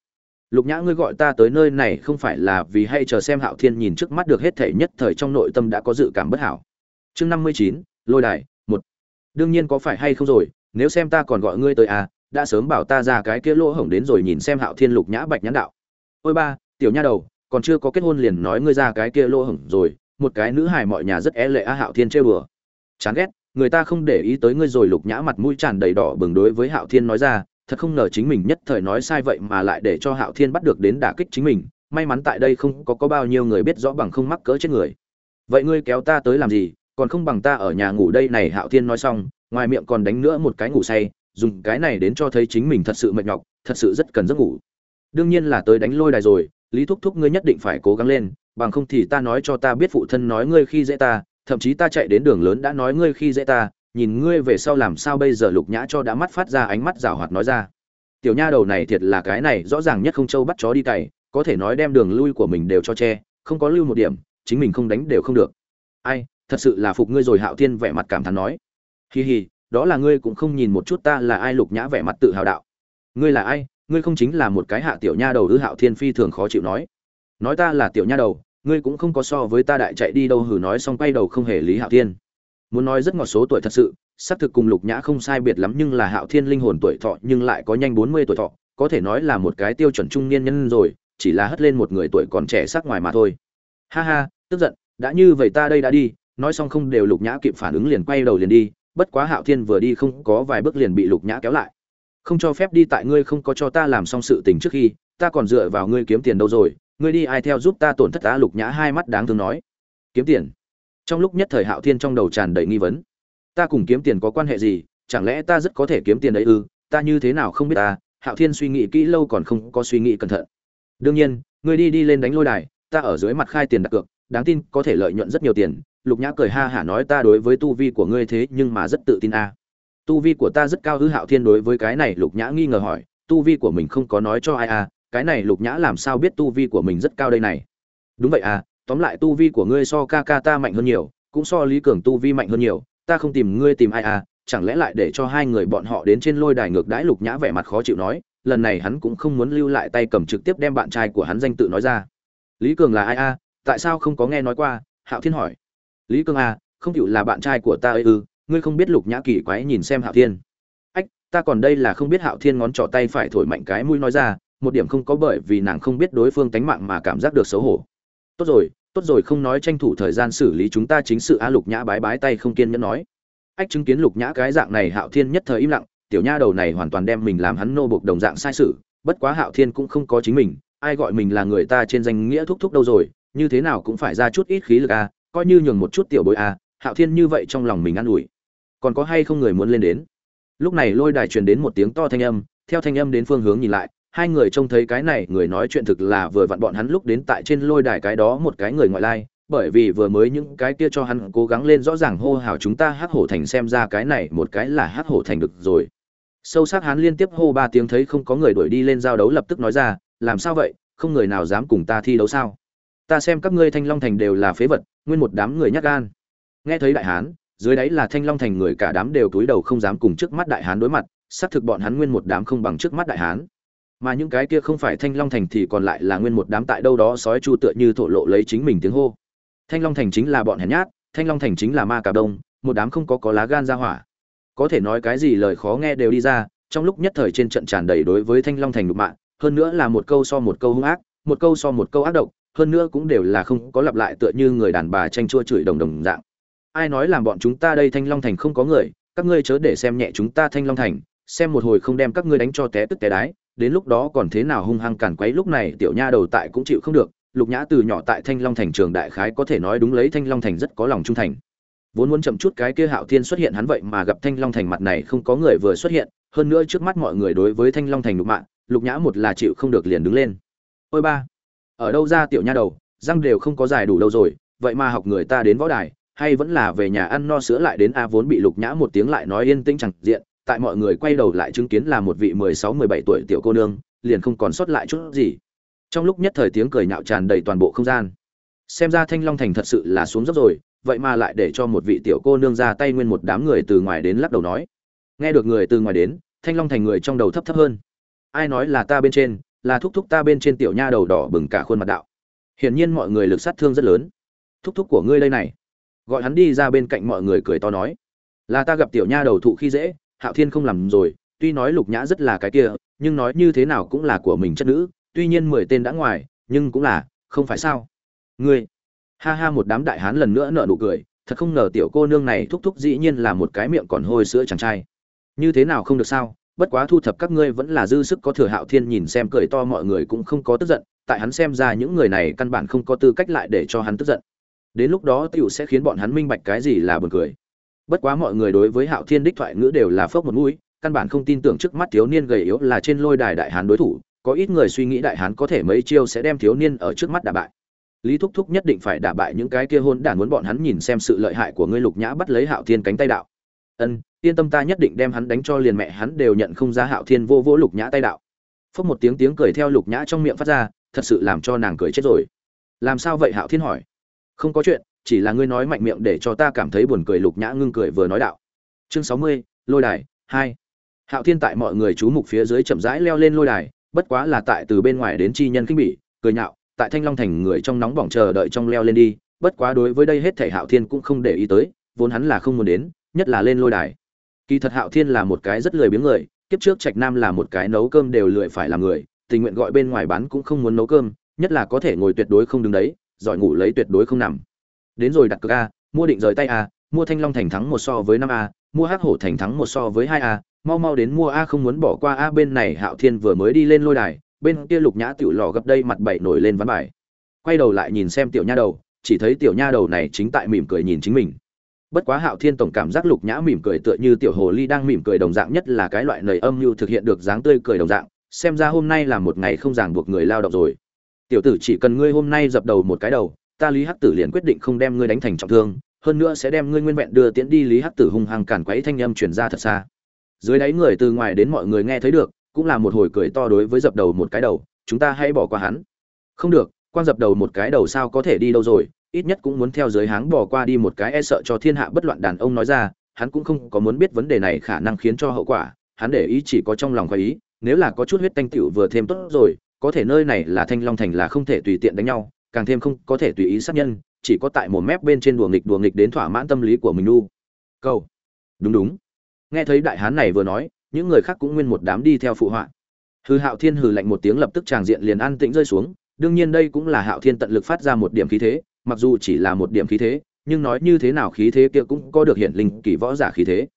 Speaker 1: Lục nhã ngươi gọi ta tới nơi này không phải là vì hay chờ xem hạo thiên nhìn trước mắt được hết thể nhất thời trong nội tâm đã có dự cảm bất hảo. Chương năm mươi chín, lôi đài, một. Đương nhiên có phải hay không rồi, nếu xem ta còn gọi ngươi tới à đã sớm bảo ta ra cái kia lỗ hổng đến rồi nhìn xem hạo thiên lục nhã bạch nhãn đạo ôi ba, tiểu nha đầu, còn chưa có kết hôn liền nói ngươi ra cái kia lỗ hổng rồi, một cái nữ hài mọi nhà rất é lệ a hạo thiên trêu bừa chán ghét, người ta không để ý tới ngươi rồi lục nhã mặt mũi tràn đầy đỏ bừng đối với hạo thiên nói ra, thật không ngờ chính mình nhất thời nói sai vậy mà lại để cho hạo thiên bắt được đến đả kích chính mình, may mắn tại đây không có có bao nhiêu người biết rõ bằng không mắc cỡ chết người. Vậy ngươi kéo ta tới làm gì, còn không bằng ta ở nhà ngủ đây này hạo thiên nói xong, ngoài miệng còn đánh nữa một cái ngủ say, dùng cái này đến cho thấy chính mình thật sự mệt nhọc, thật sự rất cần giấc ngủ đương nhiên là tới đánh lôi đài rồi, lý thúc thúc ngươi nhất định phải cố gắng lên, bằng không thì ta nói cho ta biết phụ thân nói ngươi khi dễ ta, thậm chí ta chạy đến đường lớn đã nói ngươi khi dễ ta, nhìn ngươi về sau làm sao bây giờ lục nhã cho đã mắt phát ra ánh mắt rảo hoạt nói ra. Tiểu nha đầu này thiệt là cái này, rõ ràng nhất không châu bắt chó đi cày, có thể nói đem đường lui của mình đều cho che, không có lưu một điểm, chính mình không đánh đều không được. Ai, thật sự là phục ngươi rồi, hạo thiên vẻ mặt cảm thán nói. Hì hì đó là ngươi cũng không nhìn một chút ta là ai, lục nhã vẻ mặt tự hào đạo. Ngươi là ai ngươi không chính là một cái hạ tiểu nha đầu ư hạo thiên phi thường khó chịu nói. Nói ta là tiểu nha đầu, ngươi cũng không có so với ta đại chạy đi đâu hử nói xong quay đầu không hề lý hạo thiên. Muốn nói rất ngọt số tuổi thật sự, xác thực cùng lục nhã không sai biệt lắm nhưng là hạo thiên linh hồn tuổi thọ nhưng lại có nhanh bốn mươi tuổi thọ, có thể nói là một cái tiêu chuẩn trung niên nhân rồi, chỉ là hất lên một người tuổi còn trẻ sắc ngoài mà thôi. Ha ha, tức giận, đã như vậy ta đây đã đi, nói xong không đều lục nhã kịp phản ứng liền quay đầu liền đi, bất quá hạo thiên vừa đi không có vài bước liền bị lục nhã kéo lại không cho phép đi tại ngươi không có cho ta làm xong sự tình trước khi, ta còn dựa vào ngươi kiếm tiền đâu rồi, ngươi đi ai theo giúp ta tổn thất ta lục nhã hai mắt đáng thương nói. Kiếm tiền? Trong lúc nhất thời hạo thiên trong đầu tràn đầy nghi vấn. Ta cùng kiếm tiền có quan hệ gì? Chẳng lẽ ta rất có thể kiếm tiền đấy ư? Ta như thế nào không biết ta? Hạo thiên suy nghĩ kỹ lâu còn không có suy nghĩ cẩn thận. Đương nhiên, ngươi đi đi lên đánh lôi đài, ta ở dưới mặt khai tiền đặt cược, đáng tin có thể lợi nhuận rất nhiều tiền. Lục nhã cười ha hả nói ta đối với tu vi của ngươi thế nhưng mà rất tự tin a tu vi của ta rất cao hư hạo thiên đối với cái này lục nhã nghi ngờ hỏi tu vi của mình không có nói cho ai à? cái này lục nhã làm sao biết tu vi của mình rất cao đây này? Đúng vậy à tóm lại tu vi của ngươi so ca ca ta mạnh hơn nhiều cũng so lý cường tu vi mạnh hơn nhiều ta không tìm ngươi tìm ai à chẳng lẽ lại để cho hai người bọn họ đến trên lôi đài ngược đãi lục nhã vẻ mặt khó chịu nói lần này hắn cũng không muốn lưu lại tay cầm trực tiếp đem bạn trai của hắn danh tự nói ra. Lý cường là ai a tại sao không có nghe nói qua? Hạo thiên hỏi. Lý cường a không chịu là bạn trai của ta ư? ừ, ngươi không biết lục nhã kỳ quái nhìn xem hạo thiên. Ách, ta còn đây là không biết hạo thiên ngón trỏ tay phải thổi mạnh cái mũi nói ra, một điểm không có bởi vì nàng không biết đối phương tánh mạng mà cảm giác được xấu hổ. Tốt rồi tốt rồi, không nói tranh thủ thời gian xử lý chúng ta chính sự a lục nhã bái bái tay không kiên nhẫn nói. Ách, chứng kiến lục nhã cái dạng này, hạo thiên nhất thời im lặng, tiểu nha đầu này hoàn toàn đem mình làm hắn nô bộc đồng dạng sai sự, bất quá hạo thiên cũng không có chính mình, ai gọi mình là người ta trên danh nghĩa thúc thúc đâu rồi, như thế nào cũng phải ra chút ít khí lực a, coi như nhường một chút tiểu bối a, hạo thiên như vậy trong lòng mình an ủi còn có hay không người muốn lên đến? Lúc này lôi đài truyền đến một tiếng to thanh âm, theo thanh âm đến phương hướng nhìn lại, hai người trông thấy cái này, người nói chuyện thực là vừa vặn bọn hắn lúc đến tại trên lôi đài cái đó một cái người ngoại lai, bởi vì vừa mới những cái kia cho hắn cố gắng lên rõ ràng hô hào chúng ta hát hổ thành xem ra cái này một cái là hát hổ thành được rồi. Sâu sắc hắn liên tiếp hô ba tiếng thấy không có người đuổi đi lên giao đấu lập tức nói ra, làm sao vậy? Không người nào dám cùng ta thi đấu sao? Ta xem các ngươi thanh long thành đều là phế vật, nguyên một đám người nhát gan. Nghe thấy đại hán dưới đáy là thanh long thành người cả đám đều túi đầu không dám cùng trước mắt đại hán đối mặt, xác thực bọn hắn nguyên một đám không bằng trước mắt đại hán. Mà những cái kia không phải thanh long thành thì còn lại là nguyên một đám tại đâu đó sói chu tựa như thổ lộ lấy chính mình tiếng hô. Thanh long thành chính là bọn hèn nhát, thanh long thành chính là ma cà đông, một đám không có có lá gan ra hỏa. Có thể nói cái gì lời khó nghe đều đi ra, trong lúc nhất thời trên trận tràn đầy đối với thanh long thành đục mạng hơn nữa là một câu so một câu hung ác, một câu so một câu ác độc, hơn nữa cũng đều là không có lặp lại tựa như người đàn bà tranh chua chửi đồng đồng dạng ai nói làm bọn chúng ta đây thanh long thành không có người, các ngươi chớ để xem nhẹ chúng ta thanh long thành, xem một hồi không đem các ngươi đánh cho té tức té đái, đến lúc đó còn thế nào hung hăng cản quấy lúc này tiểu nha đầu tại cũng chịu không được, lục nhã từ nhỏ tại thanh long thành trường đại khái có thể nói đúng lấy thanh long thành rất có lòng trung thành. Vốn muốn chậm chút cái kia hạo thiên xuất hiện hắn vậy mà gặp thanh long thành mặt này không có người vừa xuất hiện, hơn nữa trước mắt mọi người đối với thanh long thành lục mạng lục nhã một là chịu không được liền đứng lên. Ôi ba, ở đâu ra tiểu nha đầu, răng đều không có dài đủ đâu rồi, vậy mà học người ta đến võ đài hay vẫn là về nhà ăn no sữa lại đến a vốn bị lục nhã một tiếng lại nói yên tĩnh chẳng diện, tại mọi người quay đầu lại chứng kiến là một vị mười sáu, mười bảy tuổi tiểu cô nương, liền không còn sót lại chút gì. Trong lúc nhất thời tiếng cười nhạo tràn đầy toàn bộ không gian. Xem ra thanh long thành thật sự là xuống dốc rồi, vậy mà lại để cho một vị tiểu cô nương ra tay nguyên một đám người từ ngoài đến lắc đầu nói. Nghe được người từ ngoài đến, thanh long thành người trong đầu thấp thấp hơn. Ai nói là ta bên trên, là thúc thúc ta bên trên tiểu nha đầu đỏ bừng cả khuôn mặt đạo. Hiển nhiên mọi người lực sát thương rất lớn. Thúc thúc của ngươi đây này gọi hắn đi ra bên cạnh mọi người cười to nói, là ta gặp tiểu nha đầu thụ khi dễ, hạo thiên không làm rồi, tuy nói lục nhã rất là cái kia, nhưng nói như thế nào cũng là của mình chất nữ, tuy nhiên mười tên đã ngoài, nhưng cũng là, không phải sao? Ngươi? Ha ha, một đám đại hán lần nữa nợ nụ cười, thật không ngờ tiểu cô nương này thúc thúc dĩ nhiên là một cái miệng còn hôi sữa chàng trai. Như thế nào không được sao? Bất quá thu thập các ngươi vẫn là dư sức có thừa. Hạo thiên nhìn xem cười to, mọi người cũng không có tức giận, tại hắn xem ra những người này căn bản không có tư cách lại để cho hắn tức giận đến lúc đó tiểu sẽ khiến bọn hắn minh bạch cái gì là buồn cười. Bất quá mọi người đối với hạo thiên đích thoại ngữ đều là phốc một mũi, căn bản không tin tưởng trước mắt thiếu niên gầy yếu là trên lôi đài đại hán đối thủ, có ít người suy nghĩ đại hán có thể mấy chiêu sẽ đem thiếu niên ở trước mắt đả bại. Lý thúc thúc nhất định phải đả bại những cái kia hôn đản muốn bọn hắn nhìn xem sự lợi hại của ngươi lục nhã bắt lấy hạo thiên cánh tay đạo. Ân, yên tâm ta nhất định đem hắn đánh cho liền mẹ hắn đều nhận không ra hạo thiên vô vỗ lục nhã tay đạo. Phốc một tiếng tiếng cười theo lục nhã trong miệng phát ra, thật sự làm cho nàng cười chết rồi. Làm sao vậy hạo thiên hỏi? Không có chuyện, chỉ là ngươi nói mạnh miệng để cho ta cảm thấy buồn cười lục nhã ngưng cười vừa nói đạo. Chương sáu mươi, lôi đài, hai. Hạo thiên tại mọi người chú mục phía dưới chậm rãi leo lên lôi đài, bất quá là tại từ bên ngoài đến chi nhân khinh bỉ, cười nhạo, tại thanh long thành người trong nóng bỏng chờ đợi trong leo lên đi, bất quá đối với đây hết thể hạo thiên cũng không để ý tới, vốn hắn là không muốn đến, nhất là lên lôi đài. Kỳ thật hạo thiên là một cái rất lười biếng người, kiếp trước trạch nam là một cái nấu cơm đều lười phải làm người, tình nguyện gọi bên ngoài bán cũng không muốn nấu cơm, nhất là có thể ngồi tuyệt đối không đứng đấy giỏi ngủ lấy tuyệt đối không nằm. Đến rồi đặt cược a, mua định rời tay a, mua thanh long thành thắng một so với năm a, mua hắc hổ thành thắng một so với hai a, mau mau đến mua a không muốn bỏ qua a bên này hạo thiên vừa mới đi lên lôi đài, bên kia lục nhã tiểu lò gấp đây mặt bảy nổi lên ván bài. Quay đầu lại nhìn xem tiểu nha đầu, chỉ thấy tiểu nha đầu này chính tại mỉm cười nhìn chính mình. Bất quá hạo thiên tổng cảm giác lục nhã mỉm cười tựa như tiểu hồ ly đang mỉm cười đồng dạng nhất là cái loại nầy âm mưu thực hiện được dáng tươi cười đồng dạng, xem ra hôm nay là một ngày không ràng buộc người lao động rồi tiểu tử chỉ cần ngươi hôm nay dập đầu một cái đầu, ta lý hắc tử liền quyết định không đem ngươi đánh thành trọng thương, hơn nữa sẽ đem ngươi nguyên vẹn đưa tiễn đi lý hắc tử hung hăng cản quấy thanh âm truyền ra thật xa. Dưới đáy người từ ngoài đến mọi người nghe thấy được, cũng là một hồi cười to đối với dập đầu một cái đầu, chúng ta hãy bỏ qua hắn. Không được quan dập đầu một cái đầu sao có thể đi đâu rồi, ít nhất cũng muốn theo giới háng bỏ qua đi một cái e sợ cho thiên hạ bất loạn đàn ông nói ra, hắn cũng không có muốn biết vấn đề này khả năng khiến cho hậu quả, hắn để ý chỉ có trong lòng khoái ý, nếu là có chút huyết tanh tiểu vừa thêm tốt rồi có thể nơi này là thanh long thành là không thể tùy tiện đánh nhau, càng thêm không có thể tùy ý sát nhân, chỉ có tại một mép bên trên đùa nghịch đùa nghịch đến thỏa mãn tâm lý của mình nu. Câu đúng đúng. Nghe thấy đại hán này vừa nói, những người khác cũng nguyên một đám đi theo phụ họa. Hư hạo thiên hừ lạnh một tiếng lập tức tràng diện liền an tĩnh rơi xuống, đương nhiên đây cũng là hạo thiên tận lực phát ra một điểm khí thế, mặc dù chỉ là một điểm khí thế, nhưng nói như thế nào khí thế kia cũng có được hiện linh kỳ võ giả khí thế.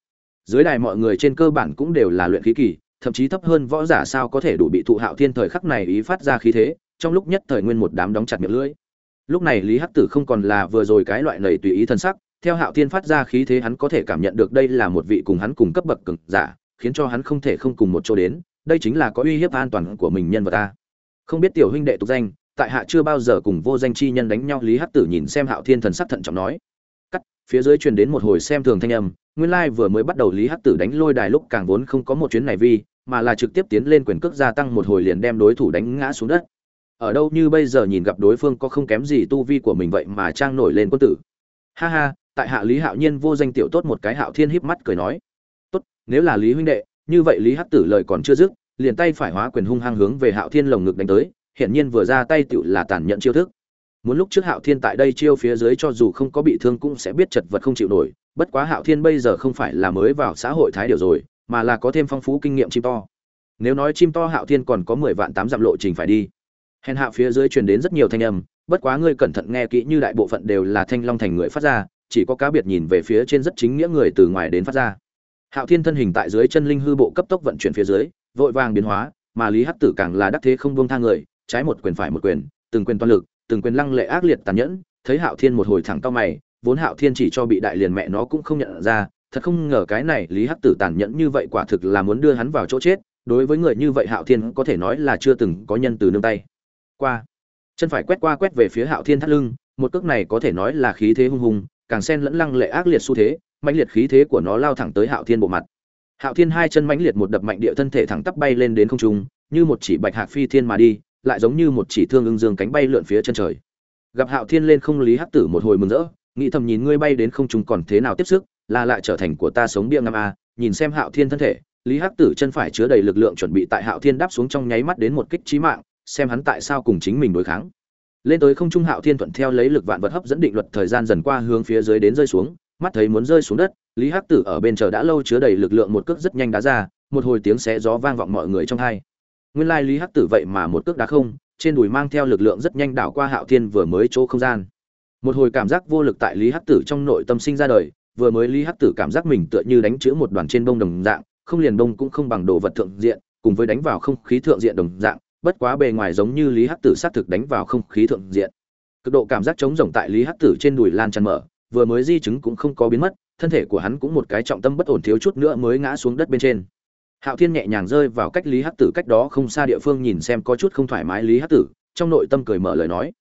Speaker 1: Dưới đài mọi người trên cơ bản cũng đều là luyện khí kỳ thậm chí thấp hơn võ giả sao có thể đủ bị thụ hạo thiên thời khắc này ý phát ra khí thế, trong lúc nhất thời nguyên một đám đóng chặt miệng lưỡi. Lúc này lý hắc tử không còn là vừa rồi cái loại lầy tùy ý thân sắc, theo hạo thiên phát ra khí thế hắn có thể cảm nhận được đây là một vị cùng hắn cùng cấp bậc cực giả, khiến cho hắn không thể không cùng một chỗ đến, đây chính là có uy hiếp an toàn của mình nhân vật ta không biết tiểu huynh đệ tục danh, tại hạ chưa bao giờ cùng vô danh chi nhân đánh nhau, lý hắc tử nhìn xem hạo thiên thần sắc thận trọng nói. Cắt, phía dưới truyền đến một hồi xem thường thanh âm, nguyên lai vừa mới bắt đầu lý hắc tử đánh lôi đài lúc càng vốn không có một chuyến này vi mà là trực tiếp tiến lên quyền cước gia tăng một hồi liền đem đối thủ đánh ngã xuống đất. Ở đâu như bây giờ nhìn gặp đối phương có không kém gì tu vi của mình vậy mà trang nổi lên quân tử. Ha ha, tại hạ lý hạo nhiên vô danh tiểu tốt một cái hạo thiên híp mắt cười nói. Tốt, nếu là lý huynh đệ, như vậy lý hắc tử lời còn chưa dứt, liền tay phải hóa quyền hung hăng hướng về hạo thiên lồng ngực đánh tới, hiển nhiên vừa ra tay tiểu là tàn nhẫn chiêu thức. Muốn lúc trước hạo thiên tại đây chiêu phía dưới cho dù không có bị thương cũng sẽ biết chật vật không chịu nổi, bất quá hạo thiên bây giờ không phải là mới vào xã hội thái điều rồi mà là có thêm phong phú kinh nghiệm chim to. Nếu nói chim to hạo thiên còn có mười vạn tám dặm lộ trình phải đi. Hèn hạ phía dưới truyền đến rất nhiều thanh âm, bất quá ngươi cẩn thận nghe kỹ như đại bộ phận đều là thanh long thành người phát ra, chỉ có cá biệt nhìn về phía trên rất chính nghĩa người từ ngoài đến phát ra. Hạo thiên thân hình tại dưới chân linh hư bộ cấp tốc vận chuyển phía dưới, vội vàng biến hóa, mà lý hắc tử càng là đắc thế không buông tha người, trái một quyền phải một quyền, từng quyền toàn lực, từng quyền lăng lệ ác liệt tàn nhẫn, thấy hạo thiên một hồi thẳng cao mày, vốn hạo thiên chỉ cho bị đại liền mẹ nó cũng không nhận ra thật không ngờ cái này lý hắc tử tàn nhẫn như vậy quả thực là muốn đưa hắn vào chỗ chết, đối với người như vậy hạo thiên có thể nói là chưa từng có nhân từ nương tay. Qua, chân phải quét qua quét về phía hạo thiên thắt lưng, một cước này có thể nói là khí thế hung hùng, càng xen lẫn lăng lệ ác liệt xu thế, mãnh liệt khí thế của nó lao thẳng tới hạo thiên bộ mặt. Hạo thiên hai chân mãnh liệt một đập mạnh địa thân thể thẳng tắp bay lên đến không trung, như một chỉ bạch hạc phi thiên mà đi, lại giống như một chỉ thương ưng dương cánh bay lượn phía chân trời. Gặp hạo thiên lên không lý hắc tử một hồi mừng rỡ, nghĩ thầm nhìn ngươi bay đến không trung còn thế nào tiếp sức là lại trở thành của ta sống bia ngâm a à, nhìn xem hạo thiên thân thể, lý hắc tử chân phải chứa đầy lực lượng chuẩn bị tại hạo thiên đáp xuống trong nháy mắt đến một kích trí mạng, xem hắn tại sao cùng chính mình đối kháng. Lên tới không trung hạo thiên thuận theo lấy lực vạn vật hấp dẫn định luật thời gian dần qua hướng phía dưới đến rơi xuống, mắt thấy muốn rơi xuống đất, lý hắc tử ở bên chờ đã lâu chứa đầy lực lượng một cước rất nhanh đá ra, một hồi tiếng xé gió vang vọng mọi người trong hai. Nguyên lai lý hắc tử vậy mà một cước đá không, trên đùi mang theo lực lượng rất nhanh đảo qua hạo thiên vừa mới chỗ không gian. Một hồi cảm giác vô lực tại lý hắc tử trong nội tâm sinh ra đời vừa mới lý hắc tử cảm giác mình tựa như đánh chữ một đoàn trên bông đồng dạng, không liền bông cũng không bằng đồ vật thượng diện, cùng với đánh vào không khí thượng diện đồng dạng, bất quá bề ngoài giống như lý hắc tử xác thực đánh vào không khí thượng diện. Cực độ cảm giác chống rỗng tại lý hắc tử trên đùi lan tràn mở, vừa mới di chứng cũng không có biến mất, thân thể của hắn cũng một cái trọng tâm bất ổn thiếu chút nữa mới ngã xuống đất bên trên. Hạo thiên nhẹ nhàng rơi vào cách lý hắc tử cách đó không xa địa phương nhìn xem có chút không thoải mái lý hắc tử, trong nội tâm cười mở lời nói.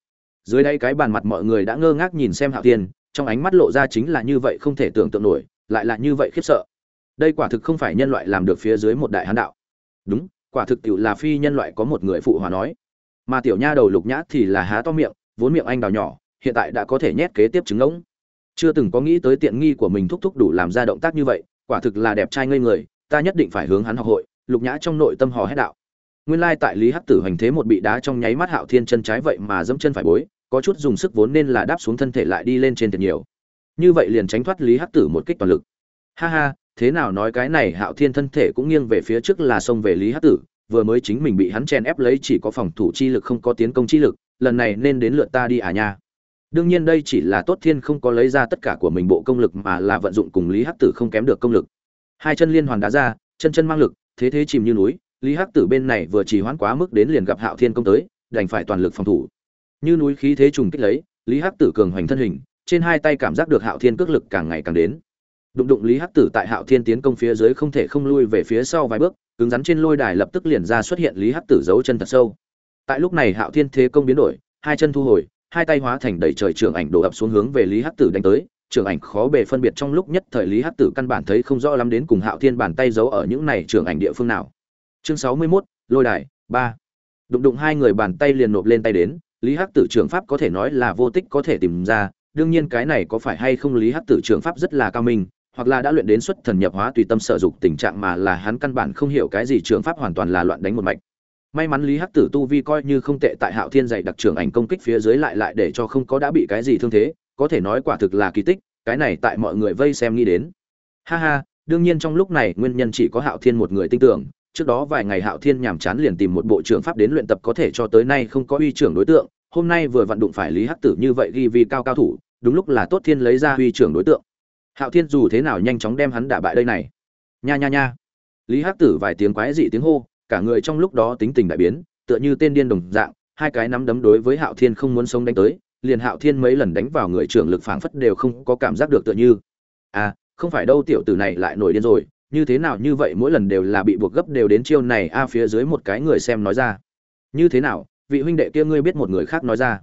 Speaker 1: Dưới đây cái bàn mặt mọi người đã ngơ ngác nhìn xem hạo thiên trong ánh mắt lộ ra chính là như vậy không thể tưởng tượng nổi, lại là như vậy khiếp sợ. Đây quả thực không phải nhân loại làm được phía dưới một đại hán đạo. Đúng, quả thực tiểu là phi nhân loại có một người phụ hòa nói. Mà tiểu nha đầu lục nhã thì là há to miệng, vốn miệng anh đào nhỏ, hiện tại đã có thể nhét kế tiếp trứng ngỗng. Chưa từng có nghĩ tới tiện nghi của mình thúc thúc đủ làm ra động tác như vậy, quả thực là đẹp trai ngây người, ta nhất định phải hướng hắn học hội, lục nhã trong nội tâm hò hét đạo. Nguyên lai tại lý hắc tử hành thế một bị đá trong nháy mắt hạo thiên chân trái vậy mà dẫm chân phải bối có chút dùng sức vốn nên là đáp xuống thân thể lại đi lên trên thật nhiều. Như vậy liền tránh thoát lý hắc tử một kích toàn lực. Ha ha, thế nào nói cái này hạo thiên thân thể cũng nghiêng về phía trước là xông về lý hắc tử, vừa mới chính mình bị hắn chen ép lấy chỉ có phòng thủ chi lực không có tiến công chi lực, lần này nên đến lượt ta đi à nha. Đương nhiên đây chỉ là tốt thiên không có lấy ra tất cả của mình bộ công lực mà là vận dụng cùng lý hắc tử không kém được công lực. Hai chân liên hoàn đá ra, chân chân mang lực, thế thế chìm như núi, lý hắc tử bên này vừa chỉ hoãn quá mức đến liền gặp hạo thiên công tới, đành phải toàn lực phòng thủ như núi khí thế trùng kích lấy lý hắc tử cường hoành thân hình trên hai tay cảm giác được hạo thiên cước lực càng ngày càng đến. Đụng đụng lý hắc tử tại hạo thiên tiến công phía dưới không thể không lui về phía sau vài bước cứng rắn trên lôi đài lập tức liền ra xuất hiện lý hắc tử giấu chân thật sâu. Tại lúc này hạo thiên thế công biến đổi hai chân thu hồi hai tay hóa thành đầy trời trưởng ảnh đổ ập xuống hướng về lý hắc tử đánh tới. Trưởng ảnh khó bề phân biệt trong lúc nhất thời lý hắc tử căn bản thấy không rõ lắm đến cùng hạo thiên bàn tay giấu ở những này trưởng ảnh địa phương nào. Chương sáu mươi 61, lôi đài ba. Đụng đụng hai người bàn tay liền nộp lên tay đến lý hắc tử trưởng pháp có thể nói là vô tích có thể tìm ra, đương nhiên cái này có phải hay không lý hắc tử trưởng pháp rất là cao minh, hoặc là đã luyện đến xuất thần nhập hóa tùy tâm sở dục tình trạng mà là hắn căn bản không hiểu cái gì trưởng pháp hoàn toàn là loạn đánh một mạch. May mắn lý hắc tử tu vi coi như không tệ tại hạo thiên dạy đặc trưởng ảnh công kích phía dưới lại lại để cho không có đã bị cái gì thương thế, có thể nói quả thực là kỳ tích, cái này tại mọi người vây xem nghĩ đến. Ha ha, đương nhiên trong lúc này nguyên nhân chỉ có hạo thiên một người tin tưởng trước đó vài ngày hạo thiên nhàm chán liền tìm một bộ trưởng pháp đến luyện tập có thể cho tới nay không có uy trưởng đối tượng, hôm nay vừa vận đụng phải lý hắc tử như vậy ghi vì cao cao thủ, đúng lúc là tốt thiên lấy ra uy trưởng đối tượng. Hạo thiên dù thế nào nhanh chóng đem hắn đả bại đây này? Nha nha nha. Lý hắc tử vài tiếng quái dị tiếng hô, cả người trong lúc đó tính tình đại biến, tựa như tên điên đồng dạng, hai cái nắm đấm đối với hạo thiên không muốn sống đánh tới, liền hạo thiên mấy lần đánh vào người trưởng lực phảng phất đều không có cảm giác được tựa như. À không phải đâu tiểu tử này lại nổi điên rồi như thế nào như vậy mỗi lần đều là bị buộc gấp đều đến chiêu này, a, phía dưới một cái người xem nói ra. Như thế nào? Vị huynh đệ kia ngươi biết một người khác nói ra.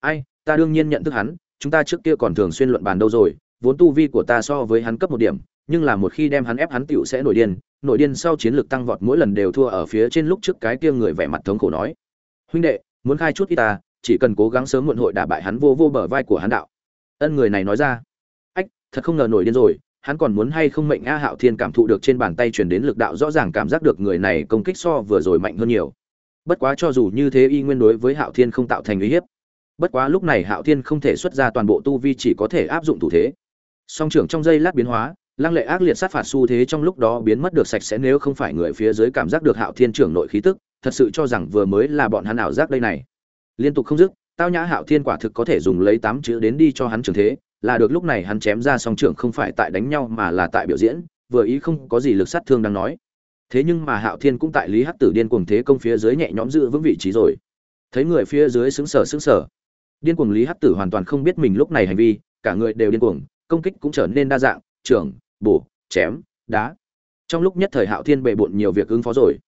Speaker 1: Ai? Ta đương nhiên nhận thức hắn, chúng ta trước kia còn thường xuyên luận bàn đâu rồi, vốn tu vi của ta so với hắn cấp một điểm, nhưng là một khi đem hắn ép hắn tựu sẽ nổi điên nổi điên sau chiến lược tăng vọt mỗi lần đều thua ở phía trên lúc trước cái kia người vẻ mặt thống khổ nói. Huynh đệ, muốn khai chút ít ta, chỉ cần cố gắng sớm muộn hội đả bại hắn vô vô bờ vai của hắn đạo. Ân người này nói ra. Ách, thật không ngờ nổi điên rồi hắn còn muốn hay không mệnh a hạo thiên cảm thụ được trên bàn tay truyền đến lực đạo rõ ràng cảm giác được người này công kích so vừa rồi mạnh hơn nhiều. Bất quá cho dù như thế y nguyên đối với hạo thiên không tạo thành uy hiếp. Bất quá lúc này hạo thiên không thể xuất ra toàn bộ tu vi chỉ có thể áp dụng thủ thế. Song trưởng trong giây lát biến hóa, lăng lệ ác liệt sát phạt xu thế trong lúc đó biến mất được sạch sẽ nếu không phải người phía dưới cảm giác được hạo thiên trưởng nội khí tức, thật sự cho rằng vừa mới là bọn hắn ảo giác đây này. Liên tục không dứt, tao nhã hạo thiên quả thực có thể dùng lấy tám chữ đến đi cho hắn trường thế là được lúc này hắn chém ra song trưởng không phải tại đánh nhau mà là tại biểu diễn, vừa ý không có gì lực sát thương đang nói. Thế nhưng mà hạo thiên cũng tại lý hắc tử điên cuồng thế công phía dưới nhẹ nhõm giữ vững vị trí rồi. Thấy người phía dưới xứng sở xứng sở điên cuồng lý hắc tử hoàn toàn không biết mình lúc này hành vi, cả người đều điên cuồng, công kích cũng trở nên đa dạng, trưởng, bổ, chém, đá. Trong lúc nhất thời hạo thiên bề bộn nhiều việc ứng phó rồi.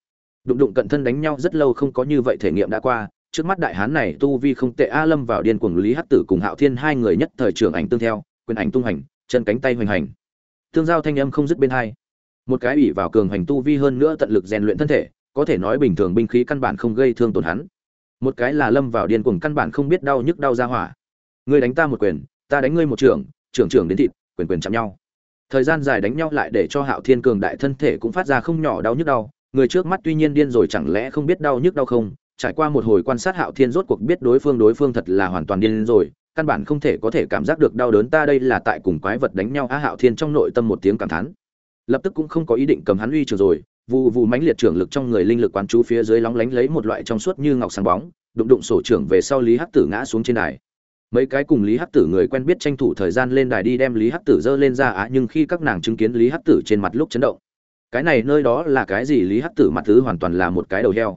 Speaker 1: Đụng đụng cận thân đánh nhau rất lâu không có như vậy thể nghiệm đã qua trước mắt đại hán này tu vi không tệ, a lâm vào điên cuồng lý hắc tử cùng hạo thiên hai người nhất thời trưởng ảnh tương theo, quyền ảnh tung hành chân cánh tay hoành hành. Tương giao thanh âm không dứt bên hai. Một cái ủy vào cường hành tu vi hơn nữa tận lực rèn luyện thân thể, có thể nói bình thường binh khí căn bản không gây thương tổn hắn. Một cái là lâm vào điên cuồng căn bản không biết đau nhức đau ra hỏa. Ngươi đánh ta một quyền, ta đánh ngươi một trưởng trưởng trưởng đến thịt, quyền quyền chạm nhau. Thời gian dài đánh nhau lại để cho hạo thiên cường đại thân thể cũng phát ra không nhỏ đau nhức đau. Người trước mắt tuy nhiên điên rồi, chẳng lẽ không biết đau nhức đau không? Trải qua một hồi quan sát hạo thiên rốt cuộc biết đối phương đối phương thật là hoàn toàn điên rồi. Căn bản không thể có thể cảm giác được đau đớn, ta đây là tại cùng quái vật đánh nhau. Á hạo thiên trong nội tâm một tiếng cảm thán. Lập tức cũng không có ý định cầm hắn uy trường rồi. Vụ vụ mãnh liệt trưởng lực trong người linh lực quán chú phía dưới lóng lánh lấy một loại trong suốt như ngọc sáng bóng, đụng đụng sổ trưởng về sau lý hắc tử ngã xuống trên đài. Mấy cái cùng lý hắc tử người quen biết tranh thủ thời gian lên đài đi đem lý hắc tử dơ lên ra á, nhưng khi các nàng chứng kiến lý hắc tử trên mặt lúc chấn động. Cái này nơi đó là cái gì? Lý hắc tử mặt thứ hoàn toàn là một cái đầu heo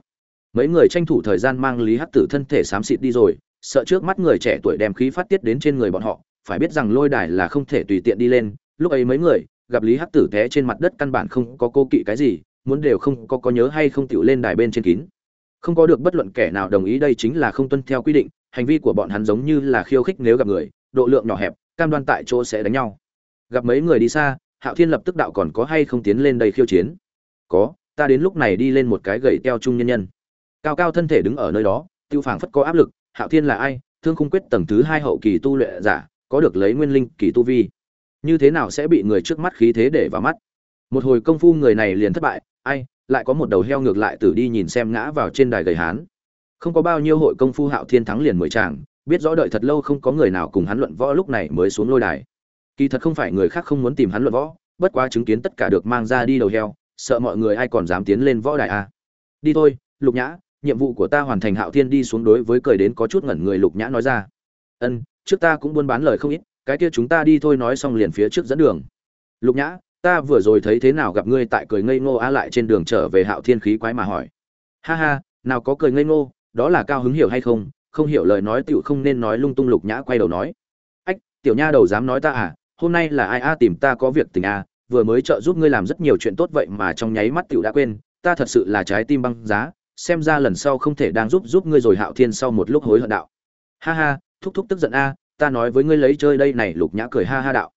Speaker 1: mấy người tranh thủ thời gian mang lý hắc tử thân thể xám xịt đi rồi, sợ trước mắt người trẻ tuổi đem khí phát tiết đến trên người bọn họ, phải biết rằng lôi đài là không thể tùy tiện đi lên. Lúc ấy mấy người gặp lý hắc tử té trên mặt đất căn bản không có cô kỵ cái gì, muốn đều không có có nhớ hay không tiểu lên đài bên trên kín. Không có được bất luận kẻ nào đồng ý đây chính là không tuân theo quy định, hành vi của bọn hắn giống như là khiêu khích nếu gặp người, độ lượng nhỏ hẹp, cam đoan tại chỗ sẽ đánh nhau. Gặp mấy người đi xa, hạo thiên lập tức đạo còn có hay không tiến lên đây khiêu chiến? Có, ta đến lúc này đi lên một cái gậy teo trung nhân nhân cao cao thân thể đứng ở nơi đó, tiêu phảng phất có áp lực, hạo thiên là ai, thương khung quyết tầng thứ hai hậu kỳ tu luyện giả, có được lấy nguyên linh kỳ tu vi. Như thế nào sẽ bị người trước mắt khí thế để vào mắt? Một hồi công phu người này liền thất bại, ai, lại có một đầu heo ngược lại tử đi nhìn xem ngã vào trên đài gầy hán. Không có bao nhiêu hội công phu hạo thiên thắng liền mười chàng biết rõ đợi thật lâu không có người nào cùng hắn luận võ lúc này mới xuống lôi đài. Kỳ thật không phải người khác không muốn tìm hắn luận võ, bất quá chứng kiến tất cả được mang ra đi đầu heo, sợ mọi người ai còn dám tiến lên võ đài à. đi thôi, lục nhã nhiệm vụ của ta hoàn thành hạo thiên đi xuống đối với cười đến có chút ngẩn người lục nhã nói ra. Ân, trước ta cũng buôn bán lời không ít, cái kia chúng ta đi thôi nói xong liền phía trước dẫn đường. Lục nhã, ta vừa rồi thấy thế nào gặp ngươi tại cười ngây ngô a lại trên đường trở về hạo thiên khí quái mà hỏi. Ha ha, nào có cười ngây ngô, đó là cao hứng hiểu hay không? Không hiểu lời nói tiểu không nên nói lung tung. Lục nhã quay đầu nói. Ách, tiểu nha đầu dám nói ta à? Hôm nay là ai a, tìm ta có việc tình a, vừa mới trợ giúp ngươi làm rất nhiều chuyện tốt vậy mà trong nháy mắt tiểu đã quên, ta thật sự là trái tim băng giá xem ra lần sau không thể đang giúp giúp ngươi rồi hạo thiên sau một lúc hối hận đạo. Ha ha, thúc thúc tức giận a, ta nói với ngươi lấy chơi đây này, lục nhã cười ha ha đạo.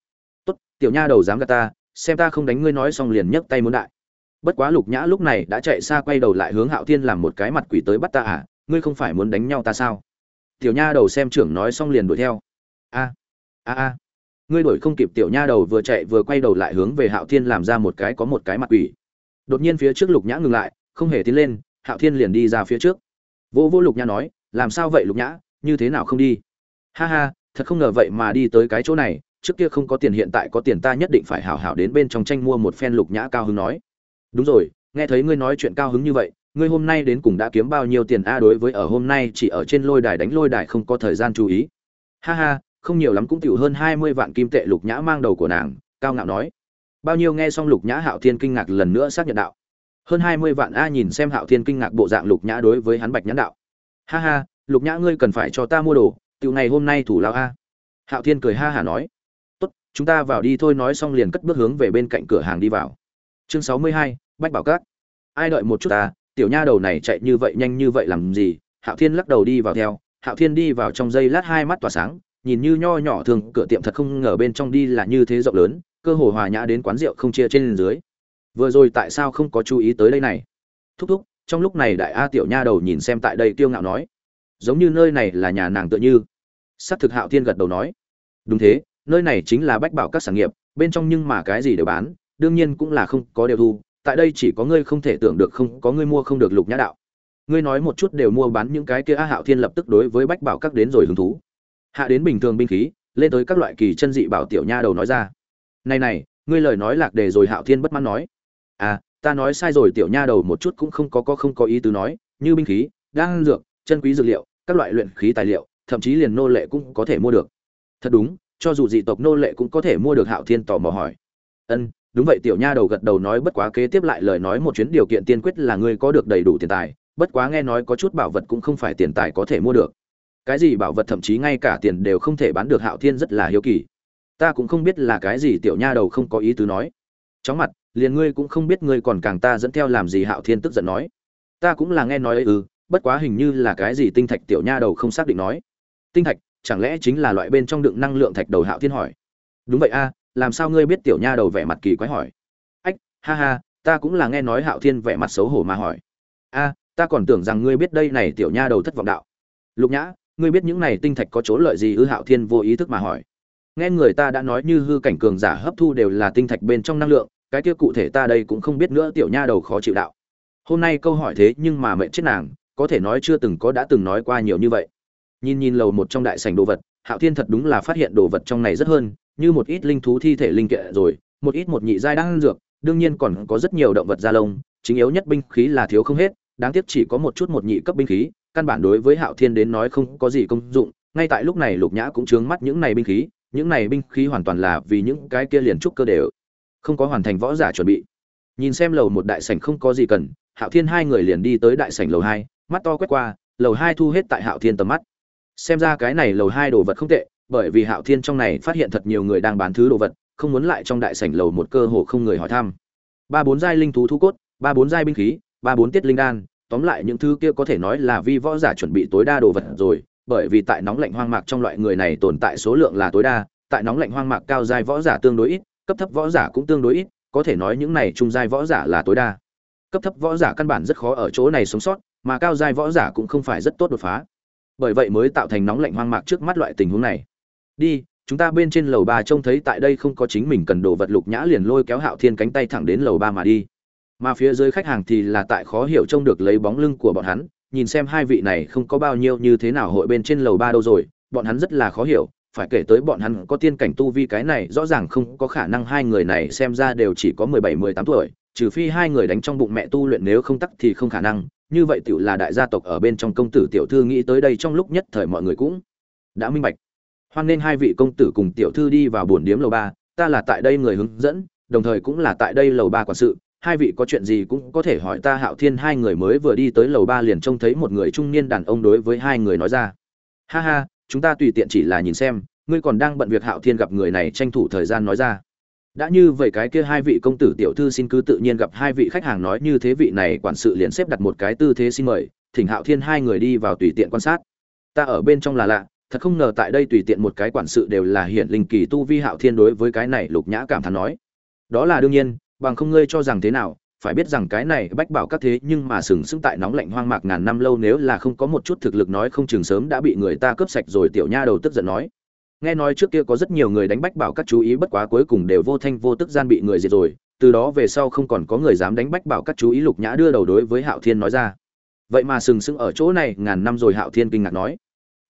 Speaker 1: Tốt, tiểu nha đầu dám gạt ta, xem ta không đánh ngươi nói xong liền nhấc tay muốn đại. Bất quá lục nhã lúc này đã chạy xa quay đầu lại hướng hạo thiên làm một cái mặt quỷ tới bắt ta à ngươi không phải muốn đánh nhau ta sao? Tiểu nha đầu xem trưởng nói xong liền đuổi theo. A a a. Ngươi đuổi không kịp, tiểu nha đầu vừa chạy vừa quay đầu lại hướng về hạo thiên làm ra một cái có một cái mặt quỷ. Đột nhiên phía trước lục nhã ngừng lại, không hề tiến lên hạo thiên liền đi ra phía trước. Vô vô lục nhã nói, làm sao vậy, lục nhã? Như thế nào không đi? Ha ha, thật không ngờ vậy mà đi tới cái chỗ này, trước kia không có tiền hiện tại có tiền ta nhất định phải hảo hảo đến bên trong tranh mua một phen lục nhã cao hứng nói. Đúng rồi, nghe thấy ngươi nói chuyện cao hứng như vậy, ngươi hôm nay đến cùng đã kiếm bao nhiêu tiền a, đối với ở hôm nay chỉ ở trên lôi đài đánh lôi đài không có thời gian chú ý. Ha ha, không nhiều lắm cũng tiểu hơn hai mươi vạn kim tệ. Lục nhã mang đầu của nàng, cao ngạo nói. Bao nhiêu nghe xong lục nhã hạo thiên kinh ngạc lần nữa xác nhận đạo hơn hai mươi vạn a nhìn xem hạo thiên kinh ngạc bộ dạng lục nhã đối với hắn bạch nhãn đạo. Ha ha, lục nhã ngươi cần phải cho ta mua đồ, tiểu ngày hôm nay thủ lao a. Hạo thiên cười ha hả nói. Tốt, chúng ta vào đi thôi nói xong liền cất bước hướng về bên cạnh cửa hàng đi vào. Chương sáu mươi hai, bách bảo cát ai đợi một chút ta, tiểu nha đầu này chạy như vậy nhanh như vậy làm gì? Hạo thiên lắc đầu đi vào theo. Hạo thiên đi vào trong giây lát hai mắt tỏa sáng, nhìn như nho nhỏ thường, cửa tiệm thật không ngờ bên trong đi là như thế rộng lớn, cơ hồ hòa nhã đến quán rượu không chia trên dưới vừa rồi tại sao không có chú ý tới đây này? Thúc thúc, trong lúc này đại a tiểu nha đầu nhìn xem tại đây kiêu ngạo nói. Giống như nơi này là nhà nàng tựa như. S thực hạo thiên gật đầu nói. Đúng thế, nơi này chính là bách bảo các sản nghiệp, bên trong nhưng mà cái gì đều bán, đương nhiên cũng là không có đều thu. Tại đây chỉ có ngươi không thể tưởng được, không, có ngươi mua không được lục nhã đạo. Ngươi nói một chút đều mua bán những cái kia a hạo thiên lập tức đối với bách bảo các đến rồi hứng thú. Hạ đến bình thường binh khí, lên tới các loại kỳ chân dị bảo tiểu nha đầu nói ra. Này này, ngươi lời nói lạc đề rồi hạo thiên bất mãn nói à ta nói sai rồi, tiểu nha đầu một chút cũng không có có không có ý tứ nói, như binh khí, đan dược, chân quý dược liệu, các loại luyện khí tài liệu, thậm chí liền nô lệ cũng có thể mua được. Thật đúng, cho dù dị tộc nô lệ cũng có thể mua được, hạo thiên tò mò hỏi. Ân, đúng vậy, tiểu nha đầu gật đầu nói, bất quá kế tiếp lại lời nói một chuyến, điều kiện tiên quyết là ngươi có được đầy đủ tiền tài, bất quá nghe nói có chút bảo vật cũng không phải tiền tài có thể mua được. Cái gì bảo vật thậm chí ngay cả tiền đều không thể bán được, hạo thiên rất là hiếu kỳ. Ta cũng không biết là cái gì, tiểu nha đầu không có ý tứ nói. Chóng mặt liền ngươi cũng không biết ngươi còn càng ta dẫn theo làm gì hạo thiên tức giận nói. Ta cũng là nghe nói ấy ư bất quá hình như là cái gì tinh thạch tiểu nha đầu không xác định nói. Tinh thạch, chẳng lẽ chính là loại bên trong đựng năng lượng thạch đầu hạo thiên hỏi. Đúng vậy a, làm sao ngươi biết tiểu nha đầu vẻ mặt kỳ quái hỏi. Ách, ha ha, ta cũng là nghe nói hạo thiên vẻ mặt xấu hổ mà hỏi. A, ta còn tưởng rằng ngươi biết đây này tiểu nha đầu thất vọng đạo. Lục nhã, ngươi biết những này tinh thạch có chỗ lợi gì ư? Hạo thiên vô ý thức mà hỏi. Nghe người ta đã nói như hư cảnh cường giả hấp thu đều là tinh thạch bên trong năng lượng cái kia cụ thể ta đây cũng không biết nữa, tiểu nha đầu khó chịu đạo. Hôm nay câu hỏi thế nhưng mà mệnh chết nàng, có thể nói chưa từng có đã từng nói qua nhiều như vậy. Nhìn nhìn lầu một trong đại sảnh đồ vật, hạo thiên thật đúng là phát hiện đồ vật trong này rất hơn, như một ít linh thú thi thể linh kệ rồi, một ít một nhị giai đang dược, đương nhiên còn có rất nhiều động vật da lông, chính yếu nhất binh khí là thiếu không hết, đáng tiếc chỉ có một chút một nhị cấp binh khí, căn bản đối với hạo thiên đến nói không có gì công dụng, ngay tại lúc này lục nhã cũng chướng mắt những này binh khí, những này binh khí hoàn toàn là vì những cái kia liền trúc cơ đều không có hoàn thành võ giả chuẩn bị. Nhìn xem lầu một đại sảnh không có gì cần, hạo thiên hai người liền đi tới đại sảnh lầu hai, mắt to quét qua, lầu hai thu hết tại hạo thiên tầm mắt. Xem ra cái này lầu hai đồ vật không tệ, bởi vì hạo thiên trong này phát hiện thật nhiều người đang bán thứ đồ vật, không muốn lại trong đại sảnh lầu một cơ hồ không người hỏi thăm. Ba bốn giai linh thú thu cốt, ba bốn giai binh khí, ba bốn tiết linh đan, tóm lại những thứ kia có thể nói là vi võ giả chuẩn bị tối đa đồ vật rồi, bởi vì tại nóng lạnh hoang mạc trong loại người này tồn tại số lượng là tối đa, tại nóng lạnh hoang mạc cao giai võ giả tương đối ít cấp thấp võ giả cũng tương đối ít, có thể nói những này trung giai võ giả là tối đa. Cấp thấp võ giả căn bản rất khó ở chỗ này sống sót, mà cao giai võ giả cũng không phải rất tốt đột phá. Bởi vậy mới tạo thành nóng lạnh hoang mạc trước mắt loại tình huống này. Đi, chúng ta bên trên lầu ba trông thấy tại đây không có chính mình cần đồ vật lục nhã liền lôi kéo hạo thiên cánh tay thẳng đến lầu ba mà đi. Mà phía dưới khách hàng thì là tại khó hiểu trông được lấy bóng lưng của bọn hắn, nhìn xem hai vị này không có bao nhiêu như thế nào hội bên trên lầu ba đâu rồi, bọn hắn rất là khó hiểu phải kể tới bọn hắn có tiên cảnh tu vi cái này, rõ ràng không có khả năng hai người này xem ra đều chỉ có mười bảy, mười tám tuổi, trừ phi hai người đánh trong bụng mẹ tu luyện nếu không tắc thì không khả năng. Như vậy tiểu là đại gia tộc ở bên trong công tử tiểu thư nghĩ tới đây trong lúc nhất thời mọi người cũng đã minh bạch. Hoan nên hai vị công tử cùng tiểu thư đi vào buồn điếm lầu ba, ta là tại đây người hướng dẫn, đồng thời cũng là tại đây lầu ba quản sự. Hai vị có chuyện gì cũng có thể hỏi ta, hạo thiên hai người mới vừa đi tới lầu ba liền trông thấy một người trung niên đàn ông đối với hai người nói ra. Ha ha chúng ta tùy tiện chỉ là nhìn xem, ngươi còn đang bận việc hạo thiên gặp người này tranh thủ thời gian nói ra. Đã như vậy cái kia hai vị công tử tiểu thư xin cứ tự nhiên gặp hai vị khách hàng nói như thế vị này quản sự liền xếp đặt một cái tư thế xin mời, thỉnh hạo thiên hai người đi vào tùy tiện quan sát. Ta ở bên trong là lạ, thật không ngờ tại đây tùy tiện một cái quản sự đều là hiển linh kỳ tu vi hạo thiên đối với cái này lục nhã cảm thán nói. Đó là đương nhiên, bằng không ngươi cho rằng thế nào phải biết rằng cái này bách bảo các thế nhưng mà sừng sững tại nóng lạnh hoang mạc ngàn năm lâu nếu là không có một chút thực lực nói không chừng sớm đã bị người ta cướp sạch rồi, tiểu nha đầu tức giận nói. Nghe nói trước kia có rất nhiều người đánh bách bảo các chú ý bất quá cuối cùng đều vô thanh vô tức gian bị người diệt rồi, từ đó về sau không còn có người dám đánh bách bảo các chú ý, lục nhã đưa đầu đối với hạo thiên nói ra. Vậy mà sừng sững ở chỗ này, ngàn năm rồi, hạo thiên kinh ngạc nói.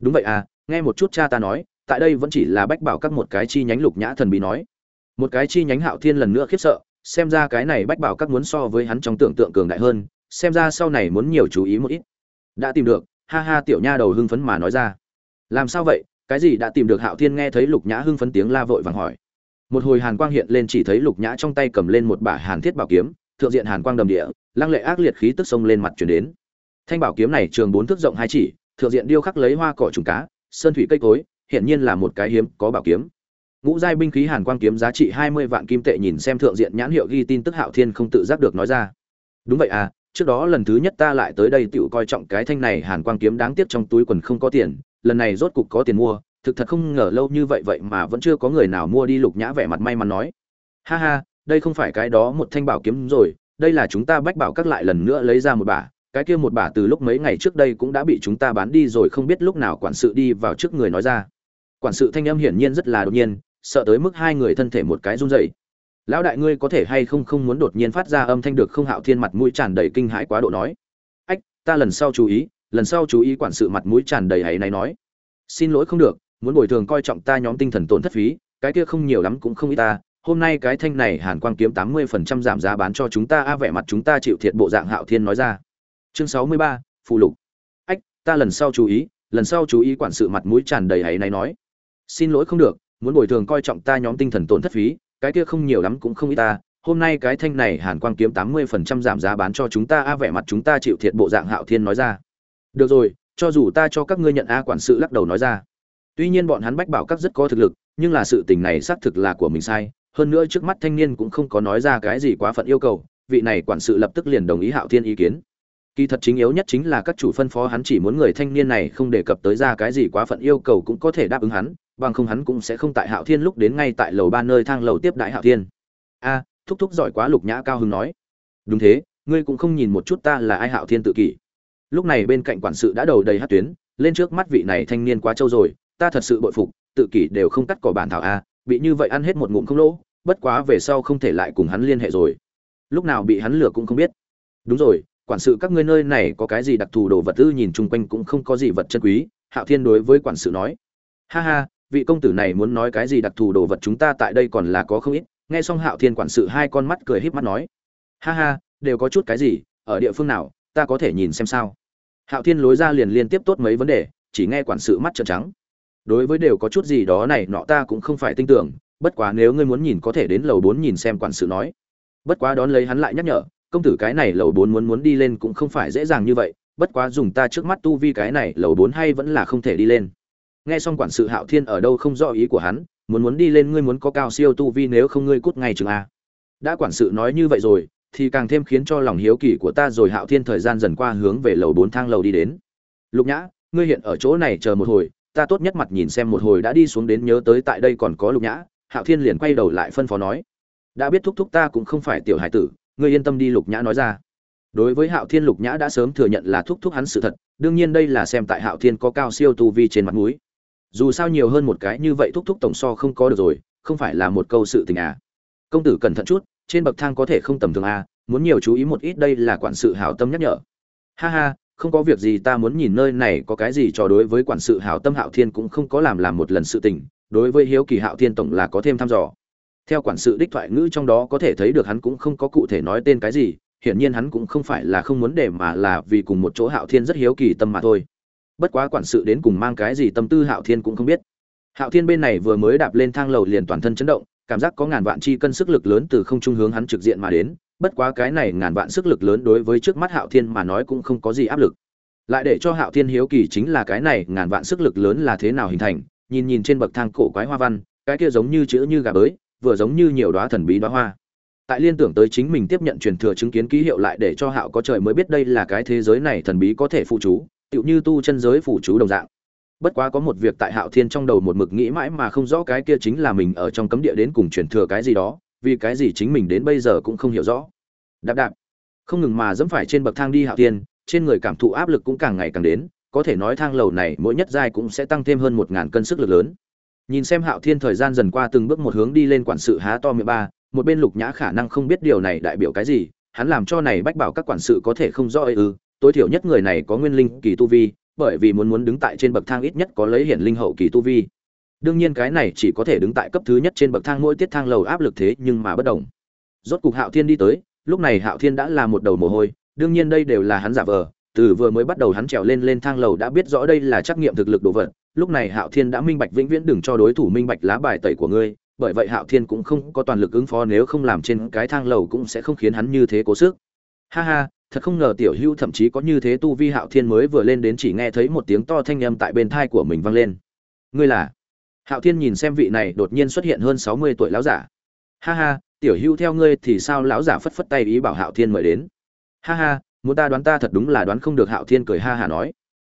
Speaker 1: Đúng vậy à nghe một chút cha ta nói, tại đây vẫn chỉ là bách bảo các một cái chi nhánh, lục nhã thần bí nói. Một cái chi nhánh hạo thiên lần nữa khiếp sợ xem ra cái này bách bảo các muốn so với hắn trong tưởng tượng cường đại hơn, xem ra sau này muốn nhiều chú ý một ít. Đã tìm được, ha ha tiểu nha đầu hưng phấn mà nói ra. Làm sao vậy? Cái gì đã tìm được hạo thiên nghe thấy lục nhã hưng phấn tiếng la vội vàng hỏi. Một hồi hàn quang hiện lên chỉ thấy lục nhã trong tay cầm lên một bả hàn thiết bảo kiếm, thượng diện hàn quang đầm địa, lăng lệ ác liệt khí tức sông lên mặt chuyển đến. Thanh bảo kiếm này trường bốn thước rộng hai chỉ, thượng diện điêu khắc lấy hoa cỏ trùng cá, sơn thủy cây cối hiện nhiên là một cái hiếm có bảo kiếm ngũ giai binh khí hàn quang kiếm giá trị hai mươi vạn kim tệ nhìn xem thượng diện nhãn hiệu ghi tin tức hạo thiên không tự giác được nói ra. Đúng vậy à trước đó lần thứ nhất ta lại tới đây tựu coi trọng cái thanh này hàn quang kiếm đáng tiếc trong túi quần không có tiền, lần này rốt cục có tiền mua, thực thật không ngờ lâu như vậy vậy mà vẫn chưa có người nào mua đi lục nhã vẻ mặt may mắn nói. Ha ha, đây không phải cái đó một thanh bảo kiếm rồi, đây là chúng ta bách bảo các lại lần nữa lấy ra một bả, cái kia một bả từ lúc mấy ngày trước đây cũng đã bị chúng ta bán đi rồi không biết lúc nào quản sự đi vào trước người nói ra. Quản sự thanh âm hiển nhiên rất là đột nhiên sợ tới mức hai người thân thể một cái run rẩy. Lão đại ngươi có thể hay không không muốn đột nhiên phát ra âm thanh được không hạo thiên mặt mũi tràn đầy kinh hãi quá độ nói. Ách, ta lần sau chú ý, lần sau chú ý quản sự mặt mũi tràn đầy hãy này nói. Xin lỗi không được, muốn bồi thường coi trọng ta nhóm tinh thần tổn thất phí, cái kia không nhiều lắm cũng không ít ta. Hôm nay cái thanh này hàn quang kiếm tám mươi phần trăm giảm giá bán cho chúng ta, a vẻ mặt chúng ta chịu thiệt bộ dạng hạo thiên nói ra. Chương sáu mươi ba, phụ lục. Ách, ta lần sau chú ý, lần sau chú ý quản sự mặt mũi tràn đầy hãy này nói. Xin lỗi không được muốn bồi thường coi trọng ta nhóm tinh thần tổn thất phí, cái kia không nhiều lắm cũng không ít ta, hôm nay cái thanh này hàn quang kiếm tám mươi phần trăm giảm giá bán cho chúng ta, a, vẻ mặt chúng ta chịu thiệt bộ dạng hạo thiên nói ra. Được rồi, cho dù ta cho các ngươi nhận a quản sự lắc đầu nói ra. Tuy nhiên bọn hắn bách bảo các rất có thực lực, nhưng là sự tình này xác thực là của mình sai. Hơn nữa trước mắt thanh niên cũng không có nói ra cái gì quá phận yêu cầu, vị này quản sự lập tức liền đồng ý hạo thiên ý kiến. Kỳ thật chính yếu nhất chính là các chủ phân phó hắn chỉ muốn người thanh niên này không đề cập tới ra cái gì quá phận yêu cầu cũng có thể đáp ứng hắn bằng không hắn cũng sẽ không tại hạo thiên lúc đến ngay tại lầu ba nơi thang lầu tiếp đại hạo thiên. A, thúc thúc giỏi quá lục nhã cao hưng nói. Đúng thế, ngươi cũng không nhìn một chút ta là ai hạo thiên tự kỷ. Lúc này bên cạnh quản sự đã đầu đầy hát tuyến, lên trước mắt vị này thanh niên quá trâu rồi, ta thật sự bội phục, tự kỷ đều không cắt cỏ bản thảo a, bị như vậy ăn hết một ngụm không lỗ, bất quá về sau không thể lại cùng hắn liên hệ rồi. Lúc nào bị hắn lừa cũng không biết. Đúng rồi, quản sự các ngươi nơi này có cái gì đặc thù đồ vật ư nhìn chung quanh cũng không có gì vật chân quý, hạo thiên đối với quản sự nói. Ha ha vị công tử này muốn nói cái gì đặc thù đồ vật chúng ta tại đây còn là có không ít. Nghe xong hạo thiên quản sự hai con mắt cười híp mắt nói. Ha ha, đều có chút cái gì, ở địa phương nào, ta có thể nhìn xem sao? Hạo thiên lối ra liền liên tiếp tốt mấy vấn đề, chỉ nghe quản sự mắt trợn trắng. Đối với đều có chút gì đó này nọ ta cũng không phải tin tưởng, bất quá nếu ngươi muốn nhìn có thể đến lầu bốn nhìn xem quản sự nói. Bất quá đón lấy hắn lại nhắc nhở, công tử cái này lầu bốn muốn muốn đi lên cũng không phải dễ dàng như vậy, bất quá dùng ta trước mắt tu vi cái này lầu bốn hay vẫn là không thể đi lên nghe xong quản sự hạo thiên ở đâu không rõ ý của hắn, muốn muốn đi lên ngươi muốn có cao siêu tu vi nếu không ngươi cút ngay chừng a. Đã quản sự nói như vậy rồi, thì càng thêm khiến cho lòng hiếu kỳ của ta rồi hạo thiên thời gian dần qua hướng về lầu bốn thang lầu đi đến. Lục nhã, ngươi hiện ở chỗ này chờ một hồi, ta tốt nhất mặt nhìn xem một hồi đã đi xuống đến nhớ tới tại đây còn có lục nhã. Hạo thiên liền quay đầu lại phân phó nói, đã biết thúc thúc ta cũng không phải tiểu hải tử, ngươi yên tâm đi lục nhã nói ra. Đối với hạo thiên, lục nhã đã sớm thừa nhận là thúc thúc hắn sự thật, đương nhiên đây là xem tại hạo thiên có cao siêu tu vi trên mặt mũi dù sao nhiều hơn một cái như vậy thúc thúc tổng so không có được rồi, không phải là một câu sự tình à. Công tử cẩn thận chút, trên bậc thang có thể không tầm thường à muốn nhiều chú ý một ít đây là quản sự hảo tâm nhắc nhở. Ha ha, không có việc gì ta muốn nhìn nơi này có cái gì cho đối với quản sự hảo tâm hạo thiên cũng không có làm làm một lần sự tình, đối với hiếu kỳ hạo thiên tổng là có thêm thăm dò. Theo quản sự đích thoại ngữ trong đó có thể thấy được hắn cũng không có cụ thể nói tên cái gì, hiển nhiên hắn cũng không phải là không muốn để mà là vì cùng một chỗ hạo thiên rất hiếu kỳ tâm mà thôi bất quá quản sự đến cùng mang cái gì tâm tư hạo thiên cũng không biết. Hạo thiên bên này vừa mới đạp lên thang lầu liền toàn thân chấn động, cảm giác có ngàn vạn chi cân sức lực lớn từ không trung hướng hắn trực diện mà đến, bất quá cái này ngàn vạn sức lực lớn đối với trước mắt hạo thiên mà nói cũng không có gì áp lực. Lại để cho hạo thiên hiếu kỳ chính là cái này ngàn vạn sức lực lớn là thế nào hình thành, nhìn nhìn trên bậc thang cổ quái hoa văn, cái kia giống như chữ như gà bới, vừa giống như nhiều đóa thần bí đóa hoa. Tại liên tưởng tới chính mình tiếp nhận truyền thừa chứng kiến ký hiệu lại để cho hạo có trời mới biết đây là cái thế giới này thần bí có thể phụ chú tựu như tu chân giới phủ chú đồng dạng. Bất quá có một việc tại hạo thiên trong đầu một mực nghĩ mãi mà không rõ cái kia chính là mình ở trong cấm địa đến cùng truyền thừa cái gì đó, vì cái gì chính mình đến bây giờ cũng không hiểu rõ. Đạp đạp. Không ngừng mà dẫm phải trên bậc thang đi hạo thiên, trên người cảm thụ áp lực cũng càng ngày càng đến, có thể nói thang lầu này mỗi nhất giai cũng sẽ tăng thêm hơn một ngàn cân sức lực lớn. Nhìn xem hạo thiên thời gian dần qua từng bước một hướng đi lên quản sự há to miệng ba, một bên lục nhã khả năng không biết điều này đại biểu cái gì, hắn làm cho này bách bảo các quản sự có thể không rõ ư tối thiểu nhất người này có nguyên linh kỳ tu vi, bởi vì muốn muốn đứng tại trên bậc thang ít nhất có lấy hiển linh hậu kỳ tu vi đương nhiên cái này chỉ có thể đứng tại cấp thứ nhất trên bậc thang mỗi tiết thang lầu áp lực thế nhưng mà bất động. rốt cục hạo thiên đi tới, lúc này hạo thiên đã là một đầu mồ hôi, đương nhiên đây đều là hắn giả vờ, từ vừa mới bắt đầu hắn trèo lên lên thang lầu đã biết rõ đây là trắc nghiệm thực lực đồ vật, lúc này hạo thiên đã minh bạch vĩnh viễn đừng cho đối thủ minh bạch lá bài tẩy của ngươi, bởi vậy hạo thiên cũng không có toàn lực ứng phó nếu không làm trên cái thang lầu cũng sẽ không khiến hắn như thế cố sức ha ha thật không ngờ tiểu hưu thậm chí có như thế tu vi hạo thiên mới vừa lên đến chỉ nghe thấy một tiếng to thanh âm tại bên thai của mình vang lên. Ngươi là? Hạo thiên nhìn xem vị này đột nhiên xuất hiện hơn sáu mươi tuổi lão giả. Ha ha, tiểu hưu theo ngươi thì sao lão giả phất phất tay ý bảo hạo thiên mời đến? Ha ha, muốn ta đoán ta thật đúng là đoán không được, hạo thiên cười ha hà nói.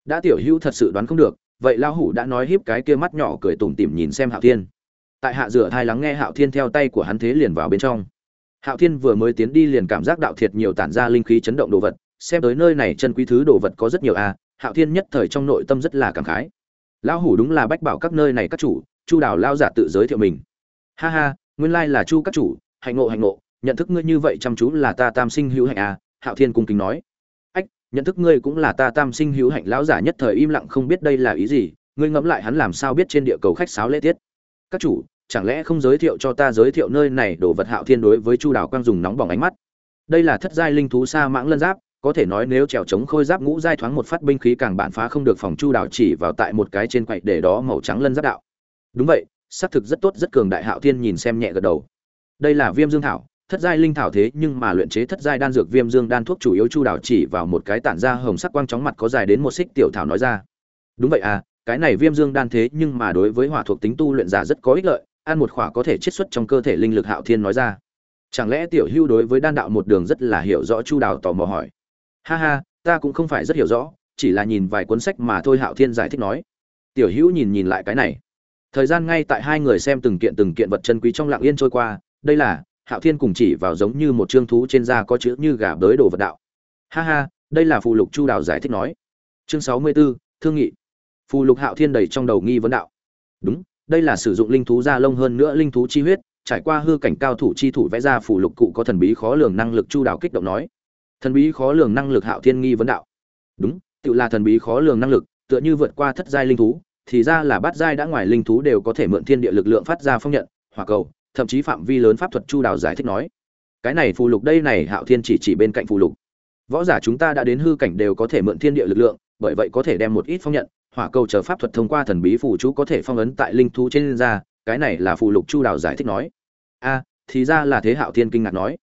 Speaker 1: Đã tiểu hưu thật sự đoán không được, vậy lão hủ đã nói hiếp cái kia mắt nhỏ cười tủm tỉm nhìn xem hạo thiên. Tại hạ rửa thai lắng nghe hạo thiên theo tay của hắn thế liền vào bên trong hạo thiên vừa mới tiến đi liền cảm giác đạo thiệt nhiều tản ra linh khí chấn động đồ vật xem tới nơi này chân quý thứ đồ vật có rất nhiều a à, hạo thiên nhất thời trong nội tâm rất là cảm khái. Lão hủ đúng là bách bảo các nơi này các chủ chu đào lao giả tự giới thiệu mình. Ha ha nguyên lai là chu các chủ hạnh ngộ hạnh ngộ nhận thức ngươi như vậy chăm chú là ta tam sinh hữu hạnh à hạo thiên cung kính nói. Ách nhận thức ngươi cũng là ta tam sinh hữu hạnh lão giả nhất thời im lặng không biết đây là ý gì ngươi ngẫm lại hắn làm sao biết trên địa cầu khách sáo lễ tiết. Các chủ chẳng lẽ không giới thiệu cho ta giới thiệu nơi này đồ vật hạo thiên đối với chu đào quang dùng nóng bỏng ánh mắt? Đây là thất giai linh thú sa mãng lân giáp, có thể nói nếu trèo chống khôi giáp ngũ giai thoáng một phát binh khí càng bản phá không được phòng chu đào chỉ vào tại một cái trên quậy để đó màu trắng lân giáp đạo. Đúng vậy, xác thực rất tốt, rất cường đại hạo thiên nhìn xem nhẹ gật đầu. Đây là viêm dương thảo, thất giai linh thảo thế nhưng mà luyện chế thất giai đan dược viêm dương đan thuốc chủ yếu chu đào chỉ vào một cái tản ra hồng sắc quang chóng mặt có dài đến một xích tiểu thảo nói ra. Đúng vậy à cái này viêm dương đan thế nhưng mà đối với hỏa thuộc tính tu luyện giả rất có ích lợi ăn một khỏa có thể chiết xuất trong cơ thể linh lực hạo thiên nói ra. Chẳng lẽ tiểu hưu đối với đan đạo một đường rất là hiểu rõ chu đào tò mò hỏi. Ha ha ta cũng không phải rất hiểu rõ chỉ là nhìn vài cuốn sách mà thôi hạo thiên giải thích nói. Tiểu hữu nhìn nhìn lại cái này. Thời gian ngay tại hai người xem từng kiện từng kiện vật chân quý trong lạng yên trôi qua đây là hạo thiên cùng chỉ vào giống như một trương thú trên da có chữ như gà bới đồ vật đạo. Ha ha đây là phù lục chu đào giải thích nói. Chương sáu mươi 64, thương nghị. Phù lục hạo thiên đầy trong đầu nghi vấn đạo. Đúng đây là sử dụng linh thú da lông hơn nữa linh thú chi huyết, trải qua hư cảnh cao thủ chi thủ vẽ ra phủ lục cụ có thần bí khó lường năng lực chu đào kích động nói. Thần bí khó lường năng lực hạo thiên nghi vấn đạo. Đúng, tự là thần bí khó lường năng lực, tựa như vượt qua thất giai linh thú, thì ra là bát giai đã ngoài linh thú đều có thể mượn thiên địa lực lượng phát ra phong nhận, hỏa cầu, thậm chí phạm vi lớn pháp thuật chu đào giải thích nói. Cái này phù lục đây này hạo thiên chỉ chỉ bên cạnh phù lục. Võ giả chúng ta đã đến hư cảnh đều có thể mượn thiên địa lực lượng, bởi vậy có thể đem một ít phong nhận hỏa cầu chờ pháp thuật thông qua thần bí phù chú có thể phong ấn tại linh thú trên da, cái này là phù lục chu đào giải thích nói. A, thì ra là thế hạo thiên kinh ngạc nói.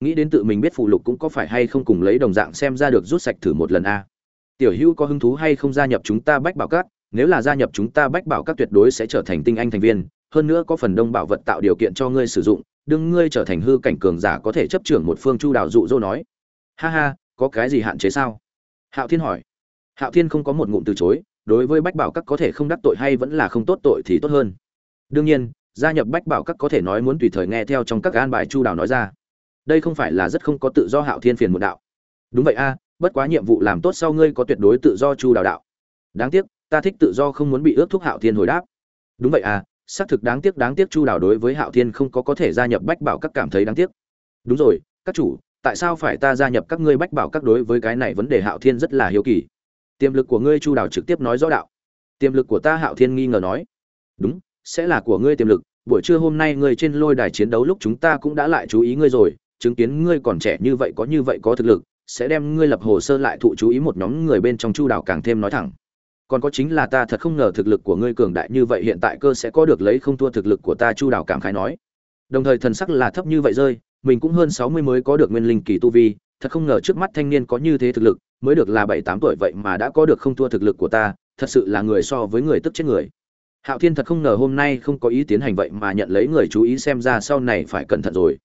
Speaker 1: Nghĩ đến tự mình biết phù lục cũng có phải hay không cùng lấy đồng dạng xem ra được rút sạch thử một lần a. Tiểu hữu có hứng thú hay không gia nhập chúng ta bách bảo các? Nếu là gia nhập chúng ta bách bảo các tuyệt đối sẽ trở thành tinh anh thành viên, hơn nữa có phần đông bảo vật tạo điều kiện cho ngươi sử dụng, đừng ngươi trở thành hư cảnh cường giả có thể chấp trưởng một phương chu đào dụ dỗ nói. Ha ha, có cái gì hạn chế sao? Hạo thiên hỏi. Hạo thiên không có một ngụm từ chối đối với bách bảo các có thể không đắc tội hay vẫn là không tốt tội thì tốt hơn. Đương nhiên, gia nhập bách bảo các có thể nói muốn tùy thời nghe theo trong các an bài chu đào nói ra. Đây không phải là rất không có tự do hạo thiên phiền một đạo. Đúng vậy a, bất quá nhiệm vụ làm tốt sau ngươi có tuyệt đối tự do chu đào đạo. Đáng tiếc, ta thích tự do không muốn bị ước thúc hạo thiên hồi đáp. Đúng vậy à xác thực đáng tiếc đáng tiếc chu đào đối với hạo thiên không có có thể gia nhập bách bảo các cảm thấy đáng tiếc. Đúng rồi, các chủ, tại sao phải ta gia nhập các ngươi bách bảo các đối với cái này vấn đề hạo thiên rất là hiếu kỳ tiềm lực của ngươi chu đào trực tiếp nói rõ đạo. Tiềm lực của ta hạo thiên nghi ngờ nói. Đúng, sẽ là của ngươi tiềm lực. Buổi trưa hôm nay ngươi trên lôi đài chiến đấu lúc chúng ta cũng đã lại chú ý ngươi rồi. Chứng kiến ngươi còn trẻ như vậy có như vậy có thực lực, sẽ đem ngươi lập hồ sơ lại thụ chú ý một nhóm người bên trong chu đào càng thêm nói thẳng. Còn có chính là ta thật không ngờ thực lực của ngươi cường đại như vậy, hiện tại cơ sẽ có được lấy không thua thực lực của ta, chu đào cảm khái nói. Đồng thời thần sắc là thấp như vậy rơi, mình cũng hơn sáu mươi mới có được nguyên linh kỳ tu vi, thật không ngờ trước mắt thanh niên có như thế thực lực mới được là bảy tám tuổi vậy mà đã có được không thua thực lực của ta, thật sự là người so với người tức chết người. Hạo thiên thật không ngờ hôm nay không có ý tiến hành vậy mà nhận lấy người chú ý xem ra sau này phải cẩn thận rồi.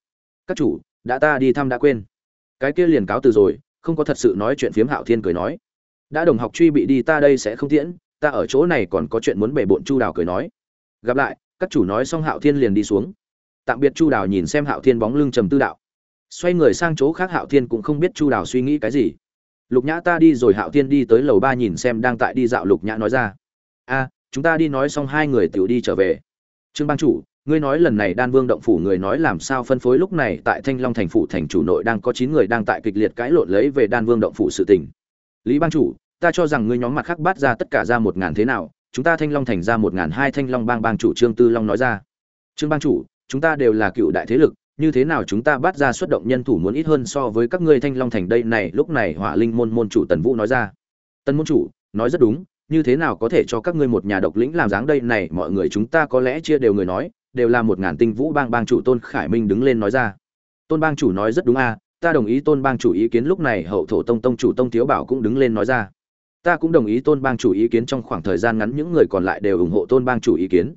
Speaker 1: Các chủ, đã ta đi thăm đã quên. Cái kia liền cáo từ rồi, không có thật sự nói chuyện phiếm hạo thiên cười nói. Đã đồng học truy bị đi ta đây sẽ không tiễn, ta ở chỗ này còn có chuyện muốn bể bộn chu đào cười nói. Gặp lại, các chủ nói xong hạo thiên liền đi xuống. Tạm biệt chu đào nhìn xem hạo thiên bóng lưng trầm tư đạo. Xoay người sang chỗ khác hạo thiên cũng không biết chu đào suy nghĩ cái gì lục nhã ta đi rồi, hạo thiên đi tới lầu ba nhìn xem đang tại đi dạo lục nhã nói ra. A, chúng ta đi nói xong hai người tiểu đi trở về. Trương ban chủ, ngươi nói lần này đan vương động phủ người nói làm sao phân phối lúc này tại thanh long thành phủ thành chủ nội đang có chín người đang tại kịch liệt cãi lộn lấy về đan vương động phủ sự tình. Lý ban chủ, ta cho rằng ngươi nhóm mặt khác bắt ra tất cả ra một ngàn thế nào, chúng ta thanh long thành ra một ngàn hai thanh long bang bang chủ trương tư long nói ra. Trương bang chủ, chúng ta đều là cựu đại thế lực như thế nào chúng ta bắt ra xuất động nhân thủ muốn ít hơn so với các ngươi thanh long thành đây này, lúc này hỏa linh môn môn chủ tần vũ nói ra. Tần môn chủ, nói rất đúng, như thế nào có thể cho các ngươi một nhà độc lĩnh làm dáng đây này, mọi người chúng ta có lẽ chia đều người nói, đều là một ngàn tinh vũ bang bang chủ tôn khải minh đứng lên nói ra. Tôn bang chủ nói rất đúng a ta đồng ý tôn bang chủ ý kiến lúc này hậu thổ tông tông chủ tông thiếu bảo cũng đứng lên nói ra. Ta cũng đồng ý tôn bang chủ ý kiến trong khoảng thời gian ngắn những người còn lại đều ủng hộ tôn bang chủ ý kiến.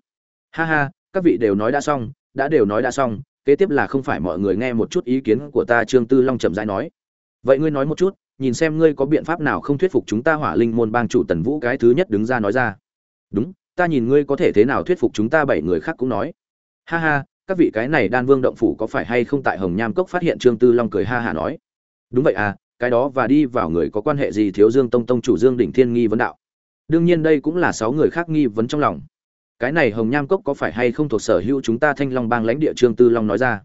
Speaker 1: Ha ha, các vị đều nói đã xong, đã đều nói đã xong kế tiếp là không phải mọi người nghe một chút ý kiến của ta, trương tư long chậm rãi nói. Vậy ngươi nói một chút, nhìn xem ngươi có biện pháp nào không thuyết phục chúng ta hỏa linh môn bang chủ tần vũ cái thứ nhất đứng ra nói ra. Đúng, ta nhìn ngươi có thể thế nào thuyết phục chúng ta bảy người khác cũng nói. Ha ha, các vị cái này đan vương động phủ có phải hay không tại hồng nham cốc phát hiện trương tư long cười ha hả nói. Đúng vậy à cái đó và đi vào người có quan hệ gì thiếu dương tông tông chủ dương đỉnh thiên nghi vấn đạo. Đương nhiên đây cũng là sáu người khác nghi vấn trong lòng cái này hồng nham cốc có phải hay không thuộc sở hữu chúng ta thanh long bang lãnh địa trương tư long nói ra?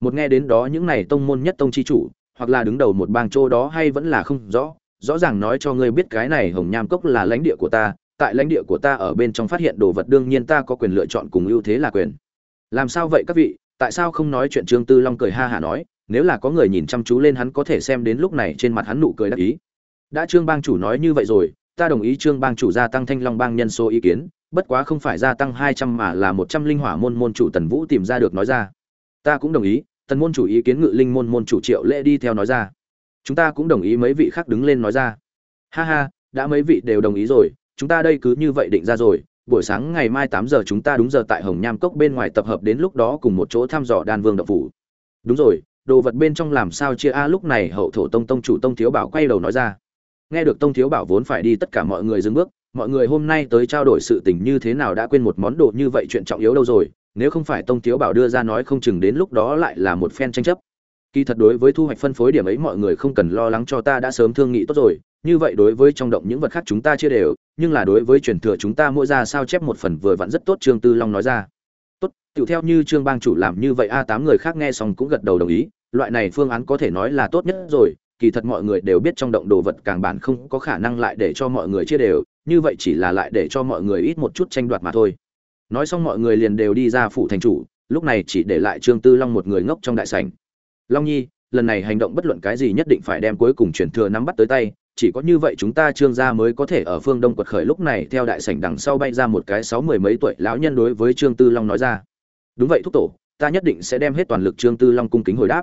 Speaker 1: Một nghe đến đó những này tông môn nhất tông chi chủ, hoặc là đứng đầu một bang châu đó hay vẫn là không rõ rõ ràng nói cho ngươi biết cái này hồng nham cốc là lãnh địa của ta, tại lãnh địa của ta ở bên trong phát hiện đồ vật đương nhiên ta có quyền lựa chọn cùng ưu thế là quyền. Làm sao vậy các vị? Tại sao không nói chuyện trương tư long cười ha hả nói, nếu là có người nhìn chăm chú lên hắn có thể xem đến lúc này trên mặt hắn nụ cười đắc ý. Đã trương bang chủ nói như vậy rồi, ta đồng ý trương bang chủ gia tăng thanh long bang nhân số ý kiến bất quá không phải gia tăng hai trăm mà là một trăm linh hỏa môn môn chủ tần vũ tìm ra được nói ra. Ta cũng đồng ý, tần môn chủ ý kiến ngự linh môn môn chủ triệu lễ đi theo nói ra. Chúng ta cũng đồng ý mấy vị khác đứng lên nói ra. Ha ha, đã mấy vị đều đồng ý rồi, chúng ta đây cứ như vậy định ra rồi. Buổi sáng ngày mai tám giờ chúng ta đúng giờ tại hồng nham cốc bên ngoài tập hợp đến lúc đó cùng một chỗ thăm dò đan vương độc phủ. Đúng rồi, đồ vật bên trong làm sao chia? A, lúc này hậu thổ tông tông chủ tông thiếu bảo quay đầu nói ra. Nghe được tông thiếu bảo vốn phải đi tất cả mọi người dừng bước mọi người hôm nay tới trao đổi sự tình như thế nào đã quên một món đồ như vậy chuyện trọng yếu đâu rồi, nếu không phải tông thiếu bảo đưa ra nói không chừng đến lúc đó lại là một phen tranh chấp. Kỳ thật đối với thu hoạch phân phối điểm ấy mọi người không cần lo lắng cho ta đã sớm thương nghị tốt rồi, như vậy đối với trong động những vật khác chúng ta chia đều, nhưng là đối với truyền thừa chúng ta mỗi ra sao chép một phần vừa vặn rất tốt trương tư long nói ra. Tốt tựu theo như trương bang chủ làm như vậy, a tám người khác nghe xong cũng gật đầu đồng ý, loại này phương án có thể nói là tốt nhất rồi, kỳ thật mọi người đều biết trong động đồ vật càng bản không có khả năng lại để cho mọi người chia đều như vậy chỉ là lại để cho mọi người ít một chút tranh đoạt mà thôi. Nói xong mọi người liền đều đi ra phủ thành chủ, lúc này chỉ để lại trương tư long một người ngốc trong đại sảnh. Long nhi, lần này hành động bất luận cái gì nhất định phải đem cuối cùng truyền thừa nắm bắt tới tay, chỉ có như vậy chúng ta trương gia mới có thể ở phương đông quật khởi lúc này theo đại sảnh đằng sau bay ra một cái sáu mười mấy tuổi lão nhân đối với trương tư long nói ra. Đúng vậy thúc tổ, ta nhất định sẽ đem hết toàn lực trương tư long cung kính hồi đáp.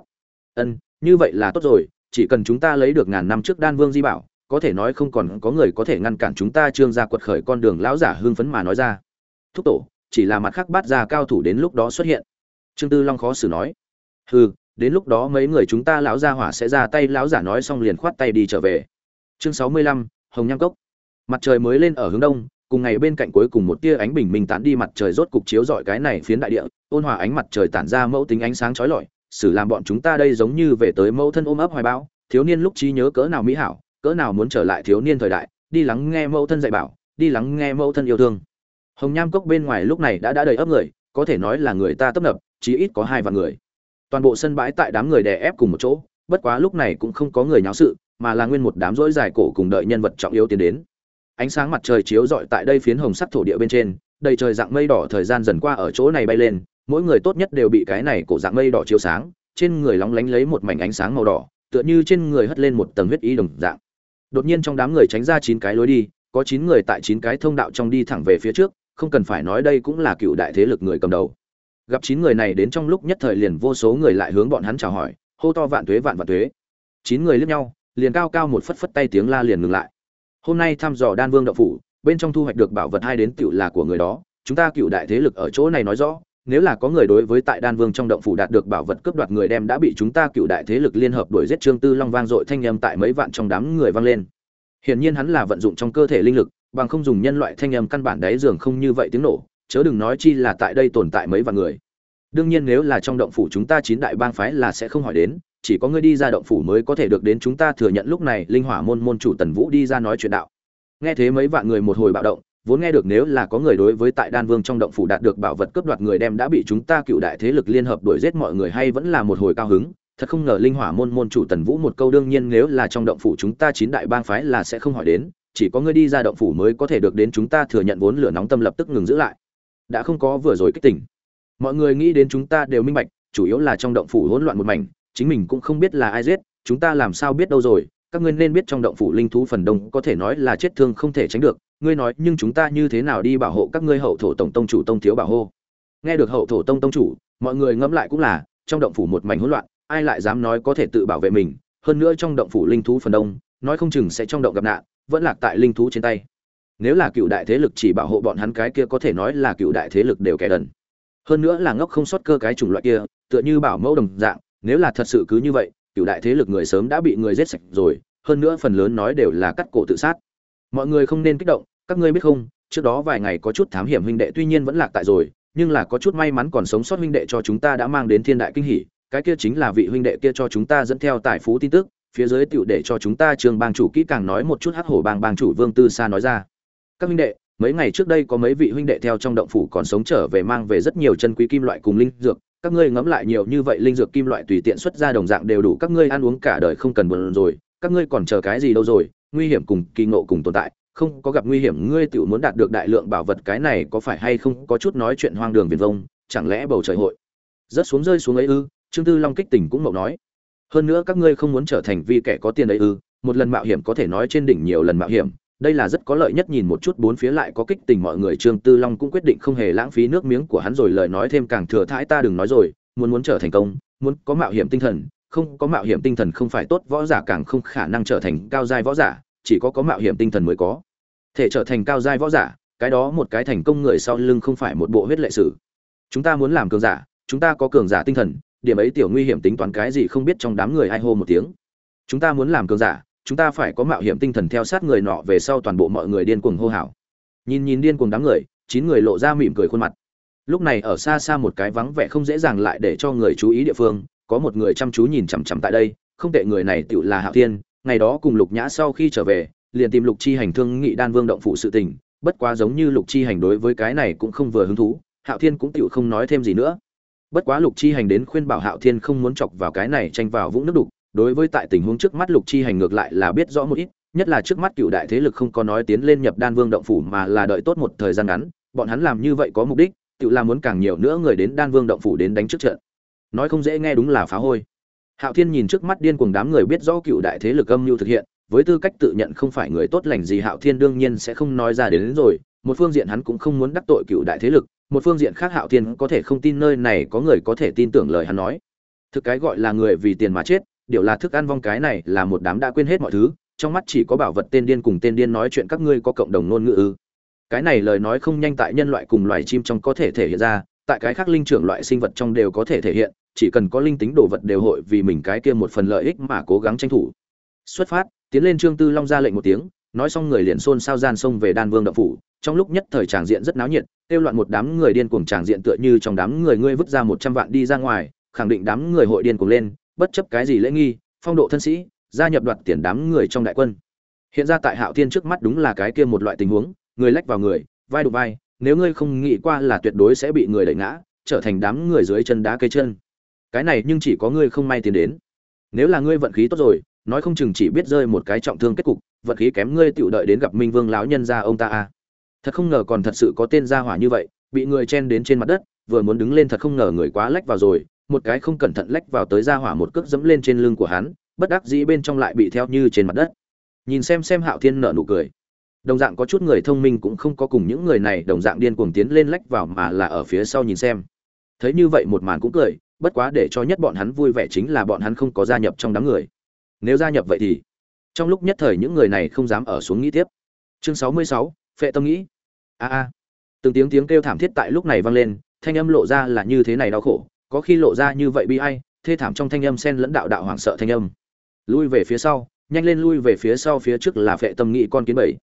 Speaker 1: Ân, như vậy là tốt rồi, chỉ cần chúng ta lấy được ngàn năm trước đan vương di bảo có thể nói không còn có người có thể ngăn cản chúng ta trương gia quật khởi con đường lão giả hưng phấn mà nói ra. Thúc tổ, chỉ là mặt khác bát gia cao thủ đến lúc đó xuất hiện. Trương tư long khó xử nói. Hừ, đến lúc đó mấy người chúng ta lão gia hỏa sẽ ra tay, lão giả nói xong liền khoát tay đi trở về. Chương sáu mươi lăm, hồng nham cốc. Mặt trời mới lên ở hướng đông, cùng ngày bên cạnh cuối cùng một tia ánh bình minh tán đi mặt trời rốt cục chiếu rọi cái này phiến đại địa, ôn hòa ánh mặt trời tản ra mẫu tính ánh sáng chói lọi, xử làm bọn chúng ta đây giống như về tới mẫu thân ôm ấp hoài bão, thiếu niên lúc trí nhớ cỡ nào mỹ hảo cỡ nào muốn trở lại thiếu niên thời đại, đi lắng nghe mẫu thân dạy bảo, đi lắng nghe mẫu thân yêu thương. Hồng nham cốc bên ngoài lúc này đã đã đầy ấp người, có thể nói là người ta tấp nập, chí ít có hai vạn người. Toàn bộ sân bãi tại đám người đè ép cùng một chỗ, bất quá lúc này cũng không có người nháo sự, mà là nguyên một đám rỗi dài cổ cùng đợi nhân vật trọng yếu tiến đến. Ánh sáng mặt trời chiếu rọi tại đây phiến hồng sắc thổ địa bên trên, đầy trời dạng mây đỏ thời gian dần qua ở chỗ này bay lên, mỗi người tốt nhất đều bị cái này cổ dạng mây đỏ chiếu sáng, trên người lóng lánh lấy một mảnh ánh sáng màu đỏ, tựa như trên người hất lên một tầng huyết y đồng dạng đột nhiên trong đám người tránh ra chín cái lối đi, có chín người tại chín cái thông đạo trong đi thẳng về phía trước, không cần phải nói đây cũng là cựu đại thế lực người cầm đầu. Gặp chín người này đến trong lúc nhất thời liền vô số người lại hướng bọn hắn chào hỏi, hô to vạn tuế, vạn vạn tuế. Chín người liếc nhau, liền cao cao một phất phất tay tiếng la liền ngừng lại. Hôm nay thăm dò đan vương đậu phủ, bên trong thu hoạch được bảo vật hai đến cựu là của người đó, chúng ta cựu đại thế lực ở chỗ này nói rõ nếu là có người đối với tại đan vương trong động phủ đạt được bảo vật cướp đoạt người đem đã bị chúng ta cựu đại thế lực liên hợp đuổi giết trương tư long vang dội thanh âm tại mấy vạn trong đám người vang lên. Hiển nhiên hắn là vận dụng trong cơ thể linh lực, bằng không dùng nhân loại thanh âm căn bản đáy giường không như vậy tiếng nổ, chớ đừng nói chi là tại đây tồn tại mấy vạn người. Đương nhiên nếu là trong động phủ chúng ta chín đại bang phái là sẽ không hỏi đến, chỉ có ngươi đi ra động phủ mới có thể được đến chúng ta thừa nhận lúc này linh hỏa môn môn chủ tần vũ đi ra nói chuyện đạo. Nghe thế mấy vạn người một hồi bạo động vốn nghe được nếu là có người đối với tại đan vương trong động phủ đạt được bảo vật cướp đoạt người đem đã bị chúng ta cựu đại thế lực liên hợp đuổi giết mọi người hay vẫn là một hồi cao hứng, thật không ngờ linh hỏa môn môn chủ tần vũ một câu đương nhiên nếu là trong động phủ chúng ta chín đại bang phái là sẽ không hỏi đến, chỉ có ngươi đi ra động phủ mới có thể được đến chúng ta thừa nhận vốn lửa nóng tâm lập tức ngừng giữ lại. Đã không có vừa rồi kích tỉnh. Mọi người nghĩ đến chúng ta đều minh bạch, chủ yếu là trong động phủ hỗn loạn một mảnh, chính mình cũng không biết là ai giết, chúng ta làm sao biết đâu rồi, các ngươi nên biết trong động phủ linh thú phần đông có thể nói là chết thương không thể tránh được ngươi nói, nhưng chúng ta như thế nào đi bảo hộ các ngươi hậu thổ tổng tông chủ tông thiếu bảo hộ nghe được hậu thổ tông tông chủ, mọi người ngẫm lại cũng là, trong động phủ một mảnh hỗn loạn, ai lại dám nói có thể tự bảo vệ mình? Hơn nữa trong động phủ linh thú phần đông, nói không chừng sẽ trong động gặp nạn, vẫn lạc tại linh thú trên tay. Nếu là cựu đại thế lực chỉ bảo hộ bọn hắn, cái kia có thể nói là cựu đại thế lực đều kẻ đần. Hơn nữa là ngốc không sót cơ cái chủng loại kia, tựa như bảo mẫu đồng dạng, nếu là thật sự cứ như vậy, cựu đại thế lực người sớm đã bị người giết sạch rồi, hơn nữa phần lớn nói đều là cắt cổ tự sát mọi người không nên kích động, các ngươi biết không, trước đó vài ngày có chút thám hiểm huynh đệ tuy nhiên vẫn lạc tại rồi, nhưng là có chút may mắn còn sống sót huynh đệ cho chúng ta đã mang đến thiên đại kinh hỷ cái kia chính là vị huynh đệ kia cho chúng ta dẫn theo tài phú tin tức, phía dưới tựu để cho chúng ta trường bang chủ kỹ càng nói một chút hắc hổ bang bang chủ vương tư sa nói ra. Các huynh đệ, mấy ngày trước đây có mấy vị huynh đệ theo trong động phủ còn sống trở về mang về rất nhiều chân quý kim loại cùng linh dược. Các ngươi ngẫm lại nhiều như vậy linh dược kim loại tùy tiện xuất ra đồng dạng đều đủ, các ngươi ăn uống cả đời không cần buồn rồi, các ngươi còn chờ cái gì đâu rồi? Nguy hiểm cùng kỳ ngộ cùng tồn tại, không có gặp nguy hiểm, ngươi tự muốn đạt được đại lượng bảo vật cái này có phải hay không? Có chút nói chuyện hoang đường viền vông, chẳng lẽ bầu trời hội? Rớt xuống rơi xuống ấy ư? Trương tư long kích tỉnh cũng mộng nói. Hơn nữa các ngươi không muốn trở thành vi kẻ có tiền ấy ư? Một lần mạo hiểm có thể nói trên đỉnh nhiều lần mạo hiểm. Đây là rất có lợi nhất nhìn một chút, bốn phía lại có kích tình mọi người. Trương tư long cũng quyết định không hề lãng phí nước miếng của hắn rồi lời nói thêm càng thừa thãi, ta đừng nói rồi, muốn muốn trở thành công, muốn có mạo hiểm tinh thần không có mạo hiểm tinh thần không phải tốt, võ giả càng không khả năng trở thành cao giai võ giả, chỉ có có mạo hiểm tinh thần mới có. Thể trở thành cao giai võ giả, cái đó một cái thành công người sau lưng không phải một bộ huyết lệ sử. Chúng ta muốn làm cường giả, chúng ta có cường giả tinh thần, điểm ấy tiểu nguy hiểm tính toán cái gì không biết trong đám người ai hô một tiếng. Chúng ta muốn làm cường giả, chúng ta phải có mạo hiểm tinh thần theo sát người nọ về sau toàn bộ mọi người điên cuồng hô hào. Nhìn nhìn điên cuồng đám người, chín người lộ ra mỉm cười khuôn mặt. Lúc này ở xa xa một cái vắng vẻ không dễ dàng lại để cho người chú ý địa phương có một người chăm chú nhìn chằm chằm tại đây, không tệ người này tựu là hạo thiên, ngày đó cùng lục nhã sau khi trở về, liền tìm lục chi hành thương nghị đan vương động phủ sự tình, bất quá giống như lục chi hành đối với cái này cũng không vừa hứng thú hạo thiên cũng tựu không nói thêm gì nữa. Bất quá lục chi hành đến khuyên bảo hạo thiên không muốn chọc vào cái này tranh vào vũng nước đục, đối với tại tình huống trước mắt lục chi hành ngược lại là biết rõ một ít, nhất là trước mắt cựu đại thế lực không có nói tiến lên nhập đan vương động phủ mà là đợi tốt một thời gian ngắn, bọn hắn làm như vậy có mục đích tự là muốn càng nhiều nữa người đến đan vương động phủ đến đánh trước trận nói không dễ nghe đúng là phá hôi. Hạo thiên nhìn trước mắt điên cuồng đám người biết rõ cựu đại thế lực âm mưu thực hiện với tư cách tự nhận không phải người tốt lành gì hạo thiên đương nhiên sẽ không nói ra đến, đến rồi một phương diện hắn cũng không muốn đắc tội cựu đại thế lực một phương diện khác hạo thiên có thể không tin nơi này có người có thể tin tưởng lời hắn nói. Thực cái gọi là người vì tiền mà chết điều là thức ăn vong cái này là một đám đã quên hết mọi thứ trong mắt chỉ có bảo vật tên điên cùng tên điên nói chuyện các ngươi có cộng đồng ngôn ngữ ư. Cái này lời nói không nhanh tại nhân loại cùng loài chim trong có thể thể hiện ra tại cái khác linh trưởng loại sinh vật trong đều có thể thể hiện chỉ cần có linh tính đồ vật đều hội vì mình cái kia một phần lợi ích mà cố gắng tranh thủ. Xuất phát, tiến lên trương tư long ra lệnh một tiếng, nói xong người liền xôn xao gian sông về đan vương đậu phủ. Trong lúc nhất thời tràng diện rất náo nhiệt, kêu loạn một đám người điên cuồng tràng diện tựa như trong đám người ngươi vứt ra một trăm vạn đi ra ngoài, khẳng định đám người hội điên cuồng lên, bất chấp cái gì lễ nghi, phong độ thân sĩ, gia nhập đoạt tiền đám người trong đại quân. Hiện ra tại hạo thiên trước mắt đúng là cái kia một loại tình huống, người lách vào người, vai đụng vai, nếu ngươi không nghĩ qua là tuyệt đối sẽ bị người đẩy ngã, trở thành đám người dưới chân đá cây chân cái này nhưng chỉ có ngươi không may tiến đến. Nếu là ngươi vận khí tốt rồi, nói không chừng chỉ biết rơi một cái trọng thương kết cục, vận khí kém ngươi tựu đợi đến gặp minh vương lão nhân ra ông ta a. Thật không ngờ còn thật sự có tên gia hỏa như vậy, bị người chen đến trên mặt đất, vừa muốn đứng lên thật không ngờ người quá lách vào rồi, một cái không cẩn thận lách vào tới gia hỏa một cước dẫm lên trên lưng của hắn, bất đắc dĩ bên trong lại bị theo như trên mặt đất. Nhìn xem xem hạo thiên nở nụ cười. Đồng dạng có chút người thông minh cũng không có cùng những người này đồng dạng điên cuồng tiến lên lách vào mà là ở phía sau nhìn xem. Thấy như vậy một màn cũng cười bất quá để cho nhất bọn hắn vui vẻ chính là bọn hắn không có gia nhập trong đám người. Nếu gia nhập vậy thì, trong lúc nhất thời những người này không dám ở xuống nghĩ tiếp. Chương sáu mươi sáu, phệ tâm nghĩ. A a. Từng tiếng tiếng kêu thảm thiết tại lúc này vang lên, thanh âm lộ ra là như thế này đau khổ, có khi lộ ra như vậy bi ai, thê thảm trong thanh âm sen lẫn đạo đạo hoảng sợ thanh âm. Lui về phía sau, nhanh lên lui về phía sau phía trước là phệ tâm nghĩ con kiến bảy.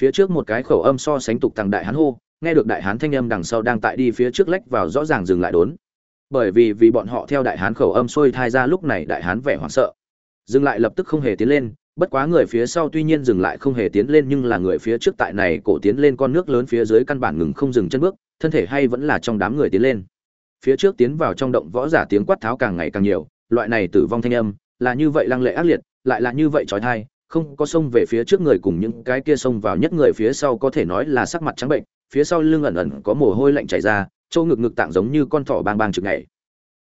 Speaker 1: Phía trước một cái khẩu âm so sánh tục tăng đại hán hô, nghe được đại hán thanh âm đằng sau đang tại đi phía trước lách vào rõ ràng dừng lại đốn bởi vì vì bọn họ theo đại hán khẩu âm xuôi thai ra lúc này đại hán vẻ hoảng sợ. Dừng lại lập tức không hề tiến lên, bất quá người phía sau tuy nhiên dừng lại không hề tiến lên nhưng là người phía trước tại này cổ tiến lên con nước lớn phía dưới căn bản ngừng không dừng chân bước, thân thể hay vẫn là trong đám người tiến lên. Phía trước tiến vào trong động võ giả tiếng quát tháo càng ngày càng nhiều, loại này tử vong thanh âm là như vậy lăng lệ ác liệt, lại là như vậy trói thai, không có sông về phía trước người cùng những cái kia sông vào nhất người phía sau có thể nói là sắc mặt trắng bệnh, phía sau lưng ẩn ẩn có mồ hôi lạnh chảy ra châu ngực ngực tạng giống như con thỏ bang bang trực ngày